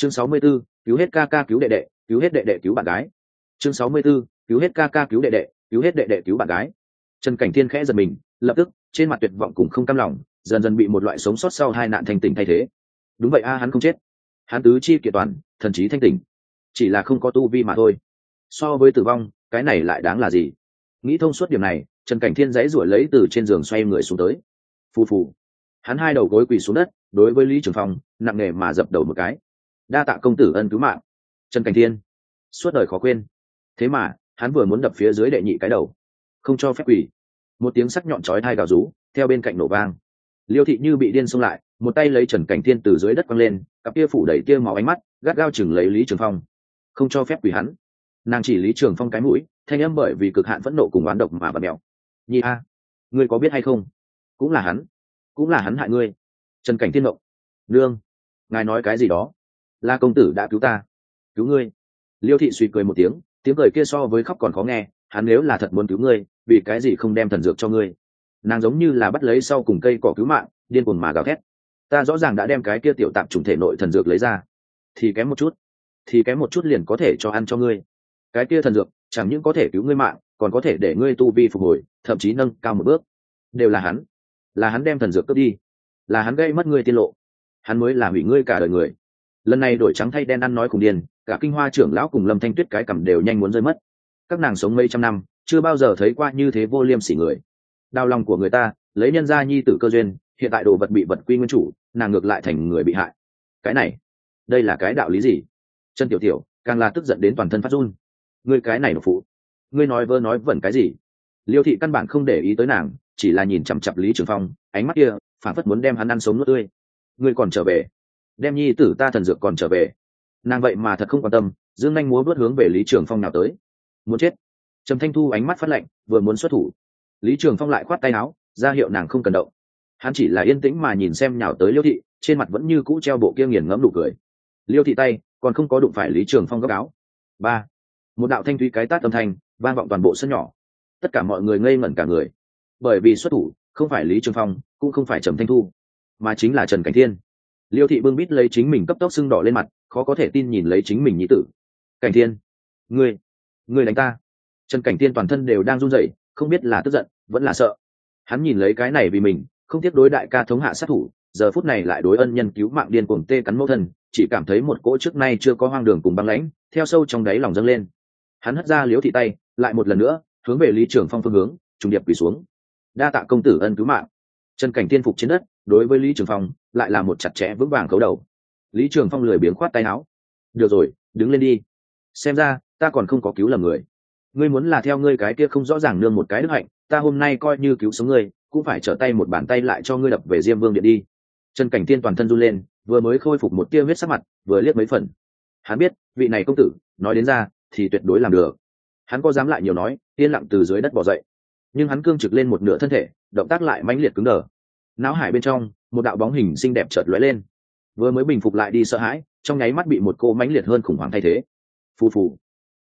chương sáu mươi 64, cứu hết ca ca cứu đệ đệ cứu hết đệ đệ cứu bạn gái. Chương sáu mươi 64, cứu hết ca ca cứu đệ đệ cứu hết đệ đệ cứu bạn gái. Trần cảnh thiên khẽ giật mình lập tức trên mặt tuyệt vọng cùng không cam lòng dần dần bị một loại sống sót sau hai nạn thanh tỉnh thay thế. Đúng vậy a hắn không chết. Hắn tứ chi kiệt toàn thần trí thanh tỉnh. Chỉ là không có tu vi mà thôi. So với tử vong cái này lại đáng là gì? Nghĩ thông suốt điểm này trần cảnh thiên dãy ruổi lấy từ trên giường xoay người xuống tới. Phù phù. Hắn hai đầu gối quỳ xuống đất đối với lý trường phong nặng nề mà dập đầu một cái đa tạ công tử ân cứu mạng. Trần cảnh thiên, suốt đời khó quên. Thế mà, hắn vừa muốn đập phía dưới đệ nhị cái đầu. Không cho phép quỷ một tiếng sắc nhọn chói thai gào rú, theo bên cạnh nổ vang. Liêu thị như bị điên xông lại, một tay lấy trần cảnh thiên từ dưới đất quăng lên, cặp kia phủ đẩy tia máu ánh mắt, gắt gao chừng lấy lý trường phong. Không cho phép quỷ hắn. Nàng chỉ lý trường phong cái mũi, thanh âm bởi vì cực hạn phẫn nộ cùng oán độc mà bật mèo. Nhi a, ngươi có biết hay không? Cũng là hắn. Cũng là hắn hại ngươi. Trần cảnh thiên động. Nương, ngài nói cái gì đó? La công tử đã cứu ta. Cứu ngươi. Liêu thị suy cười một tiếng tiếng cười kia so với khóc còn khó nghe, hắn nếu là thật muốn cứu ngươi, vì cái gì không đem thần dược cho ngươi? Nàng giống như là bắt lấy sau cùng cây cỏ cứu mạng, điên cuồng mà gào thét. Ta rõ ràng đã đem cái kia tiểu tạp trùng thể nội thần dược lấy ra. Thì kém một chút, thì kém một chút liền có thể cho ăn cho ngươi. Cái kia thần dược, chẳng những có thể cứu ngươi mạng, còn có thể để ngươi tu vi phục hồi, thậm chí nâng cao một bước. Đều là hắn. Là hắn đem thần dược cướp đi. Là hắn gây mất ngươi tiên lộ. Hắn mới làm hủy ngươi cả đời người lần này đổi trắng thay đen ăn nói cùng điên, cả kinh hoa trưởng lão cùng lâm thanh tuyết cái cầm đều nhanh muốn rơi mất. Các nàng sống mấy trăm năm, chưa bao giờ thấy qua như thế vô liêm sỉ người. Đau lòng của người ta, lấy nhân gia nhi tử cơ duyên, hiện tại đồ vật bị vật quy nguyên chủ, nàng ngược lại thành người bị hại. Cái này, đây là cái đạo lý gì? Chân tiểu tiểu, càng là tức giận đến toàn thân phát run. Ngươi cái này nộp phụ. Ngươi nói vơ nói vẩn cái gì? Liêu thị căn bản không để ý tới nàng, chỉ là nhìn chằm chặp lý trường phong, ánh mắt kia phản phất muốn đem hắn ăn sống nuốt tươi. Ngươi còn trở về đem nhi tử ta thần dược còn trở về. Nàng vậy mà thật không quan tâm, dương anh múa vớt hướng về lý trường phong nào tới. Muốn chết. Trầm thanh thu ánh mắt phát lạnh, vừa muốn xuất thủ. Lý trường phong lại khoát tay áo, ra hiệu nàng không cần động. Hắn chỉ là yên tĩnh mà nhìn xem nhào tới liêu thị, trên mặt vẫn như cũ treo bộ kia nghiền ngẫm đủ cười. Liêu thị tay, còn không có đụng phải lý trường phong gấp áo. Ba. Một đạo thanh thúy cái tát âm thanh, vang vọng toàn bộ sân nhỏ. Tất cả mọi người ngây ngẩn cả người. Bởi vì xuất thủ, không phải lý trường phong, cũng không phải trầm thanh thu, mà chính là trần cảnh thiên liêu thị bưng bít lấy chính mình cấp tốc sưng đỏ lên mặt, khó có thể tin nhìn lấy chính mình nhí tử. Cảnh thiên, ngươi ngươi đánh ta. Trần cảnh thiên toàn thân đều đang run rẩy, không biết là tức giận, vẫn là sợ. Hắn nhìn lấy cái này vì mình, không tiếc đối đại ca thống hạ sát thủ, giờ phút này lại đối ân nhân cứu mạng điên cuồng tê cắn mẫu thân, chỉ cảm thấy một cỗ trước nay chưa có hoang đường cùng băng lãnh, theo sâu trong đáy lòng dâng lên. Hắn hất ra liếu thị tay, lại một lần nữa, hướng về lý trường phong phương hướng, trùng điệp quỳ xuống. Đa tạ công tử ân cứu mạng trần cảnh tiên phục trên đất, đối với lý trường phong lại là một chặt chẽ vững vàng cấu đầu. Lý trường phong lười biếng khoát tay áo. Được rồi, đứng lên đi. Xem ra, ta còn không có cứu lầm người. Ngươi muốn là theo ngươi cái kia không rõ ràng nương một cái đức hạnh, ta hôm nay coi như cứu sống ngươi, cũng phải trở tay một bàn tay lại cho ngươi đập về diêm vương điện đi. Trần cảnh tiên toàn thân run lên, vừa mới khôi phục một tia huyết sắc mặt, vừa liếc mấy phần. Hắn biết, vị này công tử, nói đến ra, thì tuyệt đối làm được. Hắn có dám lại nhiều nói, yên lặng từ dưới đất bỏ dậy nhưng hắn cương trực lên một nửa thân thể, động tác lại mãnh liệt cứng đờ. Não hải bên trong, một đạo bóng hình xinh đẹp chợt lóe lên. Vừa mới bình phục lại đi sợ hãi, trong nháy mắt bị một cô mãnh liệt hơn khủng hoảng thay thế. Phù phù.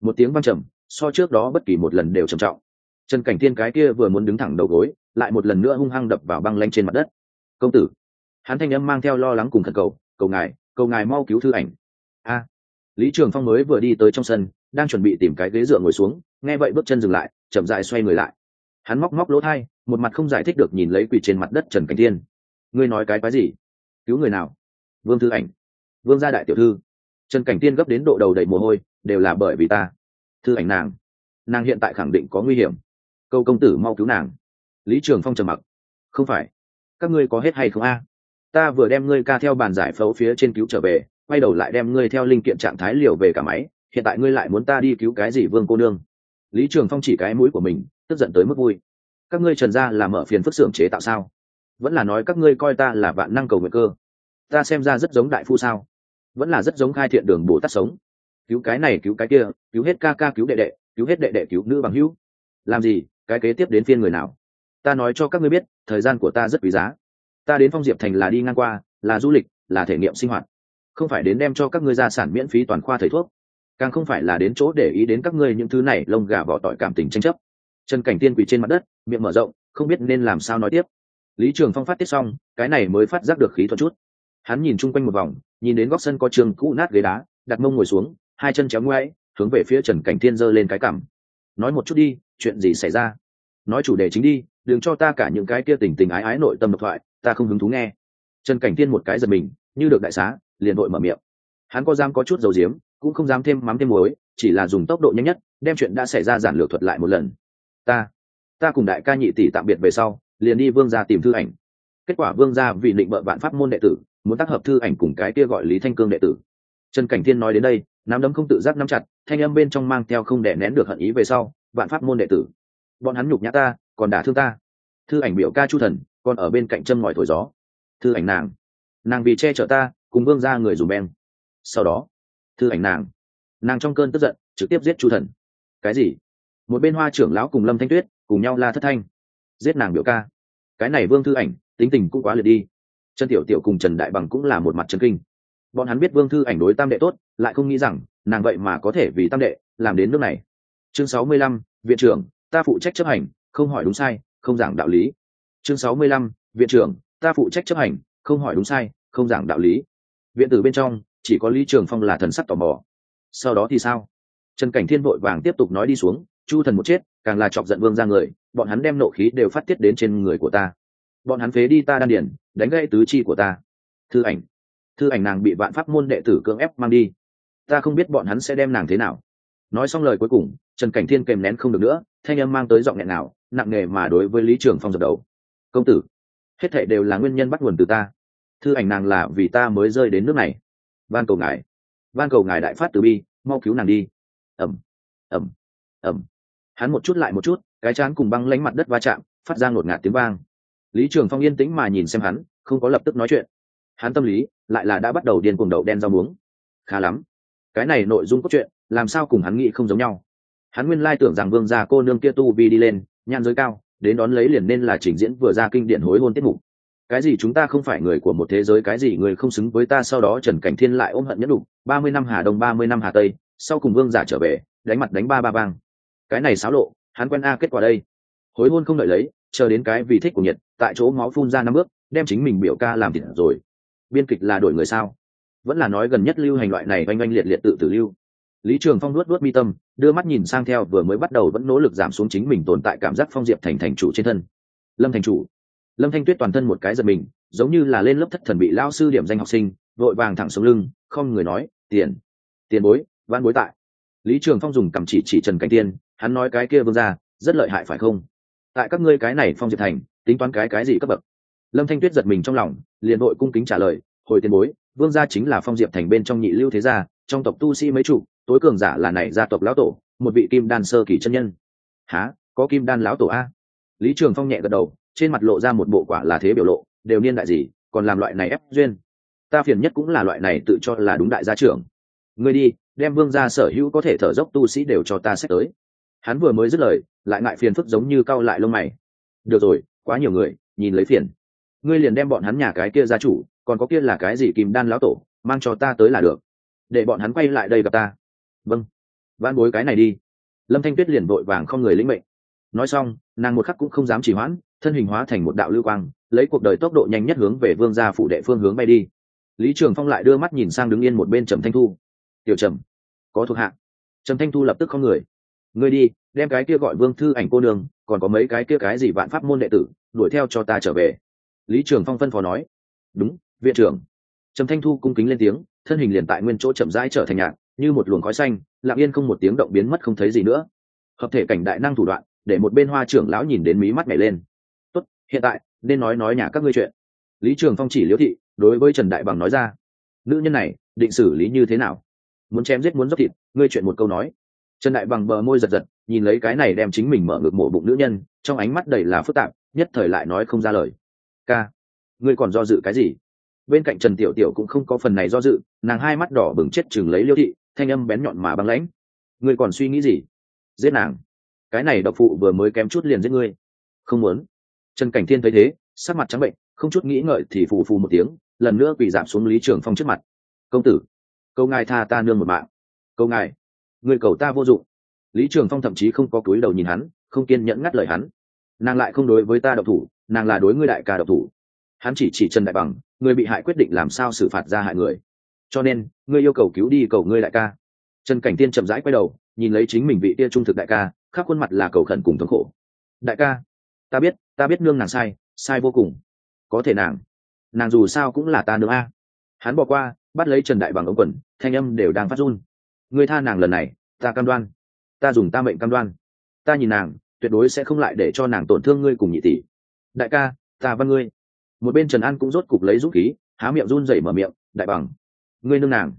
Một tiếng văng trầm, so trước đó bất kỳ một lần đều trầm trọng. Trần cảnh tiên cái kia vừa muốn đứng thẳng đầu gối, lại một lần nữa hung hăng đập vào băng lanh trên mặt đất. Công tử. Hắn thanh âm mang theo lo lắng cùng thần cầu cầu ngài cầu ngài mau cứu thư ảnh. A. Lý trường phong mới vừa đi tới trong sân, đang chuẩn bị tìm cái ghế dựa ngồi xuống, nghe vậy bước chân dừng lại, chậm dài xoay người lại hắn móc móc lỗ thai, một mặt không giải thích được nhìn lấy quỷ trên mặt đất trần cảnh thiên. Ngươi nói cái quái gì? Cứu người nào? Vương thư ảnh. Vương gia đại tiểu thư. Trần cảnh tiên gấp đến độ đầu đầy mồ hôi, đều là bởi vì ta. Thư ảnh nàng. Nàng hiện tại khẳng định có nguy hiểm. Câu công tử mau cứu nàng. Lý trường phong trầm mặc. Không phải. Các ngươi có hết hay không a? Ta vừa đem ngươi ca theo bàn giải phẫu phía trên cứu trở về, quay đầu lại đem ngươi theo linh kiện trạng thái liều về cả máy, hiện tại ngươi lại muốn ta đi cứu cái gì vương cô nương? Lý trường phong chỉ cái mũi của mình, tức giận tới mức vui. Các ngươi trần ra là mở phiền phức xưởng chế tạo sao? Vẫn là nói các ngươi coi ta là vạn năng cầu nguyện cơ. Ta xem ra rất giống đại phu sao? Vẫn là rất giống khai thiện đường bồ tát sống. Cứu cái này, cứu cái kia, cứu hết ca ca, cứu đệ đệ, cứu hết đệ đệ, cứu nữ bằng hữu. Làm gì? Cái kế tiếp đến phiên người nào? Ta nói cho các ngươi biết, thời gian của ta rất quý giá. Ta đến phong diệp thành là đi ngang qua, là du lịch, là thể nghiệm sinh hoạt. Không phải đến đem cho các ngươi gia sản miễn phí toàn khoa thầy thuốc càng không phải là đến chỗ để ý đến các ngươi những thứ này, lông gà vỏ tỏi cảm tình tranh chấp. Trần cảnh tiên quỳ trên mặt đất, miệng mở rộng, không biết nên làm sao nói tiếp. Lý trường phong phát tiết xong, cái này mới phát giác được khí thuật chút. Hắn nhìn chung quanh một vòng, nhìn đến góc sân có trường cũ nát ghế đá, đặt mông ngồi xuống, hai chân chéo ngoáy, hướng về phía trần cảnh thiên giơ lên cái cảm nói một chút đi, chuyện gì xảy ra? Nói chủ đề chính đi, đừng cho ta cả những cái kia tình tình ái ái nội tâm độc thoại, ta không hứng thú nghe. Trần cảnh thiên một cái giật mình, như được đại xá, liền đội mở miệng. Hắn có dám có chút dầu diếm cũng không dám thêm mắm thêm muối, chỉ là dùng tốc độ nhanh nhất, đem chuyện đã xảy ra giản lược thuật lại một lần. Ta ta cùng đại ca nhị tỷ tạm biệt về sau, liền đi vương gia tìm thư ảnh. Kết quả vương gia vì định bợ vạn pháp môn đệ tử, muốn tác hợp thư ảnh cùng cái kia gọi lý thanh cương đệ tử. Trần cảnh thiên nói đến đây, nắm đấm không tự giác nắm chặt, thanh âm bên trong mang theo không đè nén được hận ý về sau, vạn pháp môn đệ tử. Bọn hắn nhục nhã ta, còn đả thương ta. Thư ảnh biểu ca chu thần, còn ở bên cạnh châm ngòi thổi gió. Thư ảnh nàng nàng vì che chở ta, cùng vương ra người dùm. beng. Sau đó thư ảnh nàng. Nàng trong cơn tức giận, trực tiếp giết chu thần. Cái gì? Một bên hoa trưởng lão cùng lâm thanh tuyết cùng nhau la thất thanh. Giết nàng biểu ca. Cái này vương thư ảnh, tính tình cũng quá liệt đi. Trần tiểu tiểu cùng trần đại bằng cũng là một mặt trần kinh. Bọn hắn biết vương thư ảnh đối tam đệ tốt, lại không nghĩ rằng, nàng vậy mà có thể vì tam đệ làm đến nước này. Chương sáu mươi lăm, viện trưởng, ta phụ trách chấp hành, không hỏi đúng sai, không giảng đạo lý. Chương sáu mươi lăm, viện trưởng, ta phụ trách chấp hành, không hỏi đúng sai, không giảng đạo lý. Viện tử bên trong chỉ có lý trường phong là thần sắc tò mò. Sau đó thì sao? Trần cảnh thiên vội vàng tiếp tục nói đi xuống, chu thần một chết, càng là chọc giận vương ra người, bọn hắn đem nộ khí đều phát tiết đến trên người của ta. Bọn hắn phế đi ta đan điển đánh gãy tứ chi của ta. Thư ảnh. Thư ảnh nàng bị vạn pháp môn đệ tử cưỡng ép mang đi. Ta không biết bọn hắn sẽ đem nàng thế nào. Nói xong lời cuối cùng, trần cảnh thiên kèm nén không được nữa, thanh âm mang tới giọng nghẹn nào, nặng nề mà đối với lý trường phong dập đầu. Công tử, hết thệ đều là nguyên nhân bắt nguồn từ ta. Thư ảnh nàng là vì ta mới rơi đến nước này van cầu ngài. Van cầu ngài đại phát từ bi, mau cứu nàng đi. Ẩm ẩm ẩm hắn một chút lại một chút, cái chán cùng băng lánh mặt đất va chạm, phát ra ngột ngạt tiếng vang. Lý trường phong yên tĩnh mà nhìn xem hắn, không có lập tức nói chuyện. Hắn tâm lý lại là đã bắt đầu điên cuồng đậu đen rau muống. Khá lắm. Cái này nội dung cốt truyện, làm sao cùng hắn nghĩ không giống nhau. Hắn nguyên lai tưởng rằng vương gia cô nương kia tu vi đi lên nhan giới cao, đến đón lấy liền nên là trình diễn vừa ra kinh điển hối hôn tiết mục cái gì chúng ta không phải người của một thế giới, cái gì người không xứng với ta? Sau đó trần cảnh thiên lại ôm hận nhất đục, ba mươi năm hà đông, ba mươi năm hà tây, sau cùng vương giả trở về, đánh mặt đánh ba ba bang. Cái này xáo lộ, hắn quen a kết quả đây. Hối hôn không đợi lấy, chờ đến cái vì thích của nhiệt tại chỗ máu phun ra năm bước, đem chính mình biểu ca làm thịt rồi. Biên kịch là đổi người sao? Vẫn là nói gần nhất lưu hành loại này oanh oanh liệt liệt tự tử lưu. Lý trường phong nuốt nuốt mi tâm, đưa mắt nhìn sang theo, vừa mới bắt đầu vẫn nỗ lực giảm xuống chính mình tồn tại cảm giác phong diệp thành thành chủ trên thân. Lâm thành chủ lâm thanh tuyết toàn thân một cái giật mình, giống như là lên lớp thất thần bị lao sư điểm danh học sinh, vội vàng thẳng xuống lưng, không người nói, tiền tiền bối văn bối tại. Lý trường phong dùng cầm chỉ chỉ trần cảnh tiên, hắn nói cái kia vương ra rất lợi hại phải không? Tại các ngươi cái này phong diệp thành, tính toán cái cái gì cấp bậc? Lâm thanh tuyết giật mình trong lòng, liền đội cung kính trả lời, hồi tiền bối, vương gia chính là phong diệp thành bên trong nhị lưu thế gia, trong tộc tu sĩ mấy chủ, tối cường giả là này gia tộc lão tổ, một vị kim đan sơ kỳ chân nhân. Há có kim đan lão tổ a? Lý trường phong nhẹ gật đầu trên mặt lộ ra một bộ quả là thế biểu lộ, đều niên đại gì, còn làm loại này ép duyên. Ta phiền nhất cũng là loại này tự cho là đúng đại gia trưởng. Ngươi đi, đem vương gia sở hữu có thể thở dốc tu sĩ đều cho ta xét tới. Hắn vừa mới dứt lời, lại ngại phiền phức giống như cau lại lông mày. Được rồi, quá nhiều người, nhìn lấy phiền. Ngươi liền đem bọn hắn nhà cái kia gia chủ, còn có kia là cái gì kìm đan lão tổ, mang cho ta tới là được. Để bọn hắn quay lại đây gặp ta. Vâng. Van bối cái này đi. Lâm thanh tuyết liền vội vàng không người lĩnh mệnh. Nói xong, nàng một khắc cũng không dám chỉ hoãn thân hình hóa thành một đạo lưu quang lấy cuộc đời tốc độ nhanh nhất hướng về vương gia phụ đệ phương hướng bay đi. Lý trường phong lại đưa mắt nhìn sang đứng yên một bên trầm thanh thu. Tiểu trầm có thuộc hạ. Trầm thanh thu lập tức không người. Người đi đem cái kia gọi vương thư ảnh cô đường, còn có mấy cái kia cái gì vạn pháp môn đệ tử đuổi theo cho ta trở về. Lý trường phong phân phó nói. Đúng viện trưởng. Trầm thanh thu cung kính lên tiếng thân hình liền tại nguyên chỗ chậm rãi trở thành nhạc như một luồng khói xanh lặng yên không một tiếng động biến mất không thấy gì nữa. Hợp thể cảnh đại năng thủ đoạn để một bên hoa trưởng lão nhìn đến mí mắt nhảy lên hiện tại, nên nói nói nhà các ngươi chuyện. Lý trường phong chỉ liễu thị, đối với trần đại bằng nói ra, nữ nhân này, định xử lý như thế nào? Muốn chém giết muốn dốc thịt, ngươi chuyện một câu nói. Trần đại bằng bờ môi giật giật, nhìn lấy cái này đem chính mình mở ngực mổ bụng nữ nhân, trong ánh mắt đầy là phức tạp, nhất thời lại nói không ra lời. Ca, ngươi còn do dự cái gì? Bên cạnh trần tiểu tiểu cũng không có phần này do dự, nàng hai mắt đỏ bừng chết chừng lấy liêu thị, thanh âm bén nhọn mà băng lãnh. Ngươi còn suy nghĩ gì? Giết nàng. Cái này độc phụ vừa mới kém chút liền giết ngươi. Không muốn trần cảnh thiên thấy thế, sắc mặt trắng bệnh, không chút nghĩ ngợi thì phù phù một tiếng, lần nữa quỳ giảm xuống lý trường phong trước mặt. Công tử câu ngài tha ta nương một mạng. Câu ngài, người cầu ta vô dụng. Lý trường phong thậm chí không có cúi đầu nhìn hắn, không kiên nhẫn ngắt lời hắn. Nàng lại không đối với ta độc thủ, nàng là đối ngươi đại ca độc thủ. Hắn chỉ chỉ trần đại bằng, người bị hại quyết định làm sao xử phạt ra hại người. Cho nên, ngươi yêu cầu cứu đi cầu ngươi đại ca. Trần cảnh tiên chậm rãi quay đầu, nhìn lấy chính mình vị tia trung thực đại ca, khắp khuôn mặt là cầu khẩn cùng thống khổ. Đại ca ta biết ta biết nương nàng sai sai vô cùng. Có thể nàng nàng dù sao cũng là ta nương a. Hắn bỏ qua, bắt lấy trần đại bằng ống quần, thanh âm đều đang phát run. Ngươi tha nàng lần này, ta cam đoan. Ta dùng ta mệnh cam đoan. Ta nhìn nàng, tuyệt đối sẽ không lại để cho nàng tổn thương ngươi cùng nhị tỷ. Đại ca, ta văn ngươi. Một bên trần an cũng rốt cục lấy rút khí, há miệng run rẩy mở miệng, đại bằng, ngươi nương nàng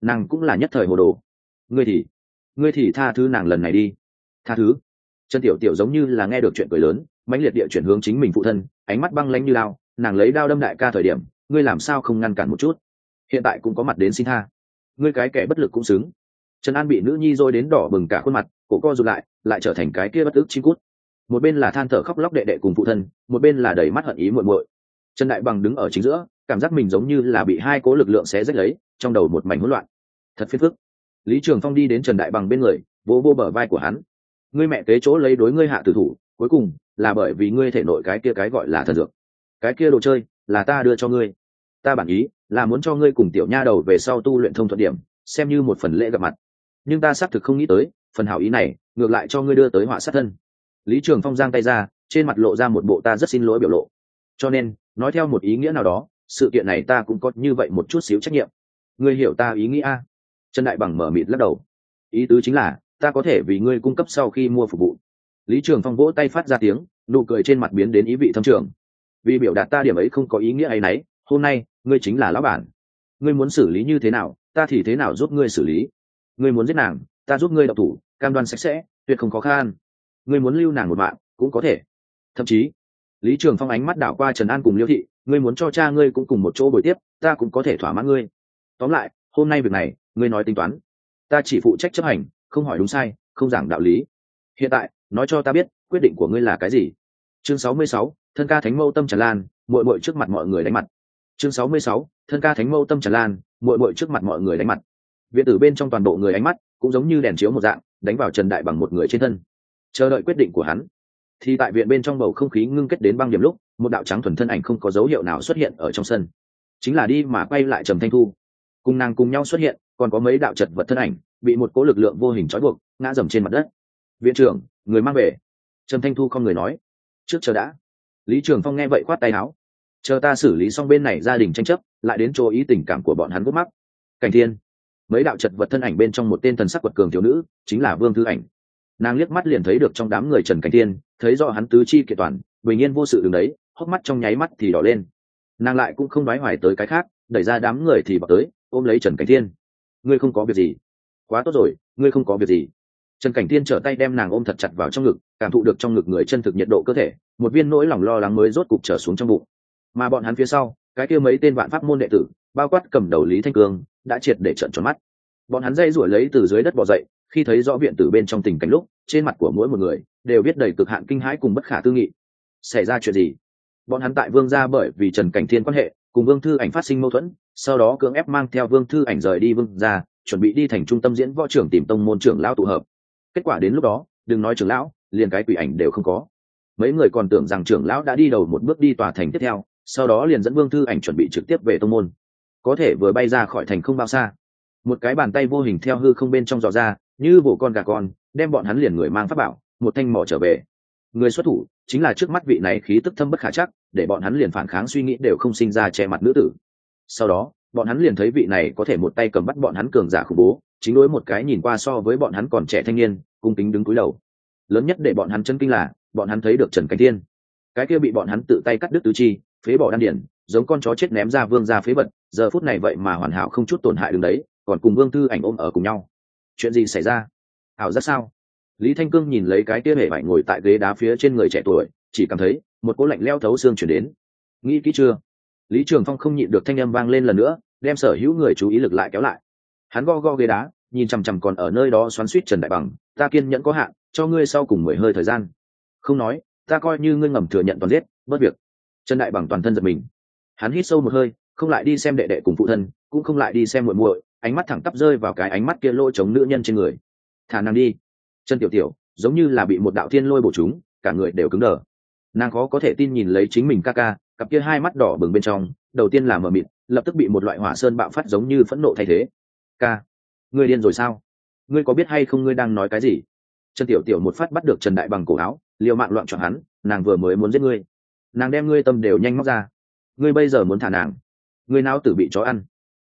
nàng cũng là nhất thời hồ đồ. Ngươi thì ngươi thì tha thứ nàng lần này đi. Tha thứ? Trần tiểu tiểu giống như là nghe được chuyện cười lớn mãnh liệt địa chuyển hướng chính mình phụ thân, ánh mắt băng lánh như lao, nàng lấy đao đâm đại ca thời điểm, ngươi làm sao không ngăn cản một chút? Hiện tại cũng có mặt đến xin tha. Ngươi cái kẻ bất lực cũng xứng. Trần an bị nữ nhi dôi đến đỏ bừng cả khuôn mặt, cổ co rụt lại lại trở thành cái kia bất ức chi cút. Một bên là than thở khóc lóc đệ đệ cùng phụ thân, một bên là đầy mắt hận ý muội muội. Trần đại bằng đứng ở chính giữa, cảm giác mình giống như là bị hai cố lực lượng xé rách lấy, trong đầu một mảnh hỗn loạn. Thật phiền phức. Lý trường phong đi đến trần đại bằng bên người, vỗ vô bờ vai của hắn. Ngươi mẹ kế chỗ lấy đối ngươi hạ tử thủ cuối cùng, là bởi vì ngươi thể nội cái kia cái gọi là thần dược. Cái kia đồ chơi, là ta đưa cho ngươi. Ta bản ý, là muốn cho ngươi cùng tiểu nha đầu về sau tu luyện thông thuận điểm, xem như một phần lễ gặp mặt. Nhưng ta xác thực không nghĩ tới, phần hảo ý này, ngược lại cho ngươi đưa tới họa sát thân. Lý trường phong giang tay ra, trên mặt lộ ra một bộ ta rất xin lỗi biểu lộ. Cho nên, nói theo một ý nghĩa nào đó, sự kiện này ta cũng có như vậy một chút xíu trách nhiệm. Ngươi hiểu ta ý nghĩa a? Trần đại bằng mở mịt lắc đầu. Ý tứ chính là, ta có thể vì ngươi cung cấp sau khi mua phục vụ lý trường phong vỗ tay phát ra tiếng, nụ cười trên mặt biến đến ý vị thâm trường. Vì biểu đạt ta điểm ấy không có ý nghĩa hay nấy, hôm nay, ngươi chính là lão bản. Ngươi muốn xử lý như thế nào, ta thì thế nào giúp ngươi xử lý? Ngươi muốn giết nàng, ta giúp ngươi đọc thủ, cam đoan sạch sẽ, tuyệt không khó khăn. Ngươi muốn lưu nàng một mạng, cũng có thể. Thậm chí, lý trường phong ánh mắt đảo qua trần an cùng liêu thị, ngươi muốn cho cha ngươi cũng cùng một chỗ buổi tiếp, ta cũng có thể thỏa mãn ngươi. Tóm lại, hôm nay việc này, ngươi nói tính toán. Ta chỉ phụ trách chấp hành, không hỏi đúng sai, không giảng đạo lý. Hiện tại nói cho ta biết quyết định của ngươi là cái gì? Chương 66, thân ca thánh mâu tâm tràn lan muội muội trước mặt mọi người đánh mặt. Chương 66, thân ca thánh mâu tâm tràn lan muội muội trước mặt mọi người đánh mặt. Viện tử bên trong toàn bộ người ánh mắt cũng giống như đèn chiếu một dạng đánh vào trần đại bằng một người trên thân. Chờ đợi quyết định của hắn thì tại viện bên trong bầu không khí ngưng kết đến băng điểm lúc một đạo trắng thuần thân ảnh không có dấu hiệu nào xuất hiện ở trong sân. Chính là đi mà quay lại trầm thanh thu. Cùng nàng cùng nhau xuất hiện còn có mấy đạo chật vật thân ảnh bị một cố lực lượng vô hình trói buộc ngã dầm trên mặt đất. Viện trưởng người mang về. Trầm thanh thu không người nói. Trước chờ đã. Lý trường phong nghe vậy khoát tay áo. Chờ ta xử lý xong bên này gia đình tranh chấp, lại đến chỗ ý tình cảm của bọn hắn gốc mắc cảnh thiên. Mấy đạo chật vật thân ảnh bên trong một tên thần sắc quật cường thiếu nữ, chính là vương thư ảnh. Nàng liếc mắt liền thấy được trong đám người trần cảnh thiên, thấy rõ hắn tứ chi kiện toàn, bình yên vô sự đứng đấy, hốc mắt trong nháy mắt thì đỏ lên. Nàng lại cũng không nói hoài tới cái khác, đẩy ra đám người thì bỏ tới, ôm lấy trần cảnh thiên. Ngươi không có việc gì. Quá tốt rồi, ngươi không có việc gì trần cảnh thiên trở tay đem nàng ôm thật chặt vào trong ngực, cảm thụ được trong ngực người chân thực nhiệt độ cơ thể, một viên nỗi lòng lo lắng mới rốt cục trở xuống trong bụng. Mà bọn hắn phía sau, cái kia mấy tên vạn pháp môn đệ tử, bao quát cầm đầu lý thanh cương, đã triệt để trận tròn mắt. Bọn hắn dây rủi lấy từ dưới đất bỏ dậy, khi thấy rõ viện từ bên trong tình cảnh lúc, trên mặt của mỗi một người đều biết đầy cực hạn kinh hãi cùng bất khả tư nghị. Xảy ra chuyện gì? Bọn hắn tại vương gia bởi vì trần cảnh thiên quan hệ, cùng vương thư ảnh phát sinh mâu thuẫn, sau đó cưỡng ép mang theo vương thư ảnh rời đi vương gia, chuẩn bị đi thành trung tâm diễn võ trưởng tìm tông môn trưởng lão tụ hợp kết quả đến lúc đó, đừng nói trưởng lão, liền cái quỷ ảnh đều không có. Mấy người còn tưởng rằng trưởng lão đã đi đầu một bước đi tòa thành tiếp theo, sau đó liền dẫn vương thư ảnh chuẩn bị trực tiếp về tông môn. Có thể vừa bay ra khỏi thành không bao xa. Một cái bàn tay vô hình theo hư không bên trong dò ra, như bộ con gà con, đem bọn hắn liền người mang pháp bảo, một thanh mỏ trở về. Người xuất thủ, chính là trước mắt vị này khí tức thâm bất khả chắc, để bọn hắn liền phản kháng suy nghĩ đều không sinh ra che mặt nữ tử. Sau đó, bọn hắn liền thấy vị này có thể một tay cầm bắt bọn hắn cường giả khủng bố, chính đối một cái nhìn qua so với bọn hắn còn trẻ thanh niên cung kính đứng cúi đầu. Lớn nhất để bọn hắn chân kinh là, bọn hắn thấy được trần cảnh thiên. Cái kia bị bọn hắn tự tay cắt đứt tứ chi, phế bỏ đan điển giống con chó chết ném ra vương ra phế vật, giờ phút này vậy mà hoàn hảo không chút tổn hại đứng đấy, còn cùng vương thư ảnh ôm ở cùng nhau. Chuyện gì xảy ra? Ảo rất sao? Lý thanh cương nhìn lấy cái kia hề vải ngồi tại ghế đá phía trên người trẻ tuổi, chỉ cảm thấy, một cỗ lạnh leo thấu xương chuyển đến. Nghĩ kỹ chưa? Lý trường phong không nhịn được thanh âm vang lên lần nữa, đem sở hữu người chú ý lực lại kéo lại. Hắn go go ghế đá, nhìn chằm chằm còn ở nơi đó xoắn suýt trần đại bằng ta kiên nhẫn có hạn, cho ngươi sau cùng mười hơi thời gian. Không nói, ta coi như ngươi ngầm thừa nhận toàn giết, bớt việc. Trần đại bằng toàn thân giật mình. Hắn hít sâu một hơi, không lại đi xem đệ đệ cùng phụ thân, cũng không lại đi xem muội muội, ánh mắt thẳng tắp rơi vào cái ánh mắt kia lôi chống nữ nhân trên người. Thả nàng đi. Chân tiểu tiểu, giống như là bị một đạo thiên lôi bổ chúng, cả người đều cứng đờ. Nàng khó có thể tin nhìn lấy chính mình ca ca, cặp kia hai mắt đỏ bừng bên trong, đầu tiên là mờ mịt, lập tức bị một loại hỏa sơn bạo phát giống như phẫn nộ thay thế. Ca, ngươi điên rồi sao? Ngươi có biết hay không ngươi đang nói cái gì? Trần tiểu tiểu một phát bắt được trần đại bằng cổ áo, liều mạng loạn chọn hắn, nàng vừa mới muốn giết ngươi. Nàng đem ngươi tâm đều nhanh móc ra. Ngươi bây giờ muốn thả nàng. Ngươi nào tử bị chó ăn.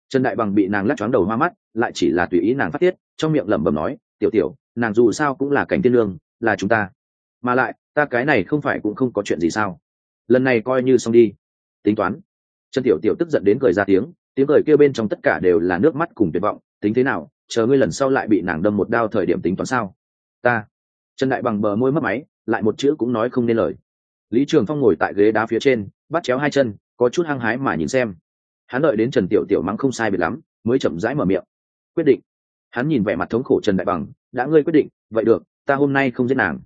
Trần đại bằng bị nàng lắc choáng đầu hoa mắt, lại chỉ là tùy ý nàng phát tiết, trong miệng lẩm bẩm nói, tiểu tiểu, nàng dù sao cũng là cảnh tiên lương, là chúng ta. Mà lại, ta cái này không phải cũng không có chuyện gì sao? Lần này coi như xong đi. Tính toán. Trần tiểu tiểu tức giận đến cười ra tiếng tiếng cười kêu bên trong tất cả đều là nước mắt cùng tuyệt vọng, tính thế nào? Chờ ngươi lần sau lại bị nàng đâm một đao thời điểm tính toán sao? Ta. Trần đại bằng bờ môi mất máy, lại một chữ cũng nói không nên lời. Lý trường phong ngồi tại ghế đá phía trên, bắt chéo hai chân, có chút hăng hái mà nhìn xem. Hắn đợi đến trần tiểu tiểu mắng không sai biệt lắm, mới chậm rãi mở miệng. Quyết định. Hắn nhìn vẻ mặt thống khổ trần đại bằng, đã ngươi quyết định, vậy được, ta hôm nay không giết nàng.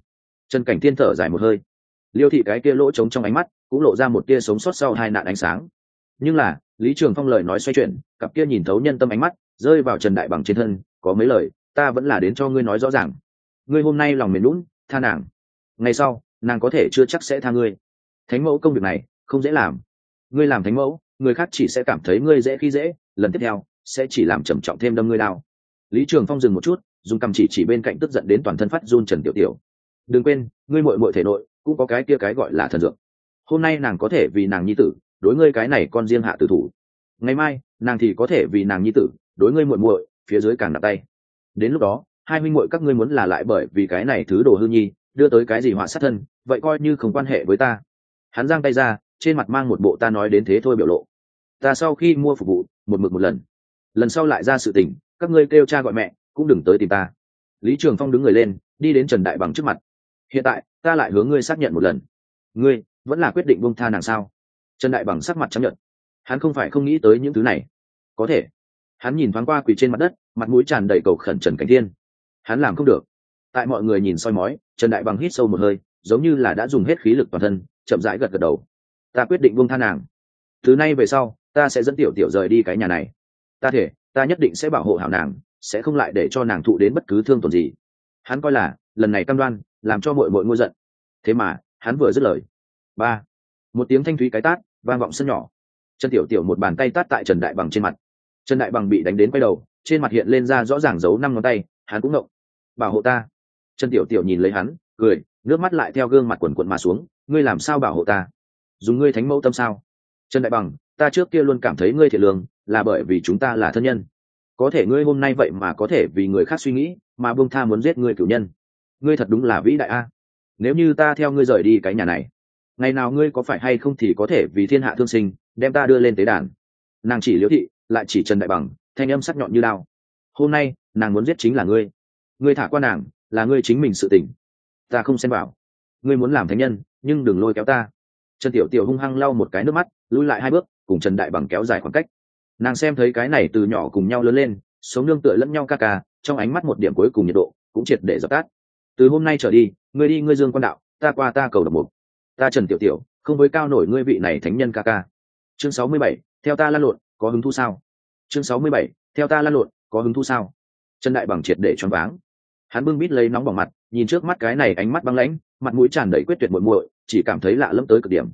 Trần cảnh thiên thở dài một hơi. Liêu thị cái kia lỗ trống trong ánh mắt, cũng lộ ra một tia sống sót sau hai nạn ánh sáng. Nhưng là, lý trường phong lời nói xoay chuyển, cặp kia nhìn thấu nhân tâm ánh mắt rơi vào trần đại bằng trên thân, có mấy lời, ta vẫn là đến cho ngươi nói rõ ràng. Ngươi hôm nay lòng mềm lún tha nàng. Ngày sau, nàng có thể chưa chắc sẽ tha ngươi. Thánh mẫu công việc này, không dễ làm. Ngươi làm thánh mẫu, người khác chỉ sẽ cảm thấy ngươi dễ khi dễ, lần tiếp theo, sẽ chỉ làm trầm trọng thêm đâm ngươi đau. Lý trường phong dừng một chút, dùng cầm chỉ chỉ bên cạnh tức giận đến toàn thân phát run trần tiểu tiểu. Đừng quên, ngươi mội mội thể nội, cũng có cái kia cái gọi là thần dược. Hôm nay nàng có thể vì nàng nhi tử, đối ngươi cái này con riêng hạ tử thủ. Ngày mai, nàng thì có thể vì nàng nhi tử đối ngươi muội muội, phía dưới càng nặng tay. Đến lúc đó, hai huynh muội các ngươi muốn là lại bởi vì cái này thứ đồ hư nhi, đưa tới cái gì họa sát thân, vậy coi như không quan hệ với ta. Hắn giang tay ra, trên mặt mang một bộ ta nói đến thế thôi biểu lộ. Ta sau khi mua phục vụ, một mực một lần. Lần sau lại ra sự tình, các ngươi kêu cha gọi mẹ, cũng đừng tới tìm ta. Lý trường phong đứng người lên, đi đến trần đại bằng trước mặt. Hiện tại, ta lại hướng ngươi xác nhận một lần. Ngươi, vẫn là quyết định bông tha nàng sao? Trần đại bằng sắc mặt chấp nhận hắn không phải không nghĩ tới những thứ này. Có thể hắn nhìn thoáng qua quỳ trên mặt đất, mặt mũi tràn đầy cầu khẩn trần cảnh thiên. Hắn làm không được. Tại mọi người nhìn soi mói, trần đại bằng hít sâu một hơi, giống như là đã dùng hết khí lực toàn thân, chậm rãi gật gật đầu. Ta quyết định buông tha nàng. Thứ nay về sau, ta sẽ dẫn tiểu tiểu rời đi cái nhà này. Ta thể, ta nhất định sẽ bảo hộ hảo nàng, sẽ không lại để cho nàng thụ đến bất cứ thương tổn gì. Hắn coi là, lần này cam đoan, làm cho mội mội ngôi giận. Thế mà, hắn vừa dứt lời. Ba. Một tiếng thanh thúy cái tát, vang vọng sân nhỏ. Trần tiểu tiểu một bàn tay tát tại trần đại bằng trên mặt trần đại bằng bị đánh đến quay đầu, trên mặt hiện lên ra rõ ràng giấu năm ngón tay, hắn cũng ngộng bảo hộ ta. Trần tiểu tiểu nhìn lấy hắn, cười, nước mắt lại theo gương mặt quần quận mà xuống, ngươi làm sao bảo hộ ta? Dùng ngươi thánh mẫu tâm sao? Trần đại bằng, ta trước kia luôn cảm thấy ngươi thiệt lương, là bởi vì chúng ta là thân nhân. Có thể ngươi hôm nay vậy mà có thể vì người khác suy nghĩ, mà bông tha muốn giết ngươi cử nhân. Ngươi thật đúng là vĩ đại a. Nếu như ta theo ngươi rời đi cái nhà này, ngày nào ngươi có phải hay không thì có thể vì thiên hạ thương sinh, đem ta đưa lên tế đàn. Nàng chỉ liễu thị lại chỉ trần đại bằng, thanh âm sắc nhọn như đao. hôm nay, nàng muốn giết chính là ngươi. Ngươi thả qua nàng, là ngươi chính mình sự tỉnh ta không xem vào. ngươi muốn làm thánh nhân, nhưng đừng lôi kéo ta. Trần tiểu tiểu hung hăng lau một cái nước mắt lui lại hai bước, cùng trần đại bằng kéo dài khoảng cách. Nàng xem thấy cái này từ nhỏ cùng nhau lớn lên, sống nương tựa lẫn nhau ca ca, trong ánh mắt một điểm cuối cùng nhiệt độ, cũng triệt để dập tắt. Từ hôm nay trở đi, ngươi đi, ngươi dương quan đạo, ta qua ta cầu độc mục. Ta trần tiểu tiểu, không với cao nổi ngươi vị này thánh nhân ca ca. Chương sáu mươi bảy, theo ta lan lộn có hứng thu sao? Chương sáu mươi bảy, theo ta lan lộn, có hứng thu sao? Trần đại bằng triệt để choáng váng. Hắn bưng bít lấy nóng bỏng mặt, nhìn trước mắt cái này ánh mắt băng lãnh, mặt mũi tràn đầy quyết tuyệt muội muội, chỉ cảm thấy lạ lẫm tới cực điểm.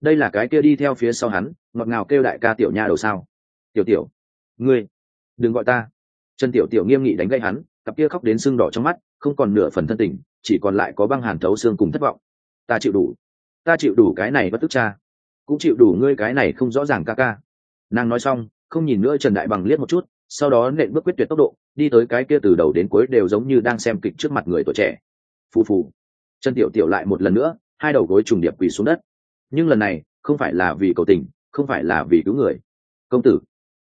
Đây là cái kia đi theo phía sau hắn, ngọt ngào kêu đại ca tiểu nha đầu sao? Tiểu tiểu, ngươi, đừng gọi ta. Trần tiểu tiểu nghiêm nghị đánh gậy hắn, cặp kia khóc đến sưng đỏ trong mắt, không còn nửa phần thân tình, chỉ còn lại có băng hàn thấu xương cùng thất vọng. Ta chịu đủ. Ta chịu đủ cái này bất tức cha. Cũng chịu đủ ngươi cái này không rõ ràng ca ca nàng nói xong, không nhìn nữa trần đại bằng liếc một chút, sau đó nện bước quyết tuyệt tốc độ, đi tới cái kia từ đầu đến cuối đều giống như đang xem kịch trước mặt người tuổi trẻ. Phù phù. Trần tiểu tiểu lại một lần nữa, hai đầu gối trùng điệp quỳ xuống đất. Nhưng lần này, không phải là vì cầu tình, không phải là vì cứu người. Công tử.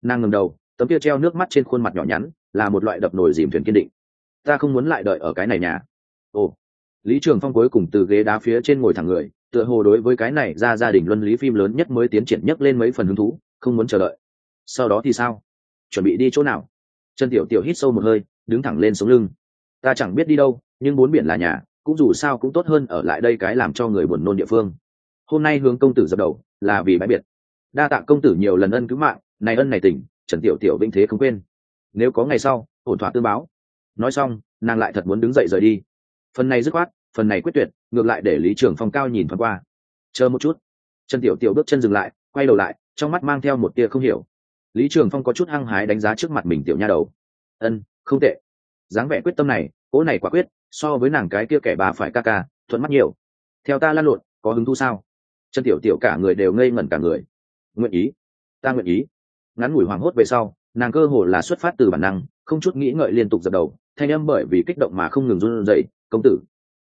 Nàng ngầm đầu, tấm kia treo nước mắt trên khuôn mặt nhỏ nhắn, là một loại đập nồi dìm thuyền kiên định. Ta không muốn lại đợi ở cái này nhà. Ồ. Lý trường phong cuối cùng từ ghế đá phía trên ngồi thẳng người, tựa hồ đối với cái này ra gia đình luân lý phim lớn nhất mới tiến triển nhất lên mấy phần hứng thú không muốn chờ đợi. Sau đó thì sao? Chuẩn bị đi chỗ nào? Trần tiểu tiểu hít sâu một hơi, đứng thẳng lên sống lưng. Ta chẳng biết đi đâu, nhưng bốn biển là nhà, cũng dù sao cũng tốt hơn ở lại đây cái làm cho người buồn nôn địa phương. Hôm nay hướng công tử dập đầu, là vì bãi biệt. Đa tạ công tử nhiều lần ân cứu mạng, này ân này tỉnh, trần tiểu tiểu vinh thế không quên. Nếu có ngày sau, ổn thỏa tư báo. Nói xong, nàng lại thật muốn đứng dậy rời đi. Phần này dứt khoát, phần này quyết tuyệt, ngược lại để lý trường phong cao nhìn thoáng qua. Chờ một chút. Trần tiểu tiểu bước chân dừng lại, quay đầu lại trong mắt mang theo một tia không hiểu. Lý trường phong có chút hăng hái đánh giá trước mặt mình tiểu nha đầu. Ân, không tệ. Dáng vẻ quyết tâm này cỗ này quả quyết, so với nàng cái kia kẻ bà phải ca ca, thuận mắt nhiều. Theo ta lan lộn, có hứng thu sao? Chân tiểu tiểu cả người đều ngây ngẩn cả người. Nguyện ý. Ta nguyện ý. Ngắn ngủi hoảng hốt về sau, nàng cơ hồ là xuất phát từ bản năng, không chút nghĩ ngợi liên tục dập đầu, thanh âm bởi vì kích động mà không ngừng run rẩy, công tử,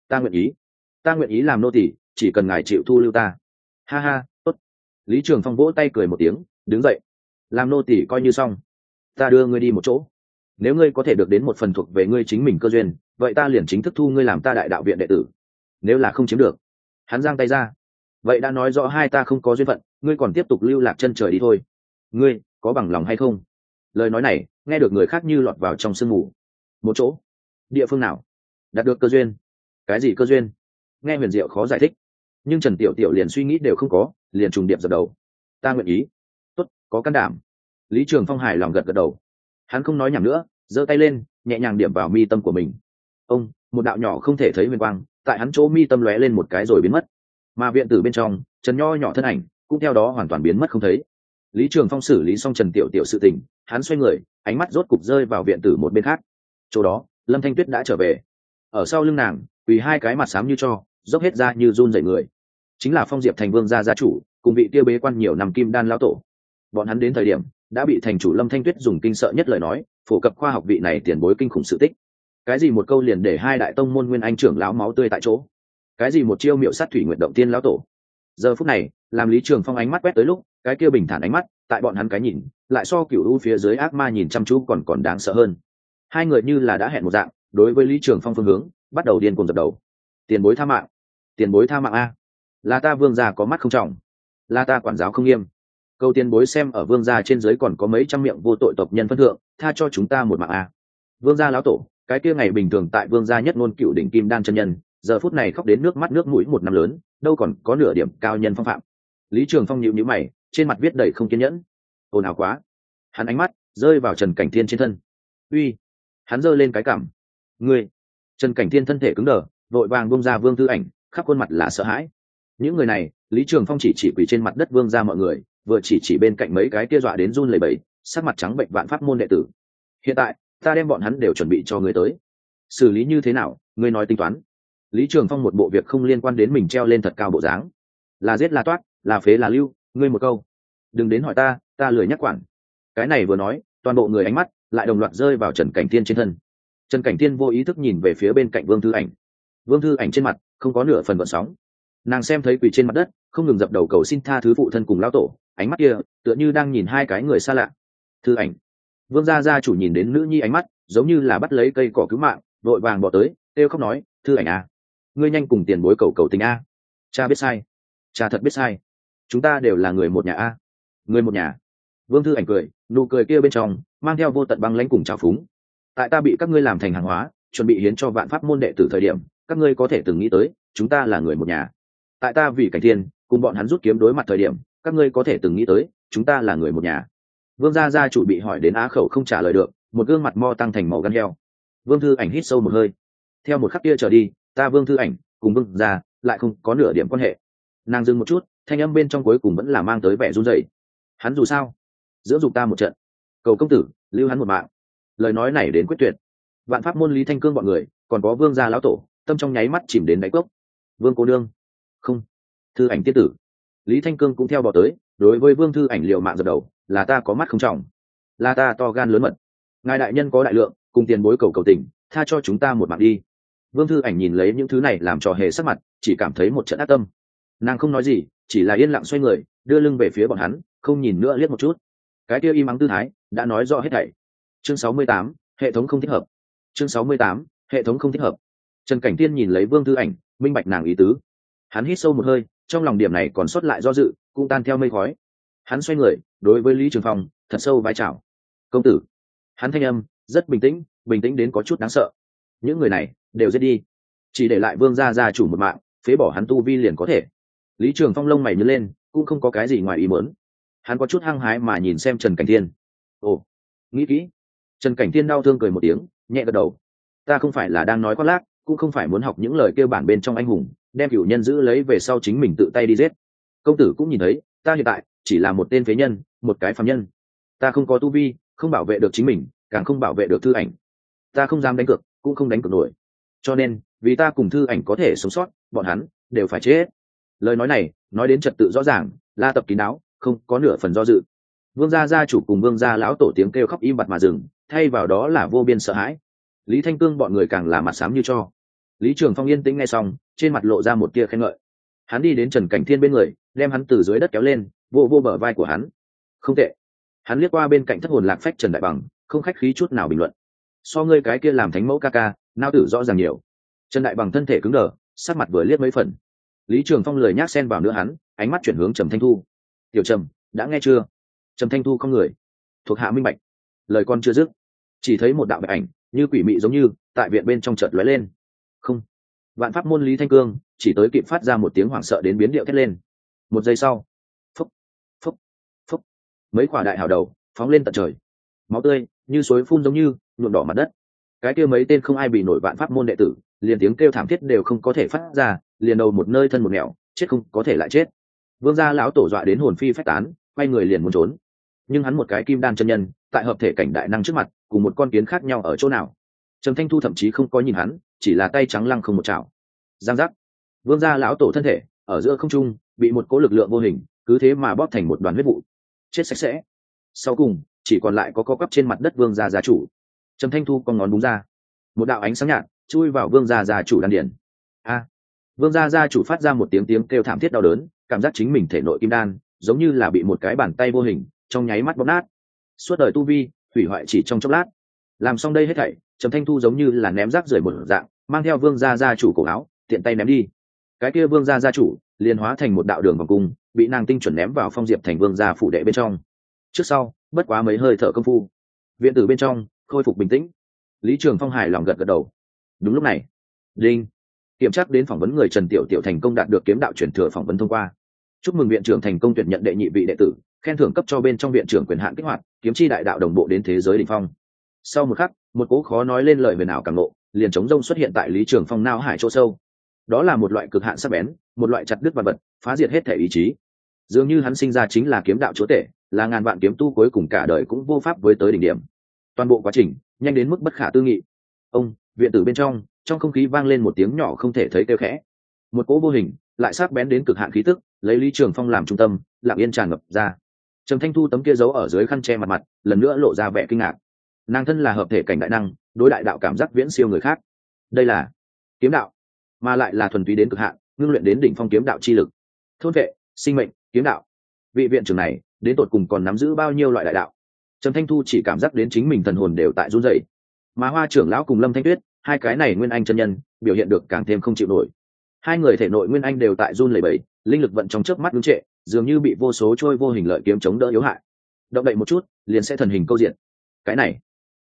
ta nguyện ý. Ta nguyện ý làm nô tỳ, chỉ cần ngài chịu thu lưu ta. Ha ha lý trường phong vỗ tay cười một tiếng, đứng dậy. Làm nô tỳ coi như xong. Ta đưa ngươi đi một chỗ. Nếu ngươi có thể được đến một phần thuộc về ngươi chính mình cơ duyên, vậy ta liền chính thức thu ngươi làm ta đại đạo viện đệ tử. Nếu là không chiếm được, hắn giang tay ra. Vậy đã nói rõ hai ta không có duyên phận, ngươi còn tiếp tục lưu lạc chân trời đi thôi. Ngươi, có bằng lòng hay không? Lời nói này, nghe được người khác như lọt vào trong sương mù. Một chỗ. Địa phương nào? Đạt được cơ duyên. Cái gì cơ duyên? Nghe huyền diệu khó giải thích nhưng trần tiểu tiểu liền suy nghĩ đều không có, liền trùng điệp dập đầu. Ta nguyện ý. Tốt, có can đảm. Lý trường phong hài lòng gật gật đầu. Hắn không nói nhảm nữa, giơ tay lên, nhẹ nhàng điểm vào mi tâm của mình. Ông, một đạo nhỏ không thể thấy huyền quang, tại hắn chỗ mi tâm lóe lên một cái rồi biến mất. Mà viện tử bên trong, trần nho nhỏ thân ảnh, cũng theo đó hoàn toàn biến mất không thấy. Lý trường phong xử lý xong trần tiểu tiểu sự tình, hắn xoay người, ánh mắt rốt cục rơi vào viện tử một bên khác. Chỗ đó, lâm thanh tuyết đã trở về. Ở sau lưng nàng, vì hai cái mặt xám như cho dốc hết ra như run dậy người. Chính là phong diệp thành vương gia gia chủ, cùng vị tiêu bế quan nhiều năm kim đan lao tổ. Bọn hắn đến thời điểm, đã bị thành chủ lâm thanh tuyết dùng kinh sợ nhất lời nói, phổ cập khoa học vị này tiền bối kinh khủng sự tích. Cái gì một câu liền để hai đại tông môn nguyên anh trưởng lão máu tươi tại chỗ. Cái gì một chiêu miệu sát thủy nguyện động tiên lão tổ. Giờ phút này, làm lý trường phong ánh mắt quét tới lúc, cái kia bình thản ánh mắt, tại bọn hắn cái nhìn, lại so cựu u phía dưới ác ma nhìn chăm chú còn còn đáng sợ hơn. Hai người như là đã hẹn một dạng, đối với lý trường phong phương hướng, bắt đầu điên cuồng dập đầu tiền bối tha mạng. Tiền bối tha mạng a. Là ta vương gia có mắt không trọng. Là ta quản giáo không nghiêm. Câu tiền bối xem ở vương gia trên dưới còn có mấy trăm miệng vô tội tộc nhân phân thượng, tha cho chúng ta một mạng a. Vương gia lão tổ, cái kia ngày bình thường tại vương gia nhất ngôn cựu đỉnh kim đan chân nhân, giờ phút này khóc đến nước mắt nước mũi một năm lớn, đâu còn có nửa điểm cao nhân phong phạm. Lý trường phong nhịu nhữ mày, trên mặt viết đầy không kiên nhẫn. Ồn ào quá. Hắn ánh mắt rơi vào trần cảnh thiên trên thân. Uy. Hắn giơ lên cái cảm. Ngươi. Trần cảnh thiên thân thể cứng đờ vội vàng bông ra vương tư ảnh, khắp khuôn mặt là sợ hãi. Những người này, lý trường phong chỉ chỉ quỳ trên mặt đất vương ra mọi người, vừa chỉ chỉ bên cạnh mấy cái kia dọa đến run lầy bẫy sắc mặt trắng bệnh vạn pháp môn đệ tử. Hiện tại, ta đem bọn hắn đều chuẩn bị cho người tới. Xử lý như thế nào, ngươi nói tính toán. Lý trường phong một bộ việc không liên quan đến mình treo lên thật cao bộ dáng. Là giết là toát, là phế là lưu, ngươi một câu. Đừng đến hỏi ta ta lười nhắc quản. Cái này vừa nói, toàn bộ người ánh mắt lại đồng loạt rơi vào trần cảnh thiên trên thân. Trần cảnh thiên vô ý thức nhìn về phía bên cạnh vương thư ảnh vương thư ảnh trên mặt, không có nửa phần vận sóng. Nàng xem thấy quỳ trên mặt đất, không ngừng dập đầu cầu xin tha thứ phụ thân cùng lao tổ, ánh mắt kia, tựa như đang nhìn hai cái người xa lạ. Thư ảnh. Vương gia gia chủ nhìn đến nữ nhi ánh mắt, giống như là bắt lấy cây cỏ cứu mạng, vội vàng bỏ tới têu khóc nói, thư ảnh à ngươi nhanh cùng tiền bối cầu cầu tình a. Cha biết sai. Cha thật biết sai. Chúng ta đều là người một nhà a. Người một nhà? Vương thư ảnh cười, nụ cười kia bên trong, mang theo vô tận băng lãnh cùng trào phúng. Tại ta bị các ngươi làm thành hàng hóa, chuẩn bị hiến cho vạn pháp môn đệ tử thời điểm các ngươi có thể từng nghĩ tới, chúng ta là người một nhà. Tại ta vì cảnh thiên, cùng bọn hắn rút kiếm đối mặt thời điểm, các ngươi có thể từng nghĩ tới, chúng ta là người một nhà. Vương gia gia chủ bị hỏi đến á khẩu không trả lời được, một gương mặt mo tăng thành màu gan heo. Vương thư ảnh hít sâu một hơi. Theo một khắc kia trở đi, ta vương thư ảnh, cùng vương gia, lại không có nửa điểm quan hệ. Nàng dừng một chút, thanh âm bên trong cuối cùng vẫn là mang tới vẻ run rẩy. Hắn dù sao giữa dục ta một trận. Cầu công tử, lưu hắn một mạng. Lời nói này đến quyết tuyệt. Vạn pháp môn lý thanh cương bọn người, còn có vương gia lão tổ tâm trong nháy mắt chìm đến đáy cốc. Vương cô nương. Không. Thư ảnh tiết tử. Lý thanh cương cũng theo bỏ tới, đối với vương thư ảnh liệu mạng dập đầu, là ta có mắt không trọng. Là ta to gan lớn mật. Ngài đại nhân có đại lượng, cùng tiền bối cầu cầu tình, tha cho chúng ta một mạng đi. Vương thư ảnh nhìn lấy những thứ này làm trò hề sắc mặt, chỉ cảm thấy một trận ác tâm. Nàng không nói gì, chỉ là yên lặng xoay người, đưa lưng về phía bọn hắn, không nhìn nữa liếc một chút. Cái kia im ắng tư thái, đã nói rõ hết thảy. Chương sáu mươi tám, hệ thống không thích hợp. Chương sáu mươi tám, hệ thống không thích hợp trần cảnh tiên nhìn lấy vương thư ảnh, minh bạch nàng ý tứ. Hắn hít sâu một hơi, trong lòng điểm này còn sót lại do dự, cũng tan theo mây khói. Hắn xoay người, đối với lý trường phong, thật sâu vai trào công tử. Hắn thanh âm, rất bình tĩnh bình tĩnh đến có chút đáng sợ. Những người này, đều giết đi. Chỉ để lại vương gia gia chủ một mạng, phế bỏ hắn tu vi liền có thể. Lý trường phong lông mày nhớ lên, cũng không có cái gì ngoài ý mớn hắn có chút hăng hái mà nhìn xem trần cảnh thiên. Ồ, nghĩ kỹ. Trần cảnh thiên đau thương cười một tiếng, nhẹ gật đầu. Ta không phải là đang nói khoác lác cũng không phải muốn học những lời kêu bản bên trong anh hùng, đem cựu nhân giữ lấy về sau chính mình tự tay đi giết. Công tử cũng nhìn thấy, ta hiện tại chỉ là một tên phế nhân, một cái phạm nhân. Ta không có tu vi, không bảo vệ được chính mình, càng không bảo vệ được thư ảnh. Ta không dám đánh cược, cũng không đánh cược nổi. Cho nên, vì ta cùng thư ảnh có thể sống sót, bọn hắn đều phải chết. Lời nói này, nói đến trật tự rõ ràng, la tập kín đáo, không có nửa phần do dự. Vương gia gia chủ cùng vương gia lão tổ tiếng kêu khóc im bặt mà dừng, thay vào đó là vô biên sợ hãi lý thanh cương bọn người càng là mặt sám như cho. Lý trường phong yên tĩnh nghe xong, trên mặt lộ ra một tia khen ngợi. Hắn đi đến trần cảnh thiên bên người, đem hắn từ dưới đất kéo lên, vô vô bờ vai của hắn. Không tệ. Hắn liếc qua bên cạnh thất hồn lạc phách trần đại bằng, không khách khí chút nào bình luận. So ngươi cái kia làm thánh mẫu ca ca, nao tử rõ ràng nhiều. Trần đại bằng thân thể cứng đờ, sắc mặt vừa liếc mấy phần. Lý trường phong lời nhác xen vào nữa hắn, ánh mắt chuyển hướng trầm thanh thu. Tiểu trầm, đã nghe chưa? Trầm thanh thu không người. Thuộc hạ minh bạch. Lời con chưa dứt, chỉ thấy một đạo bệ ảnh như quỷ mị giống như, tại viện bên trong chợt lóe lên. Không. Vạn pháp môn lý thanh cương chỉ tới kịp phát ra một tiếng hoảng sợ đến biến điệu thét lên. Một giây sau phúc phúc phúc mấy quả đại hào đầu phóng lên tận trời. Máu tươi như suối phun giống như nhuộm đỏ mặt đất. Cái kia mấy tên không ai bị nổi vạn pháp môn đệ tử, liền tiếng kêu thảm thiết đều không có thể phát ra, liền đầu một nơi thân một nẻo, chết không có thể lại chết. Vương gia lão tổ dọa đến hồn phi phách tán, quay người liền muốn trốn. Nhưng hắn một cái kim đan chân nhân tại hợp thể cảnh đại năng trước mặt, cùng một con kiến khác nhau ở chỗ nào? Trầm thanh thu thậm chí không có nhìn hắn, chỉ là tay trắng lăng không một chảo. Giang giác. Vương gia lão tổ thân thể, ở giữa không trung, bị một cố lực lượng vô hình, cứ thế mà bóp thành một đoàn huyết vụ. Chết sạch sẽ. Sau cùng, chỉ còn lại có co cắp trên mặt đất vương gia gia chủ. Trầm thanh thu con ngón búng ra. Một đạo ánh sáng nhạt, chui vào vương gia gia chủ đan điển a. Vương gia gia chủ phát ra một tiếng tiếng kêu thảm thiết đau đớn, cảm giác chính mình thể nội kim đan, giống như là bị một cái bàn tay vô hình, trong nháy mắt bóp nát suốt đời tu vi, hủy hoại chỉ trong chốc lát. Làm xong đây hết thảy, trầm thanh thu giống như là ném rác rưởi một dạng, mang theo vương gia gia chủ cổ áo, tiện tay ném đi. Cái kia vương gia gia chủ, liền hóa thành một đạo đường vòng cung, bị nàng tinh chuẩn ném vào phong diệp thành vương gia phủ đệ bên trong. Trước sau, bất quá mấy hơi thở công phu, viện tử bên trong, khôi phục bình tĩnh. Lý trường phong hài lòng gật gật đầu. Đúng lúc này, đinh, kiểm tra đến phỏng vấn người trần tiểu tiểu thành công đạt được kiếm đạo chuyển thừa phỏng vấn thông qua. Chúc mừng viện trưởng thành công tuyển nhận đệ nhị vị đệ tử khen thưởng cấp cho bên trong viện trưởng quyền hạn kích hoạt, kiếm chi đại đạo đồng bộ đến thế giới đ ỉ n h phong. Sau một khắc, một cố khó nói lên lời về nào càng lộ, liền chống rông xuất hiện tại lý trường phong nao hải chỗ sâu. Đó là một loại cực hạn sắc bén, một loại chặt đứt vật vật, phá diệt hết thể ý chí. Dường như hắn sinh ra chính là kiếm đạo chúa tể, là ngàn vạn kiếm tu cuối cùng cả đời cũng vô pháp với tới đỉnh điểm. Toàn bộ quá trình, nhanh đến mức bất khả tư nghị. Ông, viện tử bên trong trong không khí vang lên một tiếng nhỏ không thể thấy kêu khẽ. Một cỗ vô hình, lại sắc bén đến cực hạn khí tức, lấy lý trường phong làm trung tâm, lặng yên tràn ngập ra trầm thanh thu tấm kia giấu ở dưới khăn che mặt mặt, lần nữa lộ ra vẻ kinh ngạc. Nàng thân là hợp thể cảnh đại năng, đối đại đạo cảm giác viễn siêu người khác. Đây là kiếm đạo, mà lại là thuần túy đến cực hạn, ngưng luyện đến đỉnh phong kiếm đạo chi lực. Thôn vệ, sinh mệnh, kiếm đạo. Vị viện trưởng này, đến tột cùng còn nắm giữ bao nhiêu loại đại đạo? Trầm thanh thu chỉ cảm giác đến chính mình thần hồn đều tại run dậy mà hoa trưởng lão cùng lâm thanh tuyết, hai cái này nguyên anh chân nhân, biểu hiện được càng thêm không chịu nổi. Hai người thể nội nguyên anh đều tại run lẩy bẩy, linh lực vận trong chớp mắt ngưng trệ dường như bị vô số trôi vô hình lợi kiếm chống đỡ yếu hại. Động đậy một chút, liền sẽ thần hình câu diện. Cái này,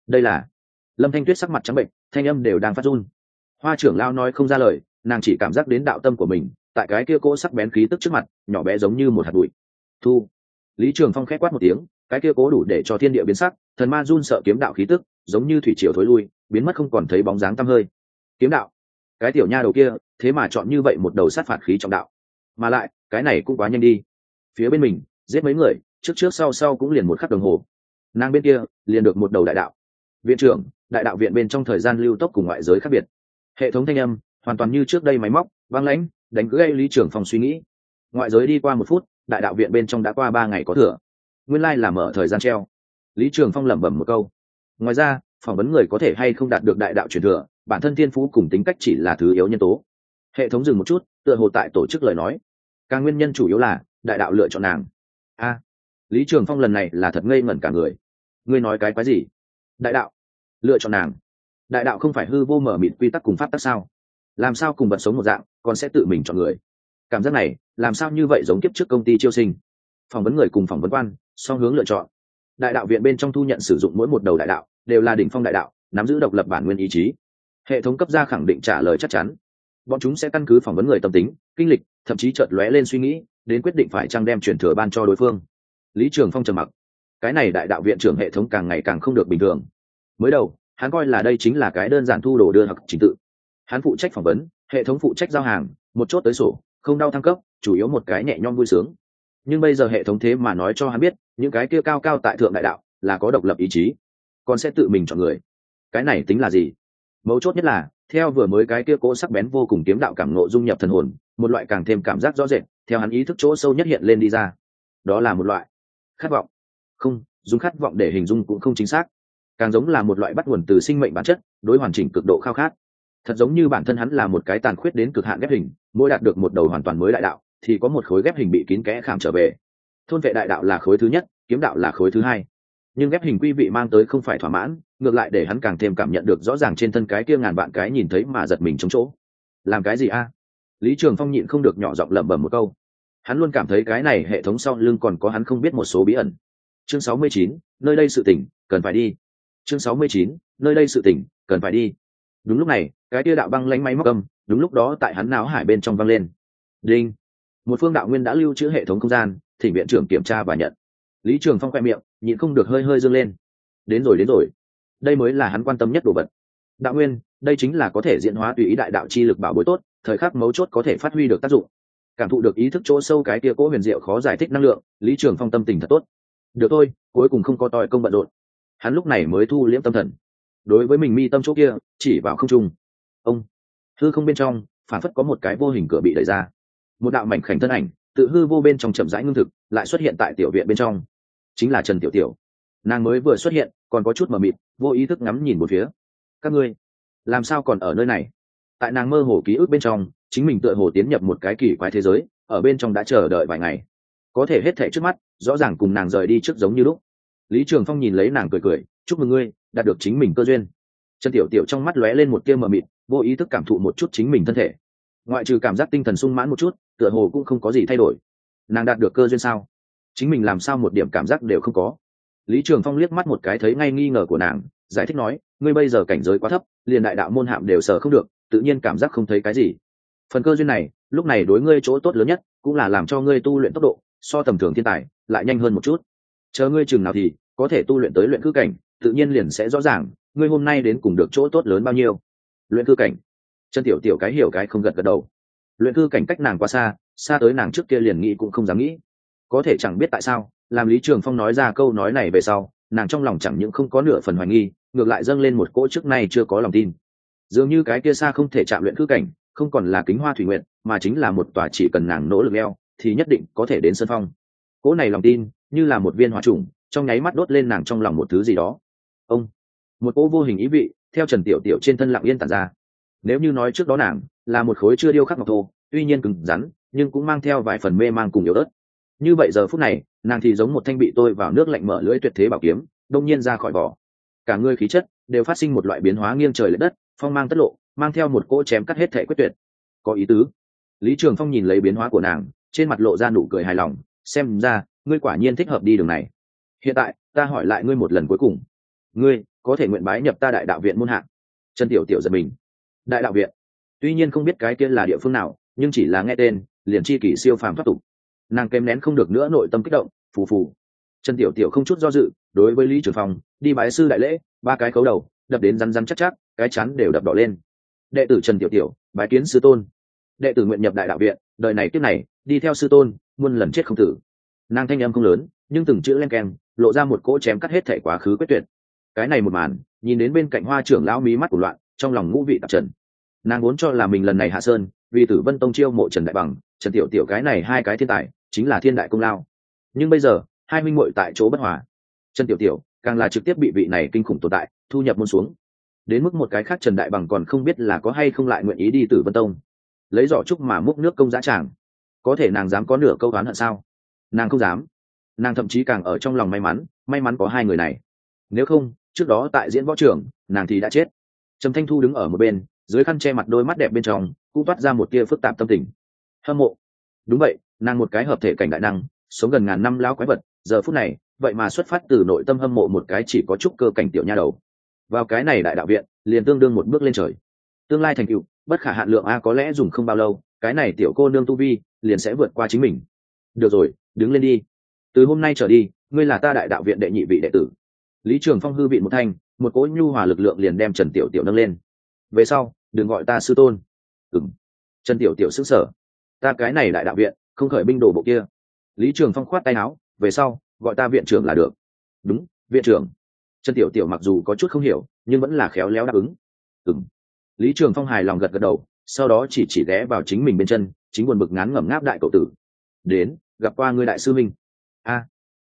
đây là, lâm thanh tuyết sắc mặt trắng bệnh, thanh âm đều đang phát run. Hoa trưởng lao nói không ra lời, nàng chỉ cảm giác đến đạo tâm của mình, tại cái kia cỗ sắc bén khí tức trước mặt, nhỏ bé giống như một hạt bụi. Thu. Lý trường phong khét quát một tiếng, cái kia cố đủ để cho thiên địa biến sắc, thần ma run sợ kiếm đạo khí tức, giống như thủy triều thối lui, biến mất không còn thấy bóng dáng tăm hơi. Kiếm đạo. Cái tiểu nha đầu kia, thế mà chọn như vậy một đầu sát phạt khí trọng đạo. Mà lại, cái này cũng quá nhanh đi phía bên mình, giết mấy người, trước trước sau sau cũng liền một khắc đồng hồ. Nàng bên kia, liền được một đầu đại đạo. Viện trưởng, đại đạo viện bên trong thời gian lưu tốc cùng ngoại giới khác biệt. Hệ thống thanh âm, hoàn toàn như trước đây máy móc văng lãnh, đánh gây lý trưởng phòng suy nghĩ. Ngoại giới đi qua một phút, đại đạo viện bên trong đã qua ba ngày có thừa. Nguyên lai là mở thời gian treo. Lý trường phong lẩm bẩm một câu. Ngoài ra, phỏng vấn người có thể hay không đạt được đại đạo truyền thừa, bản thân thiên phú cùng tính cách chỉ là thứ yếu nhân tố. Hệ thống dừng một chút, tựa hồ tại tổ chức lời nói. Càng nguyên nhân chủ yếu là đại đạo lựa chọn nàng. A, lý trường phong lần này là thật ngây ngẩn cả người. Ngươi nói cái quái gì? Đại đạo lựa chọn nàng. Đại đạo không phải hư vô mở mịt quy tắc cùng pháp tắc sao? Làm sao cùng vật sống một dạng, còn sẽ tự mình chọn người? Cảm giác này, làm sao như vậy giống kiếp trước công ty chiêu sinh? Phỏng vấn người cùng phỏng vấn quan, song hướng lựa chọn. Đại đạo viện bên trong thu nhận sử dụng mỗi một đầu đại đạo, đều là đỉnh phong đại đạo, nắm giữ độc lập bản nguyên ý chí. Hệ thống cấp ra khẳng định trả lời chắc chắn. Bọn chúng sẽ căn cứ phỏng vấn người tâm tính, kinh lịch, thậm chí chợt lóe lên suy nghĩ đến quyết định phải chăng đem chuyển thừa ban cho đối phương. Lý trường phong trầm mặc. Cái này đại đạo viện trưởng hệ thống càng ngày càng không được bình thường. Mới đầu, hắn coi là đây chính là cái đơn giản thu đồ đưa học trình tự. Hắn phụ trách phỏng vấn, hệ thống phụ trách giao hàng, một chốt tới sổ, không đau thăng cấp, chủ yếu một cái nhẹ nhõm vui sướng. Nhưng bây giờ hệ thống thế mà nói cho hắn biết, những cái kia cao cao tại thượng đại đạo, là có độc lập ý chí. Còn sẽ tự mình chọn người. Cái này tính là gì? Mấu chốt nhất là, theo vừa mới cái kia cố sắc bén vô cùng kiếm đạo cảm nộ dung nhập thần hồn, một loại càng thêm cảm giác rõ rệt theo hắn ý thức chỗ sâu nhất hiện lên đi ra. Đó là một loại khát vọng. Không, dùng khát vọng để hình dung cũng không chính xác. Càng giống là một loại bắt nguồn từ sinh mệnh bản chất, đối hoàn chỉnh cực độ khao khát. Thật giống như bản thân hắn là một cái tàn khuyết đến cực hạn ghép hình, mỗi đạt được một đầu hoàn toàn mới đại đạo, thì có một khối ghép hình bị kín kẽ khảm trở về. Thôn vệ đại đạo là khối thứ nhất, kiếm đạo là khối thứ hai. Nhưng ghép hình quy vị mang tới không phải thỏa mãn, ngược lại để hắn càng thêm cảm nhận được rõ ràng trên thân cái kia ngàn vạn cái nhìn thấy mà giật mình chống chỗ. Làm cái gì a? Lý trường phong nhịn không được nhỏ giọng lẩm bẩm một câu hắn luôn cảm thấy cái này hệ thống sau lưng còn có hắn không biết một số bí ẩn. Chương sáu mươi chín, nơi đây sự tỉnh cần phải đi. Chương sáu mươi chín, nơi đây sự tỉnh cần phải đi. Đúng lúc này, cái tia đạo băng lánh máy móc âm, đúng lúc đó tại hắn não hải bên trong văng lên. Đinh! Một phương đạo nguyên đã lưu trữ hệ thống không gian, thỉnh viện trưởng kiểm tra và nhận. Lý trường phong khoe miệng, nhịn không được hơi hơi dâng lên. Đến rồi đến rồi. Đây mới là hắn quan tâm nhất đồ vật. Đạo nguyên, đây chính là có thể diễn hóa tùy ý đại đạo chi lực bảo bối tốt, thời khắc mấu chốt có thể phát huy được tác dụng cảm thụ được ý thức chỗ sâu cái kia cố huyền diệu khó giải thích năng lượng, lý trường phong tâm tình thật tốt. Được thôi, cuối cùng không có tòi công bận rộn. Hắn lúc này mới thu liễm tâm thần. Đối với mình mi tâm chỗ kia, chỉ vào không trung. Ông, hư không bên trong, phản phất có một cái vô hình cửa bị đẩy ra. Một đạo mảnh khảnh thân ảnh, tự hư vô bên trong chậm rãi ngưng thực, lại xuất hiện tại tiểu viện bên trong. Chính là trần tiểu tiểu. Nàng mới vừa xuất hiện, còn có chút mờ mịt, vô ý thức ngắm nhìn một phía. Các ngươi, làm sao còn ở nơi này? Tại nàng mơ hồ ký ức bên trong chính mình tựa hồ tiến nhập một cái kỳ quái thế giới, ở bên trong đã chờ đợi vài ngày. Có thể hết thể trước mắt, rõ ràng cùng nàng rời đi trước giống như lúc. Lý trường phong nhìn lấy nàng cười cười, chúc mừng ngươi, đạt được chính mình cơ duyên. Trần tiểu tiểu trong mắt lóe lên một tia mờ mịt, vô ý thức cảm thụ một chút chính mình thân thể. Ngoại trừ cảm giác tinh thần sung mãn một chút, tựa hồ cũng không có gì thay đổi. Nàng đạt được cơ duyên sao? Chính mình làm sao một điểm cảm giác đều không có? Lý trường phong liếc mắt một cái thấy ngay nghi ngờ của nàng, giải thích nói, ngươi bây giờ cảnh giới quá thấp, liền đại đạo môn hạm đều sờ không được, tự nhiên cảm giác không thấy cái gì phần cơ duyên này, lúc này đối ngươi chỗ tốt lớn nhất, cũng là làm cho ngươi tu luyện tốc độ, so tầm thường thiên tài, lại nhanh hơn một chút. Chờ ngươi chừng nào thì, có thể tu luyện tới luyện cư cảnh, tự nhiên liền sẽ rõ ràng, ngươi hôm nay đến cùng được chỗ tốt lớn bao nhiêu. Luyện cư cảnh. Chân tiểu tiểu cái hiểu cái không gật gật đầu. Luyện cư cảnh cách nàng quá xa xa tới nàng trước kia liền nghĩ cũng không dám nghĩ. Có thể chẳng biết tại sao, làm lý trường phong nói ra câu nói này về sau, nàng trong lòng chẳng những không có nửa phần hoài nghi, ngược lại dâng lên một cỗ trước nay chưa có lòng tin. Dường như cái kia xa không thể chạm luyện cư cảnh không còn là kính hoa thủy nguyện mà chính là một tòa chỉ cần nàng nỗ lực leo, thì nhất định có thể đến sân phong. Cỗ này lòng tin, như là một viên hóa trùng trong nháy mắt đốt lên nàng trong lòng một thứ gì đó. Ông, một cỗ vô hình ý vị, theo trần tiểu tiểu trên thân lặng yên tản ra. Nếu như nói trước đó nàng, là một khối chưa điêu khắc ngọc thô, tuy nhiên cứng rắn, nhưng cũng mang theo vài phần mê mang cùng yếu ớt. Như vậy giờ phút này, nàng thì giống một thanh bị tôi vào nước lạnh mở lưỡi tuyệt thế bảo kiếm, đông nhiên ra khỏi vỏ. Cả người khí chất đều phát sinh một loại biến hóa nghiêng trời l ệ đất, phong mang tất lộ mang theo một cỗ chém cắt hết thể quyết tuyệt. Có ý tứ. Lý trường phong nhìn lấy biến hóa của nàng, trên mặt lộ ra nụ cười hài lòng, xem ra, ngươi quả nhiên thích hợp đi đường này. Hiện tại, ta hỏi lại ngươi một lần cuối cùng. Ngươi, có thể nguyện bái nhập ta đại đạo viện môn hạng trần tiểu tiểu giật mình. Đại đạo viện? Tuy nhiên không biết cái kia là địa phương nào, nhưng chỉ là nghe tên, liền chi kỷ siêu phàm thoát tục. Nàng kém nén không được nữa nội tâm kích động, phù phù. Trần tiểu tiểu không chút do dự, đối với lý trường phong, đi bái sư đại lễ, ba cái cấu đầu, đập đến rắn rắn chắc chắc, cái chắn đều đập đỏ lên đệ tử trần tiểu tiểu, bái kiến sư tôn. Đệ tử nguyện nhập đại đạo viện, đời này tiếp này, đi theo sư tôn, muôn lần chết không tử. Nàng thanh em không lớn, nhưng từng chữ len keng, lộ ra một cỗ chém cắt hết thể quá khứ quyết tuyệt. Cái này một màn, nhìn đến bên cạnh hoa trưởng lão mí mắt của loạn, trong lòng ngũ vị tạp trần. Nàng vốn cho là mình lần này hạ sơn, vì tử vân tông chiêu mộ trần đại bằng, trần tiểu tiểu cái này hai cái thiên tài, chính là thiên đại công lao. Nhưng bây giờ, hai minh muội tại chỗ bất hòa. Trần tiểu tiểu, càng là trực tiếp bị vị này kinh khủng tồn tại, thu nhập môn xuống đến mức một cái khác trần đại bằng còn không biết là có hay không lại nguyện ý đi tử vân tông. Lấy giỏ trúc mà múc nước công giá tràng. Có thể nàng dám có nửa câu oán hận sao? Nàng không dám. Nàng thậm chí càng ở trong lòng may mắn may mắn có hai người này. Nếu không, trước đó tại diễn võ trưởng nàng thì đã chết. Trầm thanh thu đứng ở một bên, dưới khăn che mặt đôi mắt đẹp bên trong, cũng toát ra một tia phức tạp tâm tình. Hâm mộ. Đúng vậy, nàng một cái hợp thể cảnh đại năng, sống gần ngàn năm lao quái vật, giờ phút này, vậy mà xuất phát từ nội tâm hâm mộ một cái chỉ có chút cơ cảnh tiểu nha đầu vào cái này đại đạo viện, liền tương đương một bước lên trời. Tương lai thành tựu, bất khả hạn lượng a có lẽ dùng không bao lâu, cái này tiểu cô nương tu vi liền sẽ vượt qua chính mình. Được rồi, đứng lên đi. Từ hôm nay trở đi, ngươi là ta đại đạo viện đệ nhị vị đệ tử. Lý trường phong hư vị một thanh, một cỗ nhu hòa lực lượng liền đem trần tiểu tiểu nâng lên. Về sau, đừng gọi ta sư tôn. Ừng trần tiểu tiểu xứng sở ta cái này đại đạo viện, không khởi binh đồ bộ kia. Lý trường phong khoát tay áo, về sau, gọi ta viện trưởng là được. Đúng, viện trưởng trần tiểu tiểu mặc dù có chút không hiểu, nhưng vẫn là khéo léo đáp ứng. Ừ m lý trường phong hài lòng gật gật đầu, sau đó chỉ chỉ ghé vào chính mình bên chân, chính buồn bực ngán ngẩm ngáp đại cậu tử. Đến, gặp qua người đại sư minh. A.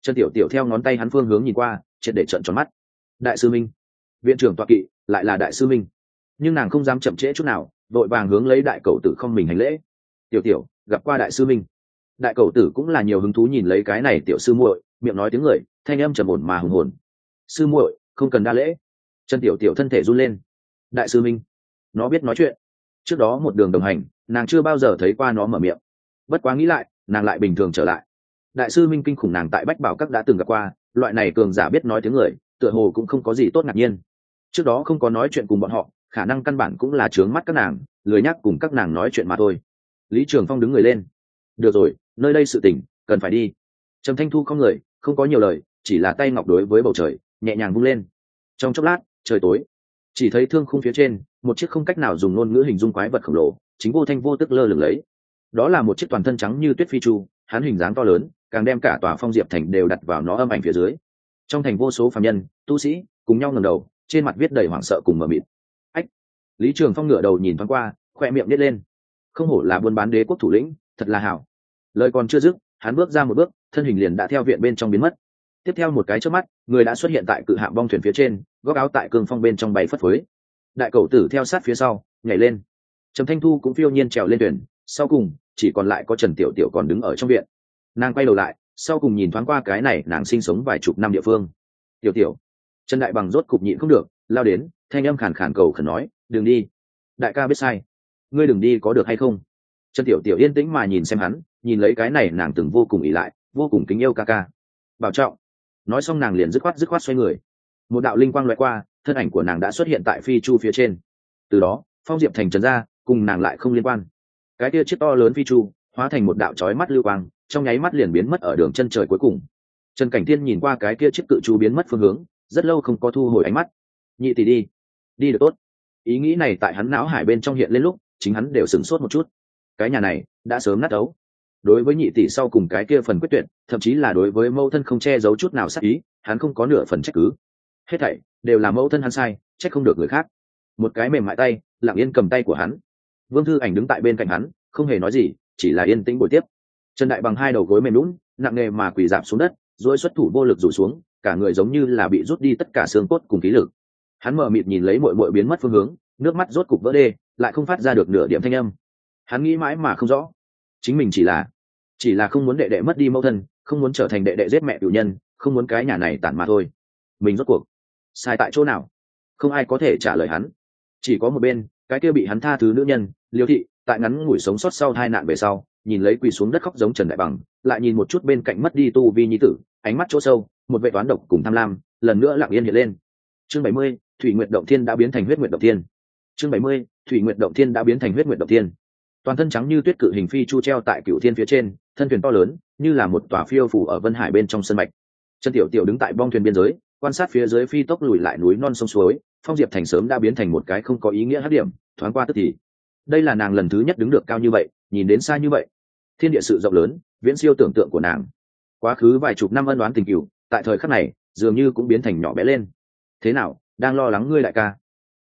Trần tiểu tiểu theo ngón tay hắn phương hướng nhìn qua, triệt để trận tròn mắt. Đại sư minh. Viện trưởng toa kỵ, lại là đại sư minh. Nhưng nàng không dám chậm trễ chút nào, vội vàng hướng lấy đại cầu tử không mình hành lễ. Tiểu tiểu, gặp qua đại sư minh. Đại cầu tử cũng là nhiều hứng thú nhìn lấy cái này tiểu sư muội, miệng nói tiếng người, thanh âm trầm ổn mà hùng hồn sư muội, không cần đa lễ. Chân tiểu tiểu thân thể run lên. Đại sư minh, nó biết nói chuyện. Trước đó một đường đồng hành, nàng chưa bao giờ thấy qua nó mở miệng. Bất quá nghĩ lại, nàng lại bình thường trở lại. Đại sư minh kinh khủng nàng tại bách bảo các đã từng gặp qua, loại này cường giả biết nói tiếng người, tựa hồ cũng không có gì tốt ngạc nhiên. Trước đó không có nói chuyện cùng bọn họ, khả năng căn bản cũng là trướng mắt các nàng, lười nhắc cùng các nàng nói chuyện mà thôi. Lý trường phong đứng người lên. Được rồi, nơi đây sự tỉnh cần phải đi. Trầm thanh thu không người, không có nhiều lời, chỉ là tay ngọc đối với bầu trời nhẹ nhàng vung lên. Trong chốc lát, trời tối. Chỉ thấy thương khung phía trên, một chiếc không cách nào dùng ngôn ngữ hình dung quái vật khổng lồ, chính vô thanh vô tức lơ lửng lấy. Đó là một chiếc toàn thân trắng như tuyết phi chu, hắn hình dáng to lớn, càng đem cả tòa phong diệp thành đều đặt vào nó âm ảnh phía dưới. Trong thành vô số phạm nhân, tu sĩ, cùng nhau ngầm đầu, trên mặt viết đầy hoảng sợ cùng mờ mịt. Ách! Lý trường phong ngửa đầu nhìn thoáng qua, khoe miệng nít lên. Không hổ là buôn bán đế quốc thủ lĩnh, thật là hảo. Lời còn chưa dứt, hắn bước ra một bước, thân hình liền đã theo viện bên trong biến mất tiếp theo một cái trước mắt, người đã xuất hiện tại cự hạm bong thuyền phía trên, góc áo tại cương phong bên trong bay phất phới. Đại cầu tử theo sát phía sau, nhảy lên. Trầm thanh thu cũng phiêu nhiên trèo lên thuyền, sau cùng, chỉ còn lại có trần tiểu tiểu còn đứng ở trong viện. Nàng quay đầu lại, sau cùng nhìn thoáng qua cái này, nàng sinh sống vài chục năm địa phương. Tiểu tiểu. Trần đại bằng rốt cục nhịn không được, lao đến, thanh âm khàn khàn cầu khẩn nói, đừng đi. Đại ca biết sai. Ngươi đừng đi có được hay không? Trần tiểu tiểu yên tĩnh mà nhìn xem hắn, nhìn lấy cái này nàng từng vô cùng ỉ lại, vô cùng kính yêu ca ca. Bảo trọng nói xong nàng liền dứt khoát dứt khoát xoay người. Một đạo linh quang loại qua, thân ảnh của nàng đã xuất hiện tại phi chu phía trên. Từ đó, phong diệp thành trần ra, cùng nàng lại không liên quan. Cái kia chiếc to lớn phi chu, hóa thành một đạo trói mắt lưu quang, trong nháy mắt liền biến mất ở đường chân trời cuối cùng. Trần cảnh thiên nhìn qua cái kia chiếc cự chu biến mất phương hướng, rất lâu không có thu hồi ánh mắt. Nhị tỷ đi đi được tốt. Ý nghĩ này tại hắn não hải bên trong hiện lên lúc, chính hắn đều sửng sốt một chút. Cái nhà này, đã sớm nát ấu đối với nhị tỷ sau cùng cái kia phần quyết tuyệt, thậm chí là đối với mẫu thân không che giấu chút nào sắc ý, hắn không có nửa phần trách cứ. Hết thảy đều là mẫu thân hắn sai, trách không được người khác. Một cái mềm mại tay, lặng yên cầm tay của hắn. Vương thư ảnh đứng tại bên cạnh hắn, không hề nói gì, chỉ là yên tĩnh buổi tiếp. Trần đại bằng hai đầu gối mềm lún nặng nề mà quỳ dạp xuống đất rồi xuất thủ vô lực rủ xuống, cả người giống như là bị rút đi tất cả xương cốt cùng khí lực. Hắn mở mịt nhìn lấy mội mội biến mất phương hướng, nước mắt rốt cục vỡ đê, lại không phát ra được nửa điểm thanh âm. Hắn nghĩ mãi mà không rõ, chính mình chỉ là chỉ là không muốn đệ đệ mất đi mẫu thân, không muốn trở thành đệ đệ giết mẹ cựu nhân, không muốn cái nhà này tản mà thôi. Mình rốt cuộc sai tại chỗ nào? Không ai có thể trả lời hắn. Chỉ có một bên, cái kia bị hắn tha thứ nữ nhân, liêu thị, tại ngắn ngủi sống sót sau hai nạn về sau, nhìn lấy quỳ xuống đất khóc giống trần đại bằng, lại nhìn một chút bên cạnh mất đi tu vi nhi tử, ánh mắt chỗ sâu, một vệ toán độc cùng tham lam, lần nữa lặng yên hiện lên. Chương bảy mươi, thủy nguyệt động thiên đã biến thành huyết nguyệt động thiên. Chương bảy mươi, thủy nguyệt động thiên đã biến thành huyết nguyệt động thiên. Toàn thân trắng như tuyết cự hình phi chu treo tại cựu thiên phía trên thân thuyền to lớn, như là một tòa phiêu phủ ở vân hải bên trong sân mạch. Trần tiểu tiểu đứng tại bong thuyền biên giới, quan sát phía dưới phi tốc lùi lại núi non sông suối, phong diệp thành sớm đã biến thành một cái không có ý nghĩa hát điểm, thoáng qua tức thì. Đây là nàng lần thứ nhất đứng được cao như vậy, nhìn đến xa như vậy. Thiên địa sự rộng lớn, viễn siêu tưởng tượng của nàng. Quá khứ vài chục năm ân đoán tình cựu tại thời khắc này, dường như cũng biến thành nhỏ bé lên. Thế nào, đang lo lắng ngươi đại ca?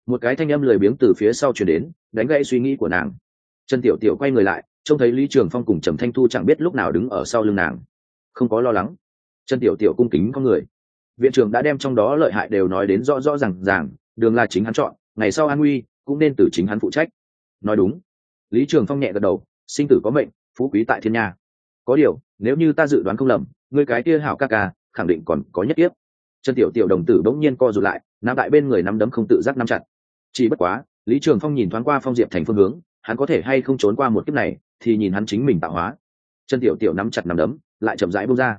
Một cái thanh âm lười biếng từ phía sau chuyển đến, đánh gãy suy nghĩ của nàng. Trần tiểu tiểu quay người lại trông thấy lý trường phong cùng trầm thanh thu chẳng biết lúc nào đứng ở sau lưng nàng. Không có lo lắng. Trần tiểu tiểu cung kính con người. Viện trưởng đã đem trong đó lợi hại đều nói đến rõ rõ r à n g ràng, đường là chính hắn chọn, ngày sau an nguy, cũng nên từ chính hắn phụ trách. Nói đúng. Lý trường phong nhẹ gật đầu, sinh tử có mệnh, phú quý tại thiên nha. Có điều, nếu như ta dự đoán không lầm người cái kia hảo ca ca, khẳng định còn có nhất tiếp trần tiểu tiểu đồng tử bỗng nhiên co rụt lại nằm tại bên người nắm đấm không tự giác nắm chặt. Chỉ bất quá, lý trường phong nhìn thoáng qua phong diệp thành phương hướng hắn có thể hay không trốn qua một kiếp này, thì nhìn hắn chính mình tạo hóa. Chân tiểu tiểu nắm chặt nắm đấm, lại chậm rãi bông ra.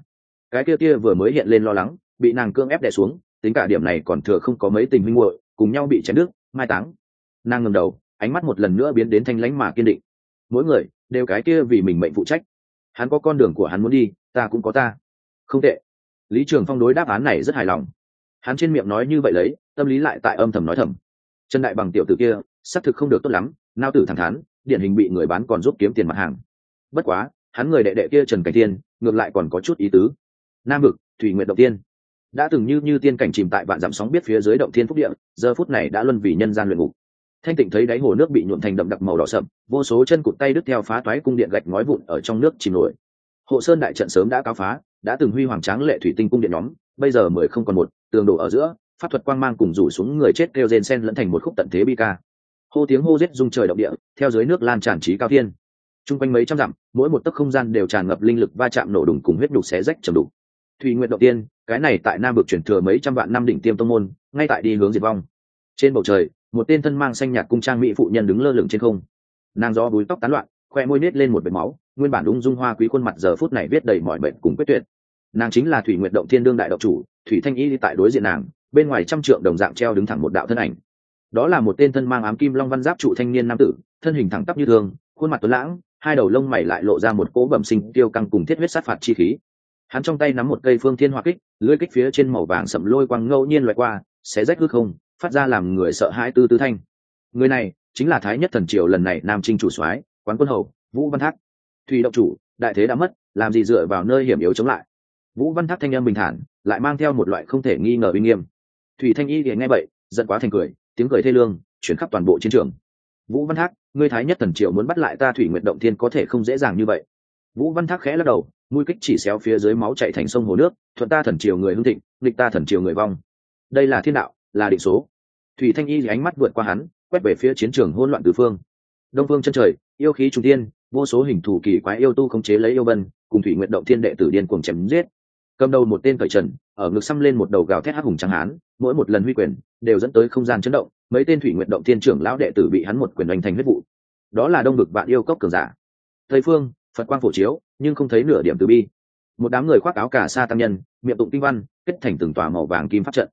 Cái kia kia vừa mới hiện lên lo lắng, bị nàng cương ép đè xuống, tính cả điểm này còn thừa không có mấy tình huynh muội, cùng nhau bị chém nước mai táng. Nàng ngầm đầu, ánh mắt một lần nữa biến đến thanh lãnh mà kiên định. Mỗi người, đều cái kia vì mình mệnh phụ trách. Hắn có con đường của hắn muốn đi, ta cũng có ta. Không tệ. Lý trường phong đối đáp án này rất hài lòng. Hắn trên miệng nói như vậy lấy, tâm lý lại tại âm thầm nói thầm. Trần đại bằng tiểu tử kia, xác thực không được tốt lắm nao tử thẳng thắn, điển hình bị người bán còn giúp kiếm tiền mặt hàng. Bất quá, hắn người đệ đệ kia trần cảnh tiên ngược lại còn có chút ý tứ. Nam vực, thủy nguyện động tiên đã từng như như tiên cảnh chìm tại vạn dặm sóng biết phía dưới động thiên phúc địa, giờ phút này đã luân vì nhân gian luyện ngục. Thanh tịnh thấy đáy hồ nước bị nhuộm thành đậm đặc màu đỏ sậm, vô số chân cụt tay đứt theo phá toái cung điện gạch ngói vụn ở trong nước chìm nổi. Hộ sơn đại trận sớm đã cao phá, đã từng huy hoàng tráng lệ thủy tinh cung điện nhóm, bây giờ mười không còn một, tường đổ ở giữa, pháp thuật quang mang cùng rủ xuống người chết kêu rên sen lẫn thành một khúc tận thế bi ca hô tiếng hô giết rung trời động địa, theo dưới nước lan tràn trí cao thiên. Trung quanh mấy trăm dặm, mỗi một tấc không gian đều tràn ngập linh lực va chạm nổ đùng cùng huyết đục xé rách trầm đục. Thùy nguyện động tiên, cái này tại nam vực chuyển thừa mấy trăm vạn năm đỉnh tiêm tông môn, ngay tại đi hướng diệt vong. Trên bầu trời, một tên thân mang xanh nhạt cung trang mỹ phụ nhân đứng lơ lửng trên không. Nàng do búi tóc tán loạn, khoe môi nết lên một vệt máu, nguyên bản ung dung hoa quý khuôn mặt giờ phút này viết đầy mọi bệnh cùng quyết tuyệt. Nàng chính là thủy nguyện động thiên đương đại độc chủ, thủy thanh y tại đối diện nàng, bên ngoài trăm trượng đồng dạng treo đứng thẳng một đạo thân ảnh đó là một tên thân mang ám kim long văn giáp trụ thanh niên nam tử, thân hình thẳng tắp như thường, khuôn mặt tuấn lãng, hai đầu lông mày lại lộ ra một cỗ bẩm sinh, tiêu căng cùng thiết huyết sát phạt chi khí. Hắn trong tay nắm một cây phương thiên hoa kích, lưỡi kích phía trên màu vàng sậm lôi quang ngẫu nhiên loại qua, xé rách hư không, phát ra làm người sợ hãi tư tư thanh. Người này chính là thái nhất thần triều lần này nam trinh chủ soái, quán quân hầu, vũ văn thác. Thủy động chủ, đại thế đã mất, làm gì dựa vào nơi hiểm yếu chống lại? Vũ văn thác thanh âm bình thản, lại mang theo một loại không thể nghi ngờ uy nghiêm. Thủy thanh y thì nghe vậy, giận quá thành cười tiếng cười thê lương, chuyển khắp toàn bộ chiến trường. Vũ văn thác, ngươi thái nhất thần triệu muốn bắt lại ta thủy nguyện động thiên có thể không dễ dàng như vậy. Vũ văn thác khẽ lắc đầu, mũi kích chỉ xéo phía dưới máu chạy thành sông hồ nước, thuận ta thần triều người hưng thịnh, nghịch ta thần triều người vong. Đây là thiên đạo, là định số. Thủy thanh y thì ánh mắt vượt qua hắn, quét về phía chiến trường hỗn loạn tứ phương. Đông phương chân trời, yêu khí trung tiên vô số hình thủ kỳ quái yêu tu khống chế lấy yêu vân, cùng thủy nguyện động thiên đệ tử điên cuồng chém giết cầm đầu một tên cởi trần, ở ngực xăm lên một đầu gào thét hắc hùng trắng hán, mỗi một lần huy quyền, đều dẫn tới không gian chấn động, mấy tên thủy nguyện động thiên trưởng lão đệ tử bị hắn một quyền đánh thành huyết vụ. Đó là đông bực vạn yêu cốc cường giả. Tây phương, phật quang phổ chiếu, nhưng không thấy nửa điểm từ bi. Một đám người khoác áo cả sa tăng nhân, miệng tụng kinh văn, kết thành từng tòa màu vàng kim pháp trận.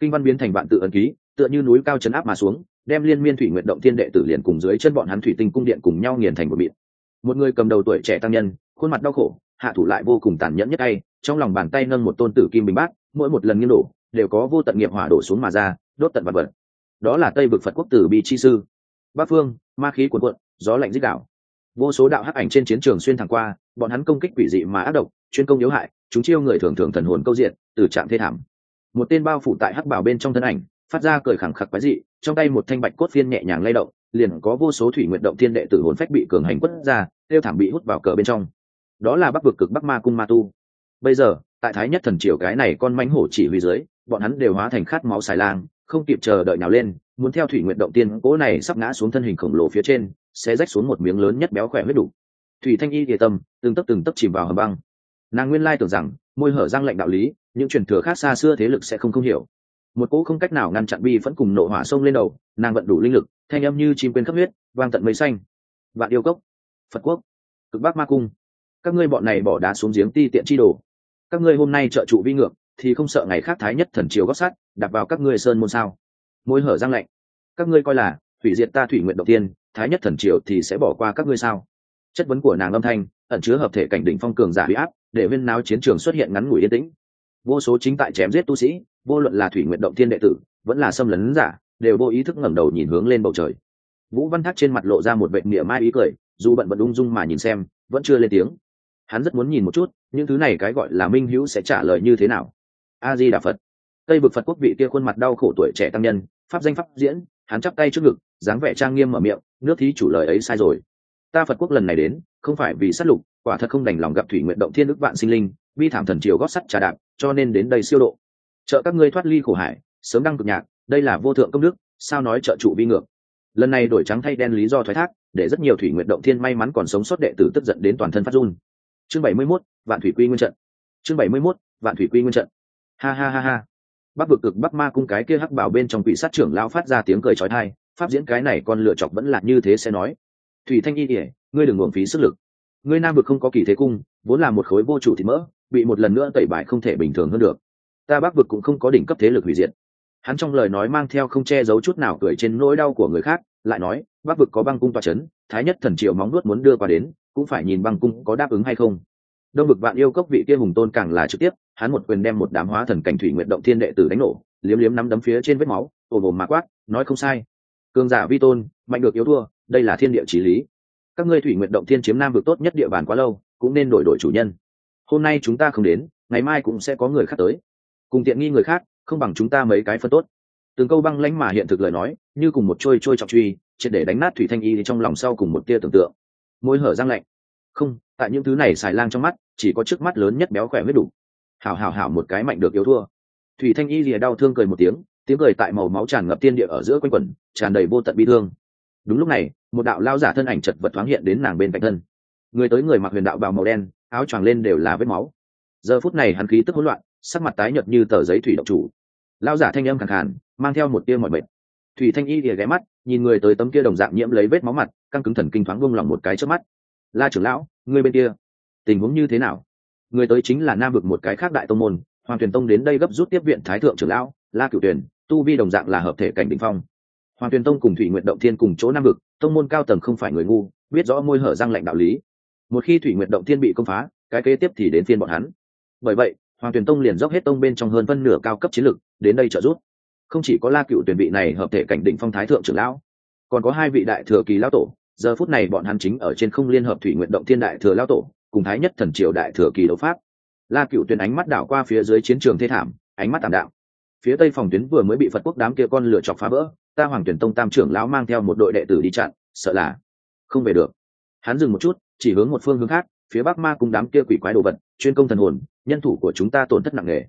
Kinh văn biến thành vạn tự ấn ký, tựa như núi cao chấn áp mà xuống, đem liên miên thủy nguyện động thiên đệ tử liền cùng dưới chân bọn hắn thủy tinh cung điện cùng nhau nghiền thành một miệng. Một người cầm đầu tuổi trẻ tăng nhân, khuôn mặt đau khổ, hạ thủ lại vô cùng tàn nhẫn nhất tay trong lòng bàn tay nâng một tôn tử kim bình bát, mỗi một lần nghiêng đổ, đều có vô tận nghiệp hỏa đổ xuống mà ra, đốt tận vật vật. Đó là tây vực phật quốc tử bị chi sư. Bắc phương, ma khí cuồn cuộn, gió lạnh dích đạo vô số đạo hắc ảnh trên chiến trường xuyên thẳng qua, bọn hắn công kích quỷ dị mà ác độc, chuyên công yếu hại, chúng chiêu người thường thường thần hồn câu diện, từ trạng thê thảm. Một tên bao phủ tại hắc bảo bên trong thân ảnh, phát ra cười khẳng khặc quái dị, trong tay một thanh bạch cốt phiên nhẹ nhàng lay động, liền có vô số thủy nguyện động thiên đệ tử hồn phách bị cường hành quất ra, tiêu thảm bị hút vào cờ bên trong. Đó là bắc vực cực bắc ma cung ma tu bây giờ, tại thái nhất thần triều cái này con mánh hổ chỉ huy dưới, bọn hắn đều hóa thành khát máu xài lang, không kịp chờ đợi nào lên, muốn theo thủy nguyện động tiên cố này sắp ngã xuống thân hình khổng lồ phía trên, sẽ rách xuống một miếng lớn nhất béo khỏe huyết đủ. Thủy thanh y địa tâm, từng tấc từng tấc chìm vào hầm băng. Nàng nguyên lai tưởng rằng, môi hở răng lệnh đạo lý, những truyền thừa khác xa xưa thế lực sẽ không không hiểu. Một cỗ không cách nào ngăn chặn bi vẫn cùng nổ hỏa sông lên đầu, nàng vận đủ linh lực, thanh âm như chim quên khắp huyết, vang tận mây xanh. Vạn yêu cốc, phật quốc, cực bắc ma cung. Các ngươi bọn này bỏ đá xuống giếng ti tiện chi đồ các ngươi hôm nay trợ trụ vi ngược, thì không sợ ngày khác thái nhất thần triều gót sắt, đặt vào các ngươi sơn môn sao? Môi hở răng lạnh. Các ngươi coi là thủy diệt ta thủy nguyện đầu tiên, thái nhất thần triều thì sẽ bỏ qua các ngươi sao? Chất vấn của nàng âm thanh, ẩn chứa hợp thể cảnh đỉnh phong cường giả huy áp, để viên náo chiến trường xuất hiện ngắn ngủi yên tĩnh. Vô số chính tại chém giết tu sĩ, vô luận là thủy nguyện động thiên đệ tử, vẫn là xâm lấn giả, đều vô ý thức ngẩng đầu nhìn hướng lên bầu trời. Vũ văn thác trên mặt lộ ra một vệ niệm mai ý cười, dù bận bận ung dung mà nhìn xem, vẫn chưa lên tiếng hắn rất muốn nhìn một chút, những thứ này cái gọi là minh hữu sẽ trả lời như thế nào. A di đà phật tây vực phật quốc vị kia khuôn mặt đau khổ tuổi trẻ tăng nhân, pháp danh pháp diễn, hắn chắp tay trước ngực, dáng vẻ trang nghiêm mở miệng, nước thí chủ lời ấy sai rồi. Ta phật quốc lần này đến, không phải vì sát lục, quả thật không đành lòng gặp thủy nguyện động thiên đức vạn sinh linh vi thảm thần triều gót sắt trà đạp, cho nên đến đây siêu độ. Trợ các ngươi thoát ly khổ hải, sớm đăng cực nhạc, đây là vô thượng công đức, sao nói trợ trụ vi ngược? Lần này đổi trắng thay đen lý do thoái thác, để rất nhiều thủy nguyện động thiên may mắn còn sống sót đệ tử tức giận đến toàn thân phát run chương bảy mươi 71, vạn thủy quy nguyên trận. Chương bảy mươi 71, vạn thủy quy nguyên trận. Ha ha ha ha. Bắc vực cực bắc ma cung cái kia hắc bảo bên trong quỷ sát trưởng lao phát ra tiếng cười trói thai pháp diễn cái này con lựa chọc vẫn là như thế sẽ nói. Thủy thanh y ỉa ngươi đừng uổng phí sức lực. Ngươi nam vực không có kỳ thế cung vốn là một khối vô chủ thịt mỡ bị một lần nữa tẩy bài không thể bình thường hơn được. Ta bắc vực cũng không có đỉnh cấp thế lực hủy diệt. Hắn trong lời nói mang theo không che giấu chút nào cười trên nỗi đau của người khác lại nói bắc vực có băng cung toa c h ấ n thái nhất thần triệu móng nuốt muốn đưa qua đến cũng phải nhìn băng cung có đáp ứng hay không. Đông bực bạn yêu cốc vị kia hùng tôn càng là trực tiếp, hắn một quyền đem một đám hóa thần cảnh thủy nguyện động thiên đệ tử đánh nổ, liếm liếm nắm đấm phía trên vết máu ồm ồm mà quát, nói không sai. Cường giả vi tôn, mạnh được yếu thua, đây là thiên địa trí lý. Các ngươi thủy nguyện động thiên chiếm nam vực tốt nhất địa bàn quá lâu, cũng nên đổi đổi chủ nhân. Hôm nay chúng ta không đến, ngày mai cũng sẽ có người khác tới. Cùng tiện nghi người khác, không bằng chúng ta mấy cái phân tốt. Từng câu băng lãnh mà hiện thực lời nói, như cùng một trôi trôi trọng truy, triệt để đánh nát thủy thanh y trong lòng sau cùng một tia tưởng tượng môi hở răng lạnh. Không, tại những thứ này xài lang trong mắt, chỉ có trước mắt lớn nhất béo khỏe mới đủ. Hảo hảo hảo một cái mạnh được yếu thua. Thủy thanh y lìa đau thương cười một tiếng tiếng cười tại màu máu tràn ngập tiên địa ở giữa quanh quẩn, tràn đầy vô tận bi thương. Đúng lúc này, một đạo lao giả thân ảnh chật vật thoáng hiện đến nàng bên cạnh thân. Người tới người mặc huyền đạo bào màu đen, áo choàng lên đều là vết máu. Giờ phút này hắn khí tức hỗn loạn, sắc mặt tái nhợt như tờ giấy thủy độc chủ. Lao giả thanh âm khẳng khàn, mang theo một tia mọi mệt. Thủy thanh y lìa ghé mắt, nhìn người tới tấm kia đồng dạng nhiễm lấy vết máu mặt căng cứng thần kinh thoáng buông lòng một cái trước mắt. La trưởng lão người bên kia, tình huống như thế nào? Người tới chính là nam vực một cái khác đại tông môn, hoàng tuyền tông đến đây gấp rút tiếp viện thái thượng trưởng lão, la cửu tuyển tu vi đồng dạng là hợp thể cảnh đ phong. Hoàng tuyền tông cùng thủy nguyện động thiên cùng chỗ nam vực, tông môn cao tầng không phải người ngu, biết rõ môi hở răng lạnh đạo lý. Một khi thủy nguyện động thiên bị công phá, cái kế tiếp thì đến phiên bọn hắn. Bởi vậy, hoàng tuyền tông liền dốc hết tông bên trong hơn phân nửa cao cấp chiến lực, đến đây trợ giúp. Không chỉ có la cựu tuyển vị này hợp thể cảnh định phong thái thượng trưởng lão, còn có hai vị đại thừa kỳ lão tổ giờ phút này bọn hắn chính ở trên không liên hợp thủy nguyện động thiên đại thừa lão tổ, cùng thái nhất thần triều đại thừa kỳ đấu pháp. La cựu tuyên ánh mắt đảo qua phía dưới chiến trường thê thảm, ánh mắt tảm đạo. Phía tây phòng tuyến vừa mới bị phật quốc đám kia con lửa chọc phá vỡ, ta hoàng tuyển tông tam trưởng lão mang theo một đội đệ tử đi chặn, sợ là không về được. Hắn dừng một chút, chỉ hướng một phương hướng khác, phía bắc ma cùng đám kia quỷ quái đồ vật, chuyên công thần hồn, nhân thủ của chúng ta tổn thất nặng nề.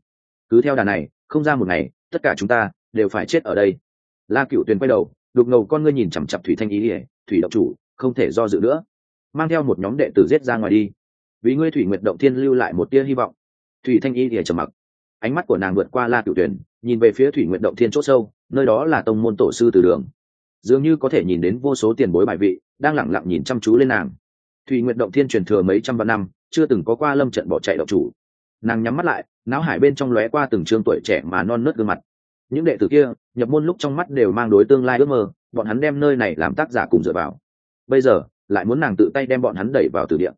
Cứ theo đà này, không ra một ngày, tất cả chúng ta đều phải chết ở đây. La cựu tuyền quay đầu, đục ngầu con ngươi nhìn chằm chặp thủy thanh ý ỉa thủy động chủ, không thể do dự nữa. Mang theo một nhóm đệ tử giết ra ngoài đi. Vì ngươi thủy nguyệt động thiên lưu lại một tia hy vọng. Thủy thanh y ỉa trầm mặc. Ánh mắt của nàng vượt qua la cựu tuyển, nhìn về phía thủy nguyệt động thiên c h ỗ sâu, nơi đó là tông môn tổ sư từ đường. Dường như có thể nhìn đến vô số tiền bối bài vị, đang lẳng lặng nhìn chăm chú lên nàng. Thủy nguyệt động thiên truyền thừa mấy trăm vạn năm, chưa từng có qua lâm trận bỏ chạy đậu chủ. Nàng nhắm mắt lại, não hải bên trong lóe qua từng chương tuổi trẻ mà non nớt gương mặt. Những đệ tử kia, nhập môn lúc trong mắt đều mang đối tương lai ước mơ bọn hắn đem nơi này làm tác giả cùng dựa vào. Bây giờ, lại muốn nàng tự tay đem bọn hắn đẩy vào từ điện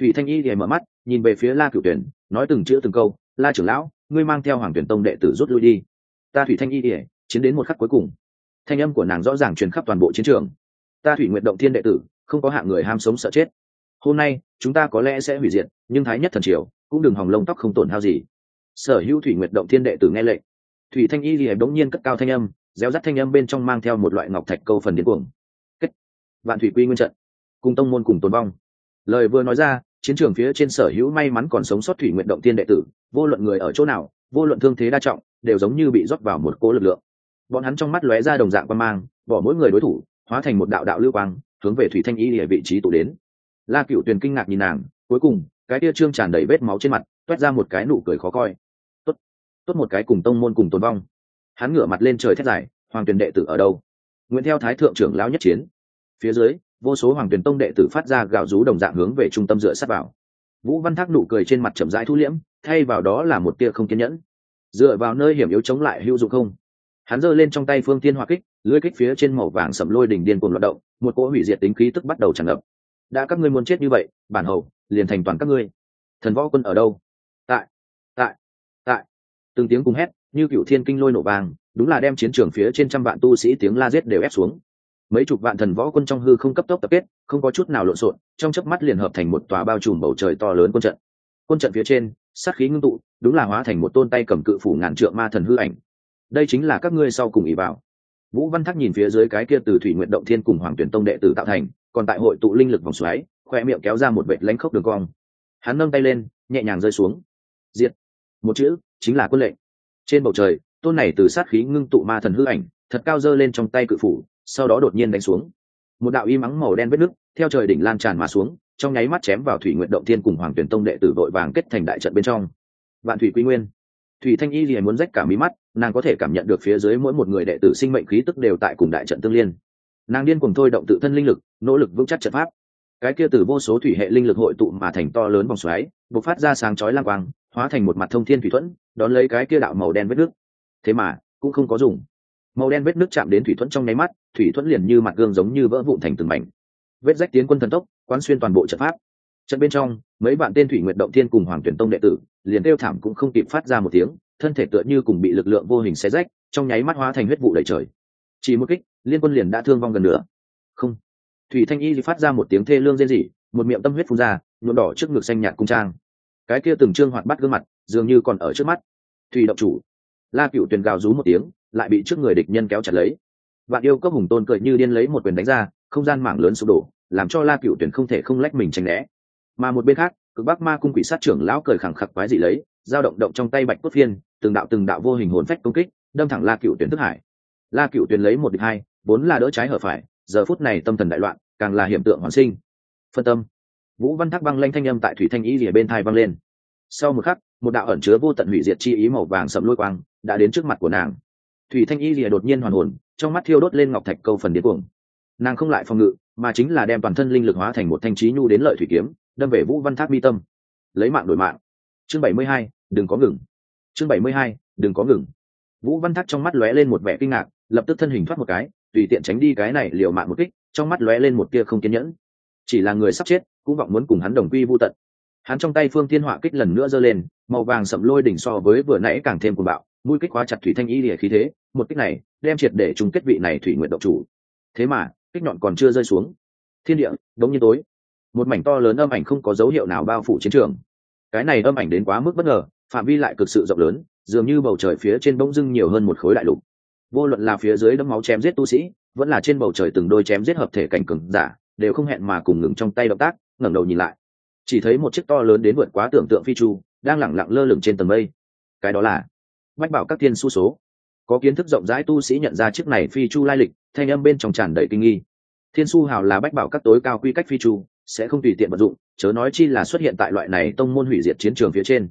thủy thanh y thì mở mắt, nhìn về phía la cửu tuyển, nói từng chữ từng câu, la trưởng lão, ngươi mang theo hoàng tuyển tông đệ tử rút lui đi. Ta thủy thanh y thì chiến đến một khắc cuối cùng. Thanh âm của nàng rõ ràng truyền khắp toàn bộ chiến trường. Ta thủy nguyện động thiên đệ tử, không có hạng người ham sống sợ chết. Hôm nay, chúng ta có lẽ sẽ hủy diệt, nhưng thái nhất thần triều, cũng đừng hòng lông tóc không tổn hao gì. Sở hữu thủy nguyệt động thiên đệ tử nghe lệnh. Thủy thanh y lìa đống nhiên cất cao thanh âm réo rắt thanh âm bên trong mang theo một loại ngọc thạch câu phần điên cuồng. Kết. Vạn thủy quy nguyên trận. Cùng tông môn cùng tồn vong. Lời vừa nói ra, chiến trường phía trên sở hữu may mắn còn sống sót thủy nguyện động tiên đệ tử, vô luận người ở chỗ nào, vô luận thương thế đa trọng, đều giống như bị rót vào một cỗ lực lượng. Bọn hắn trong mắt lóe ra đồng dạng quan mang, bỏ mỗi người đối thủ, hóa thành một đạo đạo lưu quang, hướng về thủy thanh y địa vị trí tụ đến. La cựu tuyền kinh ngạc nhìn nàng, cuối cùng, cái tia trương tràn đầy vết máu trên mặt toét ra một cái nụ cười khó coi. Tốt tốt một cái cùng tông môn cùng tồn vong hắn ngửa mặt lên trời thét dài, hoàng tuyền đệ tử ở đâu? Nguyễn theo thái thượng trưởng lão nhất chiến. Phía dưới, vô số hoàng tuyền tông đệ tử phát ra gạo rú đồng dạng hướng về trung tâm dựa sát vào. Vũ văn thác nụ cười trên mặt chậm rãi thu liễm, thay vào đó là một tia không kiên nhẫn. Dựa vào nơi hiểm yếu chống lại hữu dụng không? Hắn giơ lên trong tay phương tiên hoa kích, lưới kích phía trên màu vàng sầm lôi đỉnh điên cuồng loạt động, một cỗ hủy diệt tính khí tức bắt đầu tràn ngập. Đã các ngươi muốn chết như vậy, bản hầu, liền thành toàn các ngươi. Thần võ quân ở đâu? Tại tại tại. Từng tiếng cùng hét như cựu thiên kinh lôi nổ vàng, đúng là đem chiến trường phía trên trăm vạn tu sĩ tiếng la giết đều ép xuống. Mấy chục vạn thần võ quân trong hư không cấp tốc tập kết, không có chút nào lộn xộn, trong chớp mắt liền hợp thành một tòa bao trùm bầu trời to lớn quân trận. Quân trận phía trên, sát khí ngưng tụ, đúng là hóa thành một tôn tay cầm cự phủ ngàn trượng ma thần hư ảnh. Đây chính là các ngươi sau cùng ý vào vũ văn thắc nhìn phía dưới cái kia từ thủy nguyện động thiên cùng hoàng tuyển tông đệ tử tạo thành, còn tại hội tụ linh lực vòng xoáy, khoe miệng kéo ra một vệt lánh khốc đường cong. Hắn nâng tay lên, nhẹ nhàng rơi xuống. Diệt. Một chữ, chính là quân lệnh trên bầu trời, tôn này từ sát khí ngưng tụ ma thần hư ảnh, thật cao dơ lên trong tay cự phủ, sau đó đột nhiên đánh xuống. Một đạo y mắng màu đen vết nước theo trời đỉnh lan tràn mà xuống, trong nháy mắt chém vào thủy nguyện động thiên cùng hoàng tuyển tông đệ tử đội vàng kết thành đại trận bên trong. Vạn thủy quy nguyên. Thủy thanh y liền muốn rách cả mí mắt, nàng có thể cảm nhận được phía dưới mỗi một người đệ tử sinh mệnh khí tức đều tại cùng đại trận tương liên. Nàng điên cùng thôi động tự thân linh lực, nỗ lực vững chắc trận pháp. Cái kia từ vô số thủy hệ linh lực hội tụ mà thành to lớn vòng xoáy, bộc phát ra sáng chói lang quang hóa thành một mặt thông thiên thủy thuẫn, đón lấy cái kia đạo màu đen vết nước. Thế mà, cũng không có dùng. Màu đen vết nước chạm đến thủy thuẫn trong nháy mắt, thủy thuẫn liền như mặt gương giống như vỡ vụn thành từng mảnh. Vết rách tiến quân thần tốc, quán xuyên toàn bộ trận pháp. Trận bên trong, mấy bạn tên thủy nguyệt động thiên cùng hoàng tuyển tông đệ tử, liền kêu thảm cũng không kịp phát ra một tiếng, thân thể tựa như cùng bị lực lượng vô hình xé rách, trong nháy mắt hóa thành huyết vụ đầy trời. Chỉ một kích, liên quân liền đã thương vong gần nữa không. Thủy thanh y phát ra một tiếng thê lương rên rỉ, một miệng tâm huyết phun ra, nhuộm đỏ trước ngực xanh nhạt cung trang cái kia từng trương hoạt bắt gương mặt, dường như còn ở trước mắt. Thùy động chủ. La cựu tuyền gào rú một tiếng, lại bị trước người địch nhân kéo chặt lấy. Bạn yêu cấp hùng tôn cười như điên lấy một quyền đánh ra, không gian mảng lớn sụp đổ, làm cho la cựu tuyển không thể không lách mình tranh né. Mà một bên khác, cực bắc ma cung quỷ sát trưởng lão cười khẳng khặc quái dị lấy, dao động động trong tay bạch cốt phiên, từng đạo từng đạo vô hình hồn phách công kích, đâm thẳng la cựu tuyển thức hải. La cựu tuyển lấy một địch hai, vốn là đỡ trái hở phải, giờ phút này tâm thần đại loạn, càng là hiện tượng hoàn sinh. Phân tâm vũ văn thác băng lanh thanh âm tại thủy thanh Y rìa bên thai văng lên. Sau một khắc, một đạo ẩn chứa vô tận hủy diệt chi ý màu vàng sậm lôi quang đã đến trước mặt của nàng. Thủy thanh y rìa đột nhiên hoàn hồn, trong mắt thiêu đốt lên ngọc thạch câu phần điên cuồng. Nàng không lại phòng ngự, mà chính là đem toàn thân linh lực hóa thành một thanh trí nhu đến lợi thủy kiếm, đâm về vũ văn thác mi tâm. Lấy mạng đổi mạng. Chương bảy mươi hai, đừng có ngừng. Chương bảy mươi hai, đừng có ngừng. Vũ văn thác trong mắt lóe lên một vẻ kinh ngạc, lập tức thân hình thoát một cái, tùy tiện tránh đi cái này liều mạng một kích, trong mắt lóe lên một tia không kiên nhẫn. Chỉ là người sắp chết cũng vọng muốn cùng hắn đồng quy vô tận. Hắn trong tay phương thiên họa kích lần nữa giơ lên, màu vàng sậm lôi đỉnh so với vừa nãy càng thêm cuồng bạo, mũi kích khóa chặt thủy thanh y lìa khí thế, một kích này đem triệt để chung kết vị này thủy nguyện động chủ. Thế mà, kích nhọn còn chưa rơi xuống. Thiên địa, đống như tối. Một mảnh to lớn âm ảnh không có dấu hiệu nào bao phủ chiến trường. Cái này âm ảnh đến quá mức bất ngờ, phạm vi lại cực sự rộng lớn, dường như bầu trời phía trên bỗng dưng nhiều hơn một khối đại lục. Vô luận là phía dưới đấm máu chém giết tu sĩ, vẫn là trên bầu trời từng đôi chém giết hợp thể cảnh cường giả, đều không hẹn mà cùng ngừng trong tay động tác ngẩng đầu nhìn lại. Chỉ thấy một chiếc to lớn đến vượt quá tưởng tượng phi chu, đang lẳng lặng lơ lửng trên tầng mây. Cái đó là bách bảo các thiên su số. Có kiến thức rộng rãi tu sĩ nhận ra chiếc này phi chu lai lịch, thanh âm bên trong tràn đầy kinh nghi. Thiên su hào là bách bảo các tối cao quy cách phi chu, sẽ không tùy tiện vận dụng, chớ nói chi là xuất hiện tại loại này tông môn hủy diệt chiến trường phía trên.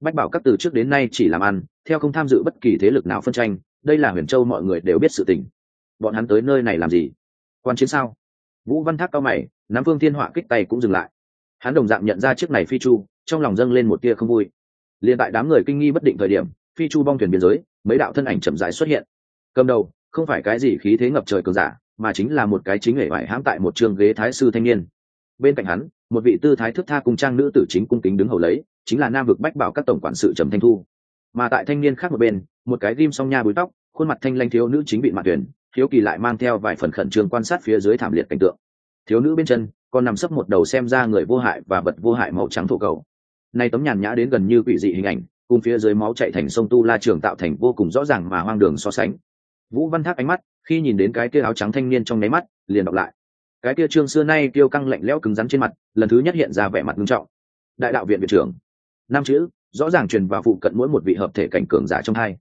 Bách bảo các từ trước đến nay chỉ làm ăn, theo không tham dự bất kỳ thế lực nào phân tranh, đây là huyền châu mọi người đều biết sự tình. Bọn hắn tới nơi này làm gì? Quan chiến sao? Vũ văn thác cao mày nắm phương thiên họa kích tay cũng dừng lại. Hắn đồng dạng nhận ra chiếc này phi chu, trong lòng dâng lên một tia không vui. Liền tại đám người kinh nghi bất định thời điểm, phi chu bong thuyền biên giới, mấy đạo thân ảnh chậm rãi xuất hiện. Cầm đầu, không phải cái gì khí thế ngập trời cường giả, mà chính là một cái chính hệ vải hãm tại một trường ghế thái sư thanh niên. Bên cạnh hắn, một vị tư thái thức tha cùng trang nữ tử chính cung kính đứng hầu lấy, chính là nam vực bách bảo các tổng quản sự trầm thanh thu. Mà tại thanh niên khác một bên, một cái ghim song nha búi tóc, khuôn mặt thanh lanh thiếu nữ chính bị mặt tuyển, thiếu kỳ lại mang theo vài phần khẩn trương quan sát phía dưới thảm liệt cảnh tượng thiếu nữ bên chân còn nằm sấp một đầu xem ra người vô hại và vật vô hại màu trắng thổ cầu. Nay tấm nhàn nhã đến gần như quỷ dị hình ảnh, cùng phía dưới máu chạy thành sông tu la trường tạo thành vô cùng rõ ràng mà hoang đường so sánh. Vũ văn thác ánh mắt, khi nhìn đến cái kia áo trắng thanh niên trong nháy mắt, liền đọc lại. Cái kia trương xưa nay kêu căng lạnh lẽo cứng rắn trên mặt, lần thứ nhất hiện ra vẻ mặt nghiêm trọng. Đại đạo viện viện trưởng. Năm chữ, rõ ràng truyền vào phụ cận mỗi một vị hợp thể cảnh cường giả trong hai.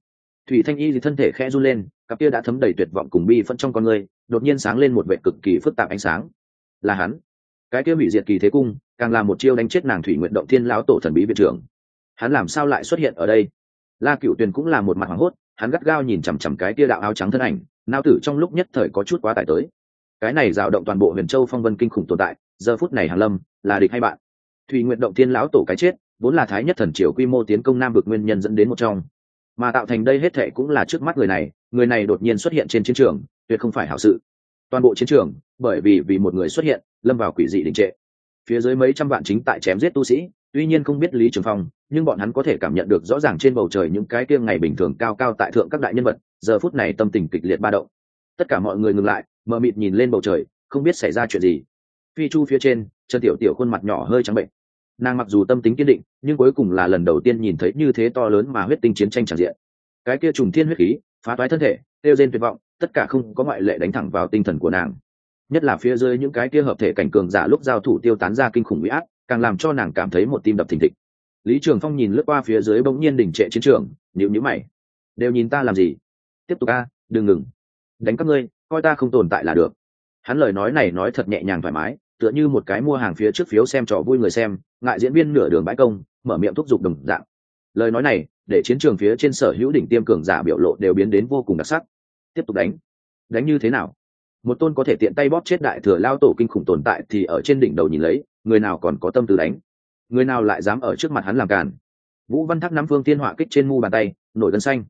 Thủy thanh y thì thân thể khẽ run lên, cặp kia đã thấm đầy tuyệt vọng cùng bi phân trong con người, đột nhiên sáng lên một vệ cực kỳ phức tạp ánh sáng là hắn. Cái kia hủy diệt kỳ thế cung, càng là một chiêu đánh chết nàng thủy nguyện động thiên lão tổ thần bí viện trưởng. Hắn làm sao lại xuất hiện ở đây? La cựu tuyền cũng là một mặt hoảng hốt, hắn gắt gao nhìn chằm chằm cái kia đạo áo trắng thân ảnh, nao tử trong lúc nhất thời có chút quá tải tới. Cái này dạo động toàn bộ huyền châu phong vân kinh khủng tồn tại, giờ phút này hàn lâm, là địch hay bạn? Thủy nguyện động thiên lão tổ cái chết, vốn là thái nhất thần triều quy mô tiến công nam vực nguyên nhân dẫn đến một trong. Mà tạo thành đây hết thệ cũng là trước mắt người này người này đột nhiên xuất hiện trên chiến trường, tuyệt không phải hảo sự. Toàn bộ chiến trường bởi vì vì một người xuất hiện, lâm vào quỷ dị đình trệ. Phía dưới mấy trăm vạn chính tại chém giết tu sĩ, tuy nhiên không biết lý trường phong, nhưng bọn hắn có thể cảm nhận được rõ ràng trên bầu trời những cái kia ngày bình thường cao cao tại thượng các đại nhân vật, giờ phút này tâm tình kịch liệt ba động. Tất cả mọi người ngừng lại, mờ mịt nhìn lên bầu trời, không biết xảy ra chuyện gì. Phi chu phía trên chân tiểu tiểu khuôn mặt nhỏ hơi trắng bệnh. Nàng mặc dù tâm tính kiên định, nhưng cuối cùng là lần đầu tiên nhìn thấy như thế to lớn mà huyết tinh chiến tranh tràn diện. Cái kia trùng thiên huyết khí, phá toái thân thể, tiêu rên tuyệt vọng, tất cả không có ngoại lệ đánh thẳng vào tinh thần của nàng nhất là phía dưới những cái kia hợp thể cảnh cường giả lúc giao thủ tiêu tán ra kinh khủng uy áp, càng làm cho nàng cảm thấy một tim đập thình thịch. Lý trường phong nhìn lướt qua phía dưới bỗng nhiên đỉnh trệ chiến trường nhịu nhữ mày. Đều nhìn ta làm gì? Tiếp tục a, đừng ngừng. Đánh các ngươi, coi ta không tồn tại là được. Hắn lời nói này nói thật nhẹ nhàng thoải mái, tựa như một cái mua hàng phía trước phiếu xem trò vui người xem, ngại diễn viên nửa đường bãi công, mở miệng thúc giục đồng dạng. Lời nói này, để chiến trường phía trên sở hữu đỉnh tiêm cường giả biểu lộ đều biến đến vô cùng đặc sắc. Tiếp tục đánh. Đánh như thế nào? Một tôn có thể tiện tay bóp chết đại thừa lao tổ kinh khủng tồn tại thì ở trên đỉnh đầu nhìn lấy, người nào còn có tâm tư đánh? Người nào lại dám ở trước mặt hắn làm càn? Vũ văn thác nắm phương thiên họa kích trên mu bàn tay, nổi gân xanh.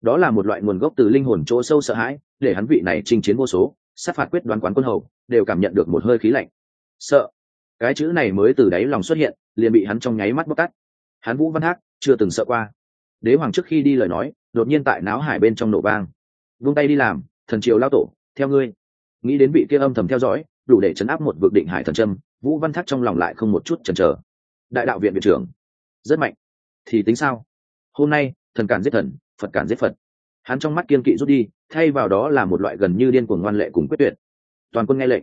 Đó là một loại nguồn gốc từ linh hồn chỗ sâu sợ hãi, để hắn vị này chinh chiến vô số, sát phạt quyết đoán quán quân hầu, đều cảm nhận được một hơi khí lạnh. Sợ. Cái chữ này mới từ đáy lòng xuất hiện, liền bị hắn trong nháy mắt bóc tắt hắn vũ văn thác, chưa từng sợ qua. Đế hoàng trước khi đi lời nói, đột nhiên tại náo hải bên trong nổ vang. Vung tay đi làm, thần triều lao tổ, theo ngươi nghĩ đến vị kia âm thầm theo dõi, đủ để chấn áp một vực định hải thần trâm vũ văn thác trong lòng lại không một chút chần chờ. Đại đạo viện viện trưởng, rất mạnh. Thì tính sao? Hôm nay, thần cản giết thần, phật cản giết phật. Hắn trong mắt kiên kỵ rút đi, thay vào đó là một loại gần như điên cuồng ngoan lệ cùng quyết tuyệt. Toàn quân nghe lệnh.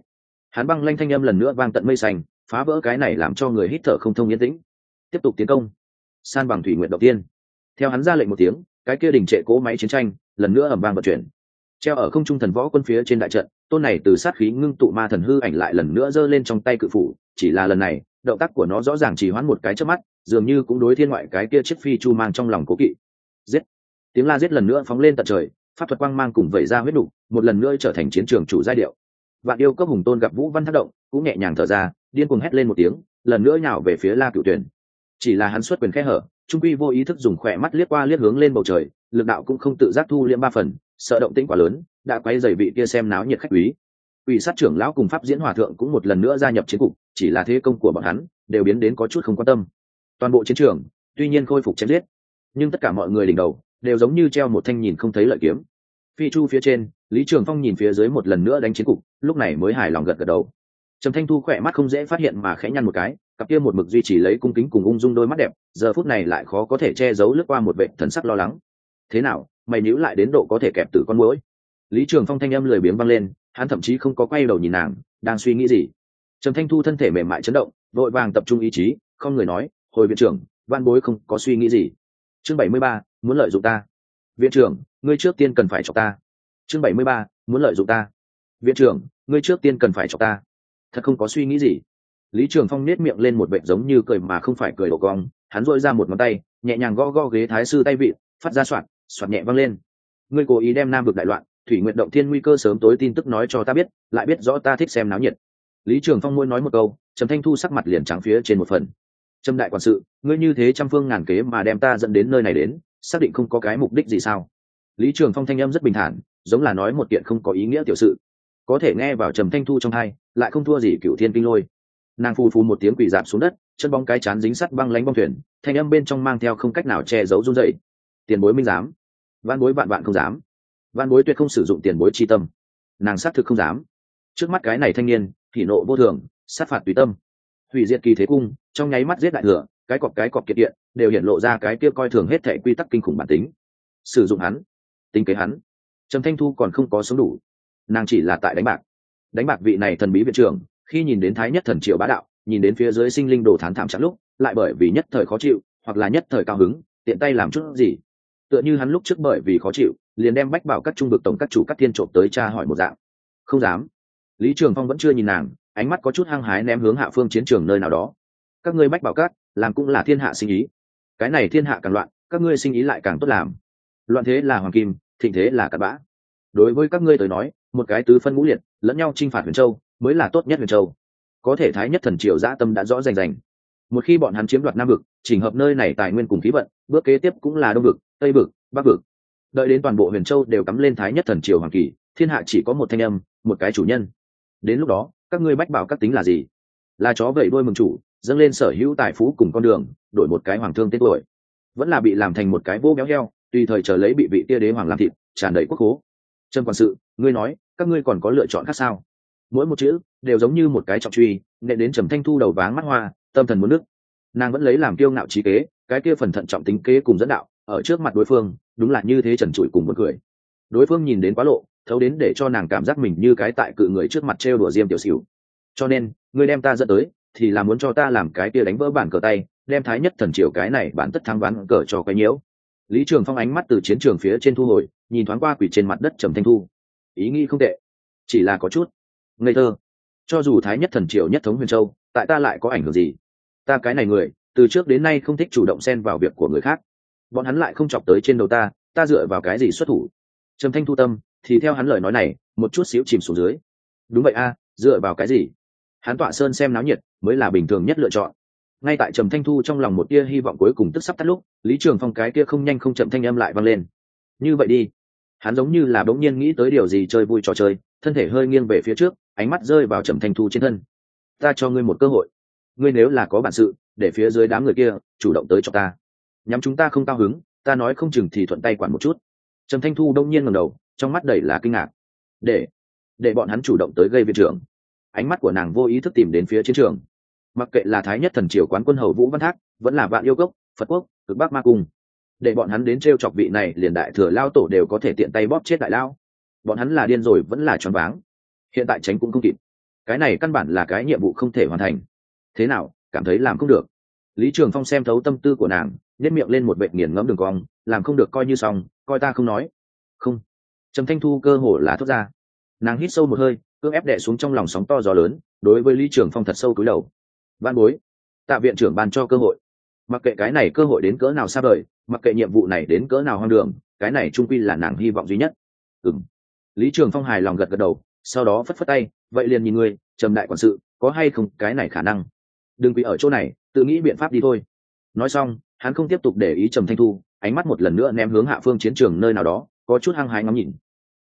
Hắn băng lanh thanh âm lần nữa vang tận mây sành phá vỡ cái này làm cho người hít thở không thông yên tĩnh. Tiếp tục tiến công. San bằng thủy nguyện đầu tiên. Theo hắn ra lệnh một tiếng, cái kia đình trệ cỗ máy chiến tranh, lần nữa ẩm vang vận chuyển. Treo ở không trung thần võ quân phía trên đại trận tôn này từ sát khí ngưng tụ ma thần hư ảnh lại lần nữa giơ lên trong tay cự phủ, chỉ là lần này, động tác của nó rõ ràng chỉ hoãn một cái trước mắt, dường như cũng đối thiên ngoại cái kia chiếc phi chu mang trong lòng cố kỵ. Giết! Tiếng la giết lần nữa phóng lên tận trời, pháp thuật quang mang cùng vẩy ra huyết đủ, một lần nữa trở thành chiến trường chủ giai điệu. Vạn yêu cấp hùng tôn gặp vũ văn thác động, cũng nhẹ nhàng thở ra, điên cuồng hét lên một tiếng, lần nữa nhào về phía la cựu tuyển chỉ là hắn xuất quyền khe hở, trung quy vô ý thức dùng khỏe mắt liếc qua liếc hướng lên bầu trời, lực đạo cũng không tự giác thu liễm ba phần, sợ động tĩnh quá lớn đã quay dày vị kia xem náo nhiệt khách quý. Ủy sát trưởng lão cùng pháp diễn hòa thượng cũng một lần nữa gia nhập chiến cục, chỉ là thế công của bọn hắn đều biến đến có chút không quan tâm. Toàn bộ chiến trường, tuy nhiên khôi phục chém giết, nhưng tất cả mọi người đỉnh đầu đều giống như treo một thanh nhìn không thấy lợi kiếm. Phi chu phía trên, lý trường phong nhìn phía dưới một lần nữa đánh chiến cục, lúc này mới hài lòng gật gật đầu. Trầm thanh thu khỏe mắt không dễ phát hiện mà khẽ nhăn một cái, cặp kia một mực duy trì lấy cung kính cùng ung dung đôi mắt đẹp, giờ phút này lại khó có thể che giấu lướt qua một vệ thần sắc lo lắng. Thế nào, mày níu lại đến độ có thể kẹp tử con mũi lý trường phong thanh âm lười biếng văng lên, hắn thậm chí không có quay đầu nhìn nàng, đang suy nghĩ gì. Trầm thanh thu thân thể mềm mại chấn động, vội vàng tập trung ý chí, không người nói, hồi viện trưởng, văn bối không có suy nghĩ gì. Chương bảy mươi ba, muốn lợi dụng ta. Viện trưởng, ngươi trước tiên cần phải chọc ta. Chương bảy mươi ba, muốn lợi dụng ta. Viện trưởng, ngươi trước tiên cần phải chọc ta. Thật không có suy nghĩ gì. Lý trường phong nết miệng lên một vệ giống như cười mà không phải cười đổ cong, hắn dội ra một ngón tay, nhẹ nhàng gõ gõ ghế thái sư tay vị, phát ra soạn soạt nhẹ văng lên. Ngươi cố ý đem nam vực đại loạn thủy nguyện động thiên nguy cơ sớm tối tin tức nói cho ta biết, lại biết rõ ta thích xem náo nhiệt. Lý trường phong môi nói một câu, trầm thanh thu sắc mặt liền trắng phía trên một phần. Trâm đại quản sự, ngươi như thế trăm phương ngàn kế mà đem ta dẫn đến nơi này đến, xác định không có cái mục đích gì sao? Lý trường phong thanh âm rất bình thản, giống là nói một kiện không có ý nghĩa tiểu sự. Có thể nghe vào trầm thanh thu trong hai, lại không thua gì cựu thiên kinh lôi. Nàng phù phù một tiếng quỷ dạp xuống đất, chân bóng cái chán dính sắt băng lánh bong thuyền, thanh âm bên trong mang theo không cách nào che giấu run dậy tiền bối minh dám văn bối bạn bạn không dám văn bối tuyệt không sử dụng tiền bối chi tâm. Nàng xác thực không dám. Trước mắt cái này thanh niên thì nộ vô thường, sát phạt tùy tâm. Hủy diệt kỳ thế cung, trong nháy mắt giết đại thừa, cái cọp cái cọp kiệt điện, đều hiện lộ ra cái kia coi thường hết thệ quy tắc kinh khủng bản tính. Sử dụng hắn, tính kế hắn. Trầm thanh thu còn không có sống đủ. Nàng chỉ là tại đánh bạc. Đánh bạc vị này thần bí viện trưởng, khi nhìn đến thái nhất thần triệu bá đạo, nhìn đến phía dưới sinh linh đồ thán thảm chẳng lúc, lại bởi vì nhất thời khó chịu, hoặc là nhất thời cao hứng, tiện tay làm chút gì tựa như hắn lúc trước bởi vì khó chịu, liền đem bách bảo các trung vực tổng các chủ các thiên trộm tới cha hỏi một dạng. Không dám. Lý trường phong vẫn chưa nhìn nàng, ánh mắt có chút hăng hái ném hướng hạ phương chiến trường nơi nào đó. Các ngươi bách bảo các làm cũng là thiên hạ sinh ý. Cái này thiên hạ càng loạn, các ngươi sinh ý lại càng tốt làm. Loạn thế là hoàng kim, thịnh thế là cặn bã. Đối với các ngươi tới nói, một cái tứ phân ngũ liệt, lẫn nhau t r i n h phạt huyền châu, mới là tốt nhất huyền châu. Có thể thái nhất thần triều dã tâm đã rõ rành rành. Một khi bọn hắn chiếm đoạt nam vực, chỉnh hợp nơi này tài nguyên cùng khí vận, bước kế tiếp cũng là đông vực tây vực bắc vực đợi đến toàn bộ huyền châu đều cắm lên thái nhất thần triều hoàng kỳ, thiên hạ chỉ có một thanh âm, một cái chủ nhân. Đến lúc đó, các ngươi bách bảo các tính là gì? Là chó vẩy đôi mừng chủ, dâng lên sở hữu tài phú cùng con đường, đổi một cái hoàng thương tên tuổi. Vẫn là bị làm thành một cái vô béo heo, tùy thời chờ lấy bị vị tia đế hoàng làm thịt, tràn đầy quốc hố trần quản sự, ngươi nói, các ngươi còn có lựa chọn khác sao? Mỗi một chữ đều giống như một cái trọng truy nệ đến trầm thanh thu đầu váng mắt hoa, tâm thần muốn nước nàng vẫn lấy làm kiêu ngạo trí kế, cái kia phần thận trọng tính kế cùng dẫn đạo ở trước mặt đối phương, đúng là như thế trần trụi cùng một cười. Đối phương nhìn đến quá lộ, thấu đến để cho nàng cảm giác mình như cái tại cự người trước mặt trêu đùa diêm tiểu xỉu cho nên, ngươi đem ta dẫn tới, thì là muốn cho ta làm cái kia đánh vỡ bản cờ tay, đem thái nhất thần triều cái này bản tất thắng ván cờ cho cái nhiễu. Lý trường phong ánh mắt từ chiến trường phía trên thu hồi, nhìn thoáng qua quỷ trên mặt đất trầm thanh thu. Ý nghĩ không tệ, chỉ là có chút ngây thơ. Cho dù thái nhất thần triều nhất thống huyền châu, tại ta lại có ảnh hưởng gì? Ta cái này người, từ trước đến nay không thích chủ động xen vào việc của người khác bọn hắn lại không chọc tới trên đầu ta ta dựa vào cái gì xuất thủ? Trầm thanh thu tâm, thì theo hắn lời nói này, một chút xíu chìm xuống dưới. Đúng vậy a, dựa vào cái gì? Hắn tọa sơn xem náo nhiệt, mới là bình thường nhất lựa chọn. Ngay tại trầm thanh thu trong lòng một tia hy vọng cuối cùng tức sắp tắt lúc, lý trường phong cái kia không nhanh không chậm thanh âm lại vang lên. Như vậy đi. Hắn giống như là bỗng nhiên nghĩ tới điều gì chơi vui trò chơi, thân thể hơi nghiêng về phía trước, ánh mắt rơi vào trầm thanh thu trên thân. Ta cho ngươi một cơ hội. Ngươi nếu là có bản sự, để phía dưới đám người kia chủ động tới cho ta nhắm chúng ta không cao hứng, ta nói không chừng thì thuận tay quản một chút. Trần thanh thu đông nhiên ngầm đầu, trong mắt đầy là kinh ngạc. Để để bọn hắn chủ động tới gây viện trưởng. Ánh mắt của nàng vô ý thức tìm đến phía chiến trường. Mặc kệ là thái nhất thần triều quán quân hầu vũ văn thác, vẫn là vạn yêu cốc, phật quốc, cực bắc ma cung. Để bọn hắn đến t r e o chọc vị này liền đại thừa lao tổ đều có thể tiện tay bóp chết đại lao. Bọn hắn là điên rồi vẫn là choáng váng. Hiện tại tránh cũng không kịp. Cái này căn bản là cái nhiệm vụ không thể hoàn thành. Thế nào, cảm thấy làm không được. Lý trường phong xem thấu tâm tư của nàng nhét miệng lên một vệ nghiền ngẫm đường cong, làm không được, coi như xong, coi ta không nói. Không. Trầm thanh thu cơ hồ là thốt ra. Nàng hít sâu một hơi, cưỡng ép đẻ xuống trong lòng sóng to gió lớn, đối với lý trường phong thật sâu cúi đầu. Văn bối, tạ viện trưởng ban cho cơ hội. Mặc kệ cái này cơ hội đến cỡ nào xa vời, mặc kệ nhiệm vụ này đến cỡ nào hoang đường, cái này trung quy là nàng hy vọng duy nhất. Ừng lý trường phong hài lòng gật gật đầu, sau đó phất phất tay, vậy liền nhìn ngươi, trầm đại quản sự, có hay không cái này khả năng? Đừng quỳ ở chỗ này, tự nghĩ biện pháp đi thôi. Nói xong hắn không tiếp tục để ý trầm thanh thu, ánh mắt một lần nữa ném hướng hạ phương chiến trường nơi nào đó, có chút hăng hái ngắm nhìn.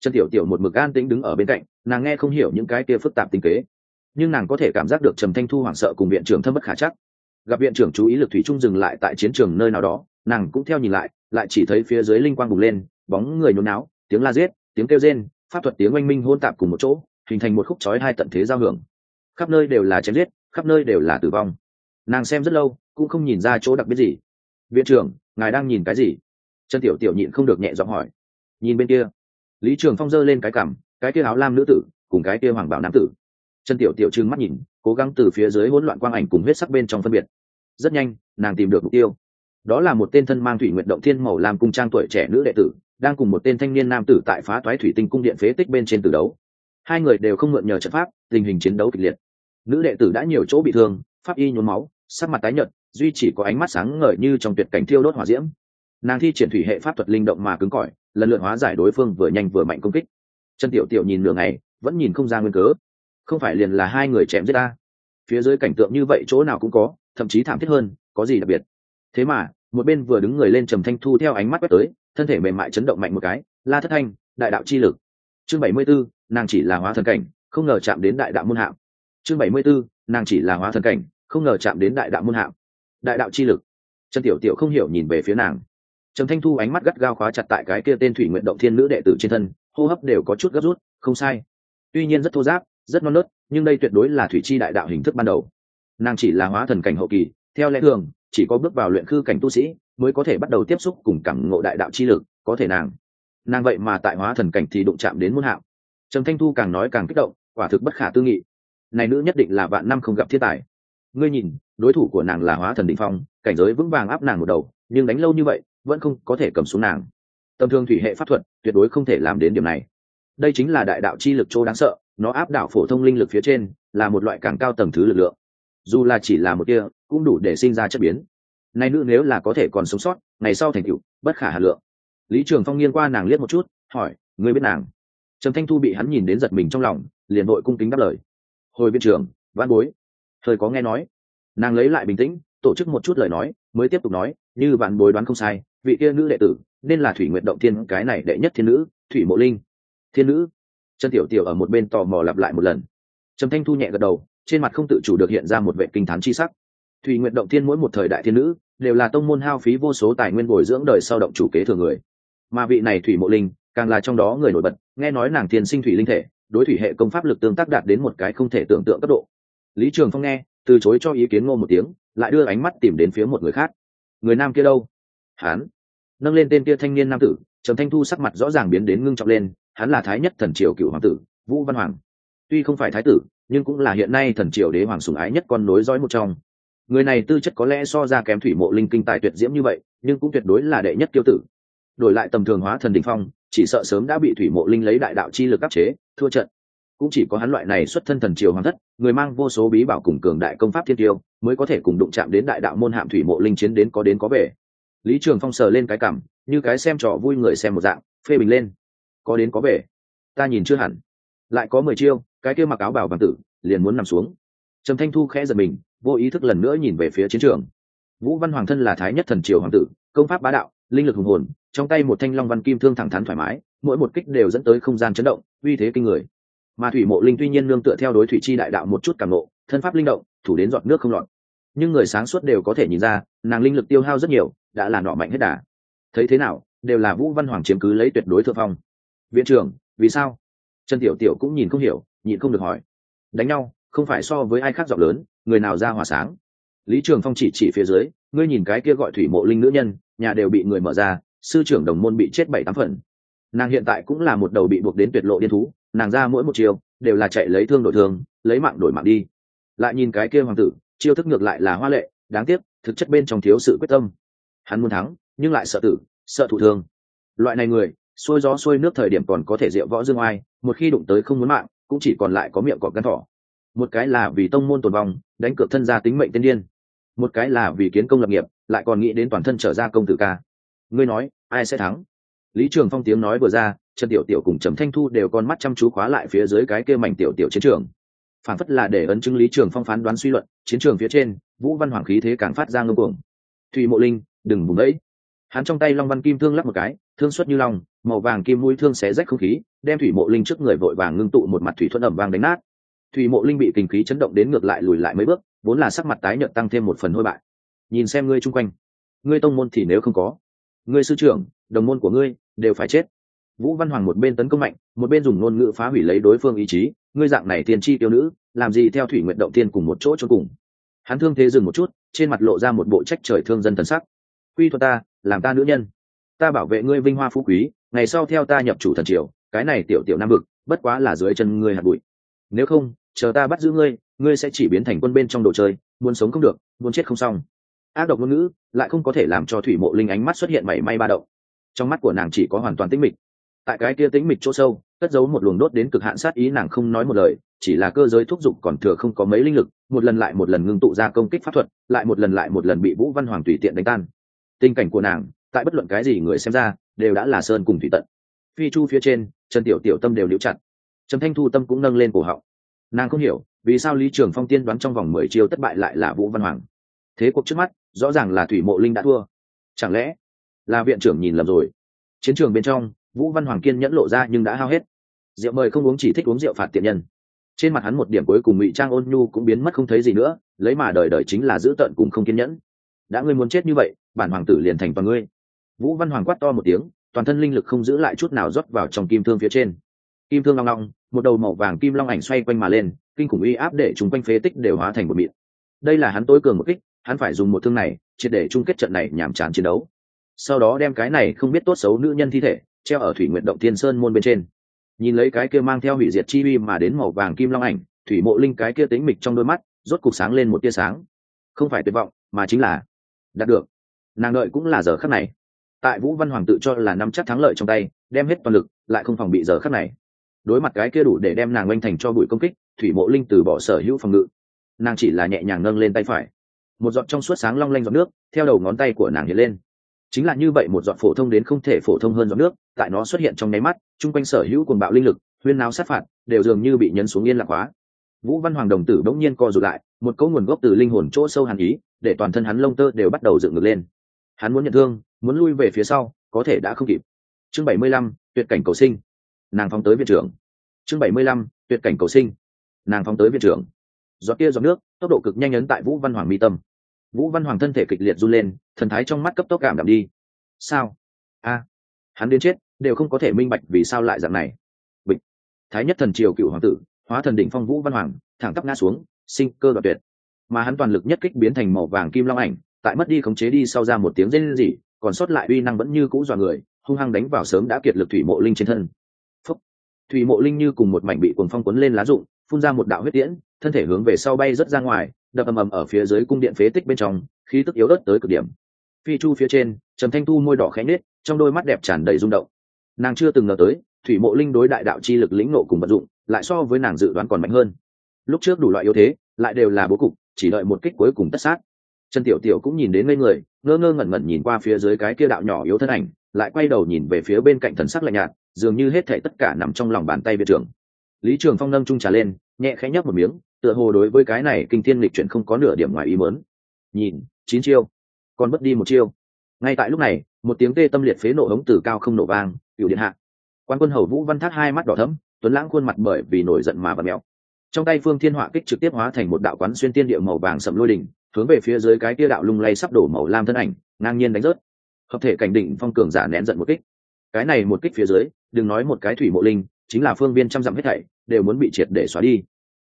Trần tiểu tiểu một mực an tĩnh đứng ở bên cạnh, nàng nghe không hiểu những cái kia phức tạp tình kế. Nhưng nàng có thể cảm giác được trầm thanh thu hoảng sợ cùng viện trưởng thâm bất khả chắc. Gặp viện trưởng chú ý lực thủy trung dừng lại tại chiến trường nơi nào đó, nàng cũng theo nhìn lại lại chỉ thấy phía dưới linh quang bùng lên, bóng người nhốn náo, tiếng la giết, tiếng kêu rên, pháp thuật tiếng oanh minh hôn tạp cùng một chỗ, hình thành một khúc chói hai tận thế giao hưởng. Khắp nơi đều là chém giết, khắp nơi đều là tử vong. Nàng xem rất lâu, cũng không nhìn ra chỗ đặc biệt gì viện trưởng, ngài đang nhìn cái gì? Trần tiểu tiểu nhịn không được nhẹ giọng hỏi. Nhìn bên kia. Lý trường phong giơ lên cái cằm, cái kia áo lam nữ tử, cùng cái kia hoàng bảo nam tử. Trần tiểu tiểu trừng mắt nhìn, cố gắng từ phía dưới hỗn loạn quang ảnh cùng huyết sắc bên trong phân biệt. Rất nhanh, nàng tìm được mục tiêu. Đó là một tên thân mang thủy nguyện động thiên màu làm cung trang tuổi trẻ nữ đệ tử, đang cùng một tên thanh niên nam tử tại phá toái thủy tinh cung điện phế tích bên trên từ đấu. Hai người đều không mượn nhờ trận pháp, tình hình chiến đấu kịch liệt. Nữ đệ tử đã nhiều chỗ bị thương, pháp y nhuốm máu, sắc mặt tái nhợt duy chỉ có ánh mắt sáng ngời như trong tuyệt cảnh thiêu đốt hỏa diễm. Nàng thi triển thủy hệ pháp thuật linh động mà cứng cỏi lần lượt hóa giải đối phương vừa nhanh vừa mạnh công kích. Chân tiểu tiểu nhìn nửa ngày vẫn nhìn không ra nguyên cớ. Không phải liền là hai người chém giết ta. Phía dưới cảnh tượng như vậy chỗ nào cũng có thậm chí thảm thiết hơn có gì đặc biệt? Thế mà một bên vừa đứng người lên trầm thanh thu theo ánh mắt quét tới thân thể mềm mại chấn động mạnh một cái la thất thanh đại đạo chi lực. Chương bảy mươi 74, nàng chỉ là hóa thần cảnh không ngờ chạm đến đại đạo môn hạng chương bảy mươi 74, nàng chỉ là hóa thần cảnh không ngờ chạm đến đại đạo môn hạng đại đạo chi lực. Trần tiểu tiểu không hiểu nhìn về phía nàng. Trần thanh thu ánh mắt gắt gao khóa chặt tại cái kia tên thủy nguyện động thiên nữ đệ tử trên thân, hô hấp đều có chút gấp rút, không sai. Tuy nhiên rất thô giáp, rất non nớt, nhưng đây tuyệt đối là thủy chi đại đạo hình thức ban đầu. Nàng chỉ là hóa thần cảnh hậu kỳ, theo lẽ thường, chỉ có bước vào luyện khư cảnh tu sĩ mới có thể bắt đầu tiếp xúc cùng cảm ngộ đại đạo chi lực, có thể nàng. Nàng vậy mà tại hóa thần cảnh thì đụng chạm đến muôn hạng. trầm thanh thu càng nói càng kích động, quả thực bất khả tư nghị. Này nữ nhất định là vạn năm không gặp thiên tài ngươi nhìn, đối thủ của nàng là hóa thần định phong, cảnh giới vững vàng áp nàng một đầu, nhưng đánh lâu như vậy, vẫn không có thể cầm xuống nàng. Tầm thường thủy hệ pháp thuật, tuyệt đối không thể làm đến điểm này. Đây chính là đại đạo chi lực chỗ đáng sợ, nó áp đảo phổ thông linh lực phía trên, là một loại càng cao tầng thứ lực lượng. Dù là chỉ là một kia cũng đủ để sinh ra chất biến. Nay nữ nếu là có thể còn sống sót, ngày sau thành cựu bất khả hà lượng. Lý trường phong nghiêng qua nàng liếc một chút, hỏi, ngươi biết nàng? Trầm thanh thu bị hắn nhìn đến giật mình trong lòng, liền đội cung kính đáp lời. Hồi biên trưởng, văn bối thời có nghe nói. Nàng lấy lại bình tĩnh, tổ chức một chút lời nói, mới tiếp tục nói, như bạn bối đoán không sai, vị kia nữ đệ tử nên là thủy nguyện động thiên, cái này đệ nhất thiên nữ, thủy mộ linh. Thiên nữ? Chân tiểu tiểu ở một bên tò mò lặp lại một lần. Trầm thanh thu nhẹ gật đầu, trên mặt không tự chủ được hiện ra một vệ kinh thán chi sắc. Thủy nguyện động thiên mỗi một thời đại thiên nữ, đều là tông môn hao phí vô số tài nguyên bồi dưỡng đời sau động chủ kế thừa người. Mà vị này thủy mộ linh, càng là trong đó người nổi bật, nghe nói nàng thiên sinh thủy linh thể, đối thủy hệ công pháp lực tương tác đạt đến một cái không thể tưởng tượng cấp độ lý trường phong nghe, từ chối cho ý kiến ngô một tiếng, lại đưa ánh mắt tìm đến phía một người khác. Người nam kia đâu? Hán nâng lên tên kia thanh niên nam tử, trầm thanh thu sắc mặt rõ ràng biến đến ngưng trọng lên, hắn là thái nhất thần triều cựu hoàng tử, vũ văn hoàng. Tuy không phải thái tử, nhưng cũng là hiện nay thần triều đế hoàng sùng ái nhất con nối dõi một trong. Người này tư chất có lẽ so ra kém thủy mộ linh kinh tài tuyệt diễm như vậy, nhưng cũng tuyệt đối là đệ nhất kiêu tử. Đổi lại tầm thường hóa thần đình phong, chỉ sợ sớm đã bị thủy mộ linh lấy đại đạo chi lực áp chế, thua trận cũng chỉ có hắn loại này xuất thân thần triều hoàng thất, người mang vô số bí bảo cùng cường đại công pháp thiên tiêu, mới có thể cùng đụng chạm đến đại đạo môn hạm thủy mộ linh chiến đến có đến có về. Lý trường phong sờ lên cái cảm, như cái xem trò vui người xem một dạng, phê bình lên. Có đến có về. Ta nhìn chưa hẳn. Lại có mười chiêu, cái kia mặc áo bảo vàng tử, liền muốn nằm xuống. Trầm thanh thu khẽ giật mình, vô ý thức lần nữa nhìn về phía chiến trường. Vũ văn hoàng thân là thái nhất thần triều hoàng tử, công pháp bá đạo, linh lực hùng hồn, trong tay một thanh long văn kim thương thẳng thắn thoải mái, mỗi một kích đều dẫn tới không gian chấn động, uy thế kinh người mà thủy mộ linh tuy nhiên nương tựa theo đối thủy chi đại đạo một chút cảm ngộ thân pháp linh động, thủ đến giọt nước không lọt. Nhưng người sáng suốt đều có thể nhìn ra, nàng linh lực tiêu hao rất nhiều, đã là nọ mạnh hết đà. Thấy thế nào, đều là vũ văn hoàng chiếm cứ lấy tuyệt đối thượng phong. Viện trưởng, vì sao? Trần tiểu tiểu cũng nhìn không hiểu, nhịn không được hỏi. Đánh nhau, không phải so với ai khác giọng lớn, người nào ra hỏa sáng? Lý trường phong chỉ chỉ phía dưới, ngươi nhìn cái kia gọi thủy mộ linh nữ nhân, nhà đều bị người mở ra, sư trưởng đồng môn bị chết bảy tám phần. Nàng hiện tại cũng là một đầu bị buộc đến tuyệt lộ điên thú nàng ra mỗi một chiều, đều là chạy lấy thương đổi thương, lấy mạng đổi mạng đi. Lại nhìn cái kia hoàng tử, chiêu thức ngược lại là hoa lệ, đáng tiếc, thực chất bên trong thiếu sự quyết tâm. Hắn muốn thắng, nhưng lại sợ tử, sợ thụ thương. Loại này người, xuôi gió xuôi nước thời điểm còn có thể rượu võ dương oai, một khi đụng tới không muốn mạng, cũng chỉ còn lại có miệng cọp gắn thỏ. Một cái là vì tông môn tồn vong, đánh cược thân gia tính mệnh tiên điên. Một cái là vì kiến công lập nghiệp, lại còn nghĩ đến toàn thân trở ra công tử ca. Ngươi nói, ai sẽ thắng? Lý trường phong tiếng nói vừa ra trần tiểu tiểu cùng trầm thanh thu đều con mắt chăm chú khóa lại phía dưới cái kia mảnh tiểu tiểu chiến trường. Phản phất là để ấn chứng lý trường phong phán đoán suy luận, chiến trường phía trên, vũ văn hoàng khí thế càng phát ra ngưng cuồng. Thùy mộ linh, đừng bùng đẫy hắn trong tay long văn kim thương lắp một cái, thương xuất như long, màu vàng kim mũi thương xé rách không khí, đem thủy mộ linh trước người vội vàng ngưng tụ một mặt thủy thuận ẩm vàng đánh nát. Thủy mộ linh bị kinh khí chấn động đến ngược lại lùi lại mấy bước, vốn là sắc mặt tái nhợt tăng thêm một phần hôi bại. Nhìn xem ngươi chung quanh, ngươi tông môn thì nếu không có, ngươi sư trưởng, đồng môn của ngươi đều phải chết vũ văn hoàng một bên tấn công mạnh, một bên dùng ngôn ngữ phá hủy lấy đối phương ý chí, ngươi dạng này tiên tri tiêu nữ, làm gì theo thủy nguyện động tiên cùng một chỗ cho cùng? Hắn thương thế dừng một chút, trên mặt lộ ra một bộ trách trời thương dân thần sắc. Quy thuật ta, làm ta nữ nhân. Ta bảo vệ ngươi vinh hoa phú quý, ngày sau theo ta nhập chủ thần triều, cái này tiểu tiểu nam vực, bất quá là dưới chân ngươi hạt bụi. Nếu không, chờ ta bắt giữ ngươi ngươi sẽ chỉ biến thành quân bên trong đồ chơi, muốn sống không được, muốn chết không xong. Ác độc ngôn ngữ lại không có thể làm cho thủy mộ linh ánh mắt xuất hiện mảy may ba động. Trong mắt của nàng chỉ có hoàn toàn tĩnh mịch tại cái kia tĩnh mịch chỗ sâu, cất giấu một luồng đốt đến cực hạn sát ý nàng không nói một lời, chỉ là cơ giới thúc giục còn thừa không có mấy linh lực, một lần lại một lần ngưng tụ ra công kích pháp thuật, lại một lần lại một lần bị vũ văn hoàng tùy tiện đánh tan. Tình cảnh của nàng, tại bất luận cái gì người xem ra, đều đã là sơn cùng thủy tận. Phi chu phía trên, trần tiểu tiểu tâm đều liễu chặt. Trần thanh thu tâm cũng nâng lên cổ họng. Nàng không hiểu, vì sao lý trường phong tiên đoán trong vòng mười chiêu thất bại lại là vũ văn hoàng. Thế cuộc trước mắt, rõ ràng là thủy mộ linh đã thua. Chẳng lẽ là viện trưởng nhìn lầm rồi? Chiến trường bên trong vũ văn hoàng kiên nhẫn lộ ra nhưng đã hao hết. Rượu mời không uống chỉ thích uống rượu phạt tiện nhân. Trên mặt hắn một điểm cuối cùng ngụy trang ôn nhu cũng biến mất không thấy gì nữa, lấy mà đời đời chính là giữ tợn cùng không kiên nhẫn. Đã ngươi muốn chết như vậy, bản hoàng tử liền thành vào ngươi. Vũ văn hoàng quát to một tiếng, toàn thân linh lực không giữ lại chút nào rót vào trong kim thương phía trên. Kim thương long long, một đầu màu vàng kim long ảnh xoay quanh mà lên, kinh khủng uy áp để chúng quanh phế tích đều hóa thành một mịn. Đây là hắn tối cường một kích, hắn phải dùng một thương này, triệt để chung kết trận này nhảm chán chiến đấu. Sau đó đem cái này không biết tốt xấu nữ nhân thi thể treo ở thủy nguyện động thiên sơn môn bên trên. Nhìn lấy cái kia mang theo hủy diệt chi uy mà đến màu vàng kim long ảnh, thủy mộ linh cái kia tính mịch trong đôi mắt, rốt cục sáng lên một tia sáng. Không phải tuyệt vọng, mà chính là đạt được. Nàng đợi cũng là giờ khắc này. Tại vũ văn hoàng tự cho là nắm chắc thắng lợi trong tay, đem hết toàn lực, lại không phòng bị giờ khắc này. Đối mặt cái kia đủ để đem nàng oanh thành cho bụi công kích, thủy mộ linh từ bỏ sở hữu phòng ngự. Nàng chỉ là nhẹ nhàng nâng lên tay phải. Một giọt trong suốt sáng long lanh giọt nước, theo đầu ngón tay của nàng hiện lên chính là như vậy một giọt phổ thông đến không thể phổ thông hơn giọt nước, tại nó xuất hiện trong nháy mắt, chung quanh sở hữu cuồng bạo linh lực, huyên náo sát phạt, đều dường như bị nhấn xuống yên lạc hóa vũ văn hoàng đồng tử bỗng nhiên co rụt lại, một cấu nguồn gốc từ linh hồn chỗ sâu hàn ý, để toàn thân hắn lông tơ đều bắt đầu dựng ngược lên. Hắn muốn nhận thương, muốn lui về phía sau, có thể đã không kịp. Chương bảy mươi lăm, tuyệt cảnh cầu sinh. Nàng phóng tới viện trưởng. Chương bảy mươi lăm, tuyệt cảnh cầu sinh. Nàng phóng tới viện trưởng. Giọt kia giọt nước, tốc độ cực nhanh ấn tại vũ văn hoàng mi tâm vũ văn hoàng thân thể kịch liệt run lên, thần thái trong mắt cấp tốc cảm đạm đi. Sao? A, hắn đến chết, đều không có thể minh bạch vì sao lại dạng này. Bịch. Thái nhất thần triều cựu hoàng tử, hóa thần đỉnh phong vũ văn hoàng, thẳng tắp ngã xuống, sinh cơ đoạt tuyệt. Mà hắn toàn lực nhất kích biến thành màu vàng kim long ảnh, tại mất đi khống chế đi sau ra một tiếng rên rỉ, còn sót lại uy năng vẫn như cũ dọa người, hung hăng đánh vào sớm đã kiệt lực thủy mộ linh trên thân. Phúc. thủy mộ linh như cùng một mảnh bị cuồng phong cuốn lên lá rụng, phun ra một đạo huyết tiễn thân thể hướng về sau bay rất ra ngoài, đập ầm ầm ở phía dưới cung điện phế tích bên trong, khí tức yếu ớt tới cực điểm. Phi chu phía trên, trầm thanh thu môi đỏ khẽ nết trong đôi mắt đẹp tràn đầy rung động. Nàng chưa từng ngờ tới, thủy mộ linh đối đại đạo chi lực lĩnh nộ cùng vận dụng, lại so với nàng dự đoán còn mạnh hơn. Lúc trước đủ loại yếu thế, lại đều là bố cục, chỉ đợi một kích cuối cùng tất sát. Trần tiểu tiểu cũng nhìn đến ngây người, ngơ ngơ ngẩn ngẩn nhìn qua phía dưới cái kia đạo nhỏ yếu thân ảnh, lại quay đầu nhìn về phía bên cạnh thần sắc lạnh nhạt, dường như hết thể tất cả nằm trong lòng bàn tay viện trưởng. Lý trường phong nâng trung trà lên, nhẹ khẽ nhấp một miếng tựa hồ đối với cái này kinh thiên lịch chuyển không có nửa điểm ngoài ý mớn nhìn, chín chiêu, còn mất đi một chiêu. Ngay tại lúc này, một tiếng tê tâm liệt phế nổ hống từ cao không nổ vang cựu điện hạ. Quan quân hầu vũ văn thác hai mắt đỏ thấm tuấn lãng khuôn mặt bởi vì nổi giận mà và mèo. Trong tay phương thiên họa kích trực tiếp hóa thành một đạo quán xuyên tiên địa màu vàng sậm lôi đỉnh, hướng về phía dưới cái tia đạo lung lay sắp đổ màu lam thân ảnh, ngang nhiên đánh rớt. Hợp thể cảnh đỉnh phong cường giả nén giận một kích. Cái này một kích phía dưới, đừng nói một cái thủy mộ linh, chính là phương viên trăm dặm hết thảy, đều muốn bị triệt để xóa đi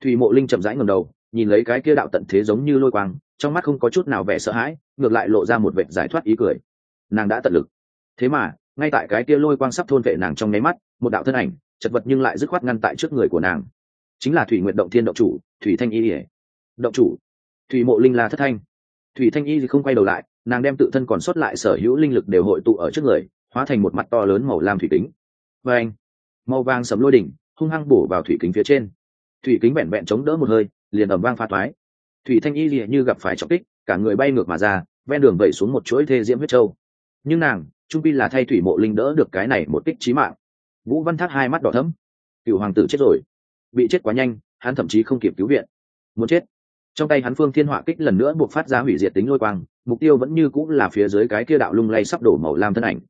thủy mộ linh chậm rãi ngầm đầu, nhìn lấy cái kia đạo tận thế giống như lôi quang, trong mắt không có chút nào vẻ sợ hãi, ngược lại lộ ra một vệ giải thoát ý cười. Nàng đã tận lực. Thế mà, ngay tại cái kia lôi quang sắp thôn vệ nàng trong nháy mắt, một đạo thân ảnh, chật vật nhưng lại dứt khoát ngăn tại trước người của nàng. Chính là thủy nguyện động thiên động chủ, thủy thanh y ỉa động chủ. Thủy mộ linh là thất thanh. Thủy thanh y thì không quay đầu lại, nàng đem tự thân còn sót lại sở hữu linh lực đều hội tụ ở trước người, hóa thành một mặt to lớn màu lam thủy kính. Và anh, màu vàng sấm lôi đỉnh, hung hăng bổ vào thủy kính phía trên thủy kính vẹn vẹn chống đỡ một hơi, liền ẩm vang pha toái thủy thanh y lìa như gặp phải trọng kích, cả người bay ngược mà ra, ven đường vẩy xuống một chuỗi thê diễm huyết trâu nhưng nàng, trung pi là thay thủy mộ linh đỡ được cái này một kích trí mạng. Vũ văn thác hai mắt đỏ thấm cựu hoàng tử chết rồi. Bị chết quá nhanh, hắn thậm chí không kịp cứu viện. Muốn chết. Trong tay hắn phương thiên họa kích lần nữa buộc phát ra hủy diệt tính lôi quang, mục tiêu vẫn như cũng là phía dưới cái kia đạo lung lay sắp đổ màu lam thân ảnh.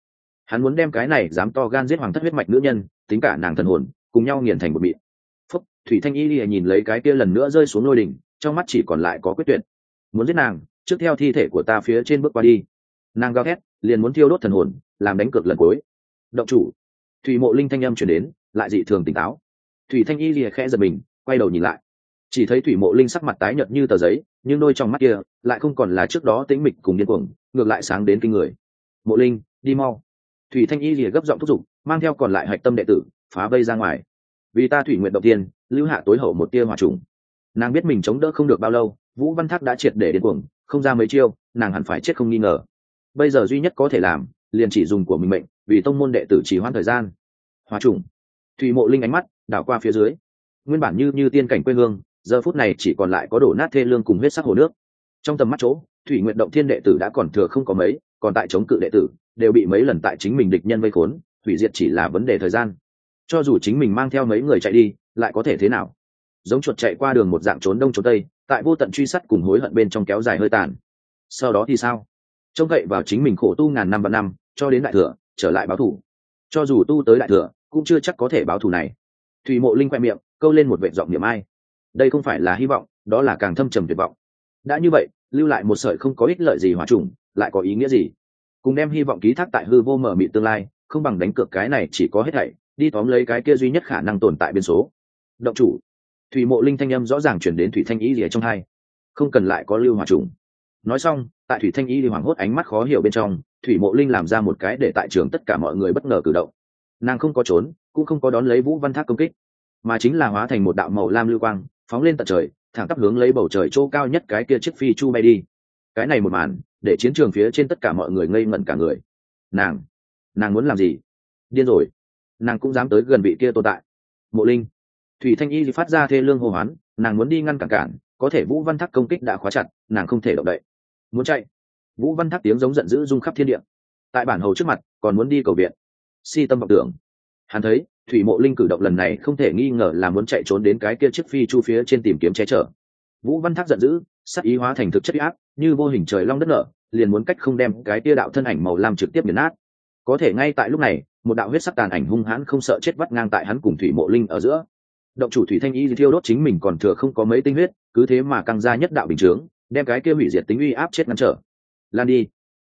Hắn muốn đem cái này dám to gan giết hoàng thất huyết mạch nữ nhân, tính cả nàng thần hồn, cùng nhau nghiền thành một mịn thủy thanh y lìa nhìn lấy cái kia lần nữa rơi xuống lôi đỉnh, trong mắt chỉ còn lại có quyết tuyệt. Muốn giết nàng, trước theo thi thể của ta phía trên bước qua đi. Nàng gào thét, liền muốn thiêu đốt thần hồn, làm đánh cược lần cuối. Động chủ. Thủy mộ linh thanh âm chuyển đến, lại dị thường tỉnh táo. Thủy thanh y lìa khẽ giật mình, quay đầu nhìn lại. Chỉ thấy thủy mộ linh sắc mặt tái nhợt như tờ giấy, nhưng đôi trong mắt kia lại không còn là trước đó tĩnh mịch cùng điên cuồng, ngược lại sáng đến kinh người. Mộ linh, đi mau. Thủy thanh y lìa gấp giọng thúc giục, mang theo còn lại hạch tâm đệ tử, phá vây ra ngoài. Vì ta thủy nguyện động tiên lưu hạ tối hậu một tia hòa trùng. Nàng biết mình chống đỡ không được bao lâu, vũ văn thác đã triệt để đến cuồng, không ra mấy chiêu, nàng hẳn phải chết không nghi ngờ. Bây giờ duy nhất có thể làm, liền chỉ dùng của mình mệnh, vì tông môn đệ tử chỉ hoãn thời gian. Hòa trùng. Thủy mộ linh ánh mắt, đảo qua phía dưới. Nguyên bản như như tiên cảnh quê hương, giờ phút này chỉ còn lại có đổ nát thê lương cùng huyết sắc hồ nước. Trong tầm mắt chỗ, thủy nguyện động thiên đệ tử đã còn thừa không có mấy, còn tại chống cự đệ tử, đều bị mấy lần tại chính mình địch nhân vây khốn, hủy diệt chỉ là vấn đề thời gian cho dù chính mình mang theo mấy người chạy đi, lại có thể thế nào? Giống chuột chạy qua đường một dạng trốn đông trốn tây, tại vô tận truy sát cùng hối hận bên trong kéo dài hơi tàn. Sau đó thì sao? Trông cậy vào chính mình khổ tu ngàn năm và năm, cho đến đại thừa, trở lại báo thù. cho dù tu tới đại thừa, cũng chưa chắc có thể báo thù này. Thủy mộ linh khoe miệng, câu lên một vệ giọng niệm ai. Đây không phải là hy vọng, đó là càng thâm trầm tuyệt vọng. Đã như vậy, lưu lại một sợi không có ích lợi gì hòa trùng, lại có ý nghĩa gì? Cùng đem hy vọng ký thác tại hư vô mở mị tương lai, không bằng đánh cược cái này chỉ có hết thảy đi tóm lấy cái kia duy nhất khả năng tồn tại biên số. Động chủ. Thủy mộ linh thanh âm rõ ràng chuyển đến thủy thanh ý rỉa trong hai. Không cần lại có lưu hòa trùng. Nói xong, tại thủy thanh ý thì hoảng hốt ánh mắt khó hiểu bên trong, thủy mộ linh làm ra một cái để tại trường tất cả mọi người bất ngờ cử động. Nàng không có trốn, cũng không có đón lấy vũ văn thác công kích, mà chính là hóa thành một đạo màu lam lưu quang, phóng lên tận trời, thẳng tắp hướng lấy bầu trời chỗ cao nhất cái kia chiếc phi chu bay đi. Cái này một màn, để chiến trường phía trên tất cả mọi người ngây ngẩn cả người. Nàng nàng muốn làm gì? Điên rồi nàng cũng dám tới gần vị kia tồn tại. Mộ linh. Thủy thanh y phát ra thê lương hô hoán, nàng muốn đi ngăn cản cản, có thể vũ văn thác công kích đã khóa chặt, nàng không thể động đậy. Muốn chạy. Vũ văn thác tiếng giống giận dữ rung khắp thiên địa. Tại bản hầu trước mặt, còn muốn đi cầu viện. Si tâm vọng tưởng. Hắn thấy, thủy mộ linh cử động lần này không thể nghi ngờ là muốn chạy trốn đến cái kia chiếc phi chu phía trên tìm kiếm che chở. Vũ văn thác giận dữ, sắc ý hóa thành thực chất áp, như vô hình trời long đất nở, liền muốn cách không đem cái tia đạo thân ảnh màu lam trực tiếp nghiền nát có thể ngay tại lúc này, một đạo huyết sắc tàn ảnh hung hãn không sợ chết vắt ngang tại hắn cùng thủy mộ linh ở giữa. Động chủ thủy thanh y thiêu đốt chính mình còn thừa không có mấy tinh huyết, cứ thế mà căng ra nhất đạo bình chướng, đem cái kia hủy diệt tính uy áp chết ngăn trở. Lan đi.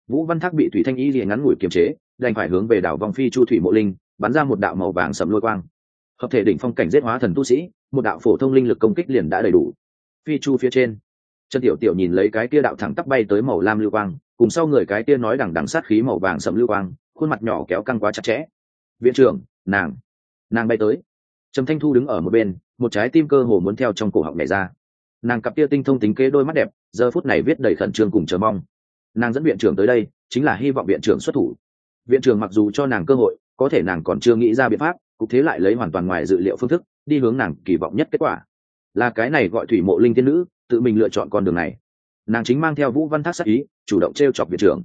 Vũ văn thác bị thủy thanh y liền ngắn ngủi kiềm chế, đành phải hướng về đảo vòng phi chu thủy mộ linh, bắn ra một đạo màu vàng sầm lôi quang. Hợp thể đỉnh phong cảnh giết hóa thần tu sĩ, một đạo phổ thông linh lực công kích liền đã đầy đủ. Phi chu phía trên chân tiểu tiểu nhìn lấy cái kia đạo thẳng tắp bay tới màu lam lưu quang, cùng sau người cái kia nói đằng đằng sát khí màu vàng sầm lưu quang khuôn mặt nhỏ kéo căng quá chặt chẽ. Viện trưởng, nàng. Nàng bay tới. Trầm thanh thu đứng ở một bên, một trái tim cơ hồ muốn theo trong cổ họng này ra. Nàng cặp kia tinh thông tính kế đôi mắt đẹp, giờ phút này viết đầy khẩn trương cùng chờ mong. Nàng dẫn viện trưởng tới đây, chính là hy vọng viện trưởng xuất thủ. Viện trưởng mặc dù cho nàng cơ hội, có thể nàng còn chưa nghĩ ra biện pháp cục thế lại lấy hoàn toàn ngoài dự liệu phương thức, đi hướng nàng kỳ vọng nhất kết quả. Là cái này gọi thủy mộ linh tiên nữ, tự mình lựa chọn con đường này. Nàng chính mang theo vũ văn thác sắc ý, chủ động t r e o chọc viện trưởng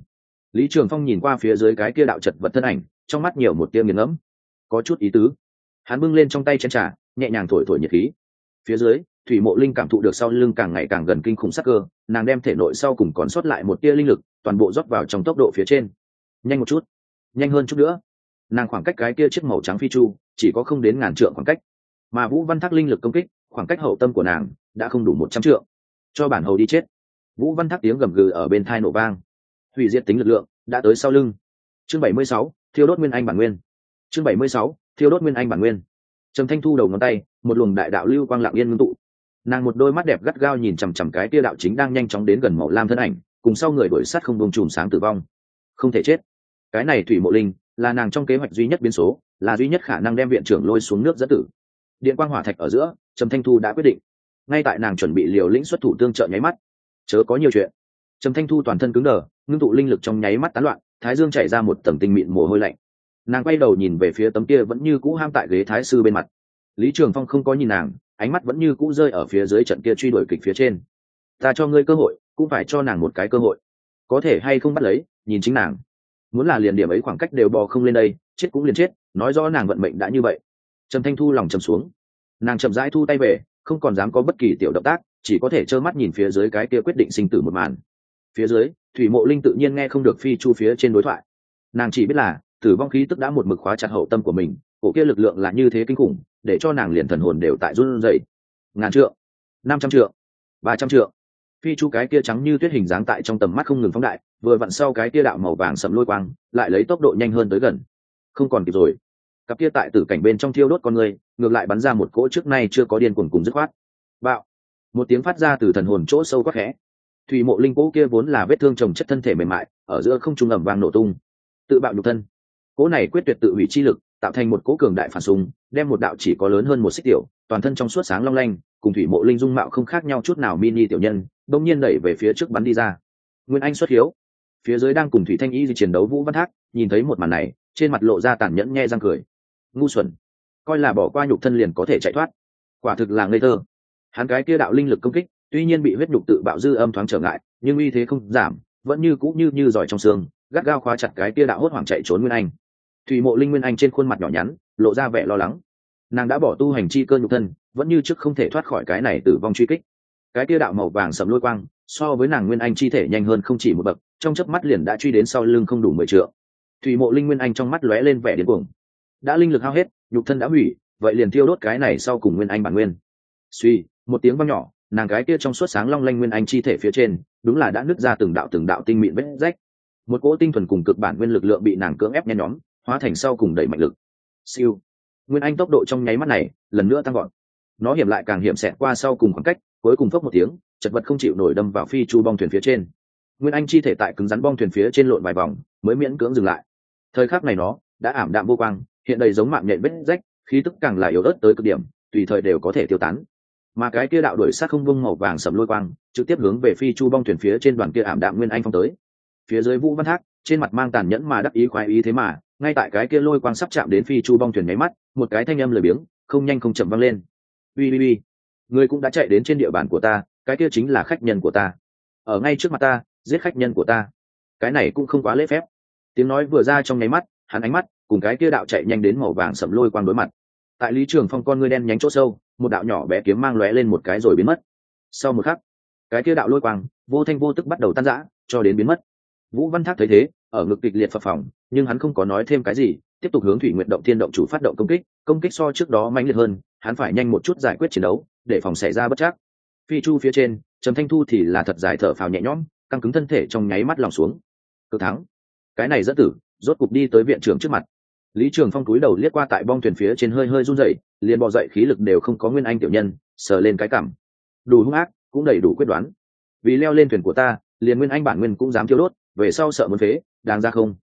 lý trường phong nhìn qua phía dưới cái kia đạo chật vật thân ảnh, trong mắt nhiều một tia nghiền ngẫm. Có chút ý tứ. Hắn bưng lên trong tay chân trà, nhẹ nhàng thổi thổi nhiệt khí. Phía dưới, thủy mộ linh cảm thụ được sau lưng càng ngày càng gần kinh khủng sắc cơ, nàng đem thể nội sau cùng còn sót lại một tia linh lực, toàn bộ rót vào trong tốc độ phía trên. Nhanh một chút. Nhanh hơn chút nữa. Nàng khoảng cách cái kia chiếc màu trắng phi chu, chỉ có không đến ngàn trượng khoảng cách. Mà vũ văn thác linh lực công kích, khoảng cách hậu tâm của nàng đã không đủ một trăm trượng. Cho bản hầu đi chết. Vũ văn thác tiếng gầm gừ ở bên thai nổ vang hủy diệt tính lực lượng, đã tới sau lưng. Chương bảy mươi sáu, thiêu đốt nguyên anh bản nguyên. Chương bảy mươi sáu, thiêu đốt nguyên anh bản nguyên. Trầm thanh thu đầu ngón tay, một luồng đại đạo lưu quang lạng yên ngưng tụ. Nàng một đôi mắt đẹp gắt gao nhìn chằm chằm cái tia đạo chính đang nhanh chóng đến gần màu lam thân ảnh, cùng sau người đuổi sát không bông chùm sáng tử vong. Không thể chết. Cái này thủy mộ linh, là nàng trong kế hoạch duy nhất biến số, là duy nhất khả năng đem viện trưởng lôi xuống nước dẫn tử. Điện quang hỏa thạch ở giữa, trầm thanh thu đã quyết định. Ngay tại nàng chuẩn bị liều lĩnh xuất thủ tương trợ nháy mắt, chớ có nhiều chuyện trầm thanh thu toàn thân cứng đờ, ngưng tụ linh lực trong nháy mắt tán loạn, thái dương chảy ra một tầng tinh mịn mồ hôi lạnh. Nàng quay đầu nhìn về phía tấm kia vẫn như cũ ham tại ghế thái sư bên mặt. Lý trường phong không có nhìn nàng, ánh mắt vẫn như cũ rơi ở phía dưới trận kia truy đuổi kịch phía trên. Ta cho ngươi cơ hội, cũng phải cho nàng một cái cơ hội. Có thể hay không bắt lấy, nhìn chính nàng. Muốn là liền điểm ấy khoảng cách đều bò không lên đây, chết cũng liền chết, nói rõ nàng vận mệnh đã như vậy. Trầm thanh thu lòng trầm xuống. Nàng chậm rãi thu tay về, không còn dám có bất kỳ tiểu động tác, chỉ có thể trơ mắt nhìn phía dưới cái kia quyết định sinh tử một màn phía dưới, thủy mộ linh tự nhiên nghe không được phi chu phía trên đối thoại. Nàng chỉ biết là, tử vong khí tức đã một mực khóa chặt hậu tâm của mình, cổ kia lực lượng là như thế kinh khủng, để cho nàng liền thần hồn đều tại run rẩy. Ngàn trượng, năm trăm trượng, ba trăm trượng. Phi chu cái kia trắng như tuyết hình dáng tại trong tầm mắt không ngừng phóng đại, vừa vặn sau cái kia đạo màu vàng sậm lôi quang, lại lấy tốc độ nhanh hơn tới gần. Không còn kịp rồi. Cặp kia tại tử cảnh bên trong thiêu đốt con người, ngược lại bắn ra một cỗ trước nay chưa có điên cuồng cùng dứt khoát. Bạo. Một tiếng phát ra từ thần hồn chỗ sâu quắc khẽ thủy mộ linh cỗ kia vốn là vết thương trồng chất thân thể mềm mại, ở giữa không trung ẩm vang nổ tung. Tự bạo nhục thân. Cỗ này quyết tuyệt tự hủy chi lực, tạo thành một cỗ cường đại phản súng đem một đạo chỉ có lớn hơn một xích tiểu, toàn thân trong suốt sáng long lanh, cùng thủy mộ linh dung mạo không khác nhau chút nào mini tiểu nhân đông nhiên đẩy về phía trước bắn đi ra. Nguyên anh xuất hiếu. Phía dưới đang cùng thủy thanh y di chiến đấu vũ văn thác, nhìn thấy một màn này, trên mặt lộ ra tàn nhẫn nhe răng cười. Ngu xuẩn. Coi là bỏ qua nhục thân liền có thể chạy thoát. Quả thực là ngây thơ. Hắn cái kia đạo linh lực công kích tuy nhiên bị huyết nhục tự bạo dư âm thoáng trở ngại, nhưng uy thế không giảm, vẫn như cũ như như giỏi trong xương, gắt gao khóa chặt cái kia đạo hốt hoảng chạy trốn nguyên anh. Thủy mộ linh nguyên anh trên khuôn mặt nhỏ nhắn, lộ ra vẻ lo lắng. Nàng đã bỏ tu hành chi cơ nhục thân, vẫn như trước không thể thoát khỏi cái này tử vong truy kích. Cái kia đạo màu vàng sầm lôi quang, so với nàng nguyên anh chi thể nhanh hơn không chỉ một bậc, trong chớp mắt liền đã truy đến sau lưng không đủ mười triệu thủy mộ linh nguyên anh trong mắt lóe lên vẻ điên cuồng. Đã linh lực hao hết, nhục thân đã hủy, vậy liền thiêu đốt cái này sau cùng nguyên anh bản nguyên. Suy một tiếng vang nhỏ nàng gái kia trong suốt sáng long lanh nguyên anh chi thể phía trên, đúng là đã nứt ra từng đạo từng đạo tinh mịn vết rách. Một cỗ tinh thuần cùng cực bản nguyên lực lượng bị nàng cưỡng ép nhen nhóm, hóa thành sau cùng đẩy mạnh lực. Siêu. Nguyên anh tốc độ trong nháy mắt này, lần nữa tăng gọn nó hiểm lại càng hiểm xẹt qua sau cùng khoảng cách, cuối cùng phốc một tiếng, chật vật không chịu nổi đâm vào phi chu bong thuyền phía trên. Nguyên anh chi thể tại cứng rắn bong thuyền phía trên lộn vài vòng, mới miễn cưỡng dừng lại. Thời khắc này nó đã ảm đạm vô quang, hiện đầy giống mạng nhện vết rách, khí tức càng là yếu ớt tới cực điểm, tùy thời đều có thể tiêu tán mà cái kia đạo đuổi sát không vung màu vàng sầm lôi quang, trực tiếp hướng về phi chu bong thuyền phía trên đoàn kia ảm đạm nguyên anh phong tới. Phía dưới vũ văn thác, trên mặt mang tàn nhẫn mà đắc ý khoái ý thế mà, ngay tại cái kia lôi quang sắp chạm đến phi chu bong thuyền nháy mắt, một cái thanh âm lười biếng, không nhanh không chậm vang lên. Ui ui ui người cũng đã chạy đến trên địa bàn của ta, cái kia chính là khách nhân của ta. Ở ngay trước mặt ta, giết khách nhân của ta. Cái này cũng không quá lễ phép. Tiếng nói vừa ra trong nháy mắt, hắn ánh mắt cùng cái kia đạo chạy nhanh đến màu vàng sầm lôi quang đối mặt. Tại lý trường phong con ngươi đen nhánh chỗ sâu một đạo nhỏ bé kiếm mang lóe lên một cái rồi biến mất. Sau một khắc cái kia đạo lôi quang vô thanh vô tức bắt đầu tan rã cho đến biến mất. Vũ văn thác thấy thế ở ngực kịch liệt phập phồng, nhưng hắn không có nói thêm cái gì tiếp tục hướng thủy nguyện động thiên động chủ phát động công kích công kích so trước đó mãnh liệt hơn hắn phải nhanh một chút giải quyết chiến đấu để phòng xảy ra bất chắc. Phi chu phía trên trầm thanh thu thì là thật dài thở phào nhẹ nhõm căng cứng thân thể trong nháy mắt lòng xuống. Cực thắng. Cái này dẫn tử rốt cục đi tới viện trưởng trước mặt lý trường phong cúi đầu liếc qua tại bong thuyền phía trên hơi hơi run dậy liền bò dậy khí lực đều không có nguyên anh tiểu nhân, sờ lên cái cảm. Đủ hung ác, cũng đầy đủ quyết đoán. Vì leo lên thuyền của ta, liền nguyên anh bản nguyên cũng dám thiêu đốt, về sau sợ muốn phế, đáng ra không?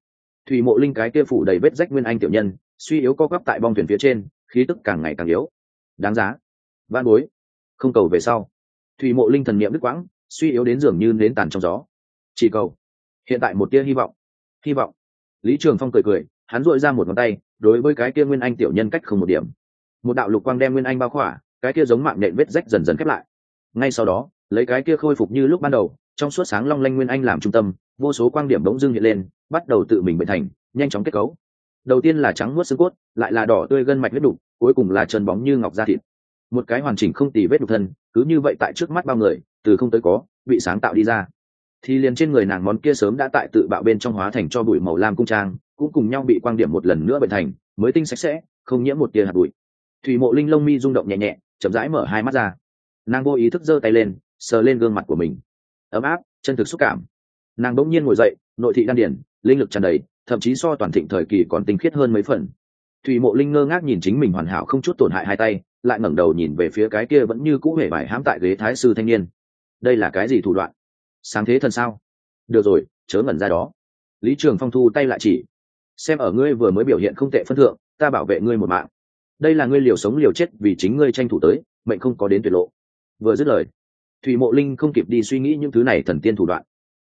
Thủy mộ linh cái kia phủ đầy vết rách nguyên anh tiểu nhân, suy yếu co quắp tại bong thuyền phía trên, khí tức càng ngày càng yếu. Đáng giá. Van bối. Không cầu về sau. Thủy mộ linh thần niệm đức quãng, suy yếu đến dường như nến tàn trong gió. Chỉ cầu. Hiện tại một tia hy vọng. Hy vọng. Lý trường phong cười cười hắn dội ra một ngón tay, đối với cái kia nguyên anh tiểu nhân cách không một điểm. Một đạo lục quang đem nguyên anh bao khỏa, cái kia giống mạng nện vết rách dần dần khép lại. Ngay sau đó, lấy cái kia khôi phục như lúc ban đầu, trong suốt sáng long lanh nguyên anh làm trung tâm, vô số quang điểm bỗng dưng hiện lên, bắt đầu tự mình bệnh thành, nhanh chóng kết cấu. Đầu tiên là trắng nuốt xương cốt, lại là đỏ tươi gân mạch huyết đục, cuối cùng là chân bóng như ngọc da thịt. Một cái hoàn chỉnh không tì vết đục thân, cứ như vậy tại trước mắt bao người, từ không tới có, bị sáng tạo đi ra. Thì liền trên người nàng món kia sớm đã tại tự bạo bên trong hóa thành cho bụi màu lam cung trang cũng cùng nhau bị quang điểm một lần nữa bệnh thành, mới tinh sạch sẽ, không nhiễm một tia hạt bụi. Thủy mộ linh lông mi rung động nhẹ nhẹ, chậm rãi mở hai mắt ra. Nàng vô ý thức giơ tay lên, sờ lên gương mặt của mình. Ấm áp, chân thực xúc cảm. Nàng bỗng nhiên ngồi dậy, nội thị đan điển linh lực tràn đầy, thậm chí so toàn thịnh thời kỳ còn tinh khiết hơn mấy phần. Thủy mộ linh ngơ ngác nhìn chính mình hoàn hảo không chút tổn hại hai tay, lại ngẩng đầu nhìn về phía cái kia vẫn như cũ hề bài hãm tại ghế thái sư thanh niên. Đây là cái gì thủ đoạn? Sáng thế thần sao? Được rồi, chớ ngẩn ra đó. Lý trường phong thu tay lại chỉ xem ở ngươi vừa mới biểu hiện không tệ phân thượng, ta bảo vệ ngươi một mạng. Đây là ngươi liều sống liều chết vì chính ngươi tranh thủ tới, mệnh không có đến tuyệt lộ. Vừa dứt lời, thủy mộ linh không kịp đi suy nghĩ những thứ này thần tiên thủ đoạn.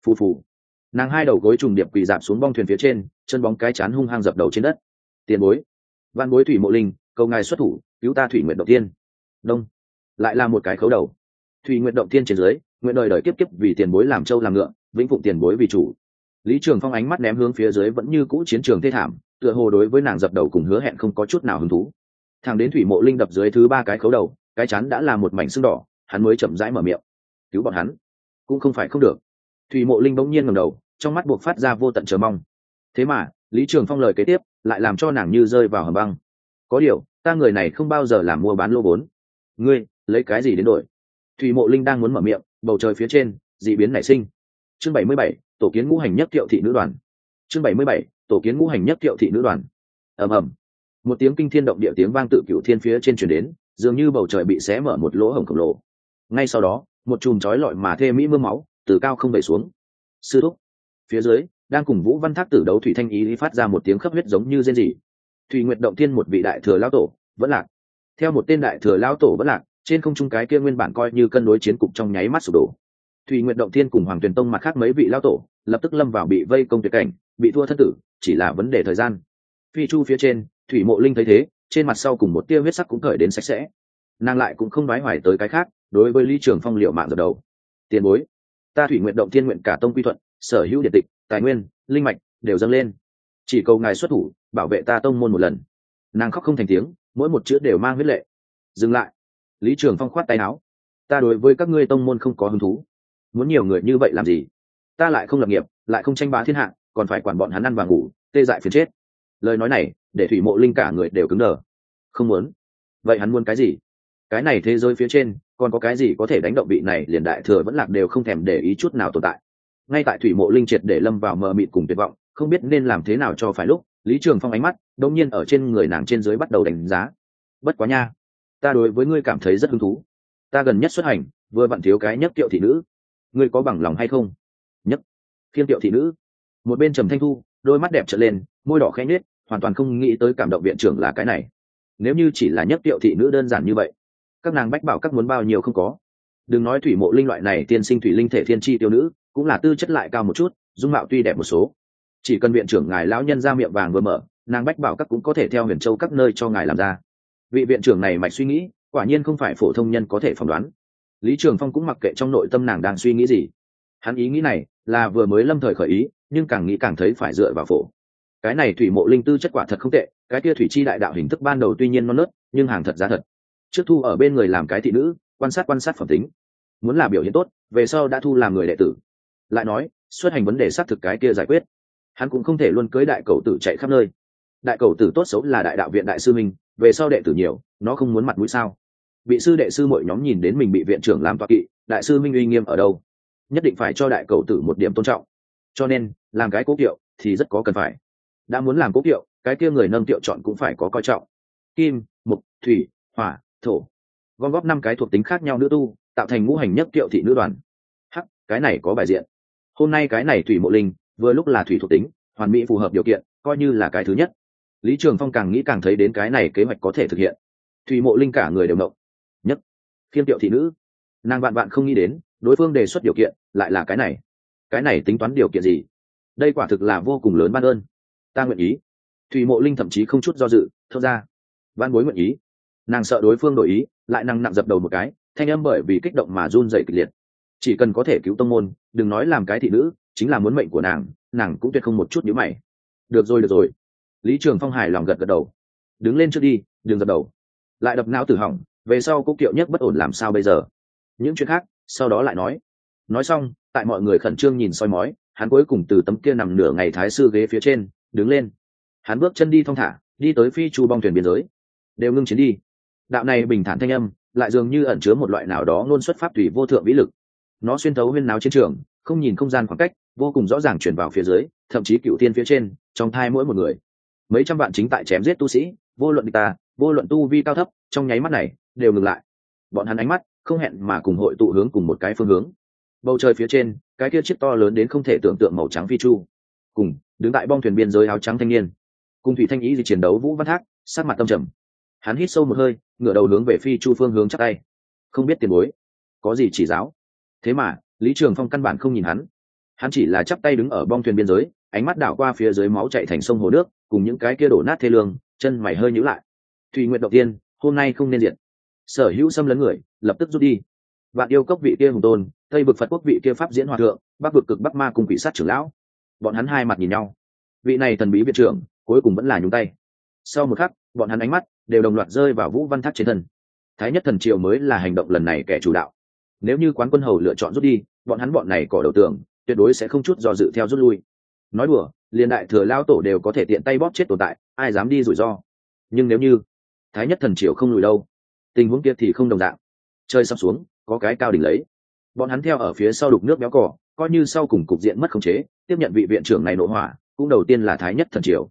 Phù phù. Nàng hai đầu gối trùng điệp quỳ dạp xuống bong thuyền phía trên, chân bóng cái chán hung hăng dập đầu trên đất. Tiền bối. Văn bối thủy mộ linh, cầu ngài xuất thủ, cứu ta thủy nguyện động tiên đông. Lại là một cái khấu đầu. Thủy nguyện động tiên trên dưới nguyện đời đời kiếp kiếp vì tiền bối làm trâu làm ngựa, vĩnh phụng tiền bối vì chủ lý trường phong ánh mắt ném hướng phía dưới vẫn như cũ chiến trường thê thảm, tựa hồ đối với nàng dập đầu cùng hứa hẹn không có chút nào hứng thú. Thằng đến thủy mộ linh đập dưới thứ ba cái khấu đầu, cái chắn đã là một mảnh sưng đỏ, hắn mới chậm rãi mở miệng. Cứu bọn hắn. Cũng không phải không được. Thủy mộ linh bỗng nhiên ngầm đầu, trong mắt buộc phát ra vô tận chờ mong. Thế mà, lý trường phong lời kế tiếp, lại làm cho nàng như rơi vào hầm băng. Có điều, ta người này không bao giờ làm mua bán lô vốn ngươi, lấy cái gì đến đổi? Thủy mộ linh đang muốn mở miệng, bầu trời phía trên d ị biến nảy sinh. Chương bảy mươi bảy tổ kiến ngũ hành nhất thiệu thị nữ đoàn. Chương bảy mươi bảy, tổ kiến ngũ hành nhất thiệu thị nữ đoàn. Ầm ầm. Một tiếng kinh thiên động địa tiếng vang tự cựu thiên phía trên chuyển đến, dường như bầu trời bị xé mở một lỗ hổng khổng lồ. Ngay sau đó, một chùm trói lọi mà thê mỹ mưa máu từ cao không bể xuống. Sư thúc. Phía dưới, đang cùng vũ văn thác tử đấu thủy thanh ý phát ra một tiếng khấp huyết giống như rên rỉ. Thủy nguyệt động Thiên một vị đại thừa lao tổ, vẫn lạc. Theo một tên đại thừa lao tổ vẫn lạc, trên không trung cái kia nguyên bản coi như cân đối chiến cục trong nháy mắt sụp đổ thủy Nguyện động thiên cùng hoàng tuyền tông mặt khác mấy vị lao tổ, lập tức lâm vào bị vây công tuyệt cảnh, bị thua thân tử, chỉ là vấn đề thời gian. Phi chu phía trên, thủy mộ linh thấy thế, trên mặt sau cùng một tia huyết sắc cũng cởi đến sạch sẽ. Nàng lại cũng không nói hoài tới cái khác, đối với Lý trường phong liệu mạng dập đầu. Tiền bối, ta thủy nguyện động thiên nguyện cả tông quy thuận, sở hữu điện tịch, tài nguyên, linh mạch đều dâng lên. Chỉ cầu ngài xuất thủ, bảo vệ ta tông môn một lần. Nàng khóc không thành tiếng, mỗi một chữ đều mang huyết lệ. Dừng lại. Lý trường phong khoát tay áo. Ta đối với các ngươi tông môn không có hứng thú muốn nhiều người như vậy làm gì? Ta lại không lập nghiệp, lại không tranh bá thiên hạ, còn phải quản bọn hắn ăn và ngủ, tê dại phiền chết. Lời nói này, để thủy mộ linh cả người đều cứng đờ. Không muốn. Vậy hắn muốn cái gì? Cái này thế giới phía trên, còn có cái gì có thể đánh động vị này, liền đại thừa vẫn lạc đều không thèm để ý chút nào tồn tại. Ngay tại thủy mộ linh triệt để lâm vào mờ mịt cùng tuyệt vọng, không biết nên làm thế nào cho phải lúc, lý trường phong ánh mắt đông nhiên ở trên người nàng trên dưới bắt đầu đánh giá. Bất quá nha, ta đối với ngươi cảm thấy rất hứng thú. Ta gần nhất xuất hành, vừa vặn thiếu cái nhất tiệu thị nữ ngươi có bằng lòng hay không? Nhất. Khiêm tiệu thị nữ. Một bên trầm thanh thu, đôi mắt đẹp trở lên, môi đỏ khẽ nhết hoàn toàn không nghĩ tới cảm động viện trưởng là cái này. Nếu như chỉ là nhất tiệu thị nữ đơn giản như vậy, các nàng bách bảo các muốn bao nhiêu không có. Đừng nói thủy mộ linh loại này tiên sinh thủy linh thể thiên tri tiêu nữ, cũng là tư chất lại cao một chút, dung mạo tuy đẹp một số. Chỉ cần viện trưởng ngài lão nhân ra miệng vàng vừa mở, nàng bách bảo các cũng có thể theo huyền châu các nơi cho ngài làm ra. Vị viện trưởng này mạch suy nghĩ, quả nhiên không phải phổ thông nhân có thể phỏng đoán lý trường phong cũng mặc kệ trong nội tâm nàng đang suy nghĩ gì. Hắn ý nghĩ này là vừa mới lâm thời khởi ý, nhưng càng nghĩ càng thấy phải dựa vào phổ. Cái này thủy mộ linh tư chất quả thật không tệ, cái kia thủy chi đại đạo hình thức ban đầu tuy nhiên non nớt, nhưng hàng thật giá thật. Trước thu ở bên người làm cái thị nữ, quan sát quan sát phẩm tính. Muốn làm biểu hiện tốt, về sau đã thu làm người đệ tử. Lại nói, xuất hành vấn đề xác thực cái kia giải quyết. Hắn cũng không thể luôn cưới đại cầu tử chạy khắp nơi. Đại cầu tử tốt xấu là đại đạo viện đại sư minh về sau đệ tử nhiều, nó không muốn mặt mũi sao? Bị sư đệ sư mỗi nhóm nhìn đến mình bị viện trưởng làm toạc kỵ, đại sư minh uy nghiêm ở đâu? Nhất định phải cho đại cầu tử một điểm tôn trọng. Cho nên, làm cái cố kiệu thì rất có cần phải. Đã muốn làm cố kiệu, cái kia người nâng kiệu chọn cũng phải có coi trọng. Kim, mục, thủy, hỏa, thổ. Gom góp năm cái thuộc tính khác nhau nữ tu, tạo thành ngũ hành nhất kiệu thị nữ đoàn. Hắc, cái này có bài diện. Hôm nay cái này thủy mộ linh, vừa lúc là thủy thuộc tính, hoàn mỹ phù hợp điều kiện, coi như là cái thứ nhất. Lý trường phong càng nghĩ càng thấy đến cái này kế hoạch có thể thực hiện. Thủy mộ linh cả người đều động khiêm tiệu thị nữ. Nàng bạn bạn không nghĩ đến, đối phương đề xuất điều kiện, lại là cái này. Cái này tính toán điều kiện gì? Đây quả thực là vô cùng lớn ban ơn. Ta nguyện ý. Thủy mộ linh thậm chí không chút do dự, thốt ra. Văn bối nguyện ý. Nàng sợ đối phương đổi ý, lại năng nặng dập đầu một cái, thanh âm bởi vì kích động mà run dậy kịch liệt. Chỉ cần có thể cứu tông môn, đừng nói làm cái thị nữ, chính là muốn mệnh của nàng nàng cũng tuyệt không một chút nhữ mày. Được rồi được rồi. Lý trường phong hài lòng gật gật đầu. Đứng lên trước đi, đừng dập đầu. Lại đập não tử hỏng về sau cúc kiệu nhất bất ổn làm sao bây giờ? Những chuyện khác, sau đó lại nói. Nói xong, tại mọi người khẩn trương nhìn soi mói, hắn cuối cùng từ tấm kia nằm nửa ngày thái sư ghế phía trên, đứng lên. Hắn bước chân đi thong thả, đi tới phi chu bong thuyền biên giới. Đều ngưng chiến đi. Đạo này bình thản thanh âm, lại dường như ẩn chứa một loại nào đó luôn xuất pháp tùy vô thượng vĩ lực. Nó xuyên thấu huyên náo chiến trường, không nhìn không gian khoảng cách, vô cùng rõ ràng chuyển vào phía dưới, thậm chí cựu tiên phía trên, trong thai mỗi một người. Mấy trăm vạn chính tại chém giết tu sĩ vô luận địch ta, vô luận tu vi cao thấp, trong nháy mắt này, đều ngừng lại. Bọn hắn ánh mắt không hẹn mà cùng hội tụ hướng cùng một cái phương hướng. Bầu trời phía trên, cái kia chiếc to lớn đến không thể tưởng tượng màu trắng phi chu, cùng đứng tại bong thuyền biên giới áo trắng thanh niên. Cùng thủy thanh ý gì chiến đấu vũ văn thác sát mặt tâm trầm. Hắn hít sâu một hơi, ngửa đầu hướng về phi chu phương hướng chắc tay. Không biết tiền bối, có gì chỉ giáo? Thế mà, lý trường phong căn bản không nhìn hắn. Hắn chỉ là chắp tay đứng ở bong thuyền biên giới, ánh mắt đảo qua phía dưới máu chạy thành sông hồ nước, cùng những cái kia đổ nát thê lương chân mày hơi nhíu lại. Thùy nguyện đầu tiên, hôm nay không nên diện sở hữu xâm lấn người, lập tức rút đi. Vạn yêu cốc vị kia hùng tôn, tây bực phật quốc vị kia pháp diễn hòa thượng, bắc vực cực bắc ma cùng quỷ sát trưởng lão. Bọn hắn hai mặt nhìn nhau. Vị này thần bí viện trưởng, cuối cùng vẫn là nhúng tay. Sau một khắc, bọn hắn ánh mắt đều đồng loạt rơi vào vũ văn thác trên thân. Thái nhất thần triều mới là hành động lần này kẻ chủ đạo. Nếu như quán quân hầu lựa chọn rút đi, bọn hắn bọn này cỏ đầu tường, tuyệt đối sẽ không chút do dự theo rút lui. Nói đùa, liền đại thừa lao tổ đều có thể tiện tay bóp chết tồn tại ai dám đi rủi ro? Nhưng nếu như thái nhất thần triều không lùi đâu, tình huống kia thì không đồng dạng. Chơi sắp xuống, có cái cao đỉnh lấy. Bọn hắn theo ở phía sau đục nước béo cỏ coi như sau cùng cục diện mất khống chế, tiếp nhận vị viện trưởng này nổ hỏa, cũng đầu tiên là thái nhất thần triều.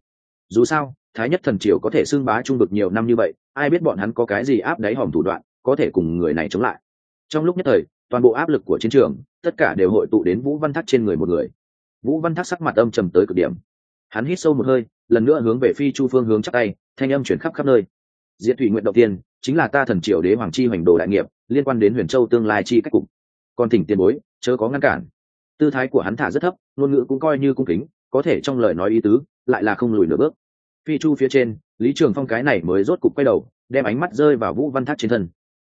Dù sao, thái nhất thần triều có thể xưng bá trung vực nhiều năm như vậy, ai biết bọn hắn có cái gì áp đáy hòm thủ đoạn, có thể cùng người này chống lại. Trong lúc nhất thời, toàn bộ áp lực của chiến trường, tất cả đều hội tụ đến vũ văn thác trên người một người. Vũ văn thác sắc mặt âm trầm tới cực điểm. Hắn hít sâu một hơi lần nữa hướng về phi chu phương hướng chắc tay, thanh âm chuyển khắp khắp nơi. Diệt thủy nguyện đầu tiên, chính là ta thần triều đế hoàng chi hoành đồ đại nghiệp, liên quan đến huyền châu tương lai chi cách cục. Còn thỉnh tiền bối, chớ có ngăn cản. Tư thái của hắn thả rất thấp, ngôn ngữ cũng coi như cung kính, có thể trong lời nói ý tứ, lại là không lùi nửa bước. Phi chu phía trên, lý trường phong cái này mới rốt cục quay đầu, đem ánh mắt rơi vào vũ văn thác trên thân.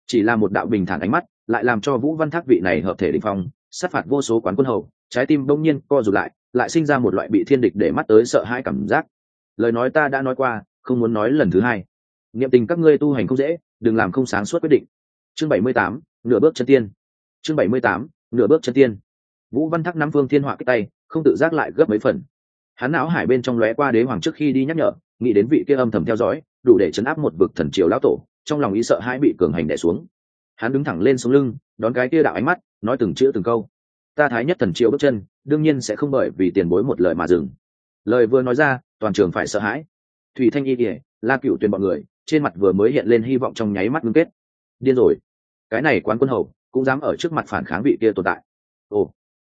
Chỉ là một đạo bình thản ánh mắt, lại làm cho vũ văn thác vị này hợp thể định phong, sát phạt vô số quán quân hầu, trái tim bỗng nhiên co rụt lại lại sinh ra một loại bị thiên địch để mắt tới sợ hãi cảm giác lời nói ta đã nói qua, không muốn nói lần thứ hai. Niệm tình các ngươi tu hành không dễ, đừng làm không sáng suốt quyết định. Chương bảy mươi tám, nửa bước chân tiên. Chương bảy mươi tám, nửa bước chân tiên. Vũ văn thác nắm phương thiên họa cái tay, không tự giác lại gấp mấy phần. Hắn não hải bên trong lóe qua đế hoàng trước khi đi nhắc nhở, nghĩ đến vị kia âm thầm theo dõi, đủ để chấn áp một vực thần triều lão tổ, trong lòng ý sợ hãi bị cường hành đẻ xuống. Hắn đứng thẳng lên sống lưng, đón cái kia đạo ánh mắt, nói từng chữ từng câu. Ta thái nhất thần triều bước chân, đương nhiên sẽ không bởi vì tiền bối một lời mà dừng lời vừa nói ra, toàn trường phải sợ hãi. Thủy thanh y kỉa la cựu tuyền bọn người, trên mặt vừa mới hiện lên hy vọng trong nháy mắt ngưng kết. Điên rồi. Cái này quán quân hầu, cũng dám ở trước mặt phản kháng vị kia tồn tại. Ồ.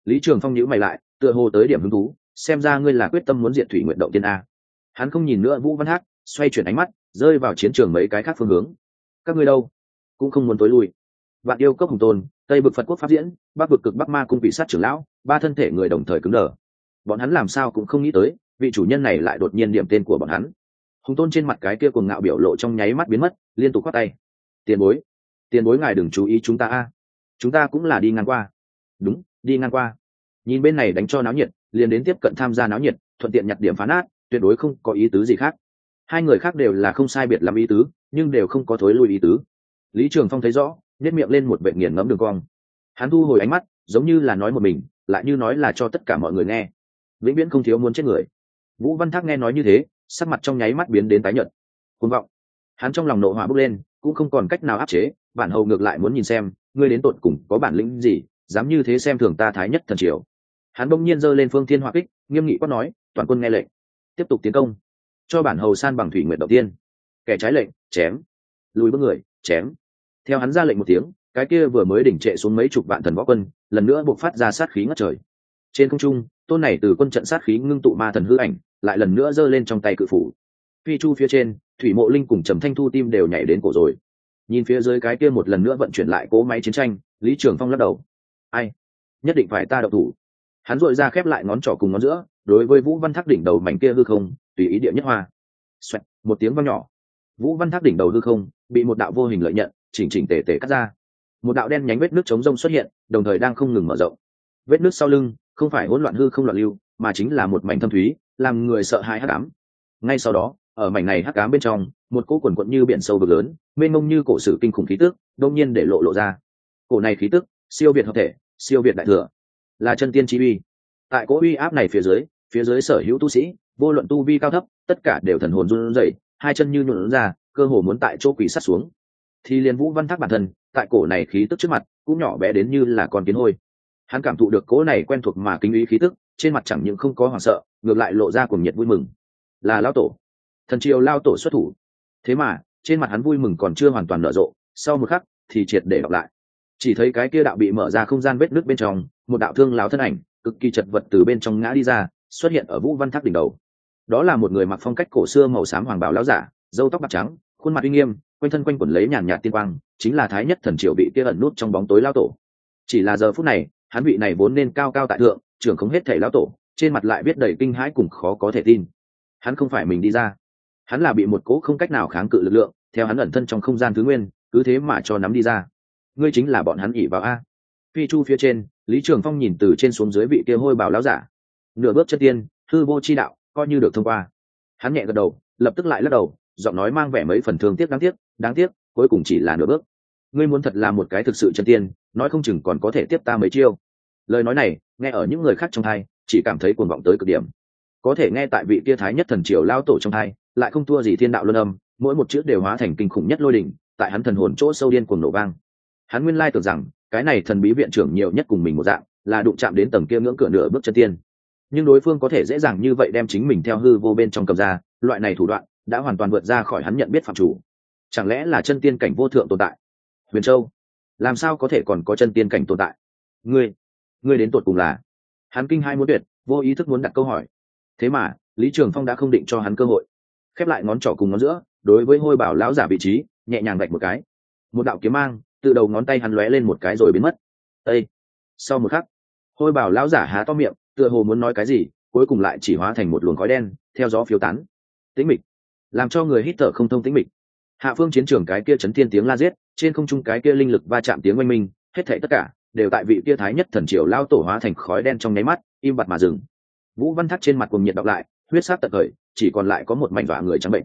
Lý trường phong nhữ mày lại, tựa hồ tới điểm hứng thú, xem ra ngươi là quyết tâm muốn diện thủy nguyện động tiên a. Hắn không nhìn nữa vũ văn hát xoay chuyển ánh mắt, rơi vào chiến trường mấy cái khác phương hướng. Các ngươi đâu? Cũng không muốn tối lui. Vạn yêu cốc hùng tôn, tây bực phật quốc pháp diễn, bắc bực cực bắc ma cung vị sát trưởng lão, ba thân thể người đồng thời cứng đờ bọn hắn làm sao cũng không nghĩ tới, vị chủ nhân này lại đột nhiên điểm tên của bọn hắn. Hùng tôn trên mặt cái kia cùng ngạo biểu lộ trong nháy mắt biến mất, liên tục khoác tay. Tiền bối tiền bối ngài đừng chú ý chúng ta a. Chúng ta cũng là đi ngang qua. Đúng, đi ngang qua. Nhìn bên này đánh cho náo nhiệt, liền đến tiếp cận tham gia náo nhiệt, thuận tiện nhặt điểm phán át tuyệt đối không có ý tứ gì khác. Hai người khác đều là không sai biệt làm ý tứ, nhưng đều không có thối lui ý tứ. Lý trường phong thấy rõ nhét miệng lên một vệ nghiền ngấm đường cong. Hắn thu hồi ánh mắt, giống như là nói một mình, lại như nói là cho tất cả mọi người nghe vĩnh viễn không thiếu muốn chết người. Vũ văn thác nghe nói như thế, sắc mặt trong nháy mắt biến đến tái nhợt. Côn vọng. Hắn trong lòng nộ hỏa bốc lên, cũng không còn cách nào áp chế, bản hầu ngược lại muốn nhìn xem, ngươi đến tột cùng có bản lĩnh gì, dám như thế xem thường ta thái nhất thần triều. Hắn bỗng nhiên giơ lên phương thiên hỏa kích, nghiêm nghị quát nói, toàn quân nghe lệnh, tiếp tục tiến công. Cho bản hầu san bằng thủy nguyện đầu tiên. Kẻ trái lệnh, chém. Lùi bước người, chém. Theo hắn ra lệnh một tiếng, cái kia vừa mới đỉnh trệ xuống mấy chục vạn thần võ quân, lần nữa buộc phát ra sát khí ngất trời trên không trung tôn này từ quân trận sát khí ngưng tụ ma thần hư ảnh lại lần nữa giơ lên trong tay cự phủ. Phi chu phía trên thủy mộ linh cùng trầm thanh thu tim đều nhảy đến cổ rồi. Nhìn phía dưới cái kia một lần nữa vận chuyển lại cỗ máy chiến tranh lý trường phong lắc đầu. Ai? Nhất định phải ta đậu thủ. Hắn dội ra khép lại ngón trỏ cùng ngón giữa đối với vũ văn thác đỉnh đầu mảnh kia hư không tùy ý địa nhất hoa. Xoẹt, một tiếng vang nhỏ. Vũ văn thác đỉnh đầu hư không bị một đạo vô hình lợi nhận chỉnh chỉnh tề tề cắt ra. Một đạo đen nhánh vết nước chống rông xuất hiện đồng thời đang không ngừng mở rộng. Vết nước sau lưng không phải hỗn loạn hư không loạn lưu, mà chính là một mảnh thâm thúy, làm người sợ hãi hắc ám. Ngay sau đó, ở mảnh này hắc ám bên trong, một cỗ quần quận như biển sâu vực lớn, mênh mông như cổ sử kinh khủng khí tức đông nhiên để lộ lộ ra. Cổ này khí tức, siêu việt hợp thể, siêu việt đại thừa, là chân tiên chi uy. Tại cỗ uy áp này phía dưới phía dưới sở hữu tu sĩ, vô luận tu vi cao thấp, tất cả đều thần hồn run rẩy, hai chân như nhuộn ra, cơ hồ muốn tại chỗ quỷ sắt xuống. Thì liền vũ văn thác bản thân, tại cổ này khí tức trước mặt, cũng nhỏ bé đến như là con kiến hôi hắn cảm thụ được cỗ này quen thuộc mà kinh ý khí tức, trên mặt chẳng những không có hoảng sợ, ngược lại lộ ra cùng nhiệt vui mừng. Là lao tổ. Thần triều lao tổ xuất thủ. Thế mà, trên mặt hắn vui mừng còn chưa hoàn toàn nở rộ, sau một khắc thì triệt để đọc lại. Chỉ thấy cái kia đạo bị mở ra không gian vết nước bên trong, một đạo thương láo thân ảnh, cực kỳ chật vật từ bên trong ngã đi ra, xuất hiện ở vũ văn thác đỉnh đầu. Đó là một người mặc phong cách cổ xưa màu xám hoàng bảo lão giả dâu tóc bạc trắng, khuôn mặt uy nghiêm, quanh thân quanh quẩn lấy nhàn nhạt tiên quang, chính là thái nhất thần triều bị kia ẩn nút trong bóng tối lao tổ. Chỉ là giờ phút này hắn vị này vốn nên cao cao tại thượng, trưởng không hết thể lão tổ, trên mặt lại biết đầy kinh hãi cùng khó có thể tin. Hắn không phải mình đi ra. Hắn là bị một cố không cách nào kháng cự lực lượng, theo hắn ẩn thân trong không gian thứ nguyên, cứ thế mà cho nắm đi ra. Ngươi chính là bọn hắn ỉ vào a. Phi chu phía trên, lý trường phong nhìn từ trên xuống dưới vị kia hôi bảo lão giả. Nửa bước chất tiên, hư vô chi đạo, coi như được thông qua. Hắn nhẹ gật đầu, lập tức lại lắc đầu, giọng nói mang vẻ mấy phần thương tiếc đáng tiếc đáng tiếc, cuối cùng chỉ là nửa bước. Ngươi muốn thật là một cái thực sự chân tiên nói không chừng còn có thể tiếp ta mấy chiêu. Lời nói này, nghe ở những người khác trong thai, chỉ cảm thấy cuồng vọng tới cực điểm. Có thể nghe tại vị kia thái nhất thần triều lao tổ trong thai, lại không thua gì thiên đạo luân âm, mỗi một chữ đều hóa thành kinh khủng nhất lôi đỉnh, tại hắn thần hồn chỗ sâu điên cuồng nổ vang. Hắn nguyên lai tưởng rằng, cái này thần bí viện trưởng nhiều nhất cùng mình một dạng, là đụng chạm đến tầng kia ngưỡng cửa nửa bước chân tiên. Nhưng đối phương có thể dễ dàng như vậy đem chính mình theo hư vô bên trong cầm ra, loại này thủ đoạn, đã hoàn toàn vượt ra khỏi hắn nhận biết phạm chủ. Chẳng lẽ là chân tiên cảnh vô thượng tồn tại? Huyền châu làm sao có thể còn có chân tiên cảnh tồn tại? Ngươi ngươi đến tột cùng là? Hắn kinh hai muốn tuyệt, vô ý thức muốn đặt câu hỏi. Thế mà, lý trường phong đã không định cho hắn cơ hội. Khép lại ngón trỏ cùng ngón giữa, đối với hôi bảo lão giả vị trí, nhẹ nhàng gạch một cái. Một đạo kiếm mang, từ đầu ngón tay hắn lóe lên một cái rồi biến mất. Ây sau một khắc, hôi bảo lão giả há to miệng, tựa hồ muốn nói cái gì, cuối cùng lại chỉ hóa thành một luồng khói đen, theo gió phiếu tán. Tĩnh mịch. Làm cho người hít thở không thông tĩnh mịch. Hạ phương chiến trường cái kia chấn thiên tiếng la giết trên không trung cái kia linh lực va chạm tiếng oanh minh, hết thảy tất cả đều tại vị kia thái nhất thần triều lao tổ hóa thành khói đen trong nháy mắt, im bặt mà dừng. Vũ văn thắt trên mặt cùng nhiệt đọc lại, huyết sát tận khởi, chỉ còn lại có một mảnh vả người trắng bệnh.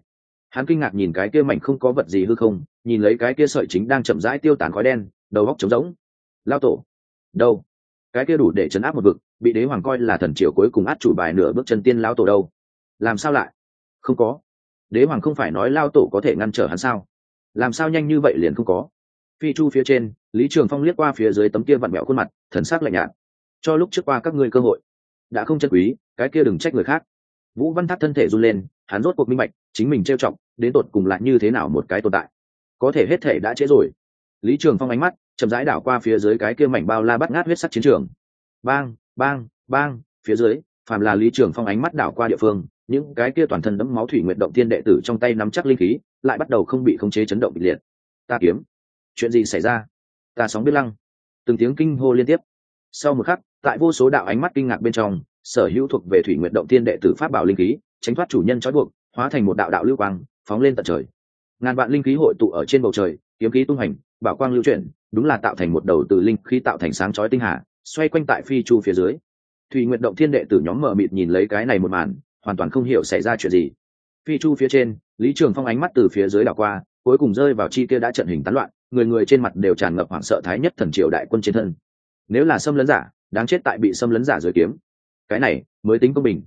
Hắn kinh ngạc nhìn cái kia mảnh không có vật gì hư không, nhìn lấy cái kia sợi chính đang chậm rãi tiêu tán khói đen, đầu góc trống rỗng. Lao tổ, đâu? Cái kia đủ để chấn áp một vực, bị đế hoàng coi là thần triều cuối cùng át chủ bài nửa bước chân tiên lao tổ đâu? Làm sao lại? Không có. Đế hoàng không phải nói lao tổ có thể ngăn trở hắn sao? Làm sao nhanh như vậy liền không có. Phi chu phía trên, lý trường phong liếc qua phía dưới tấm kia vặn mẹo khuôn mặt, thần sắc lạnh nhạt. Cho lúc trước qua các ngươi cơ hội. Đã không chân quý, cái kia đừng trách người khác. Vũ văn thác thân thể run lên, hắn rốt cuộc minh bạch, chính mình trêu chọc, đến tột cùng lại như thế nào một cái tồn tại. Có thể hết thể đã trễ rồi. Lý trường phong ánh mắt, chậm rãi đảo qua phía dưới cái kia mảnh bao la bắt ngát huyết sắc chiến trường. Bang bang bang, phía dưới, phàm là lý trường phong ánh mắt đảo qua địa phương những cái kia toàn thân đẫm máu thủy nguyện động thiên đệ tử trong tay nắm chắc linh khí, lại bắt đầu không bị khống chế chấn động kịch liệt. Ta kiếm. Chuyện gì xảy ra? Ta sóng biết lăng. Từng tiếng kinh hô liên tiếp. Sau một khắc, tại vô số đạo ánh mắt kinh ngạc bên trong, sở hữu thuộc về thủy nguyện động thiên đệ tử pháp bảo linh khí, tránh thoát chủ nhân trói buộc, hóa thành một đạo đạo lưu quang, phóng lên tận trời. Ngàn vạn linh khí hội tụ ở trên bầu trời, kiếm khí tung hành, bảo quang lưu chuyển, đúng là tạo thành một đầu từ linh khí tạo thành sáng chói tinh hà, xoay quanh tại phi chu phía dưới. Thủy nguyện động thiên đệ tử nhóm mở mịt nhìn lấy cái này một màn hoàn toàn không hiểu xảy ra chuyện gì. Phi chu phía trên, lý trường phong ánh mắt từ phía dưới đảo qua, cuối cùng rơi vào chi kia đã trận hình tán loạn, người người trên mặt đều tràn ngập hoảng sợ thái nhất thần triều đại quân trên thân. Nếu là xâm lấn giả, đáng chết tại bị xâm lấn giả rồi kiếm. Cái này, mới tính công bình.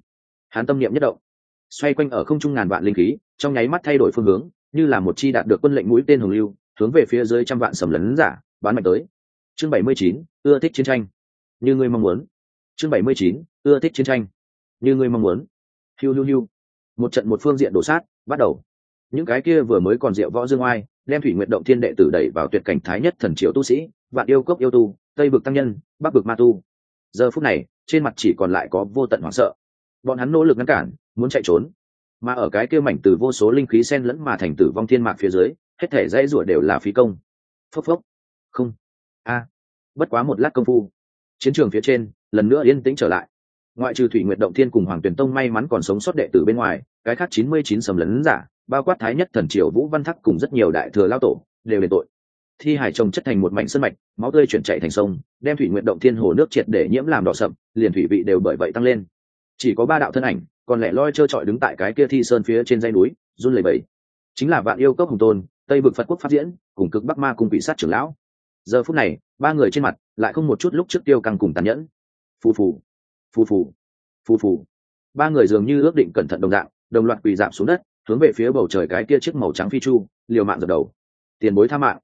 Hắn tâm niệm nhất động. Xoay quanh ở không trung ngàn vạn linh khí, trong nháy mắt thay đổi phương hướng, như là một chi đạt được quân lệnh mũi tên hồng lưu, hướng về phía dưới trăm vạn xâm lấn giả bán mạnh tới. Chương bảy mươi chín, ưa thích chiến tranh. Như ngươi mong muốn. Chương bảy mươi chín, ưa thích chiến tranh. Như ngươi mong muốn hiu hiu hiu. Một trận một phương diện đổ sát, bắt đầu. Những cái kia vừa mới còn diệu võ dương oai, đem thủy nguyện động thiên đệ tử đẩy vào tuyệt cảnh thái nhất thần triều tu sĩ, vạn yêu cốc yêu tu, tây vực tăng nhân, bắc vực ma tu. Giờ phút này, trên mặt chỉ còn lại có vô tận hoảng sợ. Bọn hắn nỗ lực ngăn cản, muốn chạy trốn. Mà ở cái kia mảnh từ vô số linh khí sen lẫn mà thành tử vong thiên mạc phía dưới, hết thể dãy rủa đều là phí công. Phốc phốc. Không. A. Bất quá một lát công phu, chiến trường phía trên, lần nữa yên tĩnh trở lại ngoại trừ thủy nguyệt động thiên cùng hoàng tuyển tông may mắn còn sống sót đệ tử bên ngoài, cái khác chín mươi chín sầm lấn giả, bao quát thái nhất thần triều vũ văn thắc cùng rất nhiều đại thừa lao tổ, đều đền tội. Thi hải trồng chất thành một mảnh sân mạch, máu tươi chuyển chạy thành sông, đem thủy nguyện động thiên hồ nước triệt để nhiễm làm đỏ sậm, liền thủy vị đều bởi vậy tăng lên. Chỉ có ba đạo thân ảnh, còn lẽ loi trơ trọi đứng tại cái kia thi sơn phía trên dây núi, run lẩy bẩy. Chính là vạn yêu cốc hùng tôn, tây vực phật quốc phát diễn, cùng cực bắc ma cùng vị sát trưởng lão. Giờ phút này, ba người trên mặt lại không một chút lúc trước tiêu căng cùng tàn nhẫn. Phù phù phù phù. Phù phù. Ba người dường như ước định cẩn thận đồng dạng, đồng loạt quỳ giảm xuống đất, hướng về phía bầu trời cái kia chiếc màu trắng phi chu, liều mạng dập đầu. Tiền bối tha mạng.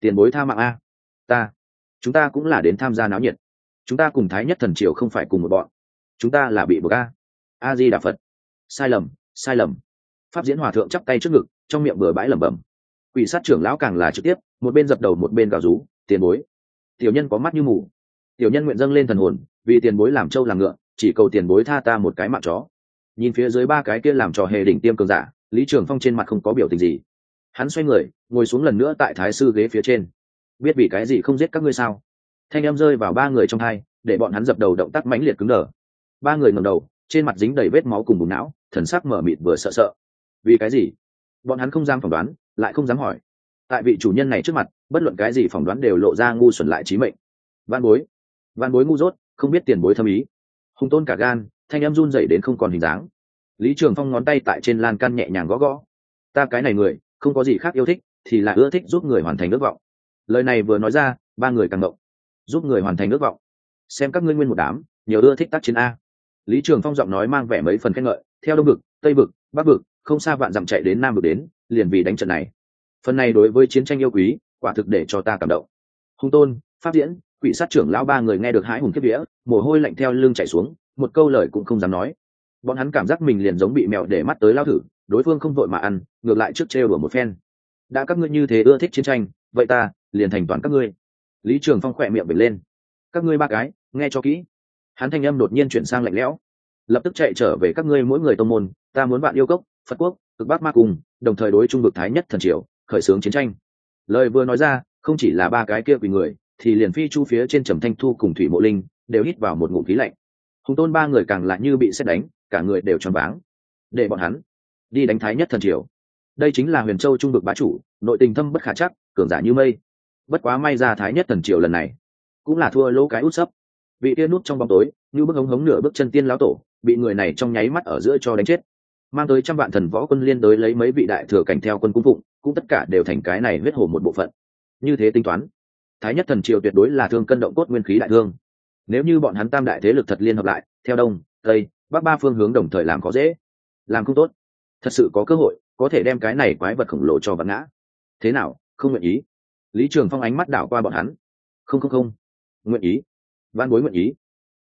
Tiền bối tha mạng a. Ta, chúng ta cũng là đến tham gia náo nhiệt. Chúng ta cùng thái nhất thần triều không phải cùng một bọn. Chúng ta là bị buộc a. A di đà phật. Sai lầm sai lầm. Pháp diễn hòa thượng chắp tay trước ngực, trong miệng bừa bãi lẩm bẩm. Quỷ sát trưởng lão càng là trực tiếp, một bên dập đầu một bên gào rú, tiền bối. Tiểu nhân có mắt như mù. Tiểu nhân nguyện dâng lên thần hồn vì tiền bối làm trâu làm ngựa, chỉ cầu tiền bối tha ta một cái mạng chó. Nhìn phía dưới ba cái kia làm trò hề đỉnh tiêm cường giả, lý trường phong trên mặt không có biểu tình gì. Hắn xoay người, ngồi xuống lần nữa tại thái sư ghế phía trên. Biết vì cái gì không giết các ngươi sao? Thanh em rơi vào ba người trong hai, để bọn hắn dập đầu động tác mãnh liệt cứng đờ. Ba người ngầm đầu, trên mặt dính đầy vết máu cùng bùn não, thần sắc mở mịt vừa sợ sợ. Vì cái gì? Bọn hắn không dám phỏng đoán, lại không dám hỏi. Tại vị chủ nhân này trước mặt, bất luận cái gì phỏng đoán đều lộ ra ngu xuẩn lại trí mệnh. Văn bối văn bối ngu dốt không biết tiền bối thâm ý. Hùng tôn cả gan, thanh em run dậy đến không còn hình dáng. Lý trường phong ngón tay tại trên lan can nhẹ nhàng gõ gõ. Ta cái này người, không có gì khác yêu thích, thì là ưa thích giúp người hoàn thành ước vọng. Lời này vừa nói ra, ba người càng động. Giúp người hoàn thành ước vọng. Xem các ngươi nguyên một đám, nhiều ưa thích tác chiến a. Lý trường phong giọng nói mang vẻ mấy phần khen ngợi, theo đông vực, tây vực, bắc vực, không xa vạn dặm chạy đến nam vực đến, liền vì đánh trận này. Phần này đối với chiến tranh yêu quý, quả thực để cho ta cảm động. Hùng tôn, pháp diễn quỷ sát trưởng lão ba người nghe được hãi hùng kiếp vía, mồ hôi lạnh theo lưng chảy xuống, một câu lời cũng không dám nói. Bọn hắn cảm giác mình liền giống bị mèo để mắt tới lao thử, đối phương không vội mà ăn, ngược lại trước trêu đùa một phen. Đã các ngươi như thế ưa thích chiến tranh, vậy ta liền thành toàn các ngươi. Lý trường phong khỏe miệng bật lên. Các ngươi ba cái, nghe cho kỹ. Hắn thanh âm đột nhiên chuyển sang lạnh lẽo. Lập tức chạy trở về các ngươi mỗi người tô môn, ta muốn bạn yêu cốc, phật quốc, cực bắc ma cùng, đồng thời đối trung vực thái nhất thần triều, khởi xướng chiến tranh. Lời vừa nói ra, không chỉ là ba cái kia quỳ người thì liền phi chu phía trên trầm thanh thu cùng thủy mộ linh đều hít vào một ngụm khí lạnh. Hùng tôn ba người càng lại như bị xét đánh, cả người đều tròn váng. Để bọn hắn đi đánh thái nhất thần triều. Đây chính là huyền châu trung vực bá chủ, nội tình thâm bất khả chắc, cường giả như mây. Bất quá may ra thái nhất thần triều lần này cũng là thua lỗ cái út sấp. Vị tiên nút trong bóng tối, như bước hống hống nửa bước chân tiên lão tổ, bị người này trong nháy mắt ở giữa cho đánh chết. Mang tới trăm vạn thần võ quân liên đới lấy mấy vị đại thừa cảnh theo quân cung phụng, cũng tất cả đều thành cái này huyết hồ một bộ phận. Như thế tính toán thái nhất thần triều tuyệt đối là thương cân động cốt nguyên khí đại thương. Nếu như bọn hắn tam đại thế lực thật liên hợp lại, theo đông, tây, bắc ba phương hướng đồng thời làm có dễ, làm không tốt, thật sự có cơ hội, có thể đem cái này quái vật khổng lồ cho vật ngã. Thế nào, không nguyện ý? Lý trường phong ánh mắt đảo qua bọn hắn. Không không không. Nguyện ý. Văn bối nguyện ý.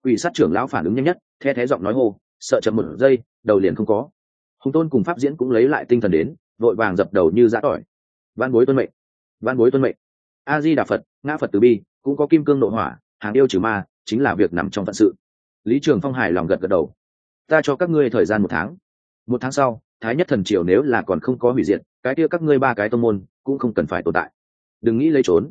Ủy sát trưởng lão phản ứng nhanh nhất, the thế giọng nói hô, sợ chậm một giây, đầu liền không có. Hùng tôn cùng pháp diễn cũng lấy lại tinh thần đến, vội vàng dập đầu như giã tỏi. Văn bối tuân mệnh. Văn bối tuân mệnh. A di đà phật ngã phật từ bi, cũng có kim cương nội hỏa, hàng yêu trừ ma, chính là việc nằm trong phận sự. Lý trường phong hài lòng gật gật đầu. Ta cho các ngươi thời gian một tháng. Một tháng sau, thái nhất thần triều nếu là còn không có hủy diệt, cái kia các ngươi ba cái tông môn cũng không cần phải tồn tại. Đừng nghĩ lấy trốn.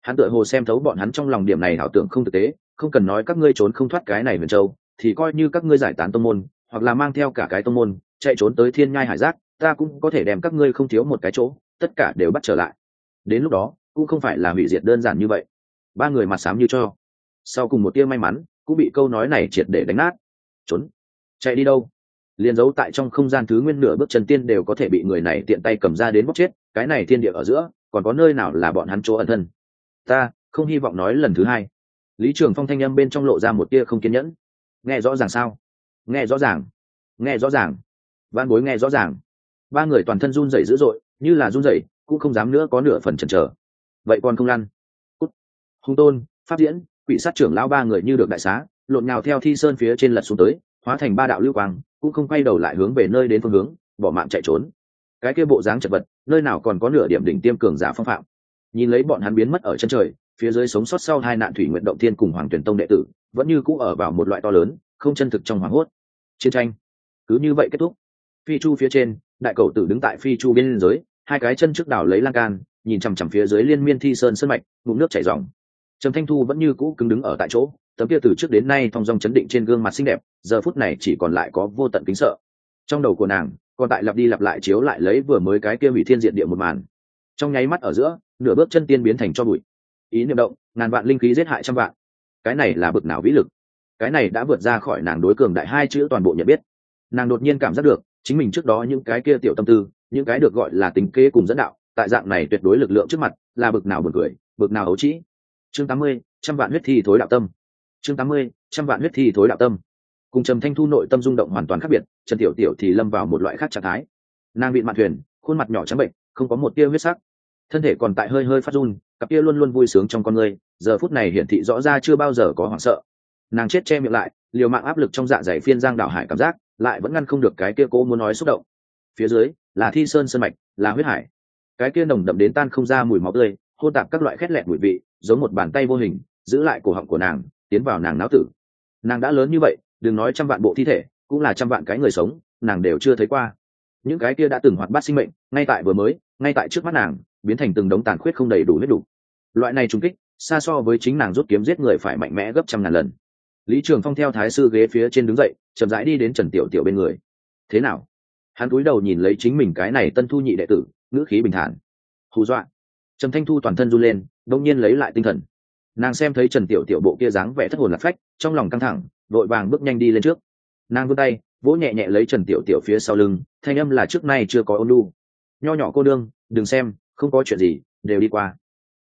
Hắn tựa hồ xem thấu bọn hắn trong lòng điểm này ảo tưởng không thực tế, không cần nói các ngươi trốn không thoát cái này miền châu, thì coi như các ngươi giải tán tông môn, hoặc là mang theo cả cái tông môn, chạy trốn tới thiên nhai hải giác, ta cũng có thể đem các ngươi không thiếu một cái chỗ, tất cả đều bắt trở lại. Đến lúc đó cũng không phải là hủy diệt đơn giản như vậy. Ba người mặt xám như cho. Sau cùng một tia may mắn, cũng bị câu nói này triệt để đánh nát. Trốn. Chạy đi đâu? Liền giấu tại trong không gian thứ nguyên nửa bước chân tiên đều có thể bị người này tiện tay cầm ra đến bóc chết, cái này thiên địa ở giữa, còn có nơi nào là bọn hắn chỗ ẩn thân? Ta, không hy vọng nói lần thứ hai. Lý trường phong thanh âm bên trong lộ ra một tia không kiên nhẫn. Nghe rõ ràng sao? Nghe rõ ràng. Nghe rõ ràng. Van bối nghe rõ ràng. Ba người toàn thân run rẩy dữ dội, như là run rẩy, cũng không dám nữa có nửa phần chần chờ vậy còn không lăn. Cút. Hung tôn, pháp diễn, quỷ sát trưởng lão ba người như được đại xá, lộn nhào theo thi sơn phía trên lật xuống tới, hóa thành ba đạo lưu quang, cũng không quay đầu lại hướng về nơi đến phương hướng, bỏ mạng chạy trốn. Cái kia bộ dáng chật vật, nơi nào còn có nửa điểm đỉnh tiêm cường giả phong phạm. Nhìn lấy bọn hắn biến mất ở chân trời, phía dưới sống sót sau hai nạn thủy nguyện động thiên cùng hoàng tuyển tông đệ tử, vẫn như cũ ở vào một loại to lớn, không chân thực trong hoàng hốt. Chiến tranh. Cứ như vậy kết thúc. Phi chu phía trên, đại cầu tử đứng tại phi chu bên giới, hai cái chân trước đảo lấy lan can nhìn chằm chằm phía dưới liên miên thi sơn sân mạch, ngụm nước chảy dòng trầm thanh thu vẫn như cũ cứng đứng ở tại chỗ, tấm kia từ trước đến nay thong dong chấn định trên gương mặt xinh đẹp, giờ phút này chỉ còn lại có vô tận kính sợ. Trong đầu của nàng, còn tại lặp đi lặp lại chiếu lại lấy vừa mới cái kia hủy thiên diện địa một màn. Trong nháy mắt ở giữa, nửa bước chân tiên biến thành cho bụi. Ý niệm động, ngàn vạn linh khí giết hại trăm vạn. Cái này là bực nào vĩ lực? Cái này đã vượt ra khỏi nàng đối cường đại hai chữ toàn bộ nhận biết. Nàng đột nhiên cảm giác được, chính mình trước đó những cái kia tiểu tâm tư, những cái được gọi là tính kế cùng dẫn đạo tại dạng này tuyệt đối lực lượng trước mặt, là bực nào buồn cười, bực nào ấu trĩ. Chương tám mươi, trăm vạn huyết thi thối đạo tâm. Chương tám mươi, trăm vạn huyết thi thối đạo tâm. Cùng trầm thanh thu nội tâm rung động hoàn toàn khác biệt, trần tiểu tiểu thì lâm vào một loại khác trạng thái. Nàng bị mạn thuyền, khuôn mặt nhỏ trắng bệnh, không có một tia huyết sắc. Thân thể còn tại hơi hơi phát run, cặp kia luôn luôn vui sướng trong con người, giờ phút này hiển thị rõ ra chưa bao giờ có hoảng sợ. Nàng chết che miệng lại, liều mạng áp lực trong dạ dày phiên giang đảo hải cảm giác, lại vẫn ngăn không được cái kia cô muốn nói xúc động. Phía dưới, là thi sơn sơn mạch, là huyết hải cái kia nồng đậm đến tan không ra mùi máu tươi, hô tạp các loại khét lẹt mùi vị, giống một bàn tay vô hình, giữ lại cổ họng của nàng, tiến vào nàng não tử. Nàng đã lớn như vậy, đừng nói trăm vạn bộ thi thể, cũng là trăm vạn cái người sống, nàng đều chưa thấy qua. Những cái kia đã từng hoạt bát sinh mệnh, ngay tại vừa mới, ngay tại trước mắt nàng, biến thành từng đống tàn khuyết không đầy đủ huyết đủ loại này trùng kích, xa so với chính nàng rút kiếm giết người phải mạnh mẽ gấp trăm ngàn lần. Lý trường phong theo thái sư ghế phía trên đứng dậy, chậm rãi đi đến trần tiểu tiểu bên người. Thế nào? Hắn cúi đầu nhìn lấy chính mình cái này tân thu nhị đệ tử ngữ khí bình thản. Hù dọa. Trầm thanh thu toàn thân run lên đông nhiên lấy lại tinh thần. Nàng xem thấy trần tiểu tiểu bộ kia dáng vẻ thất hồn lạc phách, trong lòng căng thẳng, vội vàng bước nhanh đi lên trước. Nàng vươn tay, vỗ nhẹ nhẹ lấy trần tiểu tiểu phía sau lưng, thanh âm là trước nay chưa có ôn lu nho nhỏ cô đương, đừng xem, không có chuyện gì, đều đi qua.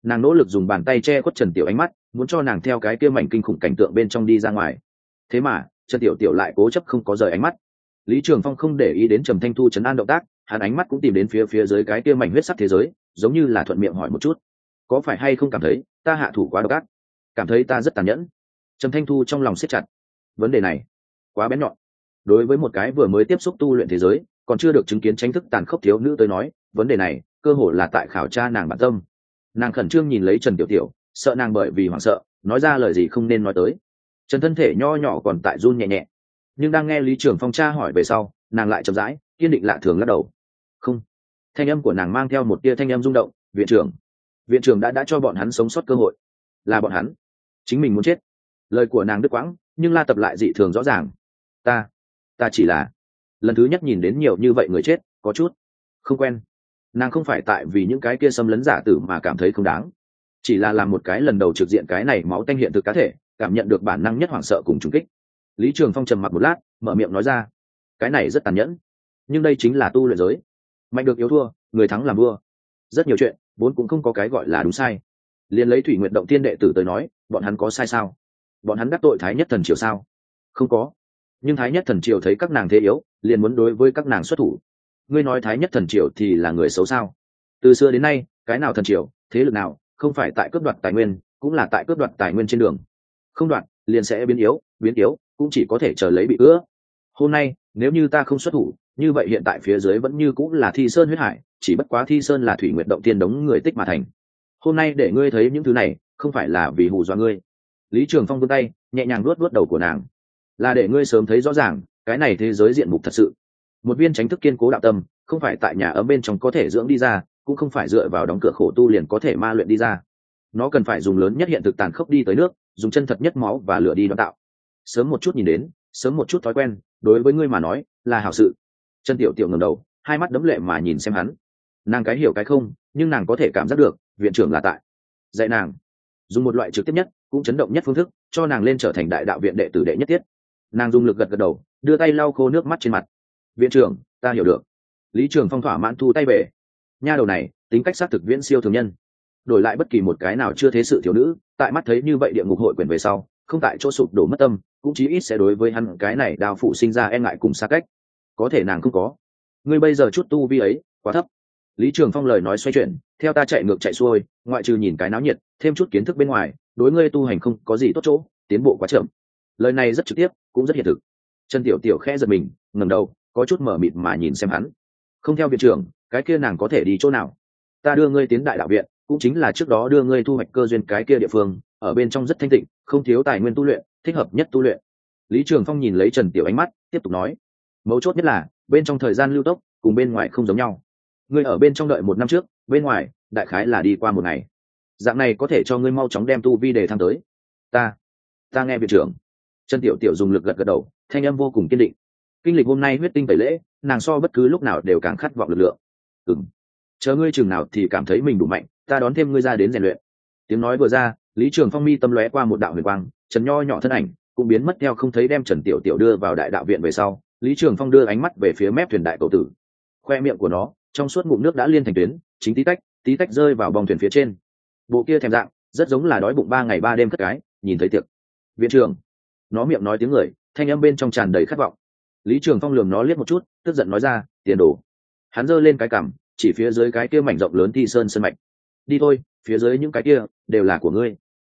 Nàng nỗ lực dùng bàn tay che khuất trần tiểu ánh mắt, muốn cho nàng theo cái kia mảnh kinh khủng cảnh tượng bên trong đi ra ngoài. Thế mà, trần tiểu tiểu lại cố chấp không có rời ánh mắt. Lý trường phong không để ý đến trầm thanh thu chấn an động tác hắn ánh mắt cũng tìm đến phía phía dưới cái kia mảnh huyết sắc thế giới, giống như là thuận miệng hỏi một chút. Có phải hay không cảm thấy, ta hạ thủ quá độc ác? Cảm thấy ta rất tàn nhẫn. Trầm thanh thu trong lòng siết chặt. Vấn đề này, quá bén nhọn. Đối với một cái vừa mới tiếp xúc tu luyện thế giới, còn chưa được chứng kiến tranh thức tàn khốc thiếu nữ tới nói, vấn đề này, cơ hội là tại khảo tra nàng bản tâm. Nàng khẩn trương nhìn lấy trần tiểu tiểu, sợ nàng bởi vì hoảng sợ, nói ra lời gì không nên nói tới. Trần thân thể nho nhỏ còn tại run nhẹ nhẹ, nhưng đang nghe lý trường phong tra hỏi về sau, nàng lại chậm rãi, kiên định lạ thường lắc đầu không. Thanh âm của nàng mang theo một tia thanh âm rung động, viện trưởng viện trưởng đã đã cho bọn hắn sống sót cơ hội. Là bọn hắn. Chính mình muốn chết. Lời của nàng đứt quãng, nhưng la tập lại dị thường rõ ràng. Ta ta chỉ là lần thứ nhất nhìn đến nhiều như vậy người chết, có chút không quen. Nàng không phải tại vì những cái kia xâm lấn giả tử mà cảm thấy không đáng. Chỉ là làm một cái lần đầu trực diện cái này máu tanh hiện thực cá thể, cảm nhận được bản năng nhất hoảng sợ cùng trung kích. Lý trường phong trầm mặt một lát, mở miệng nói ra, cái này rất tàn nhẫn, nhưng đây chính là tu luyện giới mạnh được yếu thua, người thắng làm vua. Rất nhiều chuyện, vốn cũng không có cái gọi là đúng sai. Liền lấy thủy nguyện động tiên đệ tử tới nói, bọn hắn có sai sao? Bọn hắn đắc tội thái nhất thần triều sao? Không có. Nhưng thái nhất thần triều thấy các nàng thế yếu, liền muốn đối với các nàng xuất thủ. Ngươi nói thái nhất thần triều thì là người xấu sao? Từ xưa đến nay, cái nào thần triều, thế lực nào, không phải tại cướp đoạt tài nguyên, cũng là tại cướp đoạt tài nguyên trên đường. Không đoạt, liền sẽ biến yếu biến yếu, cũng chỉ có thể chờ lấy bị ứa hôm nay, nếu như ta không xuất thủ như vậy hiện tại phía dưới vẫn như cũng là thi sơn huyết hải, chỉ bất quá thi sơn là thủy nguyện động tiên đống người tích mà thành. Hôm nay để ngươi thấy những thứ này, không phải là vì hù dọa ngươi. Lý trường phong vươn tay, nhẹ nhàng luốt luốt đầu của nàng. Là để ngươi sớm thấy rõ ràng, cái này thế giới diện mục thật sự. Một viên tránh thức kiên cố đạo tâm, không phải tại nhà ấm bên trong có thể dưỡng đi ra, cũng không phải dựa vào đóng cửa khổ tu liền có thể ma luyện đi ra. Nó cần phải dùng lớn nhất hiện thực tàn khốc đi tới nước, dùng chân thật nhất máu và lửa đi đón tạo. Sớm một chút nhìn đến, sớm một chút thói quen, đối với ngươi mà nói, là hảo sự chân tiểu tiểu ngầm đầu, hai mắt đấm lệ mà nhìn xem hắn. Nàng cái hiểu cái không, nhưng nàng có thể cảm giác được, viện trưởng là tại. Dạy nàng. Dùng một loại trực tiếp nhất, cũng chấn động nhất phương thức, cho nàng lên trở thành đại đạo viện đệ tử đệ nhất tiết. Nàng dùng lực gật gật đầu, đưa tay lau khô nước mắt trên mặt. Viện trưởng, ta hiểu được. Lý trường phong thỏa mãn thu tay về. Nha đầu này, tính cách xác thực viễn siêu thường nhân. Đổi lại bất kỳ một cái nào chưa thế sự thiếu nữ, tại mắt thấy như vậy địa ngục hội quyền về sau, không tại chỗ sụp đổ mất tâm, cũng chí ít sẽ đối với hắn cái này đào phụ sinh ra e ngại cùng xa cách có thể nàng không có. Ngươi bây giờ chút tu vi ấy, quá thấp. Lý trường phong lời nói xoay chuyển, theo ta chạy ngược chạy xuôi, ngoại trừ nhìn cái náo nhiệt, thêm chút kiến thức bên ngoài, đối ngươi tu hành không có gì tốt chỗ, tiến bộ quá chậm. Lời này rất trực tiếp, cũng rất hiện thực. Trần tiểu tiểu khẽ giật mình ngầm đầu, có chút mở mịt mà nhìn xem hắn. Không theo viện trưởng, cái kia nàng có thể đi chỗ nào? Ta đưa ngươi tiến đại đạo viện, cũng chính là trước đó đưa ngươi thu hoạch cơ duyên cái kia địa phương, ở bên trong rất thanh tịnh, không thiếu tài nguyên tu luyện, thích hợp nhất tu luyện. Lý trường phong nhìn lấy trần tiểu ánh mắt, tiếp tục nói mấu chốt nhất là, bên trong thời gian lưu tốc cùng bên ngoài không giống nhau. Ngươi ở bên trong đợi một năm trước, bên ngoài, đại khái là đi qua một ngày. Dạng này có thể cho ngươi mau chóng đem tu vi đề thăng tới. Ta ta nghe viện trưởng. Trần tiểu tiểu dùng lực gật gật đầu, thanh âm vô cùng kiên định. Kinh lịch hôm nay huyết tinh tẩy lễ, nàng so bất cứ lúc nào đều càng khát vọng lực lượng. Ừng chờ ngươi chừng nào thì cảm thấy mình đủ mạnh, ta đón thêm ngươi ra đến rèn luyện. Tiếng nói vừa ra, lý trường phong mi tâm lóe qua một đạo huyền quang, trần nho nhỏ thân ảnh, cũng biến mất theo không thấy đem trần tiểu tiểu đưa vào đại đạo viện về sau lý trường phong đưa ánh mắt về phía mép thuyền đại cầu tử. Khoe miệng của nó, trong suốt ngụm nước đã liên thành tuyến, chính tí tách tí tách rơi vào bong thuyền phía trên. Bộ kia thèm dạng, rất giống là đói bụng ba ngày ba đêm cất cái, nhìn thấy tiệc. Viện trưởng, nó miệng nói tiếng người, thanh âm bên trong tràn đầy khát vọng. Lý trường phong lường nó liếc một chút, tức giận nói ra, tiền đồ. Hắn giơ lên cái cằm, chỉ phía dưới cái kia mảnh rộng lớn thi sơn sân mạch. Đi thôi, phía dưới những cái kia, đều là của ngươi.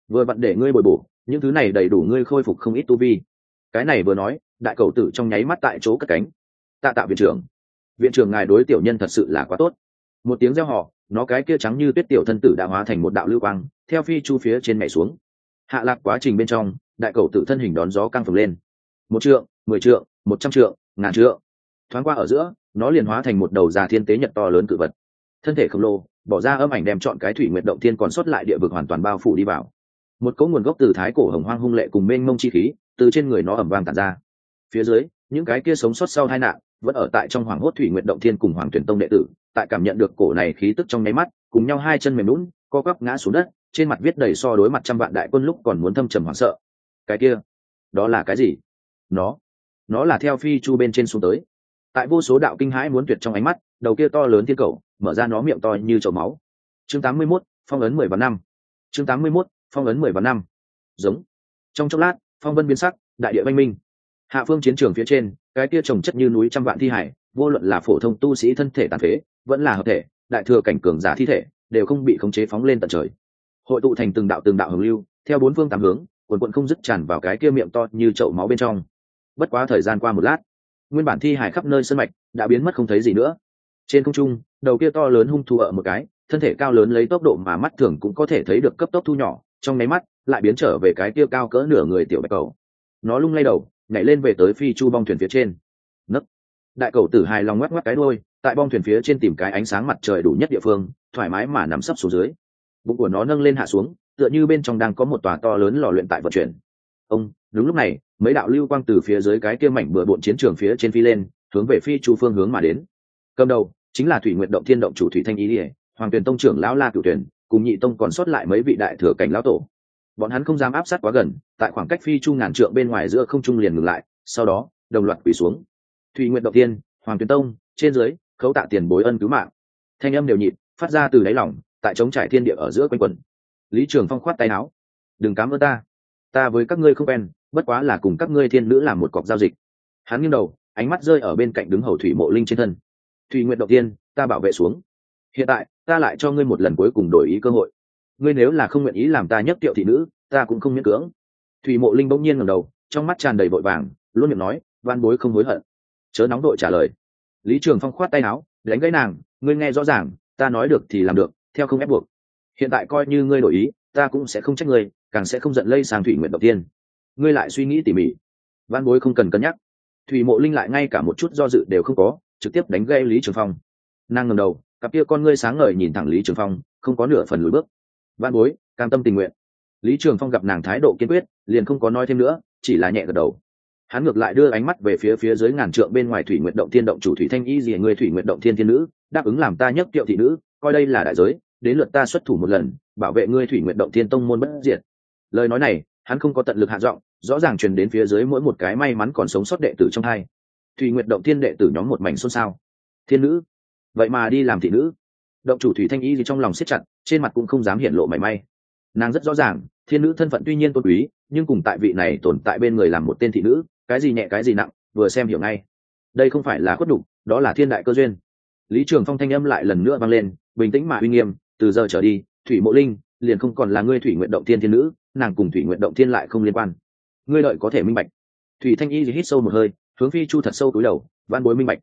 Vừa vặn để ngươi bồi bổ, những thứ này đầy đủ ngươi khôi phục không ít tu vi. Cái này vừa nói đại cầu tử trong nháy mắt tại chỗ cất cánh. Tạ tạ viện trưởng. Viện trưởng ngài đối tiểu nhân thật sự là quá tốt. Một tiếng reo họ nó cái kia trắng như tuyết tiểu thân tử đã hóa thành một đạo lưu quang, theo phi chu phía trên mẹ xuống. Hạ lạc quá trình bên trong, đại cầu tự thân hình đón gió căng phồng lên. Một trượng, mười trượng, một trăm trượng, ngàn trượng. Thoáng qua ở giữa, nó liền hóa thành một đầu già thiên tế nhật to lớn cự vật. Thân thể khổng lồ, bỏ ra âm ảnh đem chọn cái thủy nguyệt động thiên còn sót lại địa vực hoàn toàn bao phủ đi vào. Một cỗ nguồn gốc từ thái cổ hồng hoang hung lệ cùng mênh mông chi khí, từ trên người nó ẩm vang tàn ra phía dưới những cái kia sống sót sau hai nạn vẫn ở tại trong hoàng hốt thủy nguyện động thiên cùng hoàng tuyển tông đệ tử tại cảm nhận được cổ này khí tức trong nháy mắt cùng nhau hai chân mềm lún co quắp ngã xuống đất trên mặt viết đầy so đối mặt trăm vạn đại quân lúc còn muốn thâm trầm hoảng sợ. Cái kia đó là cái gì? Nó nó là theo phi chu bên trên xuống tới. Tại vô số đạo kinh hãi muốn tuyệt trong ánh mắt đầu kia to lớn thiên cầu mở ra nó miệng to như chậu máu. Chương 81, phong ấn mười vạn năm. Chương 81, phong ấn mười vạn năm. Giống. Trong chốc lát phong vân biến sắc đại địa văn minh hạ phương chiến trường phía trên, cái kia trồng chất như núi trăm vạn thi hải, vô luận là phổ thông tu sĩ thân thể tàn phế, vẫn là hợp thể, đại thừa cảnh cường giả thi thể, đều không bị khống chế phóng lên tận trời. Hội tụ thành từng đạo từng đạo hồng lưu, theo bốn phương tám hướng, quần quận không dứt tràn vào cái kia miệng to như chậu máu bên trong. Bất quá thời gian qua một lát, nguyên bản thi hải khắp nơi sân mạch đã biến mất không thấy gì nữa. Trên không trung, đầu kia to lớn hung thu ở một cái, thân thể cao lớn lấy tốc độ mà mắt thường cũng có thể thấy được cấp tốc thu nhỏ, trong máy mắt, lại biến trở về cái kia cao cỡ nửa người tiểu bạch cầu. Nó lung lay đầu nhảy lên về tới phi chu bong thuyền phía trên. Nấc. Đại cầu tử hài lòng ngoắc ngoắc cái đôi tại bong thuyền phía trên tìm cái ánh sáng mặt trời đủ nhất địa phương, thoải mái mà nằm sấp xuống dưới. Bụng của nó nâng lên hạ xuống, tựa như bên trong đang có một tòa to lớn lò luyện tại vận chuyển. Ông, đúng lúc này, mấy đạo lưu quang từ phía dưới cái kia mảnh bừa bộn chiến trường phía trên phi lên, hướng về phi chu phương hướng mà đến. Cầm đầu, chính là thủy nguyện động thiên động chủ thủy thanh ý ỉa hoàng tuyền tông trưởng lão la cửu tuyển cùng nhị tông còn sót lại mấy vị đại thừa cảnh lão tổ bọn hắn không dám áp sát quá gần, tại khoảng cách phi chu ngàn trượng bên ngoài giữa không trung liền ngừng lại, sau đó, đồng loạt quỳ xuống. Thùy nguyện động tiên hoàng tuyến tông, trên dưới, khấu tạ tiền bối ân cứu mạng. Thanh âm đều nhịp, phát ra từ đáy lỏng tại chống trải thiên địa ở giữa quanh quần lý trường phong khoát tay áo. Đừng cám ơn ta. Ta với các ngươi không quen, bất quá là cùng các ngươi thiên nữ làm một cọc giao dịch. Hắn nghiêng đầu, ánh mắt rơi ở bên cạnh đứng hầu thủy mộ linh trên thân. Thùy nguyện động tiên ta bảo vệ xuống. Hiện tại, ta lại cho ngươi một lần cuối cùng đổi ý cơ hội ngươi nếu là không nguyện ý làm ta nhất tiệu thị nữ, ta cũng không miễn cưỡng. Thủy mộ linh bỗng nhiên ngẩng đầu, trong mắt tràn đầy vội vàng, luôn miệng nói van bối không hối hận. Chớ nóng đội trả lời. Lý trường phong khoát tay áo, đánh gãy nàng, ngươi nghe rõ ràng, ta nói được thì làm được, theo không ép buộc. Hiện tại coi như ngươi đổi ý, ta cũng sẽ không trách ngươi, càng sẽ không giận lây sang thủy nguyện đầu tiên. Ngươi lại suy nghĩ tỉ mỉ. Văn bối không cần cân nhắc. Thủy mộ linh lại ngay cả một chút do dự đều không có, trực tiếp đánh gây lý trường phong. Nàng ngầm đầu, cặp kia con ngươi sáng ngời nhìn thẳng lý trường phong, không có nửa phần lùi bước văn bối, cam tâm tình nguyện. Lý trường phong gặp nàng thái độ kiên quyết, liền không có nói thêm nữa, chỉ là nhẹ gật đầu. Hắn ngược lại đưa ánh mắt về phía phía dưới ngàn trượng bên ngoài thủy nguyện động thiên động chủ thủy thanh y gì người thủy nguyện động thiên thiên nữ, đáp ứng làm ta nhất kiệu thị nữ, coi đây là đại giới, đến lượt ta xuất thủ một lần, bảo vệ ngươi thủy nguyện động thiên tông môn bất diệt. Lời nói này, hắn không có tận lực hạ giọng, rõ ràng truyền đến phía dưới mỗi một cái may mắn còn sống sót đệ tử trong hai. Thủy nguyện động thiên đệ tử nhóm một mảnh xôn xao. Thiên nữ, vậy mà đi làm thị nữ động chủ thủy thanh y gì trong lòng siết chặt, trên mặt cũng không dám hiện lộ mảy may. Nàng rất rõ ràng, thiên nữ thân phận tuy nhiên tôn quý, nhưng cùng tại vị này tồn tại bên người làm một tên thị nữ, cái gì nhẹ cái gì nặng, vừa xem hiểu ngay. Đây không phải là khuất đục đó là thiên đại cơ duyên. Lý trường phong thanh âm lại lần nữa vang lên, bình tĩnh mà uy nghiêm, từ giờ trở đi, thủy mộ linh liền không còn là ngươi thủy nguyện động thiên thiên nữ, nàng cùng thủy nguyện động thiên lại không liên quan. Ngươi đợi có thể minh bạch. Thủy thanh y hít sâu một hơi, hướng phi chu thật sâu túi đầu văn bối minh bạch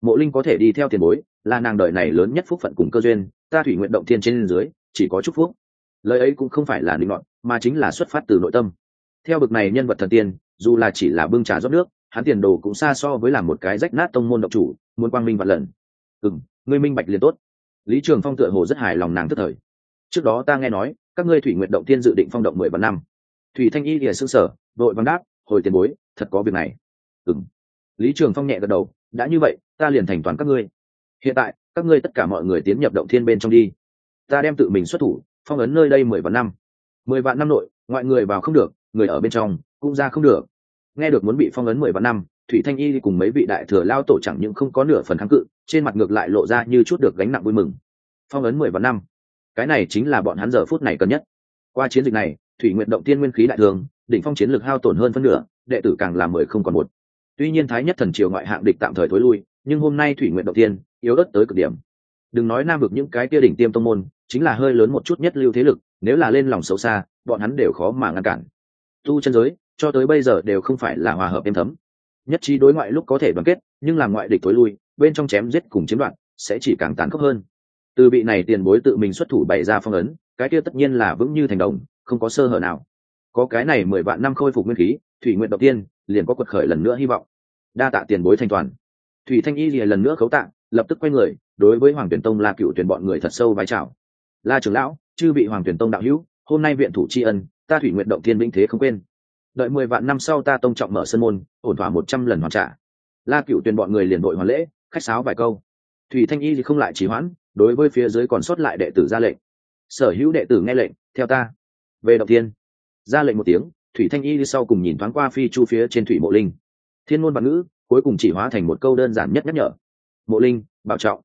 mộ linh có thể đi theo tiền bối, là nàng đợi này lớn nhất phúc phận cùng cơ duyên, ta thủy nguyện động thiên trên dưới, chỉ có chúc phúc. Lời ấy cũng không phải là định luận, mà chính là xuất phát từ nội tâm. Theo bực này nhân vật thần tiên, dù là chỉ là bưng trà rót nước, hắn tiền đồ cũng xa so với làm một cái rách nát tông môn độc chủ, muốn quang minh vạn lần. Ừ ngươi minh bạch liền tốt. Lý trường phong tựa hồ rất hài lòng nàng tức thời. Trước đó ta nghe nói, các ngươi thủy nguyện động tiên dự định phong động mười vạn năm. Thủy thanh y lìa xương sở đội văn đáp, hồi tiền bối, thật có việc này. Ừng lý trường phong nhẹ gật đầu đã như vậy, ta liền thành toàn các ngươi. Hiện tại, các ngươi tất cả mọi người tiến nhập động thiên bên trong đi. Ta đem tự mình xuất thủ, phong ấn nơi đây mười vạn năm. Mười vạn năm nội, ngoại người vào không được, người ở bên trong cũng ra không được. Nghe được muốn bị phong ấn mười vạn năm, thủy thanh y cùng mấy vị đại thừa lao tổ chẳng những không có nửa phần kháng cự, trên mặt ngược lại lộ ra như chút được gánh nặng vui mừng. Phong ấn mười vạn năm. Cái này chính là bọn hắn giờ phút này cần nhất. Qua chiến dịch này, thủy nguyện động tiên nguyên khí đại thường, đỉnh phong chiến lực hao tổn hơn phân nửa, đệ tử càng là mười không còn một tuy nhiên thái nhất thần triều ngoại hạng địch tạm thời thối lui, nhưng hôm nay thủy nguyện động tiên yếu ớt tới cực điểm. Đừng nói nam vực những cái kia đỉnh tiêm tông môn, chính là hơi lớn một chút nhất lưu thế lực, nếu là lên lòng xấu xa, bọn hắn đều khó mà ngăn cản. Tu chân giới, cho tới bây giờ đều không phải là hòa hợp êm thấm. Nhất trí đối ngoại lúc có thể đoàn kết, nhưng làm ngoại địch thối lui, bên trong chém giết cùng chiếm đoạt, sẽ chỉ càng tàn khốc hơn. Từ vị này tiền bối tự mình xuất thủ bày ra phong ấn, cái kia tất nhiên là vững như thành đồng, không có sơ hở nào. Có cái này mười vạn năm khôi phục nguyên khí, thủy nguyện đầu tiên liền có quật khởi lần nữa hy vọng. Đa tạ tiền bối thanh toàn. Thủy thanh y lìa lần nữa khấu tạ, lập tức quay người, đối với hoàng tuyển tông la cựu tuyển bọn người thật sâu vai trào la trưởng lão, chư bị hoàng tuyển tông đạo hữu, hôm nay viện thủ tri ân, ta thủy nguyện động thiên vĩnh thế không quên. Đợi mười vạn năm sau ta tông trọng mở sân môn, ổn thỏa một trăm lần hoàn trả. La cựu tuyển bọn người liền đội hoàn lễ, khách sáo vài câu. Thủy thanh y thì không lại trì hoãn, đối với phía dưới còn sót lại đệ tử ra lệnh. Sở hữu đệ tử nghe lệnh, theo ta. Về động thiên. Ra lệnh một tiếng thủy thanh y đi sau cùng nhìn thoáng qua phi chu phía trên thủy mộ linh. Thiên ngôn văn ngữ, cuối cùng chỉ hóa thành một câu đơn giản nhất nhắc nhở. Mộ linh bảo trọng.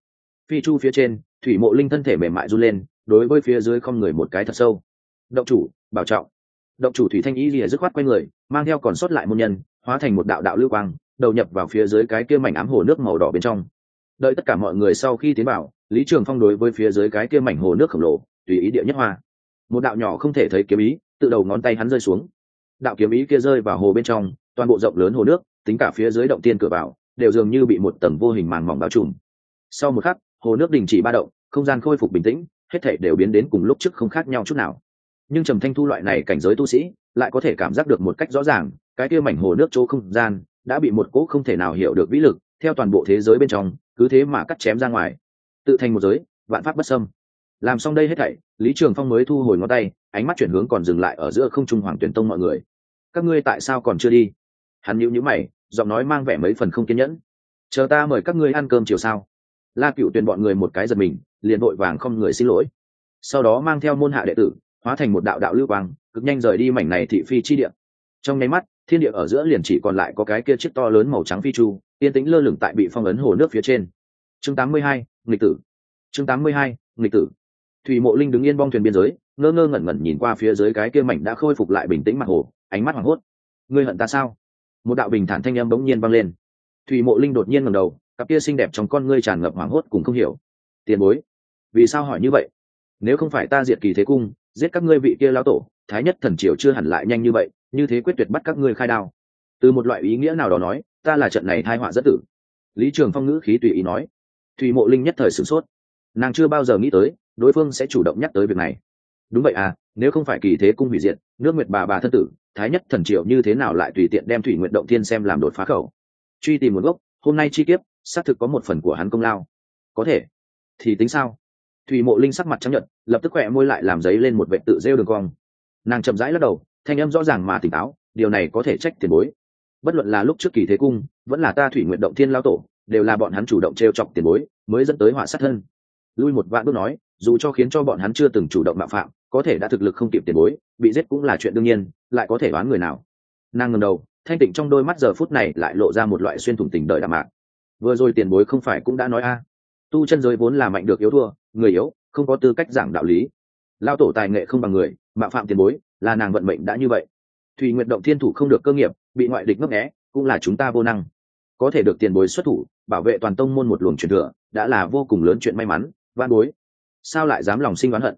Phi chu phía trên, thủy mộ linh thân thể mềm mại run lên, đối với phía dưới không người một cái thật sâu. Động chủ bảo trọng. Động chủ thủy thanh y lìa dứt khoát quay người, mang theo còn sót lại môn nhân, hóa thành một đạo đạo lưu quang, đầu nhập vào phía dưới cái kia mảnh ám hồ nước màu đỏ bên trong. Đợi tất cả mọi người sau khi tiến vào, lý trường phong đối với phía dưới cái kia mảnh hồ nước khổng lồ, tùy ý địa nhất hoa. Một đạo nhỏ không thể thấy kiếm ý, tự đầu ngón tay hắn rơi xuống đạo kiếm ý kia rơi vào hồ bên trong, toàn bộ rộng lớn hồ nước, tính cả phía dưới động tiên cửa vào, đều dường như bị một tầng vô hình màng mỏng bao trùm. Sau một khắc, hồ nước đình chỉ ba động, không gian khôi phục bình tĩnh, hết thể đều biến đến cùng lúc trước không khác nhau chút nào. Nhưng trầm thanh thu loại này cảnh giới tu sĩ, lại có thể cảm giác được một cách rõ ràng, cái kia mảnh hồ nước chỗ không gian, đã bị một cỗ không thể nào hiểu được vĩ lực, theo toàn bộ thế giới bên trong, cứ thế mà cắt chém ra ngoài. Tự thành một giới, vạn pháp bất xâm. làm xong đây hết thảy, lý trường phong mới thu hồi ngón tay, ánh mắt chuyển hướng còn dừng lại ở giữa không trung hoàng tuyển tông mọi người các ngươi tại sao còn chưa đi? Hắn nhịu nhữ mày giọng nói mang vẻ mấy phần không kiên nhẫn. Chờ ta mời các ngươi ăn cơm chiều sao? La cựu tuyền bọn người một cái giật mình liền vội vàng không người xin lỗi. Sau đó mang theo môn hạ đệ tử hóa thành một đạo đạo lưu quang cực nhanh rời đi mảnh này thị phi chi địa. Trong nháy mắt thiên địa ở giữa liền chỉ còn lại có cái kia chiếc to lớn màu trắng phi chu yên tĩnh lơ lửng tại bị phong ấn hồ nước phía trên. Chương 82, nghịch tử. Chương 82, nghịch tử. Thủy mộ linh đứng yên bong thuyền biên giới ngơ ngơ ngẩn ngẩn nhìn qua phía dưới cái kia mảnh đã khôi phục lại bình tĩnh mặt hồ ánh mắt hoảng hốt. Ngươi hận ta sao? Một đạo bình thản thanh âm bỗng nhiên vang lên. Thủy mộ linh đột nhiên ngẩng đầu, cặp kia xinh đẹp trong con ngươi tràn ngập hoảng hốt cùng không hiểu. Tiền bối, vì sao hỏi như vậy? Nếu không phải ta diệt kỳ thế cung, giết các ngươi vị kia lão tổ, thái nhất thần triều chưa hẳn lại nhanh như vậy, như thế quyết tuyệt bắt các ngươi khai đao. Từ một loại ý nghĩa nào đó nói, ta là trận này thai họa rất tử. Lý trường phong ngữ khí tùy ý nói. Thủy mộ linh nhất thời sửng sốt. Nàng chưa bao giờ nghĩ tới, đối phương sẽ chủ động nhắc tới việc này đúng vậy à nếu không phải kỳ thế cung hủy diệt, nước nguyệt bà bà thân tử, thái nhất thần triệu như thế nào lại tùy tiện đem thủy nguyện động thiên xem làm đột phá khẩu? Truy tìm một gốc, hôm nay chi kiếp, xác thực có một phần của hắn công lao. Có thể. Thì tính sao? Thủy mộ linh sắc mặt trắng nhận lập tức khỏe môi lại làm giấy lên một vệ tự rêu đường cong. Nàng chậm rãi lắc đầu, thanh âm rõ ràng mà tỉnh táo, điều này có thể trách tiền bối. Bất luận là lúc trước kỳ thế cung, vẫn là ta thủy nguyện động thiên lao tổ, đều là bọn hắn chủ động t r e o chọc tiền bối, mới dẫn tới họa sát thân. Lui một vạn bước nói, dù cho khiến cho bọn hắn chưa từng chủ động mạo phạm có thể đã thực lực không kịp tiền bối, bị giết cũng là chuyện đương nhiên, lại có thể đoán người nào. Nàng ngầm đầu, thanh tịnh trong đôi mắt giờ phút này lại lộ ra một loại xuyên thủng tình đời đạm mạc. Vừa rồi tiền bối không phải cũng đã nói a? Tu chân giới vốn là mạnh được yếu thua, người yếu, không có tư cách giảng đạo lý. Lao tổ tài nghệ không bằng người, mạo phạm tiền bối, là nàng vận mệnh đã như vậy. Thùy nguyện động thiên thủ không được cơ nghiệp, bị ngoại địch ngấp nghé, cũng là chúng ta vô năng. Có thể được tiền bối xuất thủ, bảo vệ toàn tông môn một luồng truyền thừa, đã là vô cùng lớn chuyện may mắn van bối. Sao lại dám lòng sinh oán hận?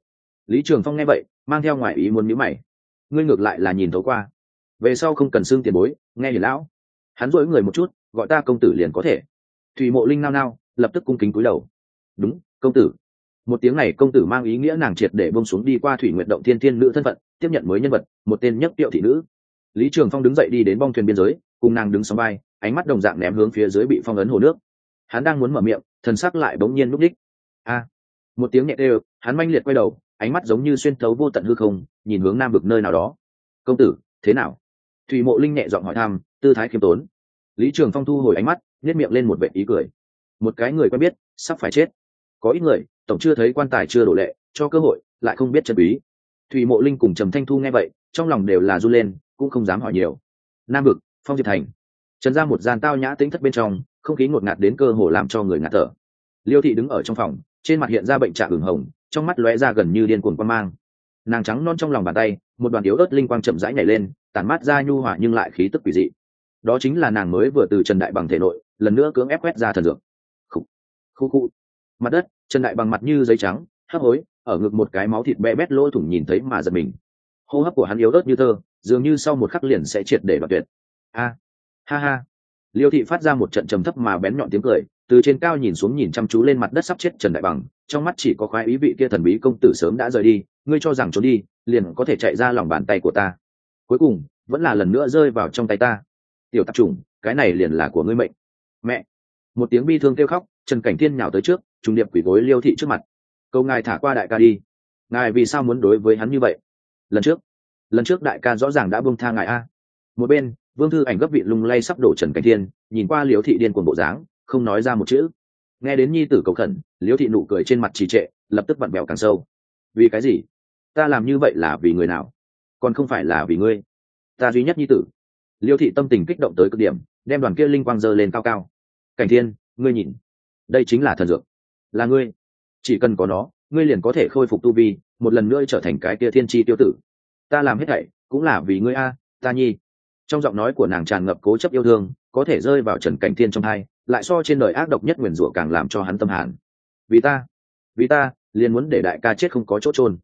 Lý trường phong nghe vậy, mang theo ngoài ý muốn nhữ mày. Ngươi ngược lại là nhìn thấu qua. Về sau không cần xưng tiền bối, nghe hiền lão. Hắn dỗi người một chút, gọi ta công tử liền có thể. Thủy mộ linh nao nao, lập tức cung kính cúi đầu. Đúng, công tử. Một tiếng này công tử mang ý nghĩa nàng triệt để bông xuống đi qua thủy nguyện động thiên thiên nữ thân phận, tiếp nhận mới nhân vật, một tên nhất tiệu thị nữ. Lý trường phong đứng dậy đi đến bong thuyền biên giới, cùng nàng đứng sóng vai, ánh mắt đồng dạng ném hướng phía dưới bị phong ấn hồ nước. Hắn đang muốn mở miệng, thần sắc lại bỗng nhiên núp đích. A. Một tiếng nhẹ đều hắn manh liệt quay đầu ánh mắt giống như xuyên thấu vô tận hư không, nhìn hướng nam vực nơi nào đó. Công tử, thế nào? Thủy mộ linh nhẹ giọng hỏi thăm, tư thái khiêm tốn. Lý trường phong thu hồi ánh mắt nhét miệng lên một vệ ý cười. Một cái người quen biết, sắp phải chết. Có ít người, tổng chưa thấy quan tài chưa đổ lệ, cho cơ hội, lại không biết chân quý. Thủy mộ linh cùng trầm thanh thu nghe vậy, trong lòng đều là r u lên, cũng không dám hỏi nhiều. Nam vực, phong diệp thành. Trần ra một gian tao nhã tính thất bên trong, không khí ngột ngạt đến cơ hồ làm cho người ngạt thở. Liêu thị đứng ở trong phòng, trên mặt hiện ra bệnh trạng ửng hồng trong mắt lóe ra gần như điên cuồng quan mang. Nàng trắng non trong lòng bàn tay, một đoàn yếu ớt linh quang chậm rãi nhảy lên, tản mát ra nhu hỏa nhưng lại khí tức quỷ dị. Đó chính là nàng mới vừa từ trần đại bằng thể nội, lần nữa cưỡng ép quét ra thần dược. Khu khu khu mặt đất, trần đại bằng mặt như giấy trắng, hấp hối, ở ngực một cái máu thịt bé bét lỗ thủng nhìn thấy mà giật mình. Hô hấp của hắn yếu ớt như thơ, dường như sau một khắc liền sẽ triệt để đoạt tuyệt. A, ha ha. Liêu thị phát ra một trận trầm thấp mà bén nhọn tiếng cười từ trên cao nhìn xuống nhìn chăm chú lên mặt đất sắp chết trần đại bằng, trong mắt chỉ có khoái ý vị kia thần bí công tử sớm đã rời đi, ngươi cho rằng trốn đi, liền có thể chạy ra lòng bàn tay của ta. Cuối cùng, vẫn là lần nữa rơi vào trong tay ta. Tiểu tạp chủng, cái này liền là của ngươi mệnh. Mẹ! Một tiếng bi thương kêu khóc, trần cảnh thiên nhào tới trước, trùng điệp quỷ gối liêu thị trước mặt. Câu ngài thả qua đại ca đi. Ngài vì sao muốn đối với hắn như vậy? Lần trước lần trước đại ca rõ ràng đã buông tha ngài a. Một bên, vương thư ảnh gấp vị lung lay sắp đổ trần cảnh thiên, nhìn qua liễu thị điên cuồng bộ dáng không nói ra một chữ. Nghe đến nhi tử cầu khẩn, liễu thị nụ cười trên mặt trì trệ, lập tức vặn bèo càng sâu. Vì cái gì? Ta làm như vậy là vì người nào? Còn không phải là vì ngươi. Ta duy nhất nhi tử. Liễu thị tâm tình kích động tới cực điểm, đem đoàn kia linh quang dơ lên cao cao. Cảnh thiên, ngươi nhìn. Đây chính là thần dược. Là ngươi. Chỉ cần có nó, ngươi liền có thể khôi phục tu vi, một lần nữa trở thành cái kia thiên tri tiêu tử. Ta làm hết thảy, cũng là vì ngươi a, ta nhi. Trong giọng nói của nàng tràn ngập cố chấp yêu thương, có thể rơi vào trần cảnh thiên trong hai lại so trên đời ác độc nhất nguyền rủa càng làm cho hắn tâm hàn. Vì ta vì ta, liền muốn để đại ca chết không có chỗ trôn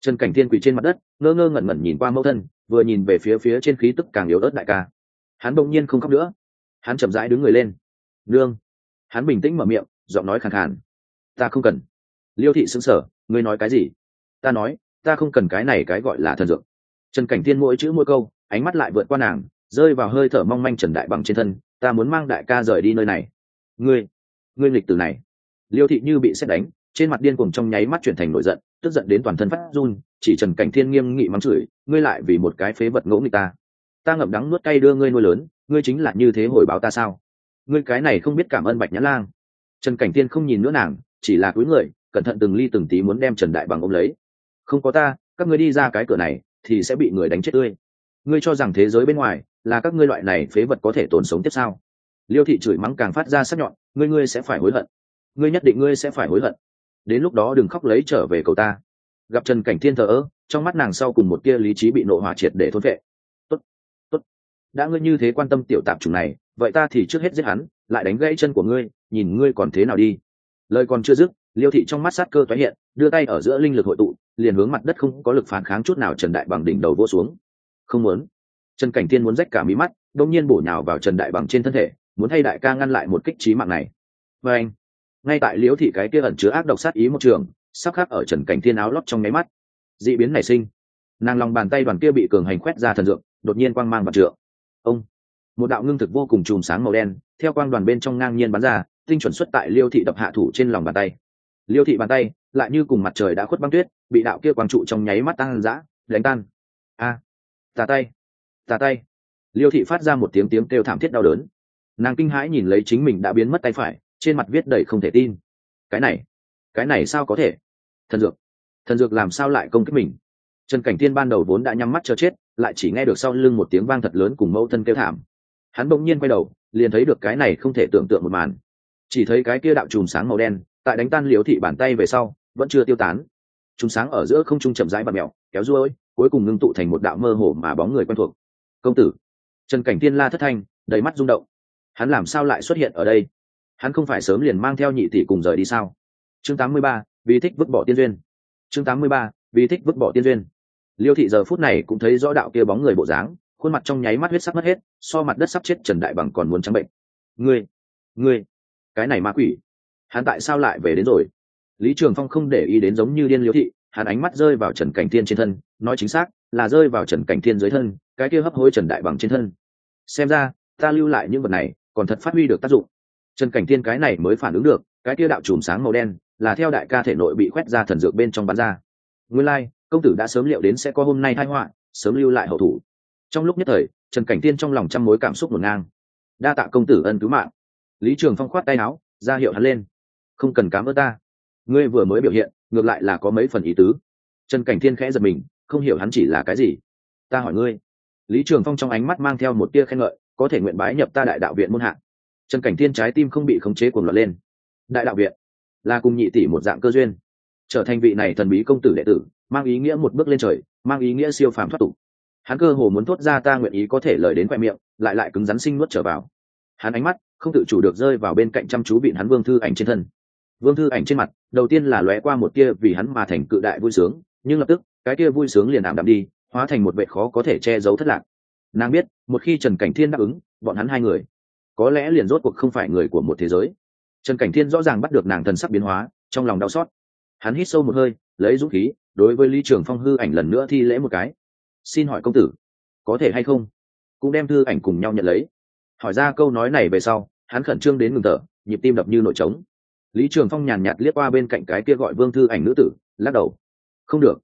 trần cảnh thiên quỳ trên mặt đất, ngơ ngơ ngẩn ngẩn nhìn qua mẫu thân, vừa nhìn về phía phía trên khí tức càng yếu ớt đại ca. Hắn bỗng nhiên không khóc nữa. Hắn chậm rãi đứng người lên. Nương. Hắn bình tĩnh mở miệng, giọng nói khàn khàn. Ta không cần. Liêu thị xứng sở ngươi nói cái gì? Ta nói, ta không cần cái này cái gọi là thần dược. Trần cảnh thiên mỗi chữ mỗi câu, ánh mắt lại vượt qua nàng, rơi vào hơi thở mong manh trần đại bằng trên thân ta muốn mang đại ca rời đi nơi này. Ngươi ngươi lịch từ này. Liêu thị như bị xét đánh, trên mặt điên cuồng trong nháy mắt chuyển thành nổi giận, tức giận đến toàn thân phát run, chỉ trần cảnh thiên nghiêm nghị mắng chửi, ngươi lại vì một cái phế vật ngỗ nghịch ta. Ta ngậm đắng nuốt cay đưa ngươi nuôi lớn, ngươi chính là như thế hồi báo ta sao? Ngươi cái này không biết cảm ơn bạch nhã lang. Trần cảnh thiên không nhìn nữa nàng, chỉ là cúi người, cẩn thận từng ly từng tí muốn đem trần đại bằng ôm lấy. Không có ta, các ngươi đi ra cái cửa này, thì sẽ bị người đánh chết tươi. Ngươi cho rằng thế giới bên ngoài là các ngươi loại này phế vật có thể tồn sống tiếp sao? Liêu thị chửi mắng càng phát ra sắc nhọn, ngươi ngươi sẽ phải hối hận. Ngươi nhất định ngươi sẽ phải hối hận. Đến lúc đó đừng khóc lấy trở về cầu ta. Gặp trần cảnh thiên thờ ơ, trong mắt nàng sau cùng một kia lý trí bị nộ hỏa triệt để thôn vệ tốt tốt. Đã ngươi như thế quan tâm tiểu tạp chủng này, vậy ta thì trước hết giết hắn, lại đánh gãy chân của ngươi, nhìn ngươi còn thế nào đi. Lời còn chưa dứt, liêu thị trong mắt sát cơ tái hiện, đưa tay ở giữa linh lực hội tụ, liền hướng mặt đất không có lực phản kháng chút nào trần đại bằng đỉnh đầu vô xuống. Không muốn trần cảnh thiên muốn rách cả mí mắt đông nhiên bổ nhào vào trần đại bằng trên thân thể muốn thay đại ca ngăn lại một kích trí mạng này. Và anh ngay tại liễu thị cái kia ẩn chứa ác độc sát ý một trường sắp khắc ở trần cảnh thiên áo lót trong nháy mắt. Dị biến nảy sinh. Nàng lòng bàn tay đoàn kia bị cường hành quét ra thần dược đột nhiên quang mang bật trượng. Ông một đạo ngưng thực vô cùng chùm sáng màu đen theo quang đoàn bên trong ngang nhiên bắn ra tinh chuẩn xuất tại liêu thị đập hạ thủ trên lòng bàn tay. Liêu thị bàn tay lại như cùng mặt trời đã khuất băng tuyết bị đạo kia quang trụ trong nháy mắt tan rã, đánh tan. A à, tà tay tà tay. Liêu thị phát ra một tiếng tiếng kêu thảm thiết đau đớn. Nàng kinh hãi nhìn lấy chính mình đã biến mất tay phải, trên mặt viết đầy không thể tin. Cái này cái này sao có thể? Thần dược thần dược làm sao lại công kích mình? Trần cảnh tiên ban đầu vốn đã nhắm mắt chờ chết, lại chỉ nghe được sau lưng một tiếng vang thật lớn cùng mẫu thân kêu thảm. Hắn bỗng nhiên quay đầu, liền thấy được cái này không thể tưởng tượng một màn. Chỉ thấy cái kia đạo chùm sáng màu đen, tại đánh tan liễu thị bàn tay về sau, vẫn chưa tiêu tán. Chùm sáng ở giữa không trung chậm rãi và mèo, kéo ruôi cuối cùng ngưng tụ thành một đạo mơ hồ mà bóng người quen thuộc công tử. Trần cảnh tiên la thất thanh đầy mắt rung động. Hắn làm sao lại xuất hiện ở đây? Hắn không phải sớm liền mang theo nhị tỷ cùng rời đi sao? Chương 83, vì thích vứt bỏ tiên duyên. Chương 83, vì thích vứt bỏ tiên duyên. Liêu thị giờ phút này cũng thấy rõ đạo kia bóng người bộ dáng khuôn mặt trong nháy mắt huyết sắc mất hết so mặt đất sắp chết trần đại bằng còn muốn trắng bệnh. Ngươi ngươi cái này ma quỷ hắn tại sao lại về đến rồi? Lý trường phong không để ý đến giống như điên liêu thị hắn ánh mắt rơi vào trần cảnh thiên trên thân nói chính xác là rơi vào trần cảnh thiên dưới thân cái kia hấp hối trần đại bằng trên thân. Xem ra ta lưu lại những vật này còn thật phát huy được tác dụng. Trần cảnh thiên cái này mới phản ứng được cái kia đạo chùm sáng màu đen là theo đại ca thể nội bị khoét ra thần dược bên trong bán ra. Nguyên lai、like, công tử đã sớm liệu đến sẽ có hôm nay thai họa sớm lưu lại hậu thủ. Trong lúc nhất thời trần cảnh tiên trong lòng trăm mối cảm xúc ngổn ngang. Đa tạ công tử ân cứu mạng. Lý trường phong khoát tay áo ra hiệu hắn lên. Không cần cám ơn ta. Ngươi vừa mới biểu hiện ngược lại là có mấy phần ý tứ. Trần cảnh thiên khẽ giật mình, không hiểu hắn chỉ là cái gì. Ta hỏi ngươi, lý trường phong trong ánh mắt mang theo một tia khen ngợi, có thể nguyện bái nhập ta đại đạo viện môn hạng trần cảnh thiên trái tim không bị khống chế cuồng loạn lên. Đại đạo viện, là cùng nhị tỷ một dạng cơ duyên. Trở thành vị này thần bí công tử đệ tử, mang ý nghĩa một bước lên trời, mang ý nghĩa siêu phàm thoát tục. Hắn cơ hồ muốn thốt ra ta nguyện ý có thể lời đến khoe miệng, lại lại cứng rắn sinh nuốt trở vào. Hắn ánh mắt không tự chủ được rơi vào bên cạnh chăm chú bị hắn vương thư ảnh trên thân vương thư ảnh trên mặt, đầu tiên là lóe qua một kia vì hắn mà thành cự đại vui sướng, nhưng lập tức, cái kia vui sướng liền ảm đạm đi, hóa thành một vệ khó có thể che giấu thất lạc. Nàng biết, một khi trần cảnh thiên đáp ứng, bọn hắn hai người, có lẽ liền rốt cuộc không phải người của một thế giới. Trần cảnh thiên rõ ràng bắt được nàng thần sắc biến hóa, trong lòng đau xót. Hắn hít sâu một hơi, lấy dũng khí, đối với lý trường phong hư ảnh lần nữa thi lễ một cái. Xin hỏi công tử, có thể hay không? Cũng đem thư ảnh cùng nhau nhận lấy. Hỏi ra câu nói này về sau, hắn khẩn trương đến ngừng thở, nhịp tim đập như nội trống lý trường phong nhàn nhạt liếc qua bên cạnh cái kia gọi vương thư ảnh nữ tử, lắc đầu. Không được.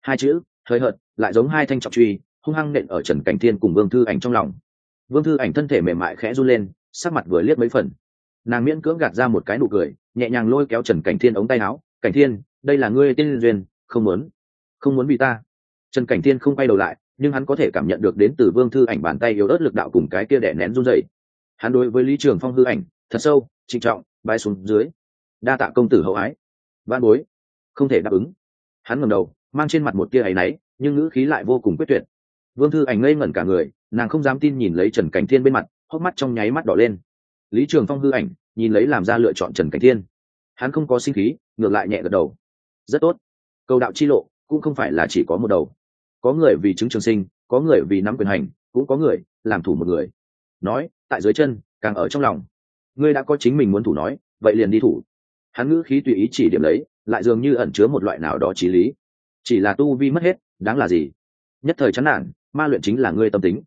Hai chữ, hơi hợt, lại giống hai thanh trọng truy, hung hăng nện ở trần cảnh thiên cùng vương thư ảnh trong lòng. Vương thư ảnh thân thể mềm mại khẽ run lên, sắc mặt vừa liếc mấy phần. Nàng miễn cưỡng gạt ra một cái nụ cười, nhẹ nhàng lôi kéo trần cảnh thiên ống tay áo. Cảnh thiên, đây là ngươi tiên duyên, không muốn không muốn bị ta. Trần cảnh thiên không quay đầu lại, nhưng hắn có thể cảm nhận được đến từ vương thư ảnh bàn tay yếu ớt lực đạo cùng cái kia đẻ nén run dậy hắn đối với lý trường phong hư ảnh, thật sâu, trịnh trọng bay xuống dưới đa tạ công tử hậu ái. Văn bối, không thể đáp ứng. Hắn ngầm đầu, mang trên mặt một tia áy náy, nhưng ngữ khí lại vô cùng quyết tuyệt. Vương thư ảnh ngây ngẩn cả người, nàng không dám tin nhìn lấy trần cảnh thiên bên mặt, hốc mắt trong nháy mắt đỏ lên. Lý trường phong hư ảnh, nhìn lấy làm ra lựa chọn trần cảnh thiên. Hắn không có sinh khí, ngược lại nhẹ gật đầu. Rất tốt. Cầu đạo chi lộ, cũng không phải là chỉ có một đầu. Có người vì chứng trường sinh, có người vì nắm quyền hành, cũng có người làm thủ một người. Nói, tại dưới chân, càng ở trong lòng. Ngươi đã có chính mình muốn thủ nói, vậy liền đi thủ hắn ngữ khí tùy ý chỉ điểm lấy, lại dường như ẩn chứa một loại nào đó trí lý. Chỉ là tu vi mất hết, đáng là gì? Nhất thời chán nản, ma luyện chính là ngươi tâm tính.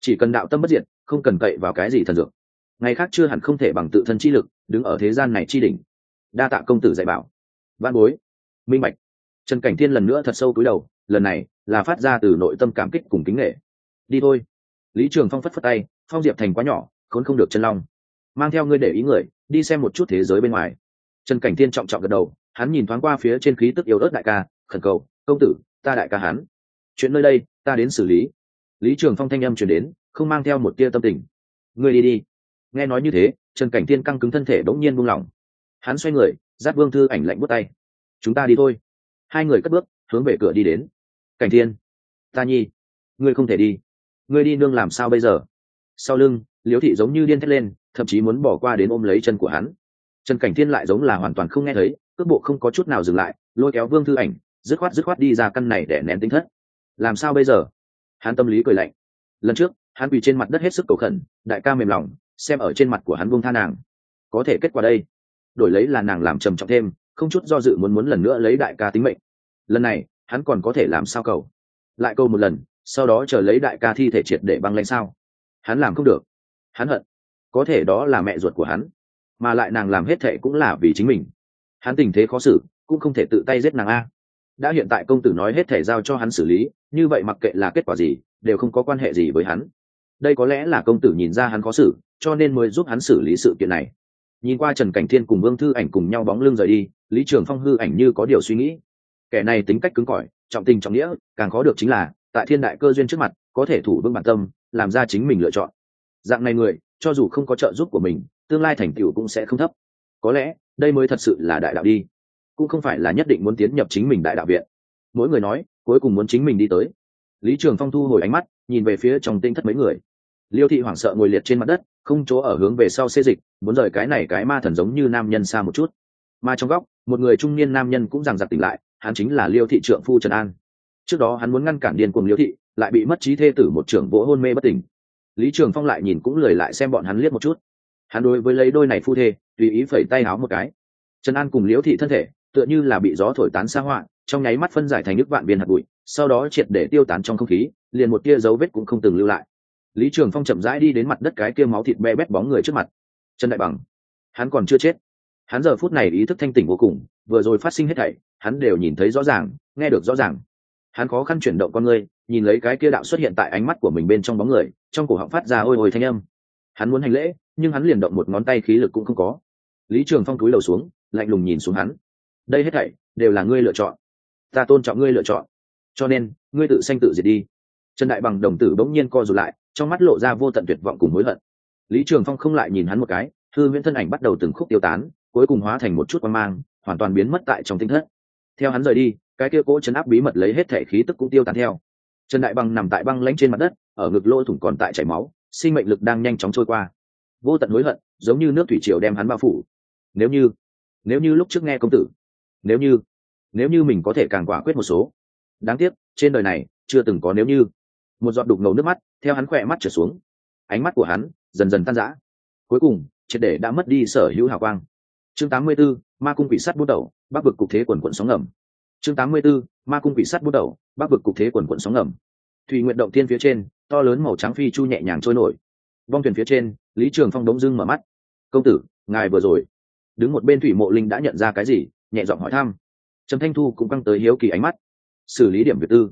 Chỉ cần đạo tâm bất diệt, không cần cậy vào cái gì thần dược. Ngày khác chưa hẳn không thể bằng tự thân chi lực, đứng ở thế gian này chi đỉnh. Đa tạ công tử dạy bảo. Văn bối. Minh bạch. Trần cảnh thiên lần nữa thật sâu cúi đầu, lần này là phát ra từ nội tâm cảm kích cùng kính nghệ đi thôi. Lý trường phong phất phất tay, phong diệp thành quá nhỏ, khốn không được chân long. Mang theo ngươi để ý người, đi xem một chút thế giới bên ngoài trần cảnh thiên trọng trọng gật đầu, hắn nhìn thoáng qua phía trên khí tức yếu ớt đại ca, khẩn cầu, công tử, ta đại ca hắn. Chuyện nơi đây, ta đến xử lý. Lý trường phong thanh âm chuyển đến, không mang theo một tia tâm tình. Ngươi đi đi. Nghe nói như thế, trần cảnh thiên căng cứng thân thể đ nhiên buông lỏng. Hắn xoay người, giáp vương thư ảnh lạnh buốt tay. Chúng ta đi thôi. Hai người cất bước, hướng về cửa đi đến. Cảnh thiên, ta nhi, ngươi không thể đi. Ngươi đi nương làm sao bây giờ? Sau lưng, liễu thị giống như điên thét lên, thậm chí muốn bỏ qua đến ôm lấy chân của hắn trần cảnh thiên lại giống là hoàn toàn không nghe thấy, cước bộ không có chút nào dừng lại, lôi kéo vương thư ảnh, dứt khoát dứt khoát đi ra căn này để nén tính thất. Làm sao bây giờ? Hắn tâm lý cười lạnh. Lần trước, hắn quỳ trên mặt đất hết sức cầu khẩn, đại ca mềm lòng, xem ở trên mặt của hắn buông tha nàng. Có thể kết quả đây. Đổi lấy là nàng làm trầm trọng thêm, không chút do dự muốn muốn lần nữa lấy đại ca tính mệnh. Lần này, hắn còn có thể làm sao cầu? Lại câu một lần, sau đó chờ lấy đại ca thi thể triệt để băng lên sao? Hắn làm không được. Hắn hận. Có thể đó là mẹ ruột của hắn mà lại nàng làm hết thệ cũng là vì chính mình. Hắn tình thế khó xử, cũng không thể tự tay giết nàng a. Đã hiện tại công tử nói hết thể giao cho hắn xử lý, như vậy mặc kệ là kết quả gì, đều không có quan hệ gì với hắn. Đây có lẽ là công tử nhìn ra hắn khó xử, cho nên mới giúp hắn xử lý sự kiện này. Nhìn qua trần cảnh thiên cùng vương thư ảnh cùng nhau bóng lưng rời đi, lý trường phong hư ảnh như có điều suy nghĩ. Kẻ này tính cách cứng cỏi, trọng tình trọng nghĩa, càng khó được chính là, tại thiên đại cơ duyên trước mặt, có thể thủ vững bản tâm, làm ra chính mình lựa chọn. Dạng này người, cho dù không có trợ giúp của mình tương lai thành tựu cũng sẽ không thấp. Có lẽ, đây mới thật sự là đại đạo đi. Cũng không phải là nhất định muốn tiến nhập chính mình đại đạo viện. Mỗi người nói, cuối cùng muốn chính mình đi tới. Lý trường phong thu hồi ánh mắt, nhìn về phía trong tinh thất mấy người. Liêu thị hoảng sợ ngồi liệt trên mặt đất, không chỗ ở hướng về sau xê dịch, muốn rời cái này cái ma thần giống như nam nhân xa một chút. Mà trong góc, một người trung niên nam nhân cũng rằng giặc tỉnh lại, hắn chính là liêu thị trượng phu trần an. Trước đó hắn muốn ngăn cản điên cuồng liêu thị, lại bị mất trí thê tử một trưởng vỗ hôn mê bất tỉnh. Lý trường phong lại nhìn cũng lười lại xem bọn hắn liếc một chút hắn đối với lấy đôi này phu thê, tùy ý phẩy tay áo một cái. Trần an cùng liễu thị thân thể, tựa như là bị gió thổi tán xa họa, trong nháy mắt phân giải thành nước vạn viên hạt bụi, sau đó triệt để tiêu tán trong không khí, liền một tia dấu vết cũng không từng lưu lại. Lý trường phong chậm rãi đi đến mặt đất cái kia máu thịt be bét bóng người trước mặt. Trần đại bằng, hắn còn chưa chết. Hắn giờ phút này ý thức thanh tỉnh vô cùng, vừa rồi phát sinh hết thảy, hắn đều nhìn thấy rõ ràng, nghe được rõ ràng. Hắn khó khăn chuyển động con người, nhìn lấy cái kia đạo xuất hiện tại ánh mắt của mình bên trong bóng người, trong cổ họng phát ra ôi ôi thanh âm. Hắn muốn hành lễ nhưng hắn liền động một ngón tay khí lực cũng không có. Lý trường phong cúi đầu xuống, lạnh lùng nhìn xuống hắn. Đây hết thảy đều là ngươi lựa chọn. Ta tôn trọng ngươi lựa chọn. Cho nên, ngươi tự sanh tự diệt đi. Trần đại bằng đồng tử bỗng nhiên co rụt lại, trong mắt lộ ra vô tận tuyệt vọng cùng hối hận. Lý trường phong không lại nhìn hắn một cái, thư viễn thân ảnh bắt đầu từng khúc tiêu tán, cuối cùng hóa thành một chút quan mang, hoàn toàn biến mất tại trong tinh thất. Theo hắn rời đi, cái kia cỗ chấn áp bí mật lấy hết thể khí tức cũng tiêu tán theo. Trần đại bằng nằm tại băng lãnh trên mặt đất, ở ngực lỗ thủng còn tại chảy máu, sinh mệnh lực đang nhanh chóng trôi qua vô tận hối hận giống như nước thủy triều đem hắn bao phủ. Nếu như nếu như lúc trước nghe công tử nếu như nếu như mình có thể càng quả quyết một số. Đáng tiếc trên đời này chưa từng có nếu như. Một giọt đục ngầu nước mắt theo hắn khỏe mắt trở xuống. Ánh mắt của hắn dần dần tan rã. Cuối cùng triệt để đã mất đi sở hữu hào quang. Chương 84, ma cung quỷ sắt bút đầu bắc vực cục thế quần quận sóng ngầm. Chương 84, ma cung quỷ sắt bút đầu bắc vực cục thế quần quận sóng ngầm. Thủy nguyện động thiên phía trên to lớn màu trắng phi chu nhẹ nhàng trôi nổi. Vong thuyền phía trên lý trường phong đống dưng mở mắt. Công tử, ngài vừa rồi. Đứng một bên thủy mộ linh đã nhận ra cái gì, nhẹ giọng hỏi thăm. Trầm thanh thu cũng căng tới hiếu kỳ ánh mắt. Xử lý điểm việc tư.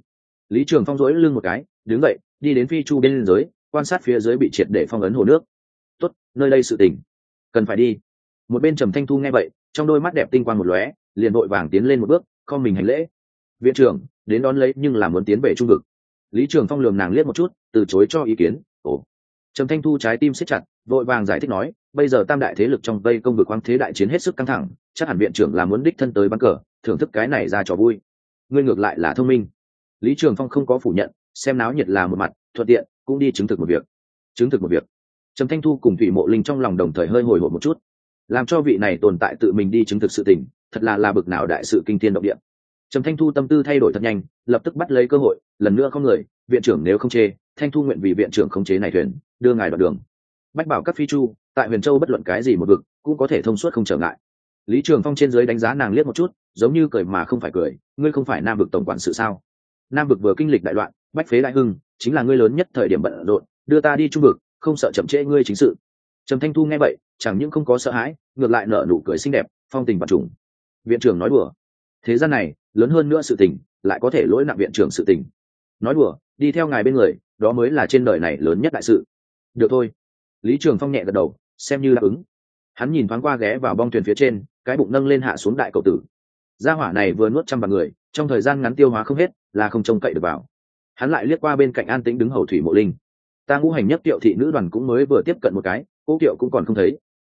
Lý trường phong rỗi lưng một cái, đứng dậy, đi đến phi chu bên dưới, quan sát phía dưới bị triệt để phong ấn hồ nước. Tốt, nơi đây sự tình. Cần phải đi. Một bên trầm thanh thu nghe vậy, trong đôi mắt đẹp tinh quang một lóe, liền vội vàng tiến lên một bước, không mình hành lễ. Viện trưởng, đến đón lấy nhưng là muốn tiến về trung vực. Lý trường phong lườm nàng liếc một chút, từ chối cho ý kiến. Ồ. Trầm thanh thu trái tim siết chặt vội vàng giải thích nói, bây giờ tam đại thế lực trong vây công vực khoáng thế đại chiến hết sức căng thẳng, chắc hẳn viện trưởng là muốn đích thân tới bắn cờ, thưởng thức cái này ra trò vui. Ngươi ngược lại là thông minh. Lý trường phong không có phủ nhận, xem náo nhiệt là một mặt, thuận tiện, cũng đi chứng thực một việc. Chứng thực một việc. Trầm thanh thu cùng thủy mộ linh trong lòng đồng thời hơi hồi hộp một chút. Làm cho vị này tồn tại tự mình đi chứng thực sự tình, thật là là bực nào đại sự kinh thiên động địa. Trầm thanh thu tâm tư thay đổi thật nhanh, lập tức bắt lấy cơ hội, lần nữa không người, viện trưởng nếu không chê, thanh thu nguyện vì viện trưởng không chế này thuyền, đưa ngài đoạn đường bách bảo các phi chu, tại huyền châu bất luận cái gì một vực, cũng có thể thông suốt không trở ngại. Lý trường phong trên dưới đánh giá nàng liếc một chút, giống như cười mà không phải cười, ngươi không phải nam vực tổng quản sự sao? Nam vực vừa kinh lịch đại loạn, bách phế đại hưng, chính là ngươi lớn nhất thời điểm bận rộn, đưa ta đi trung vực, không sợ chậm trễ ngươi chính sự. Trầm thanh thu nghe vậy, chẳng những không có sợ hãi, ngược lại nở nụ cười xinh đẹp, phong tình và trùng. Viện trưởng nói đùa. Thế gian này, lớn hơn nữa sự tình, lại có thể lỗi nặng viện trưởng sự tình. Nói đùa, đi theo ngài bên người, đó mới là trên đời này lớn nhất đại sự. Được thôi lý trường phong nhẹ gật đầu, xem như đáp ứng. Hắn nhìn thoáng qua ghé vào bong thuyền phía trên, cái bụng nâng lên hạ xuống đại cầu tử. Gia hỏa này vừa nuốt trăm bằng người, trong thời gian ngắn tiêu hóa không hết, là không trông cậy được vào. Hắn lại liếc qua bên cạnh an tĩnh đứng hầu thủy mộ linh. Ta ngũ hành nhất tiệu thị nữ đoàn cũng mới vừa tiếp cận một cái, cố tiệu cũng còn không thấy.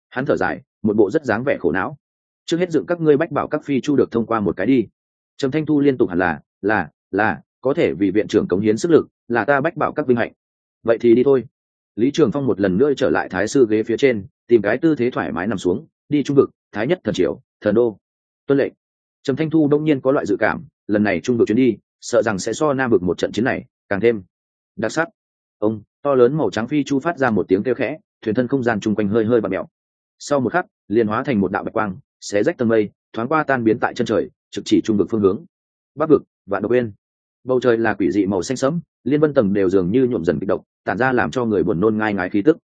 Hắn thở dài, một bộ rất dáng vẻ khổ não. Trước hết dựng các ngươi bách bảo các phi chu được thông qua một cái đi. Trầm thanh thu liên tục hẳn là là là, có thể vì viện trưởng cống hiến sức lực, là ta bách bảo các vinh hạnh. Vậy thì đi thôi lý trường phong một lần nữa trở lại thái sư ghế phía trên, tìm cái tư thế thoải mái nằm xuống, đi trung vực, thái nhất thần triều, thần đô. Tuân lệnh. Trầm thanh thu đông nhiên có loại dự cảm, lần này trung vực chuyến đi, sợ rằng sẽ so nam vực một trận chiến này càng thêm đặc sắc. Ông, to lớn màu trắng phi chu phát ra một tiếng kêu khẽ, thuyền thân không gian chung quanh hơi hơi bạt mẹo sau một khắc, liền hóa thành một đạo bạch quang, xé rách tầng mây, thoáng qua tan biến tại chân trời, trực chỉ trung vực phương hướng. Bắc vực và độc bên bầu trời là quỷ dị màu xanh sẫm, liên vân tầng đều dường như nhuộm dần kịch độc tản ra làm cho người buồn nôn ngai ngái khí tức.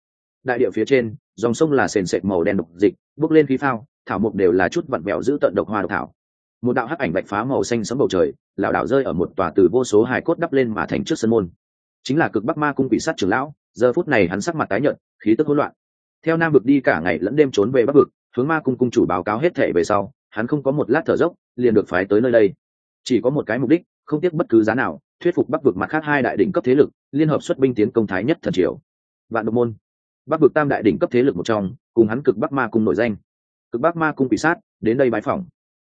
Đại địa phía trên, dòng sông là sền sệt màu đen độc dịch, bước lên khí phao, thảo mục đều là chút vặn vẹo giữ tận độc hoa độc thảo. Một đạo hắc ảnh bạch phá màu xanh sẫm bầu trời lão đảo rơi ở một tòa từ vô số hài cốt đắp lên mà thành trước sân môn. Chính là cực bắc ma cung quỷ sát trưởng lão, giờ phút này hắn sắc mặt tái nhợt, khí tức hỗn loạn. Theo nam vực đi cả ngày lẫn đêm trốn về bắc vực, hướng ma cung cung chủ báo cáo hết thể về sau, hắn không có một lát thở dốc, liền được phái tới nơi đây. Chỉ có một cái mục đích, không tiếc bất cứ giá nào thuyết phục bắc vực mặt khác hai đại đỉnh cấp thế lực, liên hợp xuất binh tiến công thái nhất thần triều. Vạn độc môn. Bắc vực tam đại đỉnh cấp thế lực một trong, cùng hắn cực bắc ma cung nổi danh. Cực bắc ma cung quỷ sát, đến đây bái phỏng.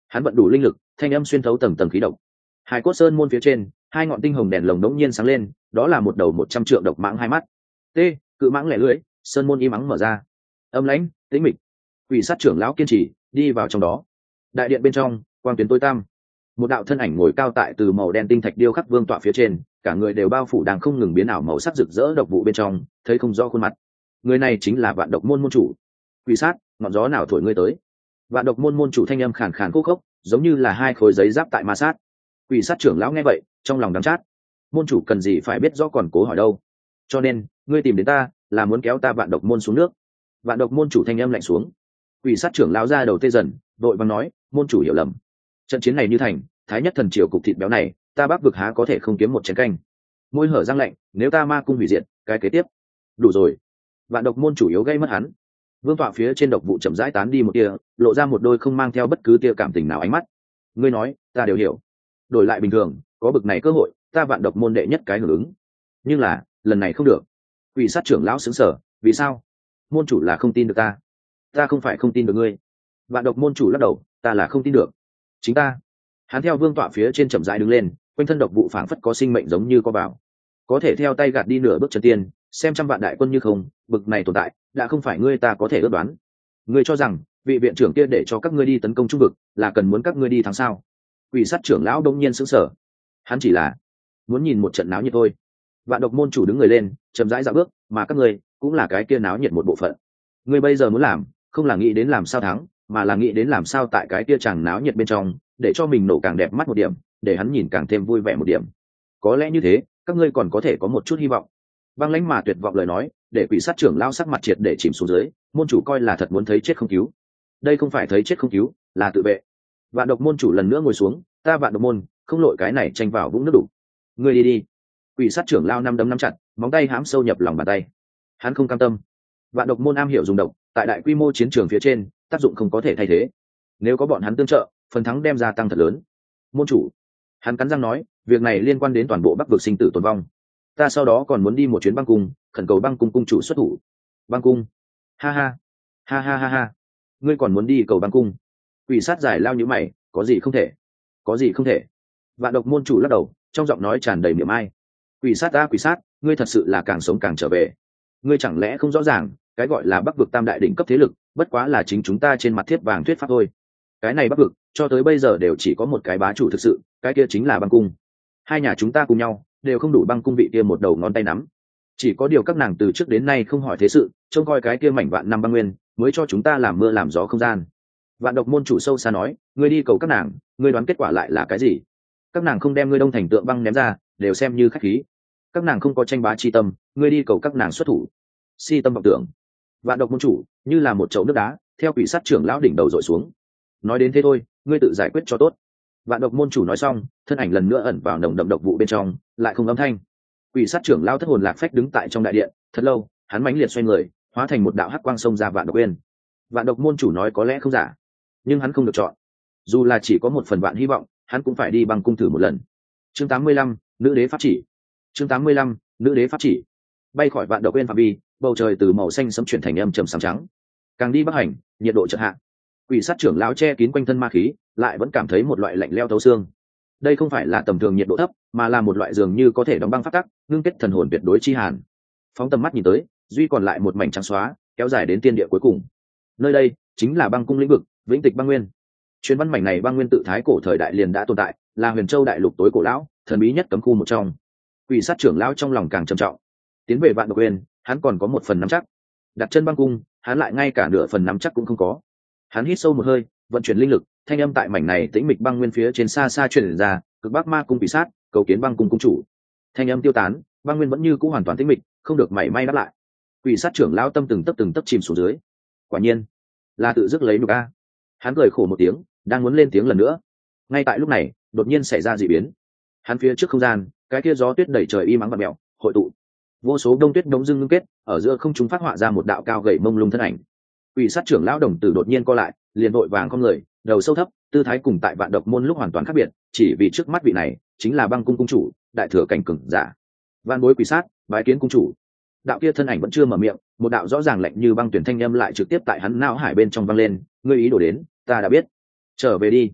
Hắn vận đủ linh lực, thanh âm xuyên thấu tầng tầng khí độc. Hai cốt sơn môn phía trên, hai ngọn tinh hồng đèn lồng đống nhiên sáng lên, đó là một đầu một trăm triệu độc mãng hai mắt. T cự mãng lẻ lưỡi, sơn môn y mắng mở ra. Âm lãnh, tĩnh mịch. Quỷ sát trưởng lão kiên trì, đi vào trong đó. Đại điện bên trong, quang tuyến tối tăm một đạo thân ảnh ngồi cao tại từ màu đen tinh thạch điêu khắc vương tọa phía trên, cả người đều bao phủ đang không ngừng biến ảo màu sắc rực rỡ độc vụ bên trong, thấy không rõ khuôn mặt. Người này chính là vạn độc môn môn chủ. Quỷ sát, ngọn gió nào thổi ngươi tới? Vạn độc môn môn chủ thanh âm khàn khàn khô khốc, giống như là hai khối giấy giáp tại ma sát. Quỷ sát trưởng lão nghe vậy, trong lòng đắm chát. Môn chủ cần gì phải biết rõ còn cố hỏi đâu? Cho nên, ngươi tìm đến ta là muốn kéo ta vạn độc môn xuống nước. Vạn độc môn chủ thanh âm lạnh xuống. Quỷ sát trưởng lão ra đầu tê dần, vội vàng nói, môn chủ hiểu lầm trận chiến này như thành, thái nhất thần triều cục thịt béo này, ta bác vực há có thể không kiếm một chén canh. Môi hở răng lạnh, nếu ta ma cung hủy diệt, cái kế tiếp. Đủ rồi. Vạn độc môn chủ yếu gây mất hắn. Vương tọa phía trên độc vụ chậm rãi tán đi một tia, lộ ra một đôi không mang theo bất cứ tia cảm tình nào ánh mắt. Ngươi nói, ta đều hiểu. Đổi lại bình thường, có bực này cơ hội, ta vạn độc môn đệ nhất cái hưởng ứng. Nhưng là, lần này không được. Ủy sát trưởng lão xứng sở, vì sao? Môn chủ là không tin được ta. Ta không phải không tin được ngươi. Vạn độc môn chủ lắc đầu, ta là không tin được chính ta. Hắn theo vương tọa phía trên chậm rãi đứng lên, quanh thân độc vụ phảng phất có sinh mệnh giống như có bảo có thể theo tay gạt đi nửa bước chân tiên, xem trăm vạn đại quân như không, bực này tồn tại, đã không phải ngươi ta có thể ước đoán. Ngươi cho rằng, vị viện trưởng kia để cho các ngươi đi tấn công trung vực, là cần muốn các ngươi đi thắng sao? Quỷ sát trưởng lão đông nhiên sững sờ. Hắn chỉ là muốn nhìn một trận náo nhiệt thôi. Vạn độc môn chủ đứng người lên, chậm rãi dạo bước, mà các ngươi cũng là cái kia náo nhiệt một bộ phận. Ngươi bây giờ muốn làm, không là nghĩ đến làm sao thắng mà là nghĩ đến làm sao tại cái kia chàng náo nhiệt bên trong, để cho mình nổ càng đẹp mắt một điểm, để hắn nhìn càng thêm vui vẻ một điểm. Có lẽ như thế, các ngươi còn có thể có một chút hy vọng. Băng lãnh mà tuyệt vọng lời nói, để quỷ sát trưởng lao sắc mặt triệt để chìm xuống dưới, môn chủ coi là thật muốn thấy chết không cứu. Đây không phải thấy chết không cứu, là tự vệ. Vạn độc môn chủ lần nữa ngồi xuống, ta vạn độc môn, không lội cái này tranh vào vũng nước đủ. Ngươi đi đi. Quỷ sát trưởng lao năm đấm năm chặt, móng tay hãm sâu nhập lòng bàn tay. Hắn không cam tâm. Vạn độc môn am hiểu dùng độc, tại đại quy mô chiến trường phía trên tác dụng không có thể thay thế. Nếu có bọn hắn tương trợ, phần thắng đem ra tăng thật lớn. Môn chủ, hắn cắn răng nói, việc này liên quan đến toàn bộ bắc vực sinh tử tồn vong. Ta sau đó còn muốn đi một chuyến băng cung, khẩn cầu băng cung cung chủ xuất thủ. Băng cung? Ha ha. Ha ha ha ha. Ngươi còn muốn đi cầu băng cung? Quỷ sát giải lao như mày, có gì không thể? Có gì không thể? Vạn độc môn chủ lắc đầu, trong giọng nói tràn đầy miệng ai. Quỷ sát ta, quỷ sát, ngươi thật sự là càng sống càng trở về. Ngươi chẳng lẽ không rõ ràng, cái gọi là bắc vực tam đại đỉnh cấp thế lực bất quá là chính chúng ta trên mặt thiết vàng thuyết pháp thôi. Cái này bắc vực, cho tới bây giờ đều chỉ có một cái bá chủ thực sự, cái kia chính là băng cung. Hai nhà chúng ta cùng nhau, đều không đủ băng cung vị kia một đầu ngón tay nắm. Chỉ có điều các nàng từ trước đến nay không hỏi thế sự, trông coi cái kia mảnh vạn năm băng nguyên, mới cho chúng ta làm mưa làm gió không gian. Vạn độc môn chủ sâu xa nói, ngươi đi cầu các nàng, ngươi đoán kết quả lại là cái gì? Các nàng không đem ngươi đông thành tượng băng ném ra, đều xem như khách khí. Các nàng không có tranh bá chi tâm, ngươi đi cầu các nàng xuất thủ. Si tâm vọng tưởng vạn độc môn chủ như là một chậu nước đá theo quỷ sát trưởng lão đỉnh đầu dội xuống. Nói đến thế thôi ngươi tự giải quyết cho tốt. Vạn độc môn chủ nói xong thân ảnh lần nữa ẩn vào nồng đậm độc vụ bên trong lại không âm thanh. Quỷ sát trưởng lao thất hồn lạc phách đứng tại trong đại điện thật lâu hắn mãnh liệt xoay người hóa thành một đạo hắc quang sông ra vạn độc uyên. Vạn độc môn chủ nói có lẽ không giả nhưng hắn không được chọn. Dù là chỉ có một phần vạn hy vọng hắn cũng phải đi bằng cung thử một lần. Chương 85, nữ đế pháp chỉ. Chương 85, nữ đế pháp chỉ. Bay khỏi vạn độc uyên phạm vi bầu trời từ màu xanh sấm chuyển thành âm trầm sáng trắng. Càng đi bắc hành, nhiệt độ chợt hạ. Quỷ sát trưởng lão che kín quanh thân ma khí, lại vẫn cảm thấy một loại lạnh leo thấu xương. Đây không phải là tầm thường nhiệt độ thấp, mà là một loại dường như có thể đóng băng phát tắc, ngưng kết thần hồn tuyệt đối chi hàn. Phóng tầm mắt nhìn tới, duy còn lại một mảnh trắng xóa, kéo dài đến tiên địa cuối cùng. Nơi đây chính là băng cung lĩnh vực, vĩnh tịch băng nguyên. Chuyến văn mảnh này băng nguyên tự thái cổ thời đại liền đã tồn tại, là huyền châu đại lục tối cổ lão, thần bí nhất cấm khu một trong. Quỷ sát trưởng lão trong lòng càng trầm trọng. Tiến về vạn độc quyền hắn còn có một phần nắm chắc. Đặt chân băng cung, hắn lại ngay cả nửa phần nắm chắc cũng không có. Hắn hít sâu một hơi, vận chuyển linh lực, thanh âm tại mảnh này tĩnh mịch băng nguyên phía trên xa xa truyền ra, cực bắc ma cung bị sát, cầu kiến băng cung cung chủ. Thanh âm tiêu tán, băng nguyên vẫn như cũng hoàn toàn tĩnh mịch, không được mảy may đáp lại. Quỷ sát trưởng lao tâm từng tấp từng tấp chìm xuống dưới. Quả nhiên, là tự dứt lấy nhục a. Hắn cười khổ một tiếng, đang muốn lên tiếng lần nữa. Ngay tại lúc này, đột nhiên xảy ra d ị biến. Hắn phía trước không gian, cái kia gió tuyết đẩy trời y mắng và mẹo hội tụ vô số đông tuyết đống dưng ngưng kết ở giữa không chúng phát họa ra một đạo cao gậy mông lung thân ảnh Quỷ sát trưởng lão đồng tử đột nhiên co lại, liền vội vàng con người, đầu sâu thấp, tư thái cùng tại vạn độc môn lúc hoàn toàn khác biệt, chỉ vì trước mắt vị này chính là băng cung cung chủ, đại thừa cảnh cường giả. Van bối quỷ sát, bái kiến cung chủ. Đạo kia thân ảnh vẫn chưa mở miệng, một đạo rõ ràng lạnh như băng tuyển thanh âm lại trực tiếp tại hắn não hải bên trong vang lên, ngươi ý đồ đến, ta đã biết. Trở về đi.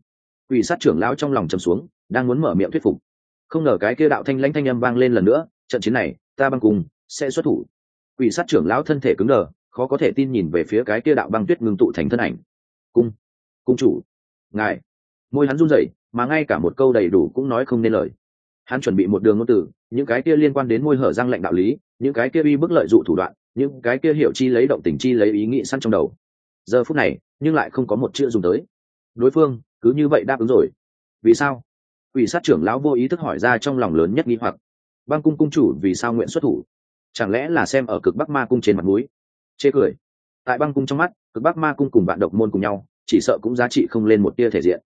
Quỷ sát trưởng lão trong lòng trầm xuống, đang muốn mở miệng thuyết phục. Không ngờ cái kia đạo thanh lãnh thanh âm vang lên lần nữa, trận chiến này, ta băng cùng sẽ xuất thủ. Quỷ sát trưởng lão thân thể cứng đờ, khó có thể tin nhìn về phía cái kia đạo băng tuyết ngưng tụ thành thân ảnh. Cung cung chủ ngài. Môi hắn run rẩy mà ngay cả một câu đầy đủ cũng nói không nên lời. Hắn chuẩn bị một đường ngôn từ những cái kia liên quan đến môi hở răng lệnh đạo lý những cái kia uy bức lợi dụ thủ đoạn những cái kia hiểu chi lấy động tình chi lấy ý nghĩ săn trong đầu. Giờ phút này nhưng lại không có một chữ dùng tới. Đối phương cứ như vậy đáp ứng rồi. Vì sao? Ủy sát trưởng lão vô ý thức hỏi ra trong lòng lớn nhất nghi hoặc băng cung cung chủ vì sao nguyện xuất thủ? Chẳng lẽ là xem ở cực bắc ma cung trên mặt núi chê cười. Tại băng cung trong mắt, cực bắc ma cung cùng bạn độc môn cùng nhau, chỉ sợ cũng giá trị không lên một tia thể diện.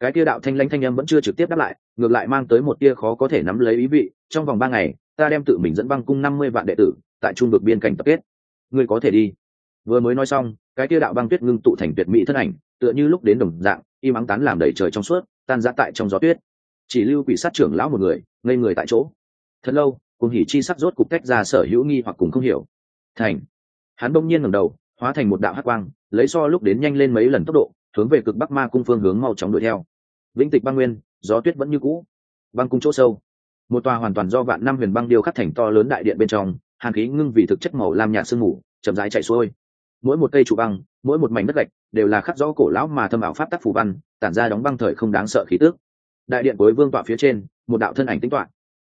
Cái tia đạo thanh lãnh thanh âm vẫn chưa trực tiếp đáp lại, ngược lại mang tới một tia khó có thể nắm lấy ý vị, trong vòng ba ngày, ta đem tự mình dẫn băng cung năm mươi vạn đệ tử, tại trung vực biên cảnh tập kết. Ngươi có thể đi. Vừa mới nói xong, cái tia đạo băng tuyết ngưng tụ thành tuyệt mỹ thân ảnh, tựa như lúc đến đồng dạng, im ắng tán làm đầy trời trong suốt, tan ra tại trong gió tuyết. Chỉ lưu quỷ sát trưởng lão một người, ngây người tại chỗ thật lâu, cùng hỉ chi sắc rốt cục tách ra sở hữu nghi hoặc cùng không hiểu. Thành. Hắn bỗng nhiên ngẩng đầu, hóa thành một đạo hắc quang, lấy so lúc đến nhanh lên mấy lần tốc độ, hướng về cực bắc ma cung phương hướng mau chóng đuổi theo. Vĩnh tịch băng nguyên, gió tuyết vẫn như cũ. Băng cung chỗ sâu. Một tòa hoàn toàn do vạn năm huyền băng điêu khắc thành to lớn đại điện bên trong, hàn khí ngưng vì thực chất màu lam nhạt sương mù, chậm rãi chạy xuôi. Mỗi một cây trụ băng, mỗi một mảnh đất gạch đều là khắc rõ cổ lão mà thâm ảo pháp tắc phù văn, tản ra đóng băng thời không đáng sợ khí tước đại điện cuối vương tọa phía trên, một đạo thân ảnh tính toạ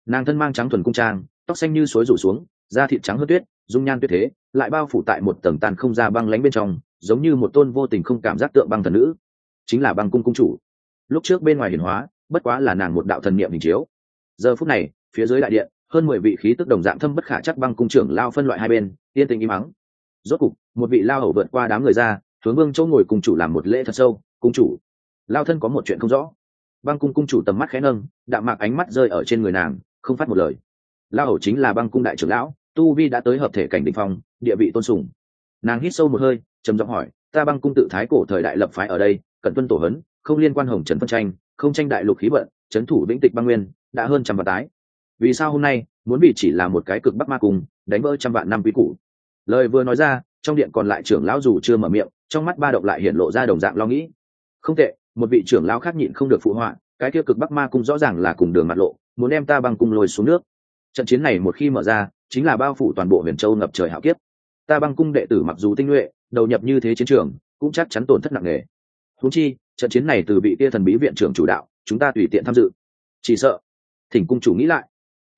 nàng thân mang trắng thuần cung trang, tóc xanh như suối rủ xuống, da thịt trắng hơn tuyết, dung nhan tuyệt thế, lại bao phủ tại một tầng tàn không ra băng lánh bên trong, giống như một tôn vô tình không cảm giác tượng băng thần nữ. Chính là băng cung cung chủ. Lúc trước bên ngoài hiển hóa, bất quá là nàng một đạo thần niệm hình chiếu. Giờ phút này, phía dưới đại điện, hơn mười vị khí tức đồng dạng thâm bất khả chắc băng cung trưởng lao phân loại hai bên, yên tình im mắng rốt cục, một vị lao hầu vượt qua đám người ra, hướng vương chỗ ngồi cung chủ làm một lễ thật sâu, cung chủ. Lao thân có một chuyện không rõ. Băng cung cung chủ tầm mắt khẽ nâng, đạm mạc ánh mắt rơi ở trên người nàng không phát một lời. La hầu chính là băng cung đại trưởng lão, tu vi đã tới hợp thể cảnh định phong, địa vị tôn sùng. Nàng hít sâu một hơi, trầm giọng hỏi, ta băng cung tự thái cổ thời đại lập phái ở đây, cận tuân tổ hấn không liên quan hồng trần phân tranh, không tranh đại lục khí vận, trấn thủ vĩnh tịch băng nguyên, đã hơn trăm vạn tái. Vì sao hôm nay, muốn bị chỉ là một cái cực bắc ma cùng đánh vỡ trăm vạn năm quý cũ lời vừa nói ra, trong điện còn lại trưởng lão dù chưa mở miệng, trong mắt ba động lại hiện lộ ra đồng dạng lo nghĩ. Không tệ, một vị trưởng lão khác nhịn không được phụ họa, cái kia cực bắc ma cung rõ ràng là cùng đường mặt lộ muốn đem ta băng cung lôi xuống nước. Trận chiến này một khi mở ra, chính là bao phủ toàn bộ huyền châu ngập trời hạo kiếp. Ta băng cung đệ tử mặc dù tinh nhuệ, đầu nhập như thế chiến trường, cũng chắc chắn tổn thất nặng nề. Húng chi, trận chiến này từ vị tia thần bí viện trưởng chủ đạo, chúng ta tùy tiện tham dự. Chỉ sợ, thỉnh cung chủ nghĩ lại,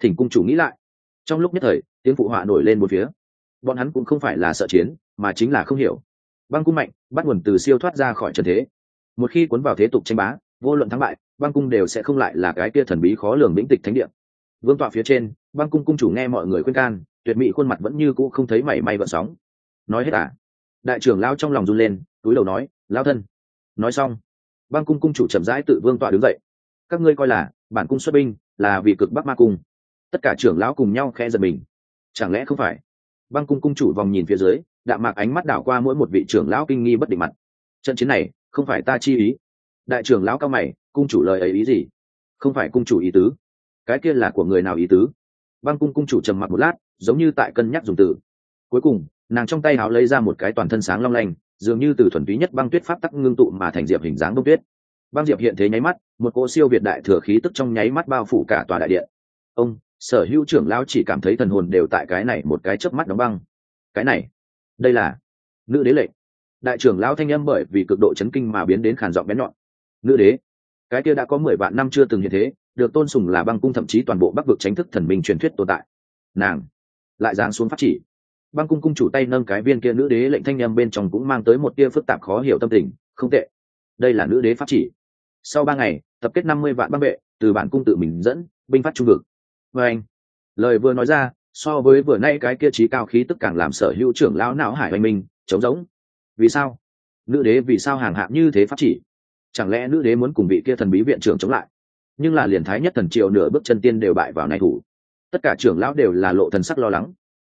thỉnh cung chủ nghĩ lại. Trong lúc nhất thời, tiếng phụ họa nổi lên một phía. Bọn hắn cũng không phải là sợ chiến, mà chính là không hiểu. Băng cung mạnh, bắt nguồn từ siêu thoát ra khỏi trần thế. Một khi cuốn vào thế tục tranh bá, vô luận thắng bại băng cung đều sẽ không lại là cái kia thần bí khó lường vĩnh tịch thánh địa. Vương tọa phía trên, băng cung cung chủ nghe mọi người khuyên can, tuyệt mỹ khuôn mặt vẫn như cũ không thấy mảy may gợn sóng. Nói hết à? Đại trưởng lao trong lòng run lên, túi đầu nói lao thân. Nói xong, băng cung cung chủ chậm rãi tự vương tọa đứng dậy. Các ngươi coi là, bản cung xuất binh, là vì cực bắc ma cung. Tất cả trưởng lão cùng nhau khe giật mình. Chẳng lẽ không phải? Băng cung cung chủ vòng nhìn phía dưới, đạm mạc ánh mắt đảo qua mỗi một vị trưởng lão kinh nghi bất định mặt. Trận chiến này, không phải ta chi ý. Đại trưởng lão cao mày cung chủ lời ấy ý gì? Không phải cung chủ ý tứ. Cái kia là của người nào ý tứ? Băng cung cung chủ trầm mặc một lát, giống như tại cân nhắc dùng từ. Cuối cùng, nàng trong tay háo lấy ra một cái toàn thân sáng long lanh, dường như từ thuần túy nhất băng tuyết pháp tắc ngưng tụ mà thành diệp hình dáng bông tuyết. Băng diệp hiện thế nháy mắt, một cỗ siêu việt đại thừa khí tức trong nháy mắt bao phủ cả tòa đại điện. Ông, sở hữu trưởng lão chỉ cảm thấy thần hồn đều tại cái này một cái chớp mắt đóng băng. Cái này, đây là nữ đế lệnh. Đại trưởng lão thanh âm bởi vì cực độ chấn kinh mà biến đến khàn giọng bén nhọn. Nữ đế cái kia đã có mười vạn năm chưa từng như thế, được tôn sùng là băng cung thậm chí toàn bộ bắc vực tránh thức thần minh truyền thuyết tồn tại. Nàng lại giáng xuống phát chỉ. Băng cung cung chủ tay nâng cái viên kia nữ đế lệnh thanh em bên trong cũng mang tới một tia phức tạp khó hiểu tâm tình, không tệ. Đây là nữ đế pháp chỉ. Sau ba ngày, tập kết năm mươi vạn băng vệ, từ bản cung tự mình dẫn, binh phát trung vực. Và anh, lời vừa nói ra, so với vừa nay cái kia trí cao khí tức càng làm sở hữu trưởng lão não hải oanh minh, trống giống vì sao? Nữ đế vì sao hàng hạ như thế pháp chỉ? Chẳng lẽ nữ đế muốn cùng vị kia thần bí viện trưởng chống lại? Nhưng là liền thái nhất thần triều nửa bước chân tiên đều bại vào này thủ. Tất cả trưởng lão đều là lộ thần sắc lo lắng.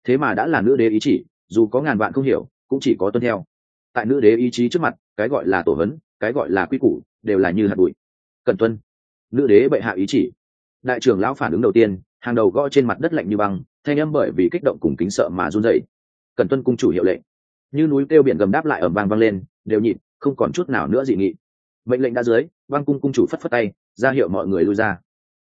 Thế mà đã là nữ đế ý chỉ, dù có ngàn vạn không hiểu, cũng chỉ có tuân theo. Tại nữ đế ý chí trước mặt, cái gọi là tổ hấn, cái gọi là quy củ, đều là như hạt bụi. Cần tuân, nữ đế bệ hạ ý chỉ. Đại trưởng lão phản ứng đầu tiên, hàng đầu gõ trên mặt đất lạnh như băng, thanh âm bởi vì kích động cùng kính sợ mà run rẩy. Cần tuân cung chủ hiệu lệnh. Như núi kêu biển gầm đáp lại ở vang vang lên, đều nhịn, không còn chút nào nữa dị nghị mệnh lệnh đã dưới băng cung cung chủ phất phất tay, ra hiệu mọi người lui ra.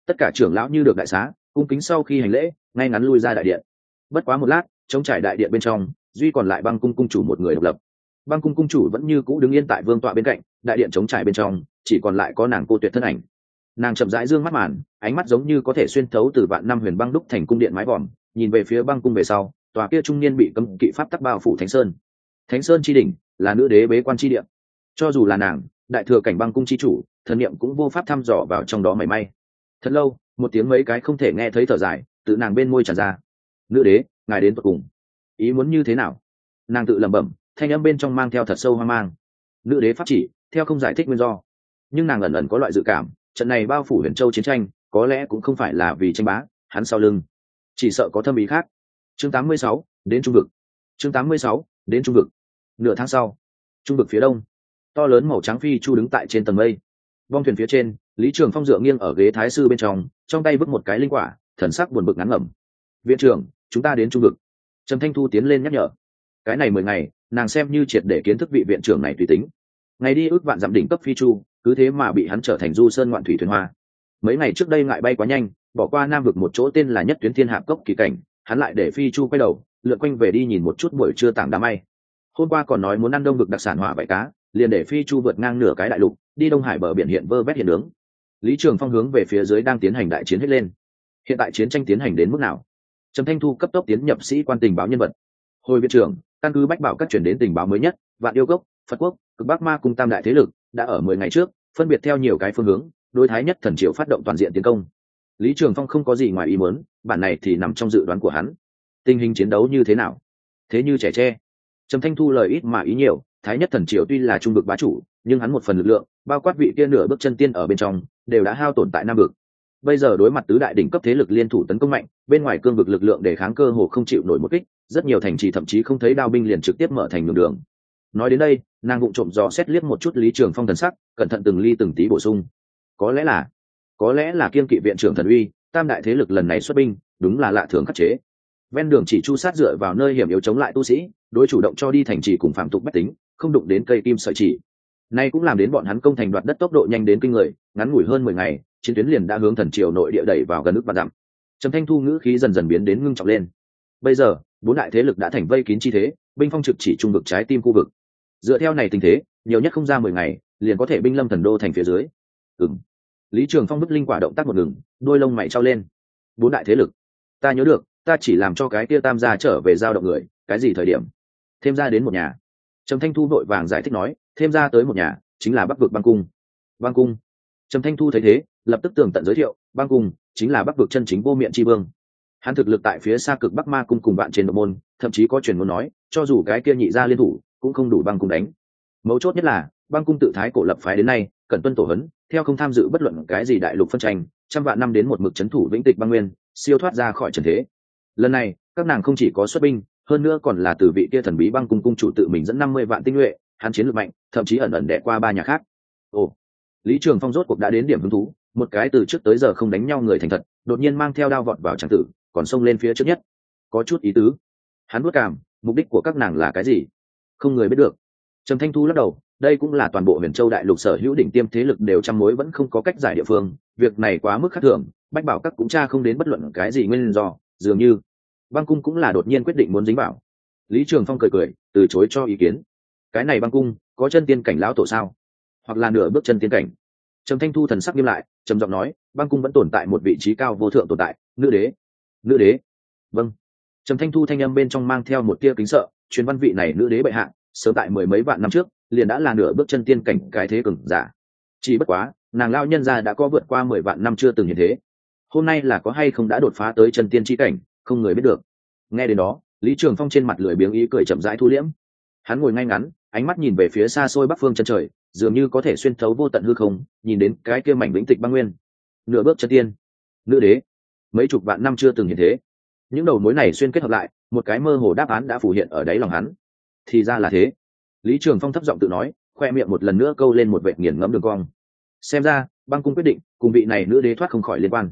Tất cả trưởng lão như được đại xá, cung kính sau khi hành lễ, ngay ngắn lui ra đại điện. Bất quá một lát chống trải đại điện bên trong, duy còn lại băng cung cung chủ một người độc lập. Băng cung cung chủ vẫn như cũ đứng yên tại vương tọa bên cạnh, đại điện chống trải bên trong, chỉ còn lại có nàng cô tuyệt thân ảnh. Nàng chậm rãi dương mắt màn, ánh mắt giống như có thể xuyên thấu từ vạn năm huyền băng đúc thành cung điện mái vòm, nhìn về phía băng cung về sau, tòa kia trung niên bị cấm kỵ pháp tắc bao phủ thánh sơn. Thánh sơn tri đỉnh, là nữ đế bế quan tri điện cho dù là nàng đại thừa cảnh băng cung chi chủ thần niệm cũng vô pháp thăm dò vào trong đó mảy may. Thật lâu một tiếng mấy cái không thể nghe thấy thở dài tự nàng bên môi tràn ra. Nữ đế ngài đến tột cùng. Ý muốn như thế nào? Nàng tự lẩm bẩm thanh âm bên trong mang theo thật sâu hoang mang. Nữ đế pháp chỉ theo không giải thích nguyên do. Nhưng nàng ẩn ẩn có loại dự cảm trận này bao phủ huyền châu chiến tranh có lẽ cũng không phải là vì tranh bá hắn sau lưng. Chỉ sợ có thâm ý khác. Chương 86, đến trung vực. Chương 86, đến trung vực. Nửa tháng sau trung vực phía đông to lớn màu trắng phi chu đứng tại trên tầng mây. Vong thuyền phía trên, lý trường phong dựa nghiêng ở ghế thái sư bên trong trong tay vứt một cái linh quả, thần sắc buồn bực ngắn ngẩm. Viện trưởng, chúng ta đến trung vực. Trầm thanh thu tiến lên nhắc nhở. Cái này mười ngày, nàng xem như triệt để kiến thức vị viện trưởng này tùy tính. Ngày đi ước vạn dặm đỉnh cấp phi chu, cứ thế mà bị hắn trở thành du sơn ngoạn thủy thuyền hoa. Mấy ngày trước đây ngại bay quá nhanh, bỏ qua nam vực một chỗ tên là nhất tuyến thiên hạp cốc kỳ cảnh, hắn lại để phi chu quay đầu, lượn quanh về đi nhìn một chút buổi trưa tảng đám may. Hôm qua còn nói muốn ăn đông vực đặc sản hỏa vải cá liền để phi chu vượt ngang nửa cái đại lục, đi đông hải bờ biển hiện vơ vét hiện nướng. Lý trường phong hướng về phía dưới đang tiến hành đại chiến hết lên. Hiện tại chiến tranh tiến hành đến mức nào? Trầm thanh thu cấp tốc tiến nhập sĩ quan tình báo nhân vật. Hồi viện trưởng, căn cứ bách bảo các chuyển đến tình báo mới nhất, vạn yêu gốc phật quốc, cực bắc ma cùng tam đại thế lực, đã ở mười ngày trước, phân biệt theo nhiều cái phương hướng, đối thái nhất thần triệu phát động toàn diện tiến công. Lý trường phong không có gì ngoài ý muốn, bản này thì nằm trong dự đoán của hắn. Tình hình chiến đấu như thế nào? Thế như trẻ tre. Trầm thanh thu lời ít mà ý nhiều thái nhất thần triều tuy là trung vực bá chủ, nhưng hắn một phần lực lượng, bao quát vị kia nửa bước chân tiên ở bên trong, đều đã hao tổn tại nam vực. Bây giờ đối mặt tứ đại đỉnh cấp thế lực liên thủ tấn công mạnh, bên ngoài cương vực lực lượng để kháng cơ hồ không chịu nổi một kích, rất nhiều thành trì thậm chí không thấy đao binh liền trực tiếp mở thành đường đường. Nói đến đây, nàng vụng trộm dò xét liếc một chút lý trường phong thần sắc, cẩn thận từng ly từng tí bổ sung. Có lẽ là, có lẽ là kiên kỵ viện trưởng thần uy, tam đại thế lực lần này xuất binh, đúng là lạ thường khắc chế. Ven đường chỉ chu sát dựa vào nơi hiểm yếu chống lại tu sĩ, đối chủ động cho đi thành trì cùng phạm tục bách tính không đụng đến cây kim sợi chỉ. Nay cũng làm đến bọn hắn công thành đoạt đất tốc độ nhanh đến kinh người, ngắn ngủi hơn mười ngày, chiến tuyến liền đã hướng thần triều nội địa đẩy vào gần nước và dặm. Trầm thanh thu ngữ khí dần dần biến đến ngưng trọng lên. Bây giờ, bốn đại thế lực đã thành vây kín chi thế, binh phong trực chỉ trung vực trái tim khu vực. Dựa theo này tình thế, nhiều nhất không ra mười ngày, liền có thể binh lâm thần đô thành phía dưới. Ừng lý trường phong bức linh quả động tác một ngừng, đôi lông mày trao lên. Bốn đại thế lực. Ta nhớ được, ta chỉ làm cho cái kia tam gia trở về giao động người, cái gì thời điểm? Thêm ra đến một nhà trầm thanh thu vội vàng giải thích nói, thêm ra tới một nhà, chính là bắc vực băng cung. Băng cung? Trầm thanh thu thấy thế, lập tức tường tận giới thiệu, băng cung chính là bắc vực chân chính vô miệng tri vương. Hắn thực lực tại phía xa cực bắc ma cung cùng bạn trên nội môn, thậm chí có truyền muốn nói, cho dù cái kia nhị ra liên thủ, cũng không đủ băng cung đánh. Mấu chốt nhất là, băng cung tự thái cổ lập phái đến nay, cần tuân tổ hấn theo không tham dự bất luận cái gì đại lục phân tranh, trăm vạn năm đến một mực c h ấ n thủ vĩnh tịch băng nguyên, siêu thoát ra khỏi trần thế. Lần này, các nàng không chỉ có xuất binh hơn nữa còn là từ vị kia thần bí băng cung cung chủ tự mình dẫn năm mươi vạn tinh nhuệ, hắn chiến lược mạnh, thậm chí ẩn ẩn đẻ qua ba nhà khác. Ồ, lý trường phong rốt cuộc đã đến điểm hứng thú, một cái từ trước tới giờ không đánh nhau người thành thật, đột nhiên mang theo đao vọt vào tràng tử, còn xông lên phía trước nhất. Có chút ý tứ. Hắn bước cảm, mục đích của các nàng là cái gì? Không người biết được. Trầm thanh thu lắc đầu, đây cũng là toàn bộ huyền châu đại lục sở hữu đỉnh tiêm thế lực đều trăm mối vẫn không có cách giải địa phương, việc này quá mức khác thường, bách bảo các cũng cha không đến bất luận cái gì nguyên do, dường như băng cung cũng là đột nhiên quyết định muốn dính vào. lý trường phong cười cười, từ chối cho ý kiến. Cái này băng cung, có chân tiên cảnh lão tổ sao? Hoặc là nửa bước chân tiên cảnh? Trầm thanh thu thần sắc nghiêm lại, trầm giọng nói, băng cung vẫn tồn tại một vị trí cao vô thượng tồn tại, nữ đế. Nữ đế? Vâng. Trầm thanh thu thanh âm bên trong mang theo một tia kính sợ, chuyến văn vị này nữ đế bệ hạ, sớm tại mười mấy vạn năm trước, liền đã là nửa bước chân tiên cảnh cái thế cường giả. Chỉ bất quá, nàng lao nhân gia đã có vượt qua mười vạn năm chưa từng như thế. Hôm nay là có hay không đã đột phá tới chân tiên chi cảnh? Không người biết được. Nghe đến đó, lý trường phong trên mặt lười biếng ý cười chậm rãi thu liễm. Hắn ngồi ngay ngắn, ánh mắt nhìn về phía xa xôi bắc phương chân trời, dường như có thể xuyên thấu vô tận hư không, nhìn đến cái kia mảnh vĩnh tịch băng nguyên. Nửa bước chân tiên. Nữ đế. Mấy chục vạn năm chưa từng hiện thế. Những đầu mối này xuyên kết hợp lại, một cái mơ hồ đáp án đã phủ hiện ở đáy lòng hắn. Thì ra là thế. Lý trường phong thấp giọng tự nói, khoe miệng một lần nữa câu lên một vệ nghiền ngẫm đường cong. Xem ra, băng cung quyết định, cùng vị này nữ đế thoát không khỏi liên quan.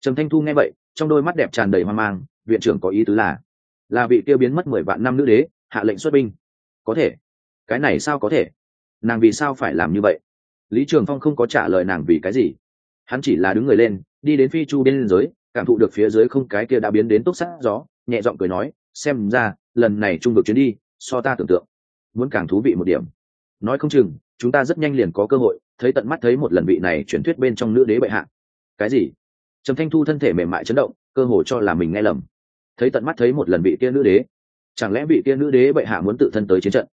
Trầm thanh thu nghe vậy, trong đôi mắt đẹp tràn đầy hoang mang viện trưởng có ý tứ là là vị tiêu biến mất mười vạn năm nữ đế, hạ lệnh xuất binh. Có thể. Cái này sao có thể? Nàng vì sao phải làm như vậy? Lý trường phong không có trả lời nàng vì cái gì. Hắn chỉ là đứng người lên, đi đến phi chu bên giới, cảm thụ được phía dưới không cái kia đã biến đến tốc sát gió, nhẹ giọng cười nói, xem ra, lần này trung vực chuyến đi, so ta tưởng tượng. Muốn càng thú vị một điểm. Nói không chừng, chúng ta rất nhanh liền có cơ hội, thấy tận mắt thấy một lần vị này chuyển thuyết bên trong nữ đế bệ hạ. Cái gì? Trầm thanh thu thân thể mềm mại chấn động, cơ hồ cho là mình nghe lầm thấy tận mắt thấy một lần bị kia nữ đế. Chẳng lẽ bị kia nữ đế bệ hạ muốn tự thân tới chiến trận?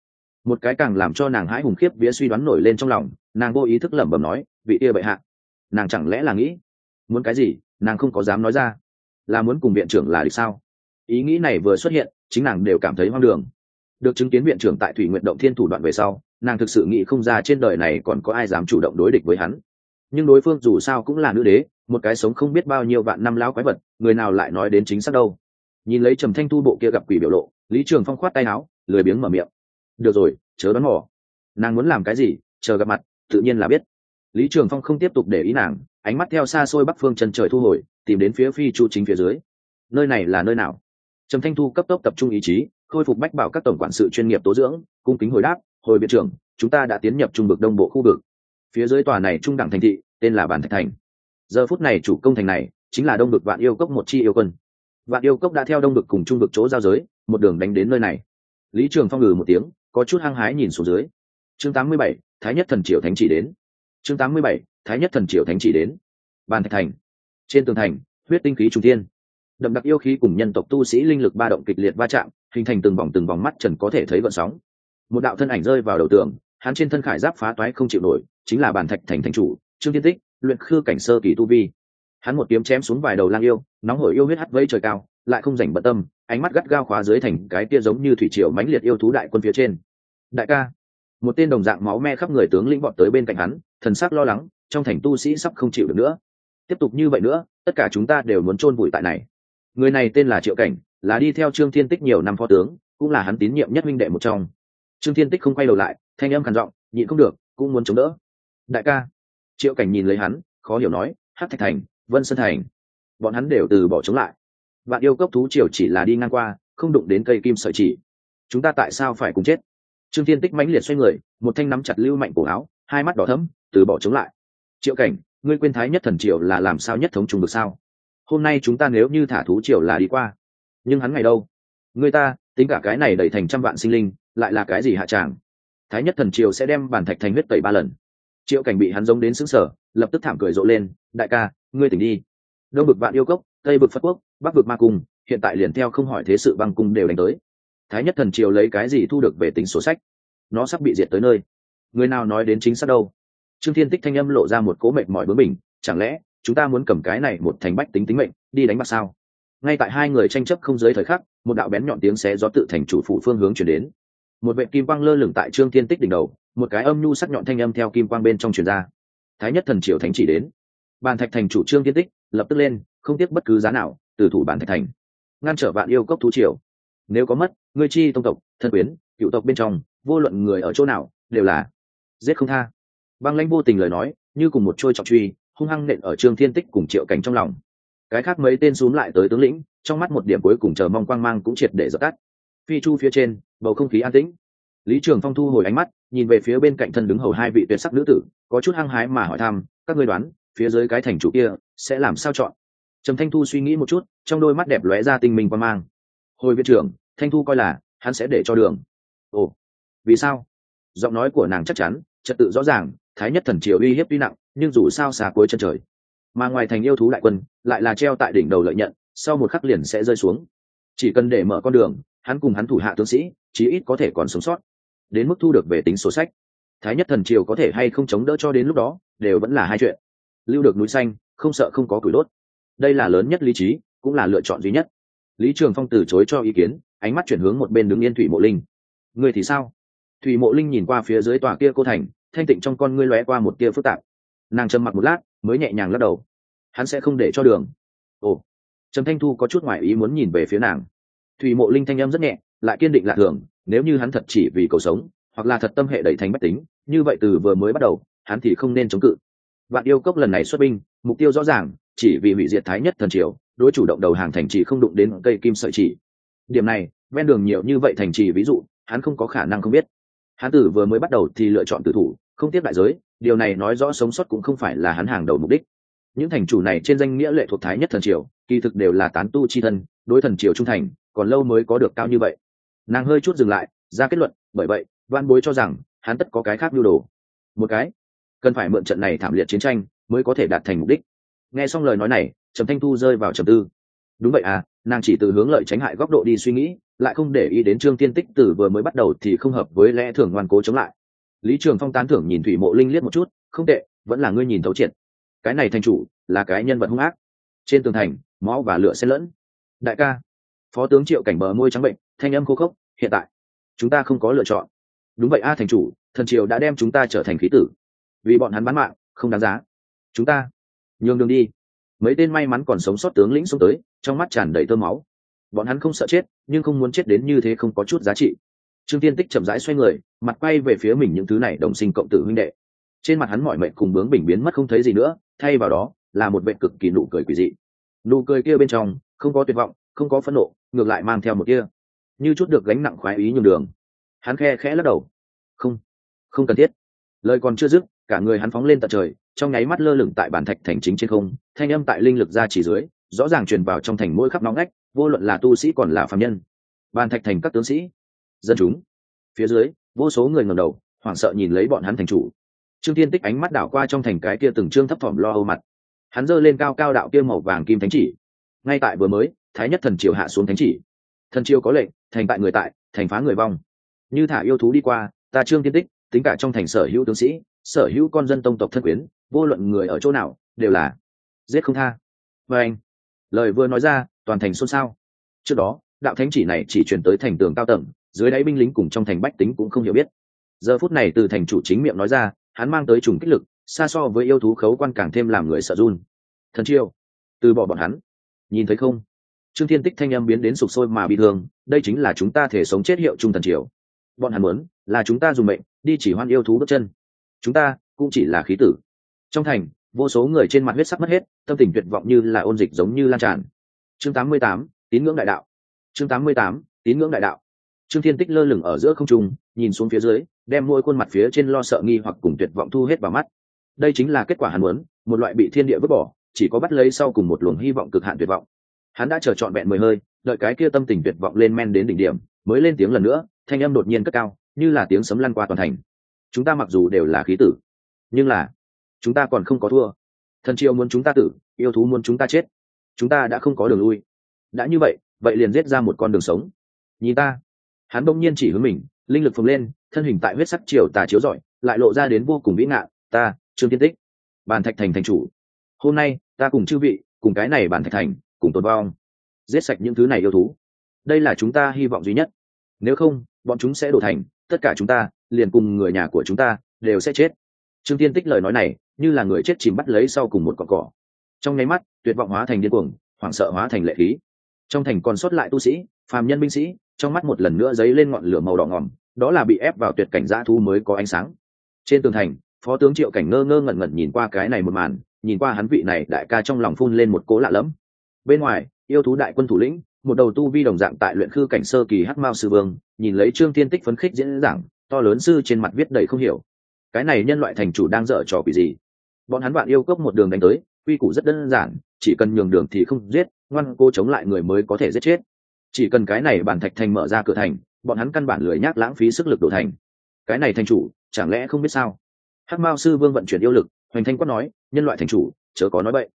Một cái càng làm cho nàng hãi hùng khiếp vía suy đoán nổi lên trong lòng, nàng vô ý thức lẩm bẩm nói, vị kia bệ hạ, nàng chẳng lẽ là nghĩ, muốn cái gì, nàng không có dám nói ra. Là muốn cùng viện trưởng là địch sao? Ý nghĩ này vừa xuất hiện, chính nàng đều cảm thấy hoang đường. Được chứng kiến viện trưởng tại thủy nguyện động thiên thủ đoạn về sau, nàng thực sự nghĩ không ra trên đời này còn có ai dám chủ động đối địch với hắn. Nhưng đối phương dù sao cũng là nữ đế, một cái sống không biết bao nhiêu vạn năm lao quái vật, người nào lại nói đến chính xác đâu? Nhìn lấy trầm thanh thu bộ kia gặp quỷ biểu lộ, lý trường phong khoát tay áo, lười biếng mở miệng. Được rồi, chớ đoán mỏ nàng muốn làm cái gì, chờ gặp mặt, tự nhiên là biết. Lý trường phong không tiếp tục để ý nàng, ánh mắt theo xa xôi bắc phương chân trời thu hồi, tìm đến phía phi chu chính phía dưới. Nơi này là nơi nào? Trầm thanh thu cấp tốc tập trung ý chí, khôi phục bách bảo các tổng quản sự chuyên nghiệp tố dưỡng, cung kính hồi đáp, hồi biện trưởng, chúng ta đã tiến nhập trung vực đông bộ khu vực. Phía dưới tòa này trung đẳng thành thị, tên là bản thạch thành. Giờ phút này chủ công thành này, chính là đông vực vạn yêu cốc một chi yêu quân vạn yêu cốc đã theo đông vực cùng trung vực chỗ giao giới một đường đánh đến nơi này. Lý trường phong ngừ một tiếng có chút hăng hái nhìn xuống dưới. Chương 87, thái nhất thần triều thánh chỉ đến. Chương 87, thái nhất thần triều thánh chỉ đến. Bàn thạch thành. Trên tường thành huyết tinh khí trung thiên. Đậm đặc yêu khí cùng nhân tộc tu sĩ linh lực ba động kịch liệt va chạm hình thành từng vòng từng vòng mắt trần có thể thấy vận sóng. Một đạo thân ảnh rơi vào đầu tường hắn trên thân khải giáp phá toái không chịu nổi chính là bàn thạch thành thành chủ trương thiên tích luyện khư cảnh sơ kỳ tu vi hắn một kiếm chém xuống vài đầu lang yêu, nóng hổi yêu huyết hắt vây trời cao, lại không rảnh bận tâm, ánh mắt gắt gao khóa dưới thành cái kia giống như thủy triều mãnh liệt yêu thú đại quân phía trên. Đại ca. Một tên đồng dạng máu me khắp người tướng lĩnh bọn tới bên cạnh hắn, thần sắc lo lắng, trong thành tu sĩ sắp không chịu được nữa. Tiếp tục như vậy nữa, tất cả chúng ta đều muốn chôn vùi tại này. Người này tên là triệu cảnh, là đi theo trương thiên tích nhiều năm phó tướng, cũng là hắn tín nhiệm nhất minh đệ một trong. Trương thiên tích không quay đầu lại, thanh âm khàn giọng, nhịn không được, cũng muốn chống đỡ. Đại ca. Triệu cảnh nhìn lấy hắn, khó hiểu nói, hát thạch thành vân sơn thành. Bọn hắn đều từ bỏ chống lại. Bạn yêu cấp thú triều chỉ là đi ngang qua, không đụng đến cây kim sợi chỉ. Chúng ta tại sao phải cùng chết? Trương thiên tích mãnh liệt xoay người, một thanh nắm chặt lưu mạnh cổ áo, hai mắt đỏ thấm từ bỏ chống lại. Triệu cảnh, ngươi quên thái nhất thần triều là làm sao nhất thống trùng được sao? Hôm nay chúng ta nếu như thả thú triều là đi qua, nhưng hắn ngày đâu? Người ta, tính cả cái này đẩy thành trăm vạn sinh linh, lại là cái gì hạ tràng? Thái nhất thần triều sẽ đem bản thạch thành huyết tẩy ba lần. Triệu cảnh bị hắn giống đến xứng sở lập tức thảm cười rộ lên đại ca, ngươi tỉnh đi. Đông bực vạn yêu cốc, tây bực phật quốc, bắc bực ma cung, hiện tại liền theo không hỏi thế sự băng cung đều đánh tới. Thái nhất thần triều lấy cái gì thu được về tính sổ sách? Nó sắp bị diệt tới nơi. Người nào nói đến chính xác đâu? Trương thiên tích thanh âm lộ ra một cố mệt mỏi bướng mình chẳng lẽ chúng ta muốn cầm cái này một thành bách tính tính mệnh, đi đánh bạc sao? Ngay tại hai người tranh chấp không dưới thời khắc, một đạo bén nhọn tiếng xé gió tự thành chủ phủ phương hướng chuyển đến. Một vệ kim quang lơ lửng tại trương thiên tích đỉnh đầu, một cái âm nhu sắc nhọn thanh âm theo kim quang bên trong truyền ra. Thái nhất thần triều thánh chỉ đến bàn thạch thành chủ trương thiên tích, lập tức lên, không tiếc bất cứ giá nào, từ thủ bàn thạch thành. Ngăn trở vạn yêu cốc thú triều. Nếu có mất, ngươi chi tông tộc, thân quyến, cựu tộc bên trong, vô luận người ở chỗ nào, đều là giết không tha. Băng lãnh vô tình lời nói, như cùng một trôi trọng truy, hung hăng nện ở trương thiên tích cùng triệu cảnh trong lòng. Cái khác mấy tên xúm lại tới tướng lĩnh, trong mắt một điểm cuối cùng chờ mong quang mang cũng triệt để dập tắt. Phi chu phía trên, bầu không khí an tĩnh. Lý trường phong thu hồi ánh mắt, nhìn về phía bên cạnh thân đứng hầu hai vị tuyệt sắc nữ tử, có chút hăng hái mà hỏi thăm, các ngươi đoán phía dưới cái thành chủ kia sẽ làm sao chọn? Trầm thanh thu suy nghĩ một chút, trong đôi mắt đẹp lóe ra tinh minh quan mang. Hồi viện trưởng, thanh thu coi là hắn sẽ để cho đường. Ồ, vì sao? Giọng nói của nàng chắc chắn, trật tự rõ ràng, thái nhất thần triều uy hiếp tuy nặng, nhưng dù sao xa cuối chân trời. Mà ngoài thành yêu thú đại quân, lại là treo tại đỉnh đầu lợi nhận, sau một khắc liền sẽ rơi xuống. Chỉ cần để mở con đường, hắn cùng hắn thủ hạ tướng sĩ, chí ít có thể còn sống sót. Đến mức thu được về tính sổ sách. Thái nhất thần triều có thể hay không chống đỡ cho đến lúc đó, đều vẫn là hai chuyện lưu được núi xanh, không sợ không có củi đốt. Đây là lớn nhất lý trí, cũng là lựa chọn duy nhất. Lý trường phong từ chối cho ý kiến, ánh mắt chuyển hướng một bên đứng yên thủy mộ linh. Người thì sao? Thủy mộ linh nhìn qua phía dưới tòa kia cô thành, thanh tịnh trong con ngươi lóe qua một tia phức tạp. Nàng trầm mặc một lát, mới nhẹ nhàng lắc đầu. Hắn sẽ không để cho đường. Ồ. Trầm thanh thu có chút ngoại ý muốn nhìn về phía nàng. Thủy mộ linh thanh âm rất nhẹ, lại kiên định lạ thường, nếu như hắn thật chỉ vì cầu sống, hoặc là thật tâm hệ đẩy thành bách tính, như vậy từ vừa mới bắt đầu, hắn thì không nên chống cự vạn yêu cốc lần này xuất binh, mục tiêu rõ ràng, chỉ vì hủy diệt thái nhất thần triều, đối chủ động đầu hàng thành trì không đụng đến cây kim sợi chỉ. Điểm này, ven đường nhiều như vậy thành trì ví dụ, hắn không có khả năng không biết. Hắn tử vừa mới bắt đầu thì lựa chọn tử thủ, không tiếp đại giới, điều này nói rõ sống sót cũng không phải là hắn hàng đầu mục đích. Những thành chủ này trên danh nghĩa lệ thuộc thái nhất thần triều, kỳ thực đều là tán tu chi thân, đối thần triều trung thành, còn lâu mới có được cao như vậy. Nàng hơi chút dừng lại, ra kết luận, bởi vậy văn bối cho rằng, hắn tất có cái khác nhu đồ. Một cái cần phải mượn trận này thảm liệt chiến tranh mới có thể đạt thành mục đích. Nghe xong lời nói này, trầm thanh thu rơi vào trầm tư. Đúng vậy à nàng chỉ từ hướng lợi tránh hại góc độ đi suy nghĩ, lại không để ý đến trương tiên tích tử vừa mới bắt đầu thì không hợp với lẽ thường ngoan cố chống lại. Lý trường phong tán thưởng nhìn thủy mộ linh liếc một chút, không tệ, vẫn là ngươi nhìn thấu triệt. Cái này thành chủ là cái nhân vật hung ác. Trên tường thành, máu và lửa xen lẫn. Đại ca, phó tướng triệu cảnh bờ môi trắng bệnh, thanh âm khô khốc, hiện tại, chúng ta không có lựa chọn. Đúng vậy a, thành chủ, thần triều đã đem chúng ta trở thành khí tử vì bọn hắn bán mạng, không đáng giá. Chúng ta, nhường đường đi. Mấy tên may mắn còn sống sót tướng lĩnh xuống tới, trong mắt tràn đầy tơ máu. Bọn hắn không sợ chết, nhưng không muốn chết đến như thế không có chút giá trị. Trương tiên tích chậm rãi xoay người, mặt quay về phía mình những thứ này đồng sinh cộng tử huynh đệ. Trên mặt hắn mọi mệnh cùng bướng bình biến mất không thấy gì nữa, thay vào đó, là một vệ cực kỳ nụ cười quỷ dị. Nụ cười kia bên trong, không có tuyệt vọng, không có phẫn nộ, ngược lại mang theo một kia như chút được gánh nặng khoái ý nhường đường. Hắn khe khẽ lắc đầu. Không không cần thiết. Lời còn chưa dứt cả người hắn phóng lên tận trời, trong nháy mắt lơ lửng tại bản thạch thành chính trên không, thanh âm tại linh lực ra chỉ dưới, rõ ràng truyền vào trong thành mỗi khắp nóng ngách, vô luận là tu sĩ còn là phạm nhân. Bàn thạch thành các tướng sĩ, dân chúng. Phía dưới, vô số người ngầm đầu, hoảng sợ nhìn lấy bọn hắn thành chủ. Trương tiên tích ánh mắt đảo qua trong thành cái kia từng trương thấp thỏm lo âu mặt. Hắn giơ lên cao cao đạo kia màu vàng kim thánh chỉ. Ngay tại vừa mới, thái nhất thần triều hạ xuống thánh chỉ. Thần triều có lệnh, thành tại người tại, thành phá người vong. Như thả yêu thú đi qua, ta trương tiên tích, tính cả trong thành sở hữu tướng sĩ sở hữu con dân tông tộc thân quyến, vô luận người ở chỗ nào, đều là giết không tha. Và anh, lời vừa nói ra, toàn thành xôn xao. Trước đó, đạo thánh chỉ này chỉ truyền tới thành tường cao tầng, dưới đáy binh lính cùng trong thành bách tính cũng không hiểu biết. Giờ phút này từ thành chủ chính miệng nói ra, hắn mang tới trùng kích lực, xa so với yêu thú khấu quan càng thêm làm người sợ run. Thần chiêu, từ bỏ bọn hắn. Nhìn thấy không? Trương thiên tích thanh âm biến đến sụp sôi mà bị thương, đây chính là chúng ta thể sống chết hiệu trung thần triều. Bọn hắn muốn là chúng ta dùng mệnh, đi chỉ hoan yêu thú bước chân chúng ta cũng chỉ là khí tử. Trong thành vô số người trên mặt huyết sắc mất hết tâm tình tuyệt vọng như là ôn dịch giống như lan tràn. Chương 88, tín ngưỡng đại đạo. Chương 88, tín ngưỡng đại đạo. Trương thiên tích lơ lửng ở giữa không trung nhìn xuống phía dưới đem môi khuôn mặt phía trên lo sợ nghi hoặc cùng tuyệt vọng thu hết vào mắt. Đây chính là kết quả hắn muốn một loại bị thiên địa vứt bỏ chỉ có bắt lấy sau cùng một luồng hy vọng cực hạn tuyệt vọng. Hắn đã chờ trọn vẹn mười hơi đợi cái kia tâm tình tuyệt vọng lên men đến đỉnh điểm mới lên tiếng lần nữa thanh âm đột nhiên cất cao như là tiếng sấm lăn qua toàn thành chúng ta mặc dù đều là khí tử, nhưng là, chúng ta còn không có thua. Thần triều muốn chúng ta tử, yêu thú muốn chúng ta chết. Chúng ta đã không có đường lui. Đã như vậy vậy liền giết ra một con đường sống. Nhìn ta. Hắn bỗng nhiên chỉ hướng mình, linh lực phồng lên, thân hình tại huyết sắc triều tà chiếu rọi, lại lộ ra đến vô cùng vĩ ngạn ta, trương tiên tích, bàn thạch thành thành chủ. Hôm nay, ta cùng chư vị, cùng cái này bàn thạch thành, cùng tồn vong. Giết sạch những thứ này yêu thú. Đây là chúng ta hy vọng duy nhất. Nếu không, bọn chúng sẽ đổ thành, tất cả chúng ta liền cùng người nhà của chúng ta đều sẽ chết. Trương tiên tích lời nói này, như là người chết chìm bắt lấy sau cùng một con cỏ. Trong nháy mắt, tuyệt vọng hóa thành điên cuồng, hoảng sợ hóa thành lệ khí. Trong thành còn sót lại tu sĩ, phàm nhân binh sĩ, trong mắt một lần nữa dấy lên ngọn lửa màu đỏ ngòm đó là bị ép vào tuyệt cảnh dã thu mới có ánh sáng. Trên tường thành, phó tướng triệu cảnh ngơ ngơ ngẩn ngẩn nhìn qua cái này một màn, nhìn qua hắn vị này đại ca trong lòng phun lên một cố lạ lẫm. Bên ngoài, yêu thú đại quân thủ lĩnh, một đầu tu vi đồng dạng tại luyện khư cảnh sơ kỳ hắc mao sư vương, nhìn lấy trương tiên tích phấn khích diễn giảng to lớn sư trên mặt viết đầy không hiểu. Cái này nhân loại thành chủ đang dở trò quỷ gì? Bọn hắn bạn yêu cốc một đường đánh tới, quy củ rất đơn giản, chỉ cần nhường đường thì không giết, ngoan cô chống lại người mới có thể giết chết. Chỉ cần cái này bản thạch thành mở ra cửa thành, bọn hắn căn bản lười nhác lãng phí sức lực đổ thành. Cái này thành chủ, chẳng lẽ không biết sao? Hắc mao sư vương vận chuyển yêu lực, hoành thanh quát nói, nhân loại thành chủ, chớ có nói vậy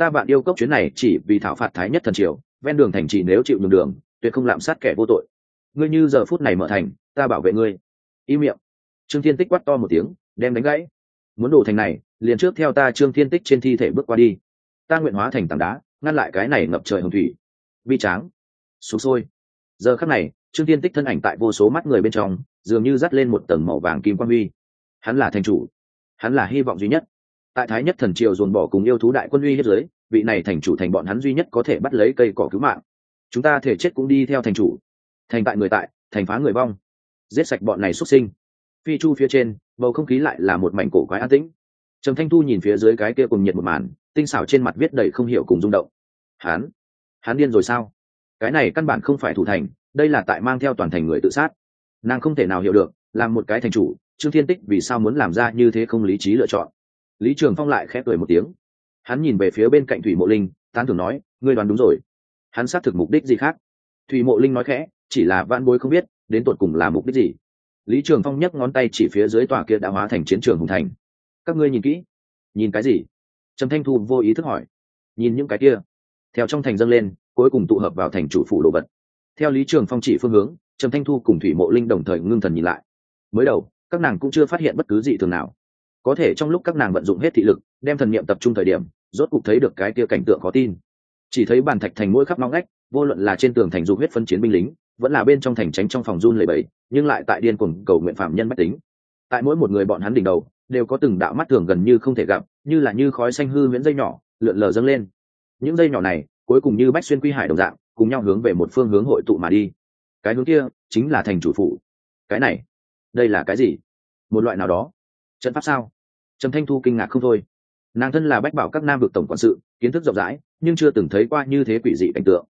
ta bạn yêu cốc chuyến này chỉ vì thảo phạt thái nhất thần triều, ven đường thành trì nếu chịu nhường đường, tuyệt không lạm sát kẻ vô tội. Ngươi như giờ phút này mở thành, ta bảo vệ ngươi y miệng. Trương thiên tích quát to một tiếng, đem đánh gãy. Muốn đổ thành này, liền trước theo ta trương thiên tích trên thi thể bước qua đi. Ta nguyện hóa thành tảng đá, ngăn lại cái này ngập trời hồng thủy. Vi tráng. Sụp sôi. Giờ khắc này, trương thiên tích thân ảnh tại vô số mắt người bên trong, dường như dắt lên một tầng màu vàng kim quan huy. Hắn là thành chủ. Hắn là hy vọng duy nhất. Tại thái nhất thần triều dồn bỏ cùng yêu thú đại quân uy hết giới vị này thành chủ thành bọn hắn duy nhất có thể bắt lấy cây cỏ cứu mạng. Chúng ta thể chết cũng đi theo thành chủ. Thành tại người tại, thành phá người vong giết sạch bọn này xuất sinh. Phi chu phía trên, bầu không khí lại là một mảnh cổ quái an tĩnh. Trầm thanh thu nhìn phía dưới cái kia cùng nhiệt một màn, tinh xảo trên mặt viết đầy không hiểu cùng rung động. Hắn hắn điên rồi sao? Cái này căn bản không phải thủ thành, đây là tại mang theo toàn thành người tự sát. Nàng không thể nào hiểu được, làm một cái thành chủ, trương thiên tích vì sao muốn làm ra như thế không lý trí lựa chọn. Lý trường phong lại khẽ cười một tiếng. Hắn nhìn về phía bên cạnh thủy mộ linh, tán thưởng nói, ngươi đoán đúng rồi. Hắn xác thực mục đích gì khác? Thủy mộ linh nói khẽ, chỉ là van bối không biết đến tột cùng là mục đích gì? Lý trường phong nhấc ngón tay chỉ phía dưới tòa kia đã hóa thành chiến trường hùng thành. Các ngươi nhìn kỹ. Nhìn cái gì? Trầm thanh thu vô ý thức hỏi. Nhìn những cái kia. Theo trong thành dâng lên, cuối cùng tụ hợp vào thành chủ phủ đồ vật. Theo lý trường phong chỉ phương hướng, trầm thanh thu cùng thủy mộ linh đồng thời ngưng thần nhìn lại. Mới đầu, các nàng cũng chưa phát hiện bất cứ gì thường nào. Có thể trong lúc các nàng vận dụng hết thị lực, đem thần niệm tập trung thời điểm, rốt cục thấy được cái kia cảnh tượng khó tin. Chỉ thấy bàn thạch thành mỗi khắp nóng ngách, vô luận là trên tường thành du huyết phân chiến binh lính vẫn là bên trong thành tránh trong phòng run lầy bẫy nhưng lại tại điên cuồng cầu nguyện phạm nhân mách tính. Tại mỗi một người bọn hắn đỉnh đầu, đều có từng đạo mắt thường gần như không thể gặp, như là như khói xanh hư miễn dây nhỏ, lượn lờ dâng lên. Những dây nhỏ này, cuối cùng như bách xuyên quy hải đồng dạng, cùng nhau hướng về một phương hướng hội tụ mà đi. Cái hướng kia, chính là thành chủ phụ cái này, đây là cái gì? Một loại nào đó? Trận pháp sao? Trầm thanh thu kinh ngạc không thôi. Nàng thân là bách bảo các nam vực tổng quản sự, kiến thức rộng rãi, nhưng chưa từng thấy qua như thế quỷ dị cảnh tượng.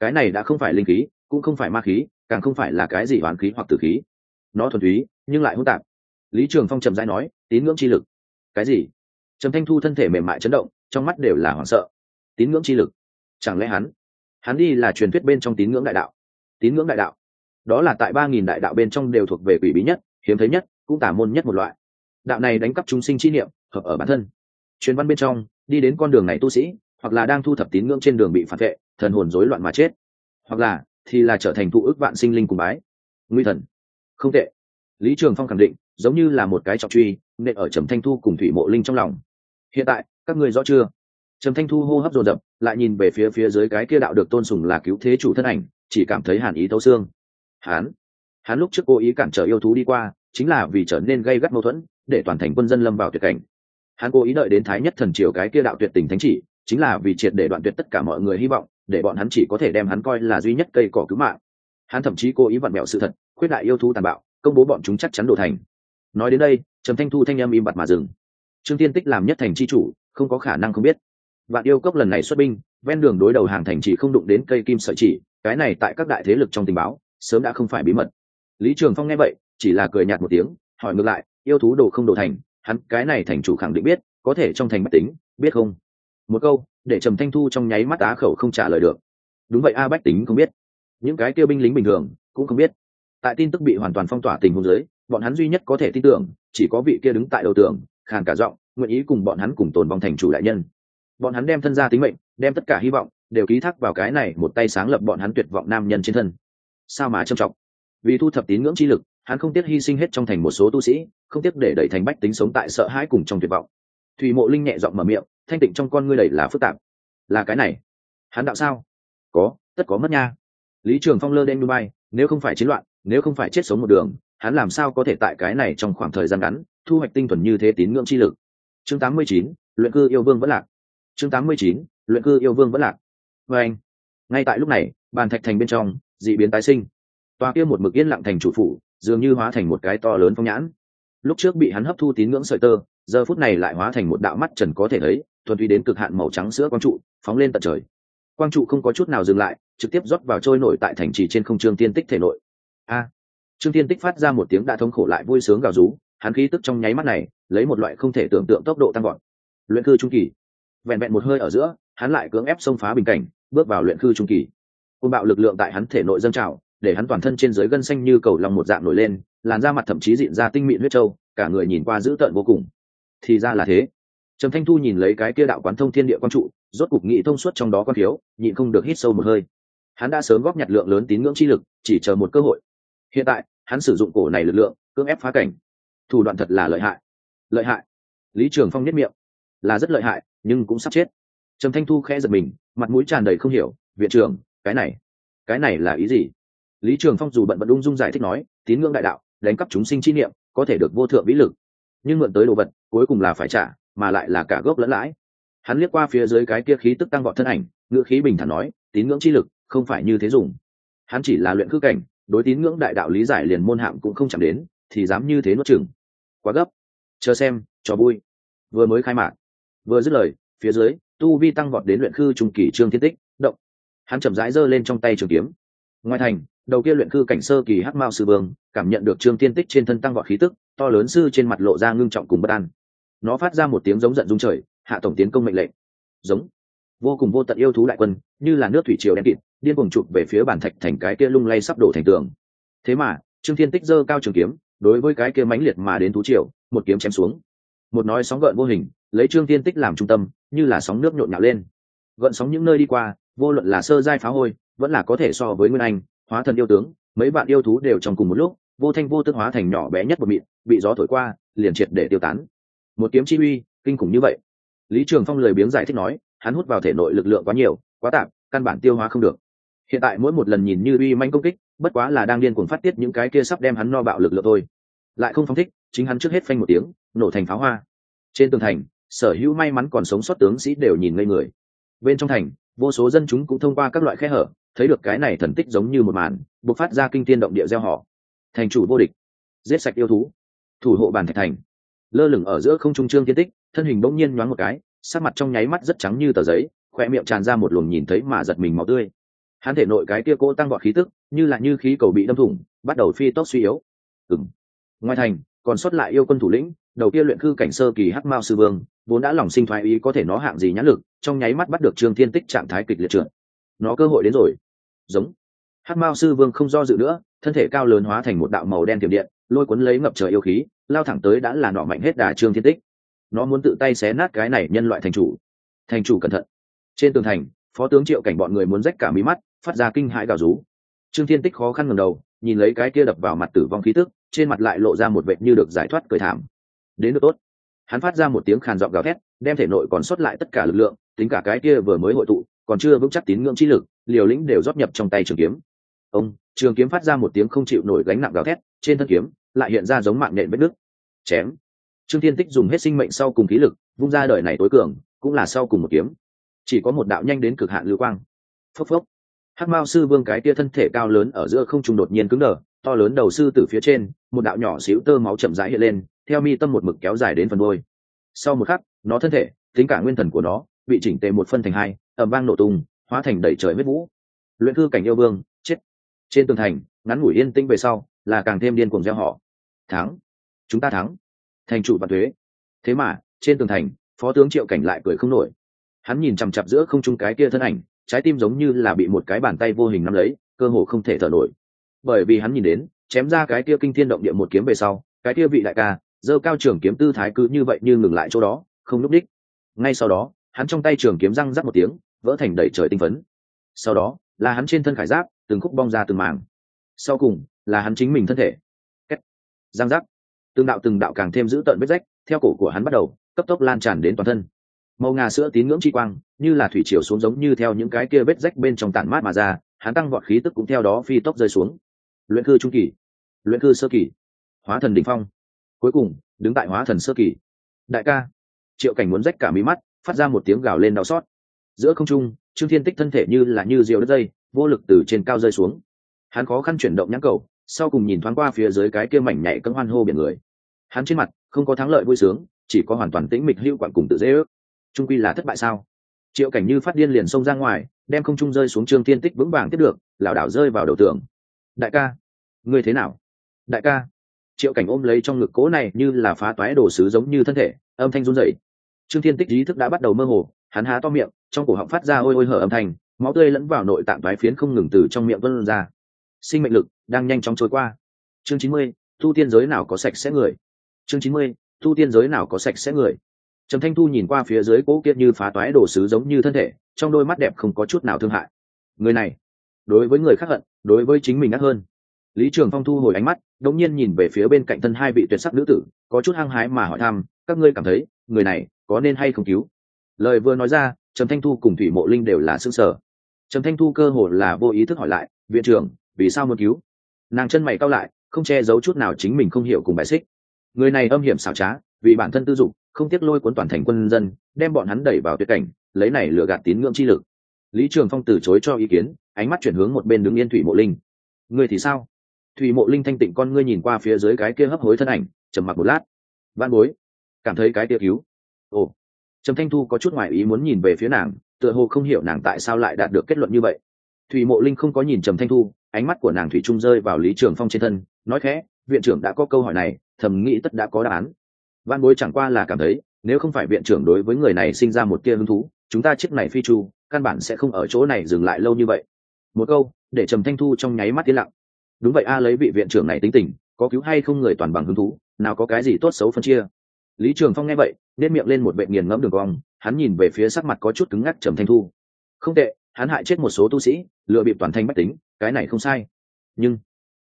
Cái này đã không phải linh khí cũng không phải ma khí, càng không phải là cái gì hoàn khí hoặc tử khí. Nó thuần túy, nhưng lại hỗn tạp. Lý trường phong trầm dai nói, tín ngưỡng chi lực. Cái gì? Trầm thanh thu thân thể mềm mại chấn động, trong mắt đều là hoảng sợ. Tín ngưỡng chi lực? Chẳng lẽ hắn? Hắn đi là truyền thuyết bên trong tín ngưỡng đại đạo. Tín ngưỡng đại đạo? Đó là tại ba nghìn đại đạo bên trong đều thuộc về quỷ bí nhất, hiếm thấy nhất, cũng tả môn nhất một loại. Đạo này đánh cắp chúng sinh chi niệm, hợp ở bản thân. Truyền văn bên trong, đi đến con đường này tu sĩ, hoặc là đang thu thập tín ngưỡng trên đường bị phản vệ, thần hồn rối loạn mà chết. Hoặc là thì là trở thành thụ ước vạn sinh linh cùng bái. Nguy thần. Không tệ. Lý trường phong khẳng định, giống như là một cái trọng truy nệ ở trầm thanh thu cùng thủy mộ linh trong lòng. Hiện tại, các người rõ chưa? Trầm thanh thu hô hấp dồn dập, lại nhìn về phía phía dưới cái kia đạo được tôn sùng là cứu thế chủ thân ảnh, chỉ cảm thấy hàn ý thấu xương. Hán. Hắn lúc trước cố ý cản trở yêu thú đi qua, chính là vì trở nên gây gắt mâu thuẫn, để toàn thành quân dân lâm vào tuyệt cảnh. Hắn cố ý đợi đến thái nhất thần triều cái kia đạo tuyệt tình thánh chỉ, chính là vì triệt để đoạn tuyệt tất cả mọi người hy vọng để bọn hắn chỉ có thể đem hắn coi là duy nhất cây cỏ cứu mạng. Hắn thậm chí cố ý vặn mẹo sự thật, khuyết đại yêu thú tàn bạo, công bố bọn chúng chắc chắn đổ thành. Nói đến đây, trầm thanh thu thanh em im bặt mà dừng. Trương tiên tích làm nhất thành c h i chủ, không có khả năng không biết. Vạn yêu cốc lần này xuất binh, ven đường đối đầu hàng thành chỉ không đụng đến cây kim sợi chỉ, cái này tại các đại thế lực trong tình báo, sớm đã không phải bí mật. Lý trường phong nghe vậy, chỉ là cười nhạt một tiếng, hỏi ngược lại, yêu thú đồ không đồ thành, hắn cái này thành chủ khẳng định biết, có thể trong thành bách tính, biết không? Một câu để trầm thanh thu trong nháy mắt á khẩu không trả lời được. Đúng vậy, a bách tính không biết. Những cái kêu binh lính bình thường cũng không biết. Tại tin tức bị hoàn toàn phong tỏa tình huống giới bọn hắn duy nhất có thể tin tưởng, chỉ có vị kia đứng tại đầu tường, khàn cả giọng, nguyện ý cùng bọn hắn cùng tồn vong thành chủ đại nhân. Bọn hắn đem thân ra tính mệnh, đem tất cả hy vọng, đều ký thác vào cái này một tay sáng lập bọn hắn tuyệt vọng nam nhân trên thân. Sao mà trầm trọng? Vì thu thập tín ngưỡng chi lực, hắn không tiếc hy sinh hết trong thành một số tu sĩ, không tiếc để đẩy thành bách tính sống tại sợ hãi cùng trong tuyệt vọng thủy mộ linh nhẹ giọng mở miệng thanh tịnh trong con ngươi đầy là phức tạp. Là cái này. Hắn đạo sao? Có tất có mất nha. Lý trường phong lơ đen dubai nếu không phải chiến loạn nếu không phải chết sống một đường hắn làm sao có thể tại cái này trong khoảng thời gian ngắn thu hoạch tinh thuần như thế tín ngưỡng chi lực? Chương 89, luyện cư yêu vương vẫn lạc. Chương 89, luyện cư yêu vương vẫn lạc. Và anh ngay tại lúc này bàn thạch thành bên trong dị biến tái sinh. Toa kia một mực yên lặng thành chủ phủ dường như hóa thành một cái to lớn phong nhãn. Lúc trước bị hắn hấp thu tín ngưỡng sợi tơ giờ phút này lại hóa thành một đạo mắt trần có thể thấy, thuần túy đến cực hạn màu trắng sữa quang trụ, phóng lên tận trời. Quang trụ không có chút nào dừng lại, trực tiếp rót vào trôi nổi tại thành trì trên không trương tiên tích thể nội. A! Trương tiên tích phát ra một tiếng đã thống khổ lại vui sướng gào rú, hắn khí tức trong nháy mắt này, lấy một loại không thể tưởng tượng tốc độ tăng gọn luyện cư trung kỳ. Vẹn vẹn một hơi ở giữa, hắn lại cưỡng ép xông phá bình cảnh, bước vào luyện cư trung kỳ. Côn bạo lực lượng tại hắn thể nội dâng trào, để hắn toàn thân trên dưới gân xanh như cầu lòng một dạng nổi lên, làn da mặt thậm chí dịn ra tinh mịn huyết trâu, cả người nhìn qua dữ tợn vô cùng thì ra là thế. Trầm thanh thu nhìn lấy cái kia đạo quán thông thiên địa quang trụ, rốt cục nghị thông suốt trong đó quan thiếu, nhịn không được hít sâu một hơi. Hắn đã sớm góp nhặt lượng lớn tín ngưỡng chi lực, chỉ chờ một cơ hội. Hiện tại, hắn sử dụng cổ này lực lượng, cưỡng ép phá cảnh. Thủ đoạn thật là lợi hại. Lợi hại. Lý trường phong nhất miệng. Là rất lợi hại, nhưng cũng sắp chết. Trầm thanh thu khẽ giật mình, mặt mũi tràn đầy không hiểu, viện trưởng, cái này cái này là ý gì? Lý trường phong dù bận bận ung dung giải thích nói, tín ngưỡng đại đạo, đánh cắp chúng sinh chi niệm, có thể được vô thượng vĩ lực. Nhưng mượn tới đồ vật cuối cùng là phải trả, mà lại là cả gốc lẫn lãi. Hắn liếc qua phía dưới cái kia khí tức tăng vọt thân ảnh, ngữ khí bình thản nói, tín ngưỡng chi lực, không phải như thế dùng. Hắn chỉ là luyện khư cảnh, đối tín ngưỡng đại đạo lý giải liền môn hạng cũng không chạm đến, thì dám như thế nuốt chừng quá gấp. Chờ xem, cho vui. Vừa mới khai mạc. Vừa dứt lời, phía dưới, tu vi tăng vọt đến luyện khư trung kỳ trương thiên tích, động. Hắn chậm rãi giơ lên trong tay trường kiếm. Ngoài thành, đầu kia luyện khư cảnh sơ kỳ hắc mao sư vương, cảm nhận được trương thiên tích trên thân tăng vọt khí tức, to lớn sư trên mặt lộ ra ngưng trọng cùng bất an nó phát ra một tiếng giống giận dung trời, hạ tổng tiến công mệnh lệnh. Giống. Vô cùng vô tận yêu thú đại quân, như là nước thủy triều đen kịt, điên cuồng chụp về phía bản thạch thành cái kia lung lay sắp đổ thành tường. Thế mà, trương thiên tích giơ cao trường kiếm, đối với cái kia mãnh liệt mà đến thú triều, một kiếm chém xuống. Một nói sóng gợn vô hình, lấy trương thiên tích làm trung tâm, như là sóng nước nhộn nhạo lên. Gợn sóng những nơi đi qua, vô luận là sơ giai phá hôi, vẫn là có thể so với nguyên anh, hóa thần yêu tướng, mấy bạn yêu thú đều trong cùng một lúc, vô thanh vô tức hóa thành nhỏ bé nhất một mịn, bị gió thổi qua, liền triệt để tiêu tán một kiếm chi uy, kinh khủng như vậy. Lý trường phong lười biếng giải thích nói, hắn hút vào thể nội lực lượng quá nhiều, quá tạm căn bản tiêu hóa không được. Hiện tại mỗi một lần nhìn như uy manh công kích, bất quá là đang điên cuồng phát tiết những cái kia sắp đem hắn no bạo lực lượng thôi. Lại không phóng thích, chính hắn trước hết phanh một tiếng, nổ thành pháo hoa. Trên tường thành, sở hữu may mắn còn sống sót tướng sĩ đều nhìn ngây người. Bên trong thành, vô số dân chúng cũng thông qua các loại khe hở, thấy được cái này thần tích giống như một màn buộc phát ra kinh tiên động địa gieo họ. Thành chủ vô địch. Giết sạch yêu thú. Thủ hộ bàn thạch thành lơ lửng ở giữa không trung trương Thiên tích, thân hình bỗng nhiên nhoáng một cái sát mặt trong nháy mắt rất trắng như tờ giấy khoe miệng tràn ra một luồng nhìn thấy mà giật mình máu tươi. Hắn thể nội cái kia cô tăng gọn khí tức, như là như khí cầu bị đâm thủng, bắt đầu phi tốc suy yếu. Ừng ngoài thành, còn sót lại yêu quân thủ lĩnh, đầu kia luyện khư cảnh sơ kỳ hắc mao sư vương, vốn đã lòng sinh thoái ý có thể nó hạng gì nhãn lực, trong nháy mắt bắt được trương thiên tích trạng thái kịch liệt trượt. Nó cơ hội đến rồi. Giống. Hắc mao sư vương không do dự nữa, thân thể cao lớn hóa thành một đạo màu đen tiềm điện lôi cuốn lấy ngập trời yêu khí, lao thẳng tới đã là nọ mạnh hết đà trương thiên tích. Nó muốn tự tay xé nát cái này nhân loại thành chủ. Thành chủ cẩn thận. Trên tường thành, phó tướng triệu cảnh bọn người muốn rách cả mí mắt, phát ra kinh hãi gào rú. Trương thiên tích khó khăn ngầm đầu, nhìn lấy cái kia đập vào mặt tử vong khí tức, trên mặt lại lộ ra một vệt như được giải thoát cười thảm. Đến được tốt. Hắn phát ra một tiếng khàn giọng gào thét, đem thể nội còn sót lại tất cả lực lượng, tính cả cái kia vừa mới hội tụ, còn chưa vững chắc tín ngưỡng chi lực, liều lĩnh đều rót nhập trong tay trường kiếm. Ông trường kiếm phát ra một tiếng không chịu nổi gánh nặng gào thét, trên thân kiếm lại hiện ra giống mạng nện vết nước chém. Trương thiên tích dùng hết sinh mệnh sau cùng khí lực, vung ra đời này tối cường, cũng là sau cùng một kiếm. Chỉ có một đạo nhanh đến cực hạn lưu quang. Phốc phốc. Hắc mao sư vương cái tia thân thể cao lớn ở giữa không trung đột nhiên cứng đờ, to lớn đầu sư từ phía trên, một đạo nhỏ xíu tơ máu chậm rãi hiện lên, theo mi tâm một mực kéo dài đến phần đôi sau một khắc, nó thân thể, tính cả nguyên thần của nó, bị chỉnh tề một phân thành hai ẩm vang nổ tung, hóa thành đầy trời huyết vũ. Luyện cư cảnh yêu vương trên tường thành, ngắn ngủi yên tĩnh về sau, là càng thêm điên cuồng gieo họ. Thắng. Chúng ta thắng. Thành chủ và thuế. Thế mà, trên tường thành, phó tướng triệu cảnh lại cười không nổi. Hắn nhìn chằm chặp giữa không trung cái kia thân ảnh, trái tim giống như là bị một cái bàn tay vô hình nắm lấy, cơ hồ không thể thở nổi. Bởi vì hắn nhìn đến, chém ra cái kia kinh thiên động địa một kiếm về sau, cái kia vị đại ca, giơ cao trường kiếm tư thái cứ như vậy như ngừng lại chỗ đó, không núp đích. Ngay sau đó, hắn trong tay trường kiếm răng rắc một tiếng, vỡ thành đầy trời tinh phấn. Sau đó, là hắn trên thân khải giáp từng khúc bong ra từng màng sau cùng là hắn chính mình thân thể. Kết. giang giác, từng đạo từng đạo càng thêm giữ tợn vết rách theo cổ của hắn bắt đầu cấp tốc lan tràn đến toàn thân. Màu ngà sữa tín ngưỡng chi quang như là thủy triều xuống giống như theo những cái kia vết rách bên trong tản mát mà ra hắn tăng vọt khí tức cũng theo đó phi tốc rơi xuống. Luyện cư trung kỳ. Luyện cư sơ kỳ. Hóa thần đỉnh phong. Cuối cùng đứng tại hóa thần sơ kỳ. Đại ca. Triệu cảnh muốn rách cả mí mắt phát ra một tiếng gào lên đau xót. Giữa không trung trương thiên tích thân thể như là như diều đất dây vô lực từ trên cao rơi xuống. Hắn khó khăn chuyển động nhãn cầu, sau cùng nhìn thoáng qua phía dưới cái kia mảnh nhảy cân hoan hô biển người. Hắn trên mặt không có thắng lợi vui sướng, chỉ có hoàn toàn tĩnh mịch hữu quản cùng tự dễ ước. Trung quy là thất bại sao? Triệu cảnh như phát điên liền xông ra ngoài, đem không trung rơi xuống trương thiên tích vững vàng tiếp được, lảo đảo rơi vào đầu tường. Đại ca, ngươi thế nào? Đại ca. Triệu cảnh ôm lấy trong ngực cố này như là phá toái đồ sứ giống như thân thể, âm thanh run rẩy. Trương thiên tích ý thức đã bắt đầu mơ hồ, hắn há to miệng, trong cổ họng phát ra ôi ôi hở âm thanh máu tươi lẫn vào nội tạng thoái phiến không ngừng từ trong miệng vân ra. Sinh mệnh lực đang nhanh chóng trôi qua. Chương chín mươi tu tiên giới nào có sạch sẽ người? Chương chín mươi tu tiên giới nào có sạch sẽ người? Trầm thanh thu nhìn qua phía dưới cỗ kiệt như phá toái đồ sứ giống như thân thể, trong đôi mắt đẹp không có chút nào thương hại. Người này, đối với người khác hận, đối với chính mình ác hơn. Lý trường phong thu hồi ánh mắt, đống nhiên nhìn về phía bên cạnh thân hai vị tuyệt sắc nữ tử, có chút hăng hái mà hỏi thăm, các ngươi cảm thấy, người này có nên hay không cứu? Lời vừa nói ra, trầm thanh thu cùng thủy mộ linh đều là s ư ơ n g sở trầm thanh thu cơ hồ là vô ý thức hỏi lại, viện trưởng, vì sao muốn cứu? Nàng chân mày cao lại, không che giấu chút nào chính mình không hiểu cùng bài xích. Người này âm hiểm xảo trá, vì bản thân tư dục, không tiếc lôi cuốn toàn thành quân dân, đem bọn hắn đẩy vào tuyệt cảnh, lấy này lừa gạt tín ngưỡng chi lực. Lý trường phong từ chối cho ý kiến, ánh mắt chuyển hướng một bên đứng yên thủy mộ linh. Ngươi thì sao? Thủy mộ linh thanh tịnh con ngươi nhìn qua phía dưới cái kia hấp hối thân ảnh, trầm mặc một lát. Văn bối, cảm thấy cái kia cứu. Ồ. Trầm thanh thu có chút ngoại ý muốn nhìn về phía nàng tựa hồ không hiểu nàng tại sao lại đạt được kết luận như vậy. Thủy mộ linh không có nhìn trầm thanh thu, ánh mắt của nàng thủy trung rơi vào lý trường phong trên thân, nói khẽ, viện trưởng đã có câu hỏi này, thầm nghĩ tất đã có đáp án. Văn bối chẳng qua là cảm thấy, nếu không phải viện trưởng đối với người này sinh ra một tia hứng thú, chúng ta chiếc này phi chu, căn bản sẽ không ở chỗ này dừng lại lâu như vậy. Một câu, để trầm thanh thu trong nháy mắt tiến lặng. Đúng vậy a à, lấy vị viện trưởng này tính tình, có cứu hay không người toàn bằng hứng thú, nào có cái gì tốt xấu phân chia? Lý trường phong nghe vậy nên miệng lên một vệ nghiền ngẫm đường cong hắn nhìn về phía sắc mặt có chút cứng ngắc trầm thanh thu. Không tệ, hắn hại chết một số tu sĩ lựa bịp toàn thanh bách tính, cái này không sai. Nhưng,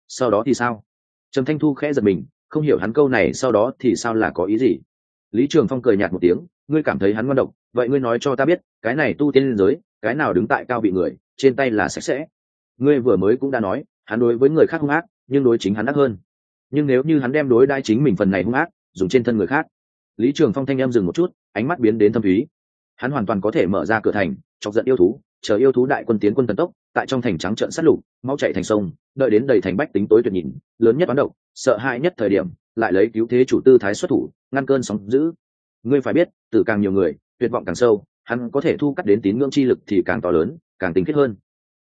sau đó thì sao? Trầm thanh thu khẽ giật mình, không hiểu hắn câu này sau đó thì sao là có ý gì. Lý trường phong cười nhạt một tiếng, ngươi cảm thấy hắn ngon độc, vậy ngươi nói cho ta biết, cái này tu tiên liên giới, cái nào đứng tại cao vị người, trên tay là sạch sẽ. Ngươi vừa mới cũng đã nói, hắn đối với người khác hung ác, nhưng đối chính hắn ác hơn. Nhưng nếu như hắn đem đối đai chính mình phần này hung ác, dùng trên thân người khác. Lý trường phong thanh em dừng một chút ánh mắt biến đến thâm thúy. Hắn hoàn toàn có thể mở ra cửa thành, chọc giận yêu thú, chờ yêu thú đại quân tiến quân thần tốc, tại trong thành trắng trợn sát lục, mau chạy thành sông, đợi đến đầy thành bách tính tối tuyệt nhìn, lớn nhất toán độc, sợ hãi nhất thời điểm, lại lấy cứu thế chủ tư thái xuất thủ, ngăn cơn sóng giữ ngươi phải biết, từ càng nhiều người, tuyệt vọng càng sâu, hắn có thể thu cắt đến tín ngưỡng chi lực thì càng to lớn, càng tính kết hơn.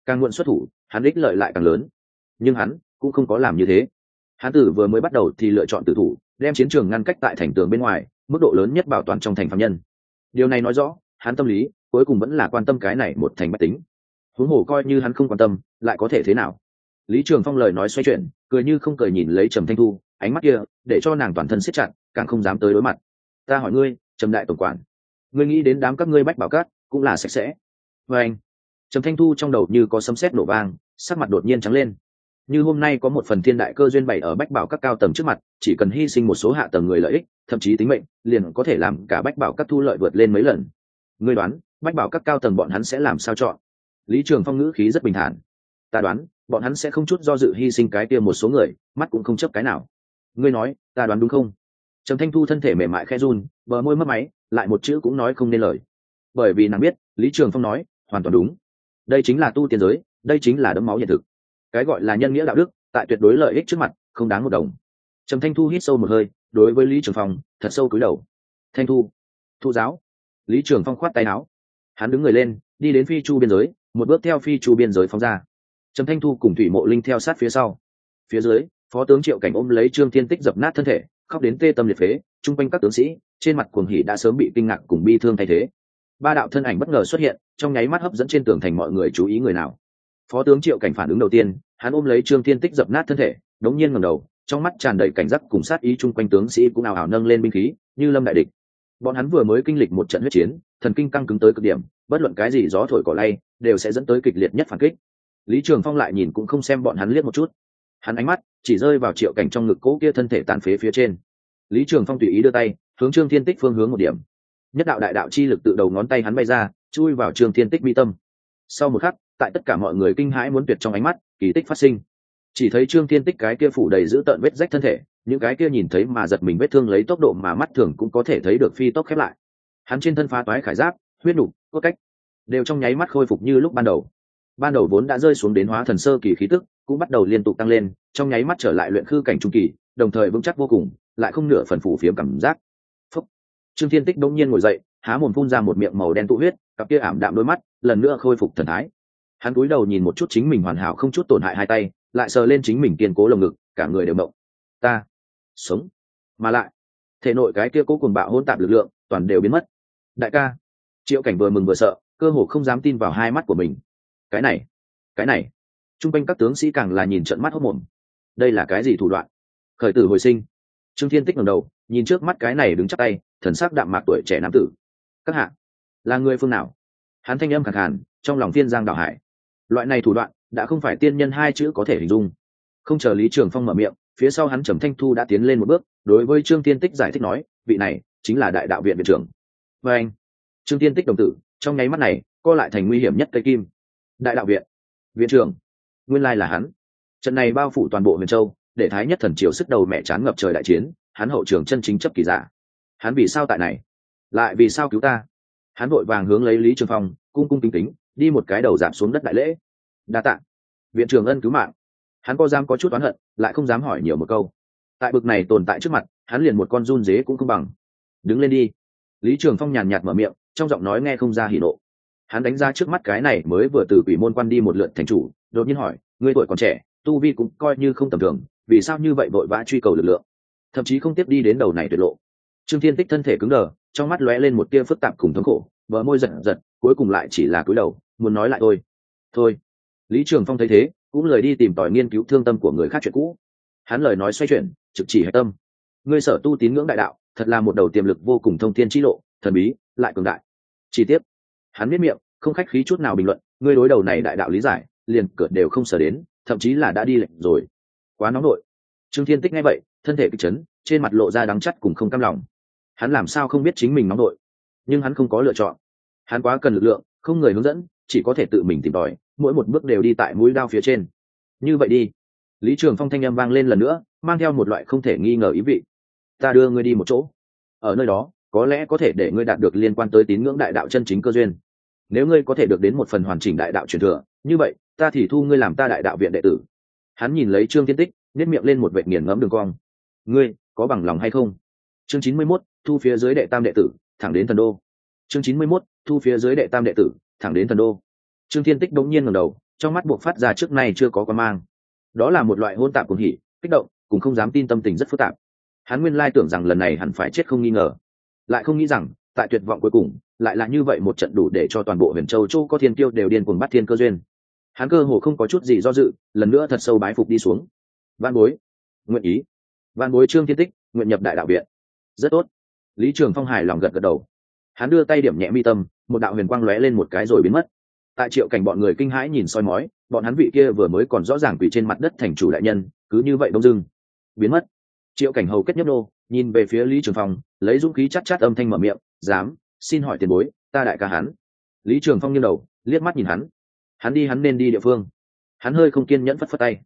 Càng muộn xuất thủ, hắn ích lợi lại càng lớn. Nhưng hắn cũng không có làm như thế. Hắn tử vừa mới bắt đầu thì lựa chọn tử thủ, đem chiến trường ngăn cách tại thành tường bên ngoài mức độ lớn nhất bảo toàn trong thành phạm nhân. Điều này nói rõ, hắn tâm lý cuối cùng vẫn là quan tâm cái này một thành bách tính. Huống hồ coi như hắn không quan tâm, lại có thể thế nào? Lý trường phong lời nói xoay chuyển, cười như không cười nhìn lấy trầm thanh thu, ánh mắt kia để cho nàng toàn thân siết chặt, càng không dám tới đối mặt. Ta hỏi ngươi, trầm đại tổng quản, ngươi nghĩ đến đám các ngươi bách bảo cát cũng là sạch sẽ. Vê anh trầm thanh thu trong đầu như có sấm sét nổ vang, sắc mặt đột nhiên trắng lên như hôm nay có một phần thiên đại cơ duyên bày ở bách bảo các cao tầng trước mặt, chỉ cần hy sinh một số hạ tầng người lợi ích, thậm chí tính mệnh, liền có thể làm cả bách bảo các thu lợi vượt lên mấy lần. Ngươi đoán, bách bảo các cao tầng bọn hắn sẽ làm sao chọn? Lý trường phong ngữ khí rất bình thản. Ta đoán, bọn hắn sẽ không chút do dự hy sinh cái tiêm một số người, mắt cũng không chấp cái nào. Ngươi nói, ta đoán đúng không? Trầm thanh thu thân thể mềm mại khe run, bờ môi mất máy, lại một chữ cũng nói không nên lời. Bởi vì nàng biết, lý trường phong nói, hoàn toàn đúng. Đây chính là tu tiên giới, đây chính là đấm máu hiện thực cái gọi là nhân nghĩa đạo đức, tại tuyệt đối lợi ích trước mặt, không đáng một đồng. Trầm thanh thu hít sâu một hơi, đối với lý trường phong, thật sâu cúi đầu. Thanh thu thu giáo. Lý trường phong khoát tay áo. Hắn đứng người lên, đi đến phi chu biên giới, một bước theo phi chu biên giới phóng ra. Trầm thanh thu cùng thủy mộ linh theo sát phía sau. Phía dưới, phó tướng triệu cảnh ôm lấy trương thiên tích dập nát thân thể, khóc đến tê tâm liệt phế, chung quanh các tướng sĩ, trên mặt cuồng hỉ đã sớm bị kinh ngạc cùng bi thương thay thế. Ba đạo thân ảnh bất ngờ xuất hiện, trong nháy mắt hấp dẫn trên tường thành mọi người chú ý người nào phó tướng triệu cảnh phản ứng đầu tiên, hắn ôm lấy trương thiên tích dập nát thân thể, đống nhiên ngầm đầu, trong mắt tràn đầy cảnh giác cùng sát ý chung quanh tướng sĩ cũng ảo ảo nâng lên binh khí, như lâm đại địch. Bọn hắn vừa mới kinh lịch một trận huyết chiến, thần kinh căng cứng tới cực điểm, bất luận cái gì gió thổi cỏ lay, đều sẽ dẫn tới kịch liệt nhất phản kích. Lý trường phong lại nhìn cũng không xem bọn hắn liếc một chút. Hắn ánh mắt chỉ rơi vào triệu cảnh trong ngực cỗ kia thân thể tàn phế phía trên. Lý trường phong tùy ý đưa tay, hướng trương thiên tích phương hướng một điểm. Nhất đạo đại đạo chi lực tự đầu ngón tay hắn bay ra, chui vào trương thiên tích mi tâm. Sau một khắc tại tất cả mọi người kinh hãi muốn tuyệt trong ánh mắt, kỳ tích phát sinh. Chỉ thấy trương thiên tích cái kia phủ đầy giữ tợn vết rách thân thể, những cái kia nhìn thấy mà giật mình vết thương lấy tốc độ mà mắt thường cũng có thể thấy được phi tốc khép lại. Hắn trên thân phá toái khải giáp, huyết nục, cốt cách, đều trong nháy mắt khôi phục như lúc ban đầu. Ban đầu vốn đã rơi xuống đến hóa thần sơ kỳ khí tức, cũng bắt đầu liên tục tăng lên, trong nháy mắt trở lại luyện khư cảnh trung kỳ, đồng thời vững chắc vô cùng, lại không nửa phần phủ phiếm cảm giác. Phúc. trương thiên tích bỗng nhiên ngồi dậy, há mồm phun ra một miệng màu đen tụ huyết, cặp kia ảm đạm đôi mắt lần nữa khôi phục thần thái hắn cúi đầu nhìn một chút chính mình hoàn hảo không chút tổn hại hai tay, lại sờ lên chính mình kiên cố lồng ngực, cả người đều mộng. Ta sống. Mà lại, thể nội cái kia cố cùng bạo hôn tạp lực lượng, toàn đều biến mất. Đại ca, triệu cảnh vừa mừng vừa sợ, cơ hồ không dám tin vào hai mắt của mình. Cái này cái này. T r u n g quanh các tướng sĩ càng là nhìn trận mắt hốc mồm. Đây là cái gì thủ đoạn? Khởi tử hồi sinh. Trương thiên tích ngầm đầu, nhìn trước mắt cái này đứng chắc tay, thần sắc đạm mạc tuổi trẻ nam tử. Các hạ, là người phương nào? Hắn thanh âm khẳng hẳn trong lòng thiên giang đạo hải loại này thủ đoạn, đã không phải tiên nhân hai chữ có thể hình dung. Không chờ lý trường phong mở miệng, phía sau hắn trầm thanh thu đã tiến lên một bước, đối với trương tiên tích giải thích nói, vị này chính là đại đạo viện viện trưởng. Và anh, trương tiên tích đồng tử, trong nháy mắt này, co lại thành nguy hiểm nhất cây kim. Đại đạo viện viện trưởng, nguyên lai là hắn. Trận này bao phủ toàn bộ miền châu, để thái nhất thần triều sức đầu mẹ chán ngập trời đại chiến, hắn hậu trường chân chính chấp kỳ giả. Hắn vì sao tại này? Lại vì sao cứu ta? Hắn vội vàng hướng lấy lý trường phong, cung cung kính kính đi một cái đầu giảm xuống đất đại lễ. Đa tạ. Viện trưởng ân cứu mạng. Hắn có dám có chút oán hận, lại không dám hỏi nhiều một câu. Tại bực này tồn tại trước mặt, hắn liền một con run dế cũng không bằng. Đứng lên đi. Lý trường phong nhàn nhạt mở miệng, trong giọng nói nghe không ra hỉ nộ. Hắn đánh ra trước mắt cái này mới vừa từ quỷ môn quan đi một lượt thành chủ, đột nhiên hỏi người tuổi còn trẻ, tu vi cũng coi như không tầm thường, vì sao như vậy vội vã truy cầu lực lượng? Thậm chí không tiếp đi đến đầu này tuyệt lộ. Trương thiên tích thân thể cứng đờ, trong mắt lóe lên một tia phức tạp cùng thống khổ vợ môi giật giật cuối cùng lại chỉ là cúi đầu, muốn nói lại thôi. Thôi. Lý trường phong thấy thế, cũng lời đi tìm tòi nghiên cứu thương tâm của người khác chuyện cũ. Hắn lời nói xoay chuyển, trực chỉ hạch tâm. Ngươi sở tu tín ngưỡng đại đạo, thật là một đầu tiềm lực vô cùng thông thiên trí lộ, thần bí, lại cường đại. Chi tiết hắn biết miệng, không khách khí chút nào bình luận, ngươi đối đầu này đại đạo lý giải, liền cửa đều không sở đến, thậm chí là đã đi lệnh rồi. Quá nóng nổi trương thiên tích nghe vậy, thân thể kịch chấn, trên mặt lộ ra đắng chắt cùng không cam lòng. Hắn làm sao không biết chính mình nóng nổi nhưng hắn không có lựa chọn hắn quá cần lực lượng, không người hướng dẫn, chỉ có thể tự mình tìm tòi, mỗi một bước đều đi tại mũi đao phía trên. Như vậy đi. Lý trường phong thanh â m vang lên lần nữa, mang theo một loại không thể nghi ngờ ý vị. Ta đưa ngươi đi một chỗ. Ở nơi đó, có lẽ có thể để ngươi đạt được liên quan tới tín ngưỡng đại đạo chân chính cơ duyên. Nếu ngươi có thể được đến một phần hoàn chỉnh đại đạo truyền thừa, như vậy, ta thì thu ngươi làm ta đại đạo viện đệ tử. Hắn nhìn lấy trương thiên tích nếp miệng lên một vệ nghiền ngẫm đường cong. Ngươi, có bằng lòng hay không? Chương chín mươi mốt, thu phía dưới đệ tam đệ tử, thẳng đến thần đô. Chương chín mươi mốt thu phía dưới đệ tam đệ tử, thẳng đến thần đô. Trương thiên tích đống nhiên ngẩng đầu, trong mắt buộc phát ra trước nay chưa có quan mang. Đó là một loại hôn tạp cùng hỉ, kích động, cũng không dám tin tâm tình rất phức tạp. Hắn nguyên lai tưởng rằng lần này hẳn phải chết không nghi ngờ. Lại không nghĩ rằng, tại tuyệt vọng cuối cùng, lại là như vậy một trận đủ để cho toàn bộ huyền châu châu có thiên tiêu đều điên cuồng bắt thiên cơ duyên. Hắn cơ hồ không có chút gì do dự, lần nữa thật sâu bái phục đi xuống. Văn bối, nguyện ý. Văn bối trương thiên tích, nguyện nhập đại đạo viện. Rất tốt. Lý trường phong hài lòng gật gật đầu hắn đưa tay điểm nhẹ mi tâm, một đạo huyền quang lóe lên một cái rồi biến mất. Tại triệu cảnh bọn người kinh hãi nhìn soi mói, bọn hắn vị kia vừa mới còn rõ ràng quỳ trên mặt đất thành chủ đại nhân, cứ như vậy đông dưng. Biến mất. Triệu cảnh hầu kết nhấp đô nhìn về phía lý trường phong, lấy dũng khí chắc chắc âm thanh mở miệng, dám, xin hỏi tiền bối, ta đại ca hắn. Lý trường phong nghiêng đầu, liếc mắt nhìn hắn. Hắn đi, hắn nên đi địa phương. Hắn hơi không kiên nhẫn phất phất tay.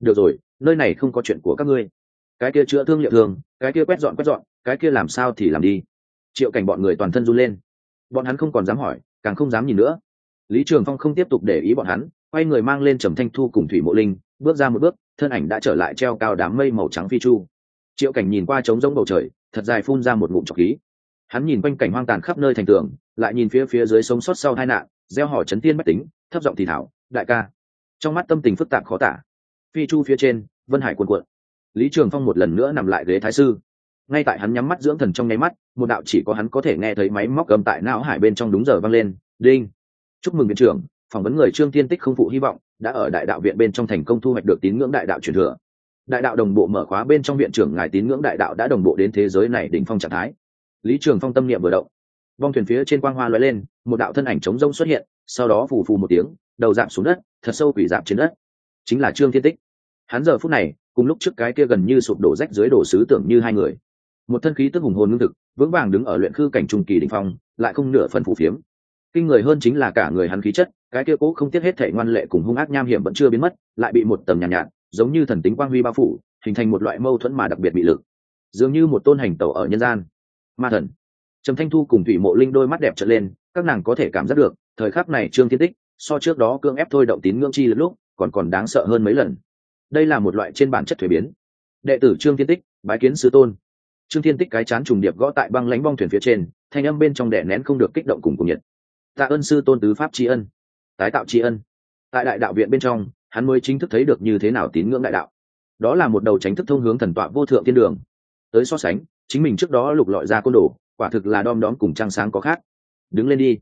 Được rồi, nơi này không có chuyện của các ngươi. Cái kia chữa thương liệu thương cái kia quét dọn quét dọn, cái kia làm sao thì làm đi triệu cảnh bọn người toàn thân run lên. Bọn hắn không còn dám hỏi, càng không dám nhìn nữa. Lý trường phong không tiếp tục để ý bọn hắn, quay người mang lên trầm thanh thu cùng thủy mộ linh, bước ra một bước, thân ảnh đã trở lại treo cao đám mây màu trắng phi chu. Triệu cảnh nhìn qua trống rỗng bầu trời, thật dài phun ra một ngụm trọc khí. Hắn nhìn quanh cảnh hoang tàn khắp nơi thành tường, lại nhìn phía phía dưới sống sót sau hai nạn, gieo hỏi chấn tiên bách tính, thấp giọng thì thảo, đại ca. Trong mắt tâm tình phức tạp khó tả. Phi chu phía trên, vân hải cuồn cuộn. Lý trường phong một lần nữa nằm lại ghế thái sư ngay tại hắn nhắm mắt dưỡng thần trong nháy mắt, một đạo chỉ có hắn có thể nghe thấy máy móc cầm tại não hải bên trong đúng giờ vang lên, đinh! Chúc mừng viện trưởng, phỏng vấn người trương tiên tích không phụ hy vọng, đã ở đại đạo viện bên trong thành công thu hoạch được tín ngưỡng đại đạo truyền thừa. Đại đạo đồng bộ mở khóa bên trong viện trưởng ngài tín ngưỡng đại đạo đã đồng bộ đến thế giới này đỉnh phong trạng thái. Lý trường phong tâm niệm vừa động. Vong thuyền phía trên quang hoa lóe lên, một đạo thân ảnh chống rông xuất hiện, sau đó phù phù một tiếng, đầu giảm xuống đất, thật sâu quỷ giảm trên đất. Chính là trương thiên tích. Hắn giờ phút này, cùng lúc trước cái kia gần như sụp đổ rách dưới đổ sứ tưởng như hai người một thân khí tức hùng hồn ngưng thực vững vàng đứng ở luyện khư cảnh trung kỳ đ ỉ n h phong lại không nửa phần phủ phiếm. Kinh người hơn chính là cả người hắn khí chất cái kia cố không tiếc hết thể ngoan lệ cùng hung ác nham hiểm vẫn chưa biến mất lại bị một tầm nhàn nhạt, nhạt giống như thần tính quang huy bao phủ hình thành một loại mâu thuẫn mà đặc biệt bị lực. Dường như một tôn hành tẩu ở nhân gian. Ma thần. Trầm thanh thu cùng thủy mộ linh đôi mắt đẹp trở lên các nàng có thể cảm giác được thời khắc này trương thiên tích so trước đó cương ép thôi động tín ngưỡng chi lúc còn còn đáng sợ hơn mấy lần. Đây là một loại trên bản chất thuế biến. Đệ tử trương thiên tích bái kiến sứ tôn trương thiên tích cái chán trùng điệp gõ tại băng lánh bong thuyền phía trên, thanh âm bên trong đẻ nén không được kích động cùng cùng nhiệt. Tạ ơn sư tôn tứ pháp tri ân. Tái tạo tri ân. Tại đại đạo viện bên trong, hắn mới chính thức thấy được như thế nào tín ngưỡng đại đạo. Đó là một đầu tránh thức thông hướng thần tọa vô thượng thiên đường. Tới so sánh, chính mình trước đó lục lọi ra côn đồ, quả thực là đom đóm cùng trăng sáng có khác. Đứng lên đi.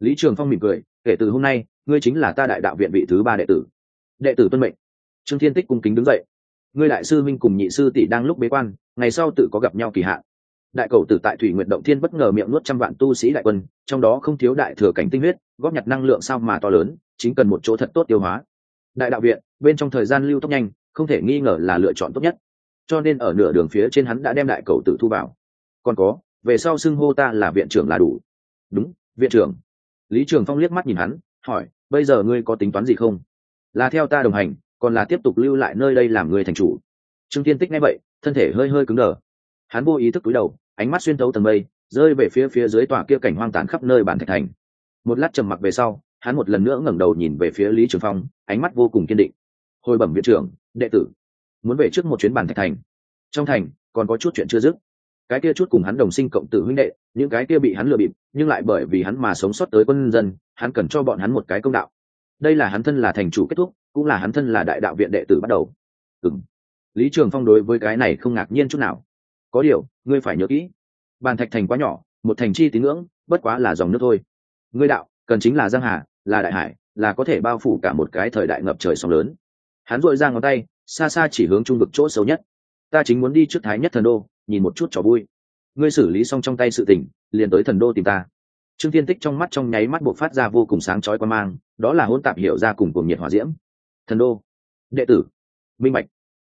Lý trường phong mỉm cười, kể từ hôm nay, ngươi chính là ta đại đạo viện vị thứ ba đệ tử. Đệ tử tuân mệnh. Trương thiên tích cung kính đứng dậy. Ngươi đại sư minh cùng nhị sư tỷ đang lúc bế quan ngày sau tự có gặp nhau kỳ hạn. Đại cầu tử tại thủy nguyện động thiên bất ngờ miệng nuốt trăm vạn tu sĩ đại quân, trong đó không thiếu đại thừa cảnh tinh huyết, góp nhặt năng lượng sao mà to lớn, chính cần một chỗ thật tốt tiêu hóa. Đại đạo viện, bên trong thời gian lưu tốc nhanh, không thể nghi ngờ là lựa chọn tốt nhất. Cho nên ở nửa đường phía trên hắn đã đem đại cầu tử thu vào. Còn có, về sau xưng hô ta là viện trưởng là đủ. Đúng, viện trưởng. Lý trường phong liếc mắt nhìn hắn, hỏi, bây giờ ngươi có tính toán gì không? Là theo ta đồng hành, còn là tiếp tục lưu lại nơi đây làm người thành chủ. Trương tiên tích nghe vậy thân thể hơi hơi cứng đờ. Hắn vô ý thức cúi đầu, ánh mắt xuyên thấu tầng mây, rơi về phía phía dưới tòa kia cảnh hoang tàn khắp nơi bản thạch thành. Một lát trầm mặc về sau, hắn một lần nữa ngẩng đầu nhìn về phía lý trường phong, ánh mắt vô cùng kiên định. Hồi bẩm viện trưởng, đệ tử, muốn về trước một chuyến bản thạch thành. Trong thành, còn có chút chuyện chưa dứt. Cái kia chút cùng hắn đồng sinh cộng tử huynh đệ, những cái kia bị hắn lừa bịp, nhưng lại bởi vì hắn mà sống sót tới quân dân, hắn cần cho bọn hắn một cái công đạo. Đây là hắn thân là thành chủ kết thúc, cũng là hắn thân là đại đạo viện đệ tử bắt đầu. Ừng lý trường phong đối với cái này không ngạc nhiên chút nào. Có điều, ngươi phải nhớ kỹ, bàn thạch thành quá nhỏ, một thành chi tín ngưỡng, bất quá là dòng nước thôi. Ngươi đạo, cần chính là giang hà, là đại hải, là có thể bao phủ cả một cái thời đại ngập trời sóng lớn. Hắn dội ra ngón tay, xa xa chỉ hướng trung vực chỗ xấu nhất. Ta chính muốn đi trước thái nhất thần đô, nhìn một chút trò vui. Ngươi xử lý xong trong tay sự tình, liền tới thần đô tìm ta. Trương thiên tích trong mắt trong nháy mắt buộc phát ra vô cùng sáng chói quan mang, đó là hôn tạp hiểu ra cùng cùng nhiệt hỏa diễm. Thần đô. Đệ tử. Minh mạch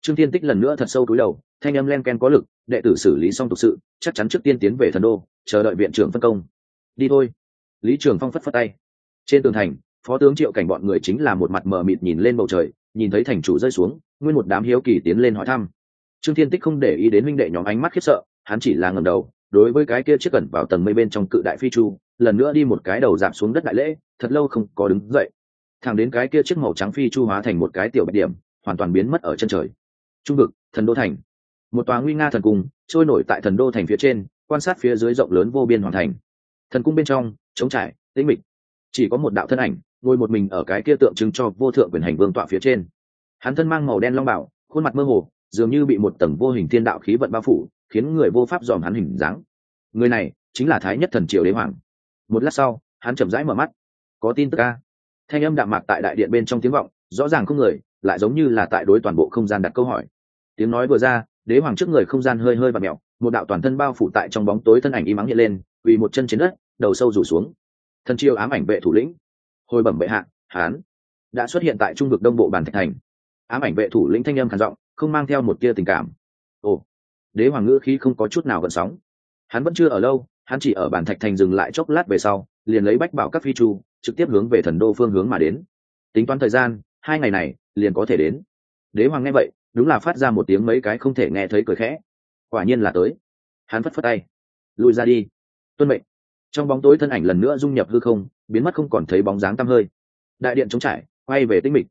trương thiên tích lần nữa thật sâu túi đầu, thanh âm len ken có lực, đệ tử xử lý xong tục sự, chắc chắn trước tiên tiến về thần đô, chờ đợi viện trưởng phân công. Đi thôi. Lý trường phong phất phất tay. Trên tường thành, phó tướng triệu cảnh bọn người chính là một mặt mờ mịt nhìn lên bầu trời, nhìn thấy thành chủ rơi xuống, nguyên một đám hiếu kỳ tiến lên hỏi thăm. Trương thiên tích không để ý đến minh đệ nhóm ánh mắt khiếp sợ, hắn chỉ là ngầm đầu, đối với cái kia chiếc cẩn vào tầng mây bên trong cự đại phi chu, lần nữa đi một cái đầu giảm xuống đất đại lễ, thật lâu không có đứng dậy. Thẳng đến cái kia chiếc màu trắng phi chu hóa thành một cái tiểu bạch điểm, hoàn toàn biến mất ở chân trời trung vực, thần đô thành. Một tòa nguy nga thần cung, trôi nổi tại thần đô thành phía trên, quan sát phía dưới rộng lớn vô biên hoàn thành. Thần cung bên trong chống trải, tĩnh mịch. Chỉ có một đạo thân ảnh, ngồi một mình ở cái kia tượng trưng cho vô thượng quyền hành vương tọa phía trên. Hắn thân mang màu đen long bảo, khuôn mặt mơ hồ, dường như bị một tầng vô hình thiên đạo khí vận bao phủ, khiến người vô pháp dòm hắn hình dáng. Người này, chính là thái nhất thần triều đế hoàng. Một lát sau, hắn chậm rãi mở mắt. Có tin tức ca thanh âm đạm mạc tại đại điện bên trong tiếng vọng, rõ ràng không người lại giống như là tại đối toàn bộ không gian đặt câu hỏi. Tiếng nói vừa ra, đế hoàng trước người không gian hơi hơi và mẹo một đạo toàn thân bao phủ tại trong bóng tối thân ảnh y mắng hiện lên vì một chân trên đất, đầu sâu rủ xuống. Thân chiêu ám ảnh vệ thủ lĩnh. Hồi bẩm bệ hạ, hán. Đã xuất hiện tại trung vực đông bộ bản thạch thành. Ám ảnh vệ thủ lĩnh thanh âm khản giọng, không mang theo một tia tình cảm. Ồ. Đế hoàng ngữ khí không có chút nào gần sóng. Hắn vẫn chưa ở lâu, hắn chỉ ở bản thạch thành dừng lại chốc lát về sau, liền lấy bách bảo các phi chu, trực tiếp hướng về thần đô phương hướng mà đến. Tính toán thời gian hai ngày này, liền có thể đến. Đế hoàng nghe vậy, đúng là phát ra một tiếng mấy cái không thể nghe thấy cười khẽ. Quả nhiên là tới. Hắn phất phất tay. Lùi ra đi. Tuân mệnh. Trong bóng tối thân ảnh lần nữa dung nhập hư không, biến mất không còn thấy bóng dáng tăm hơi. Đại điện chống trải, quay về tinh mịch.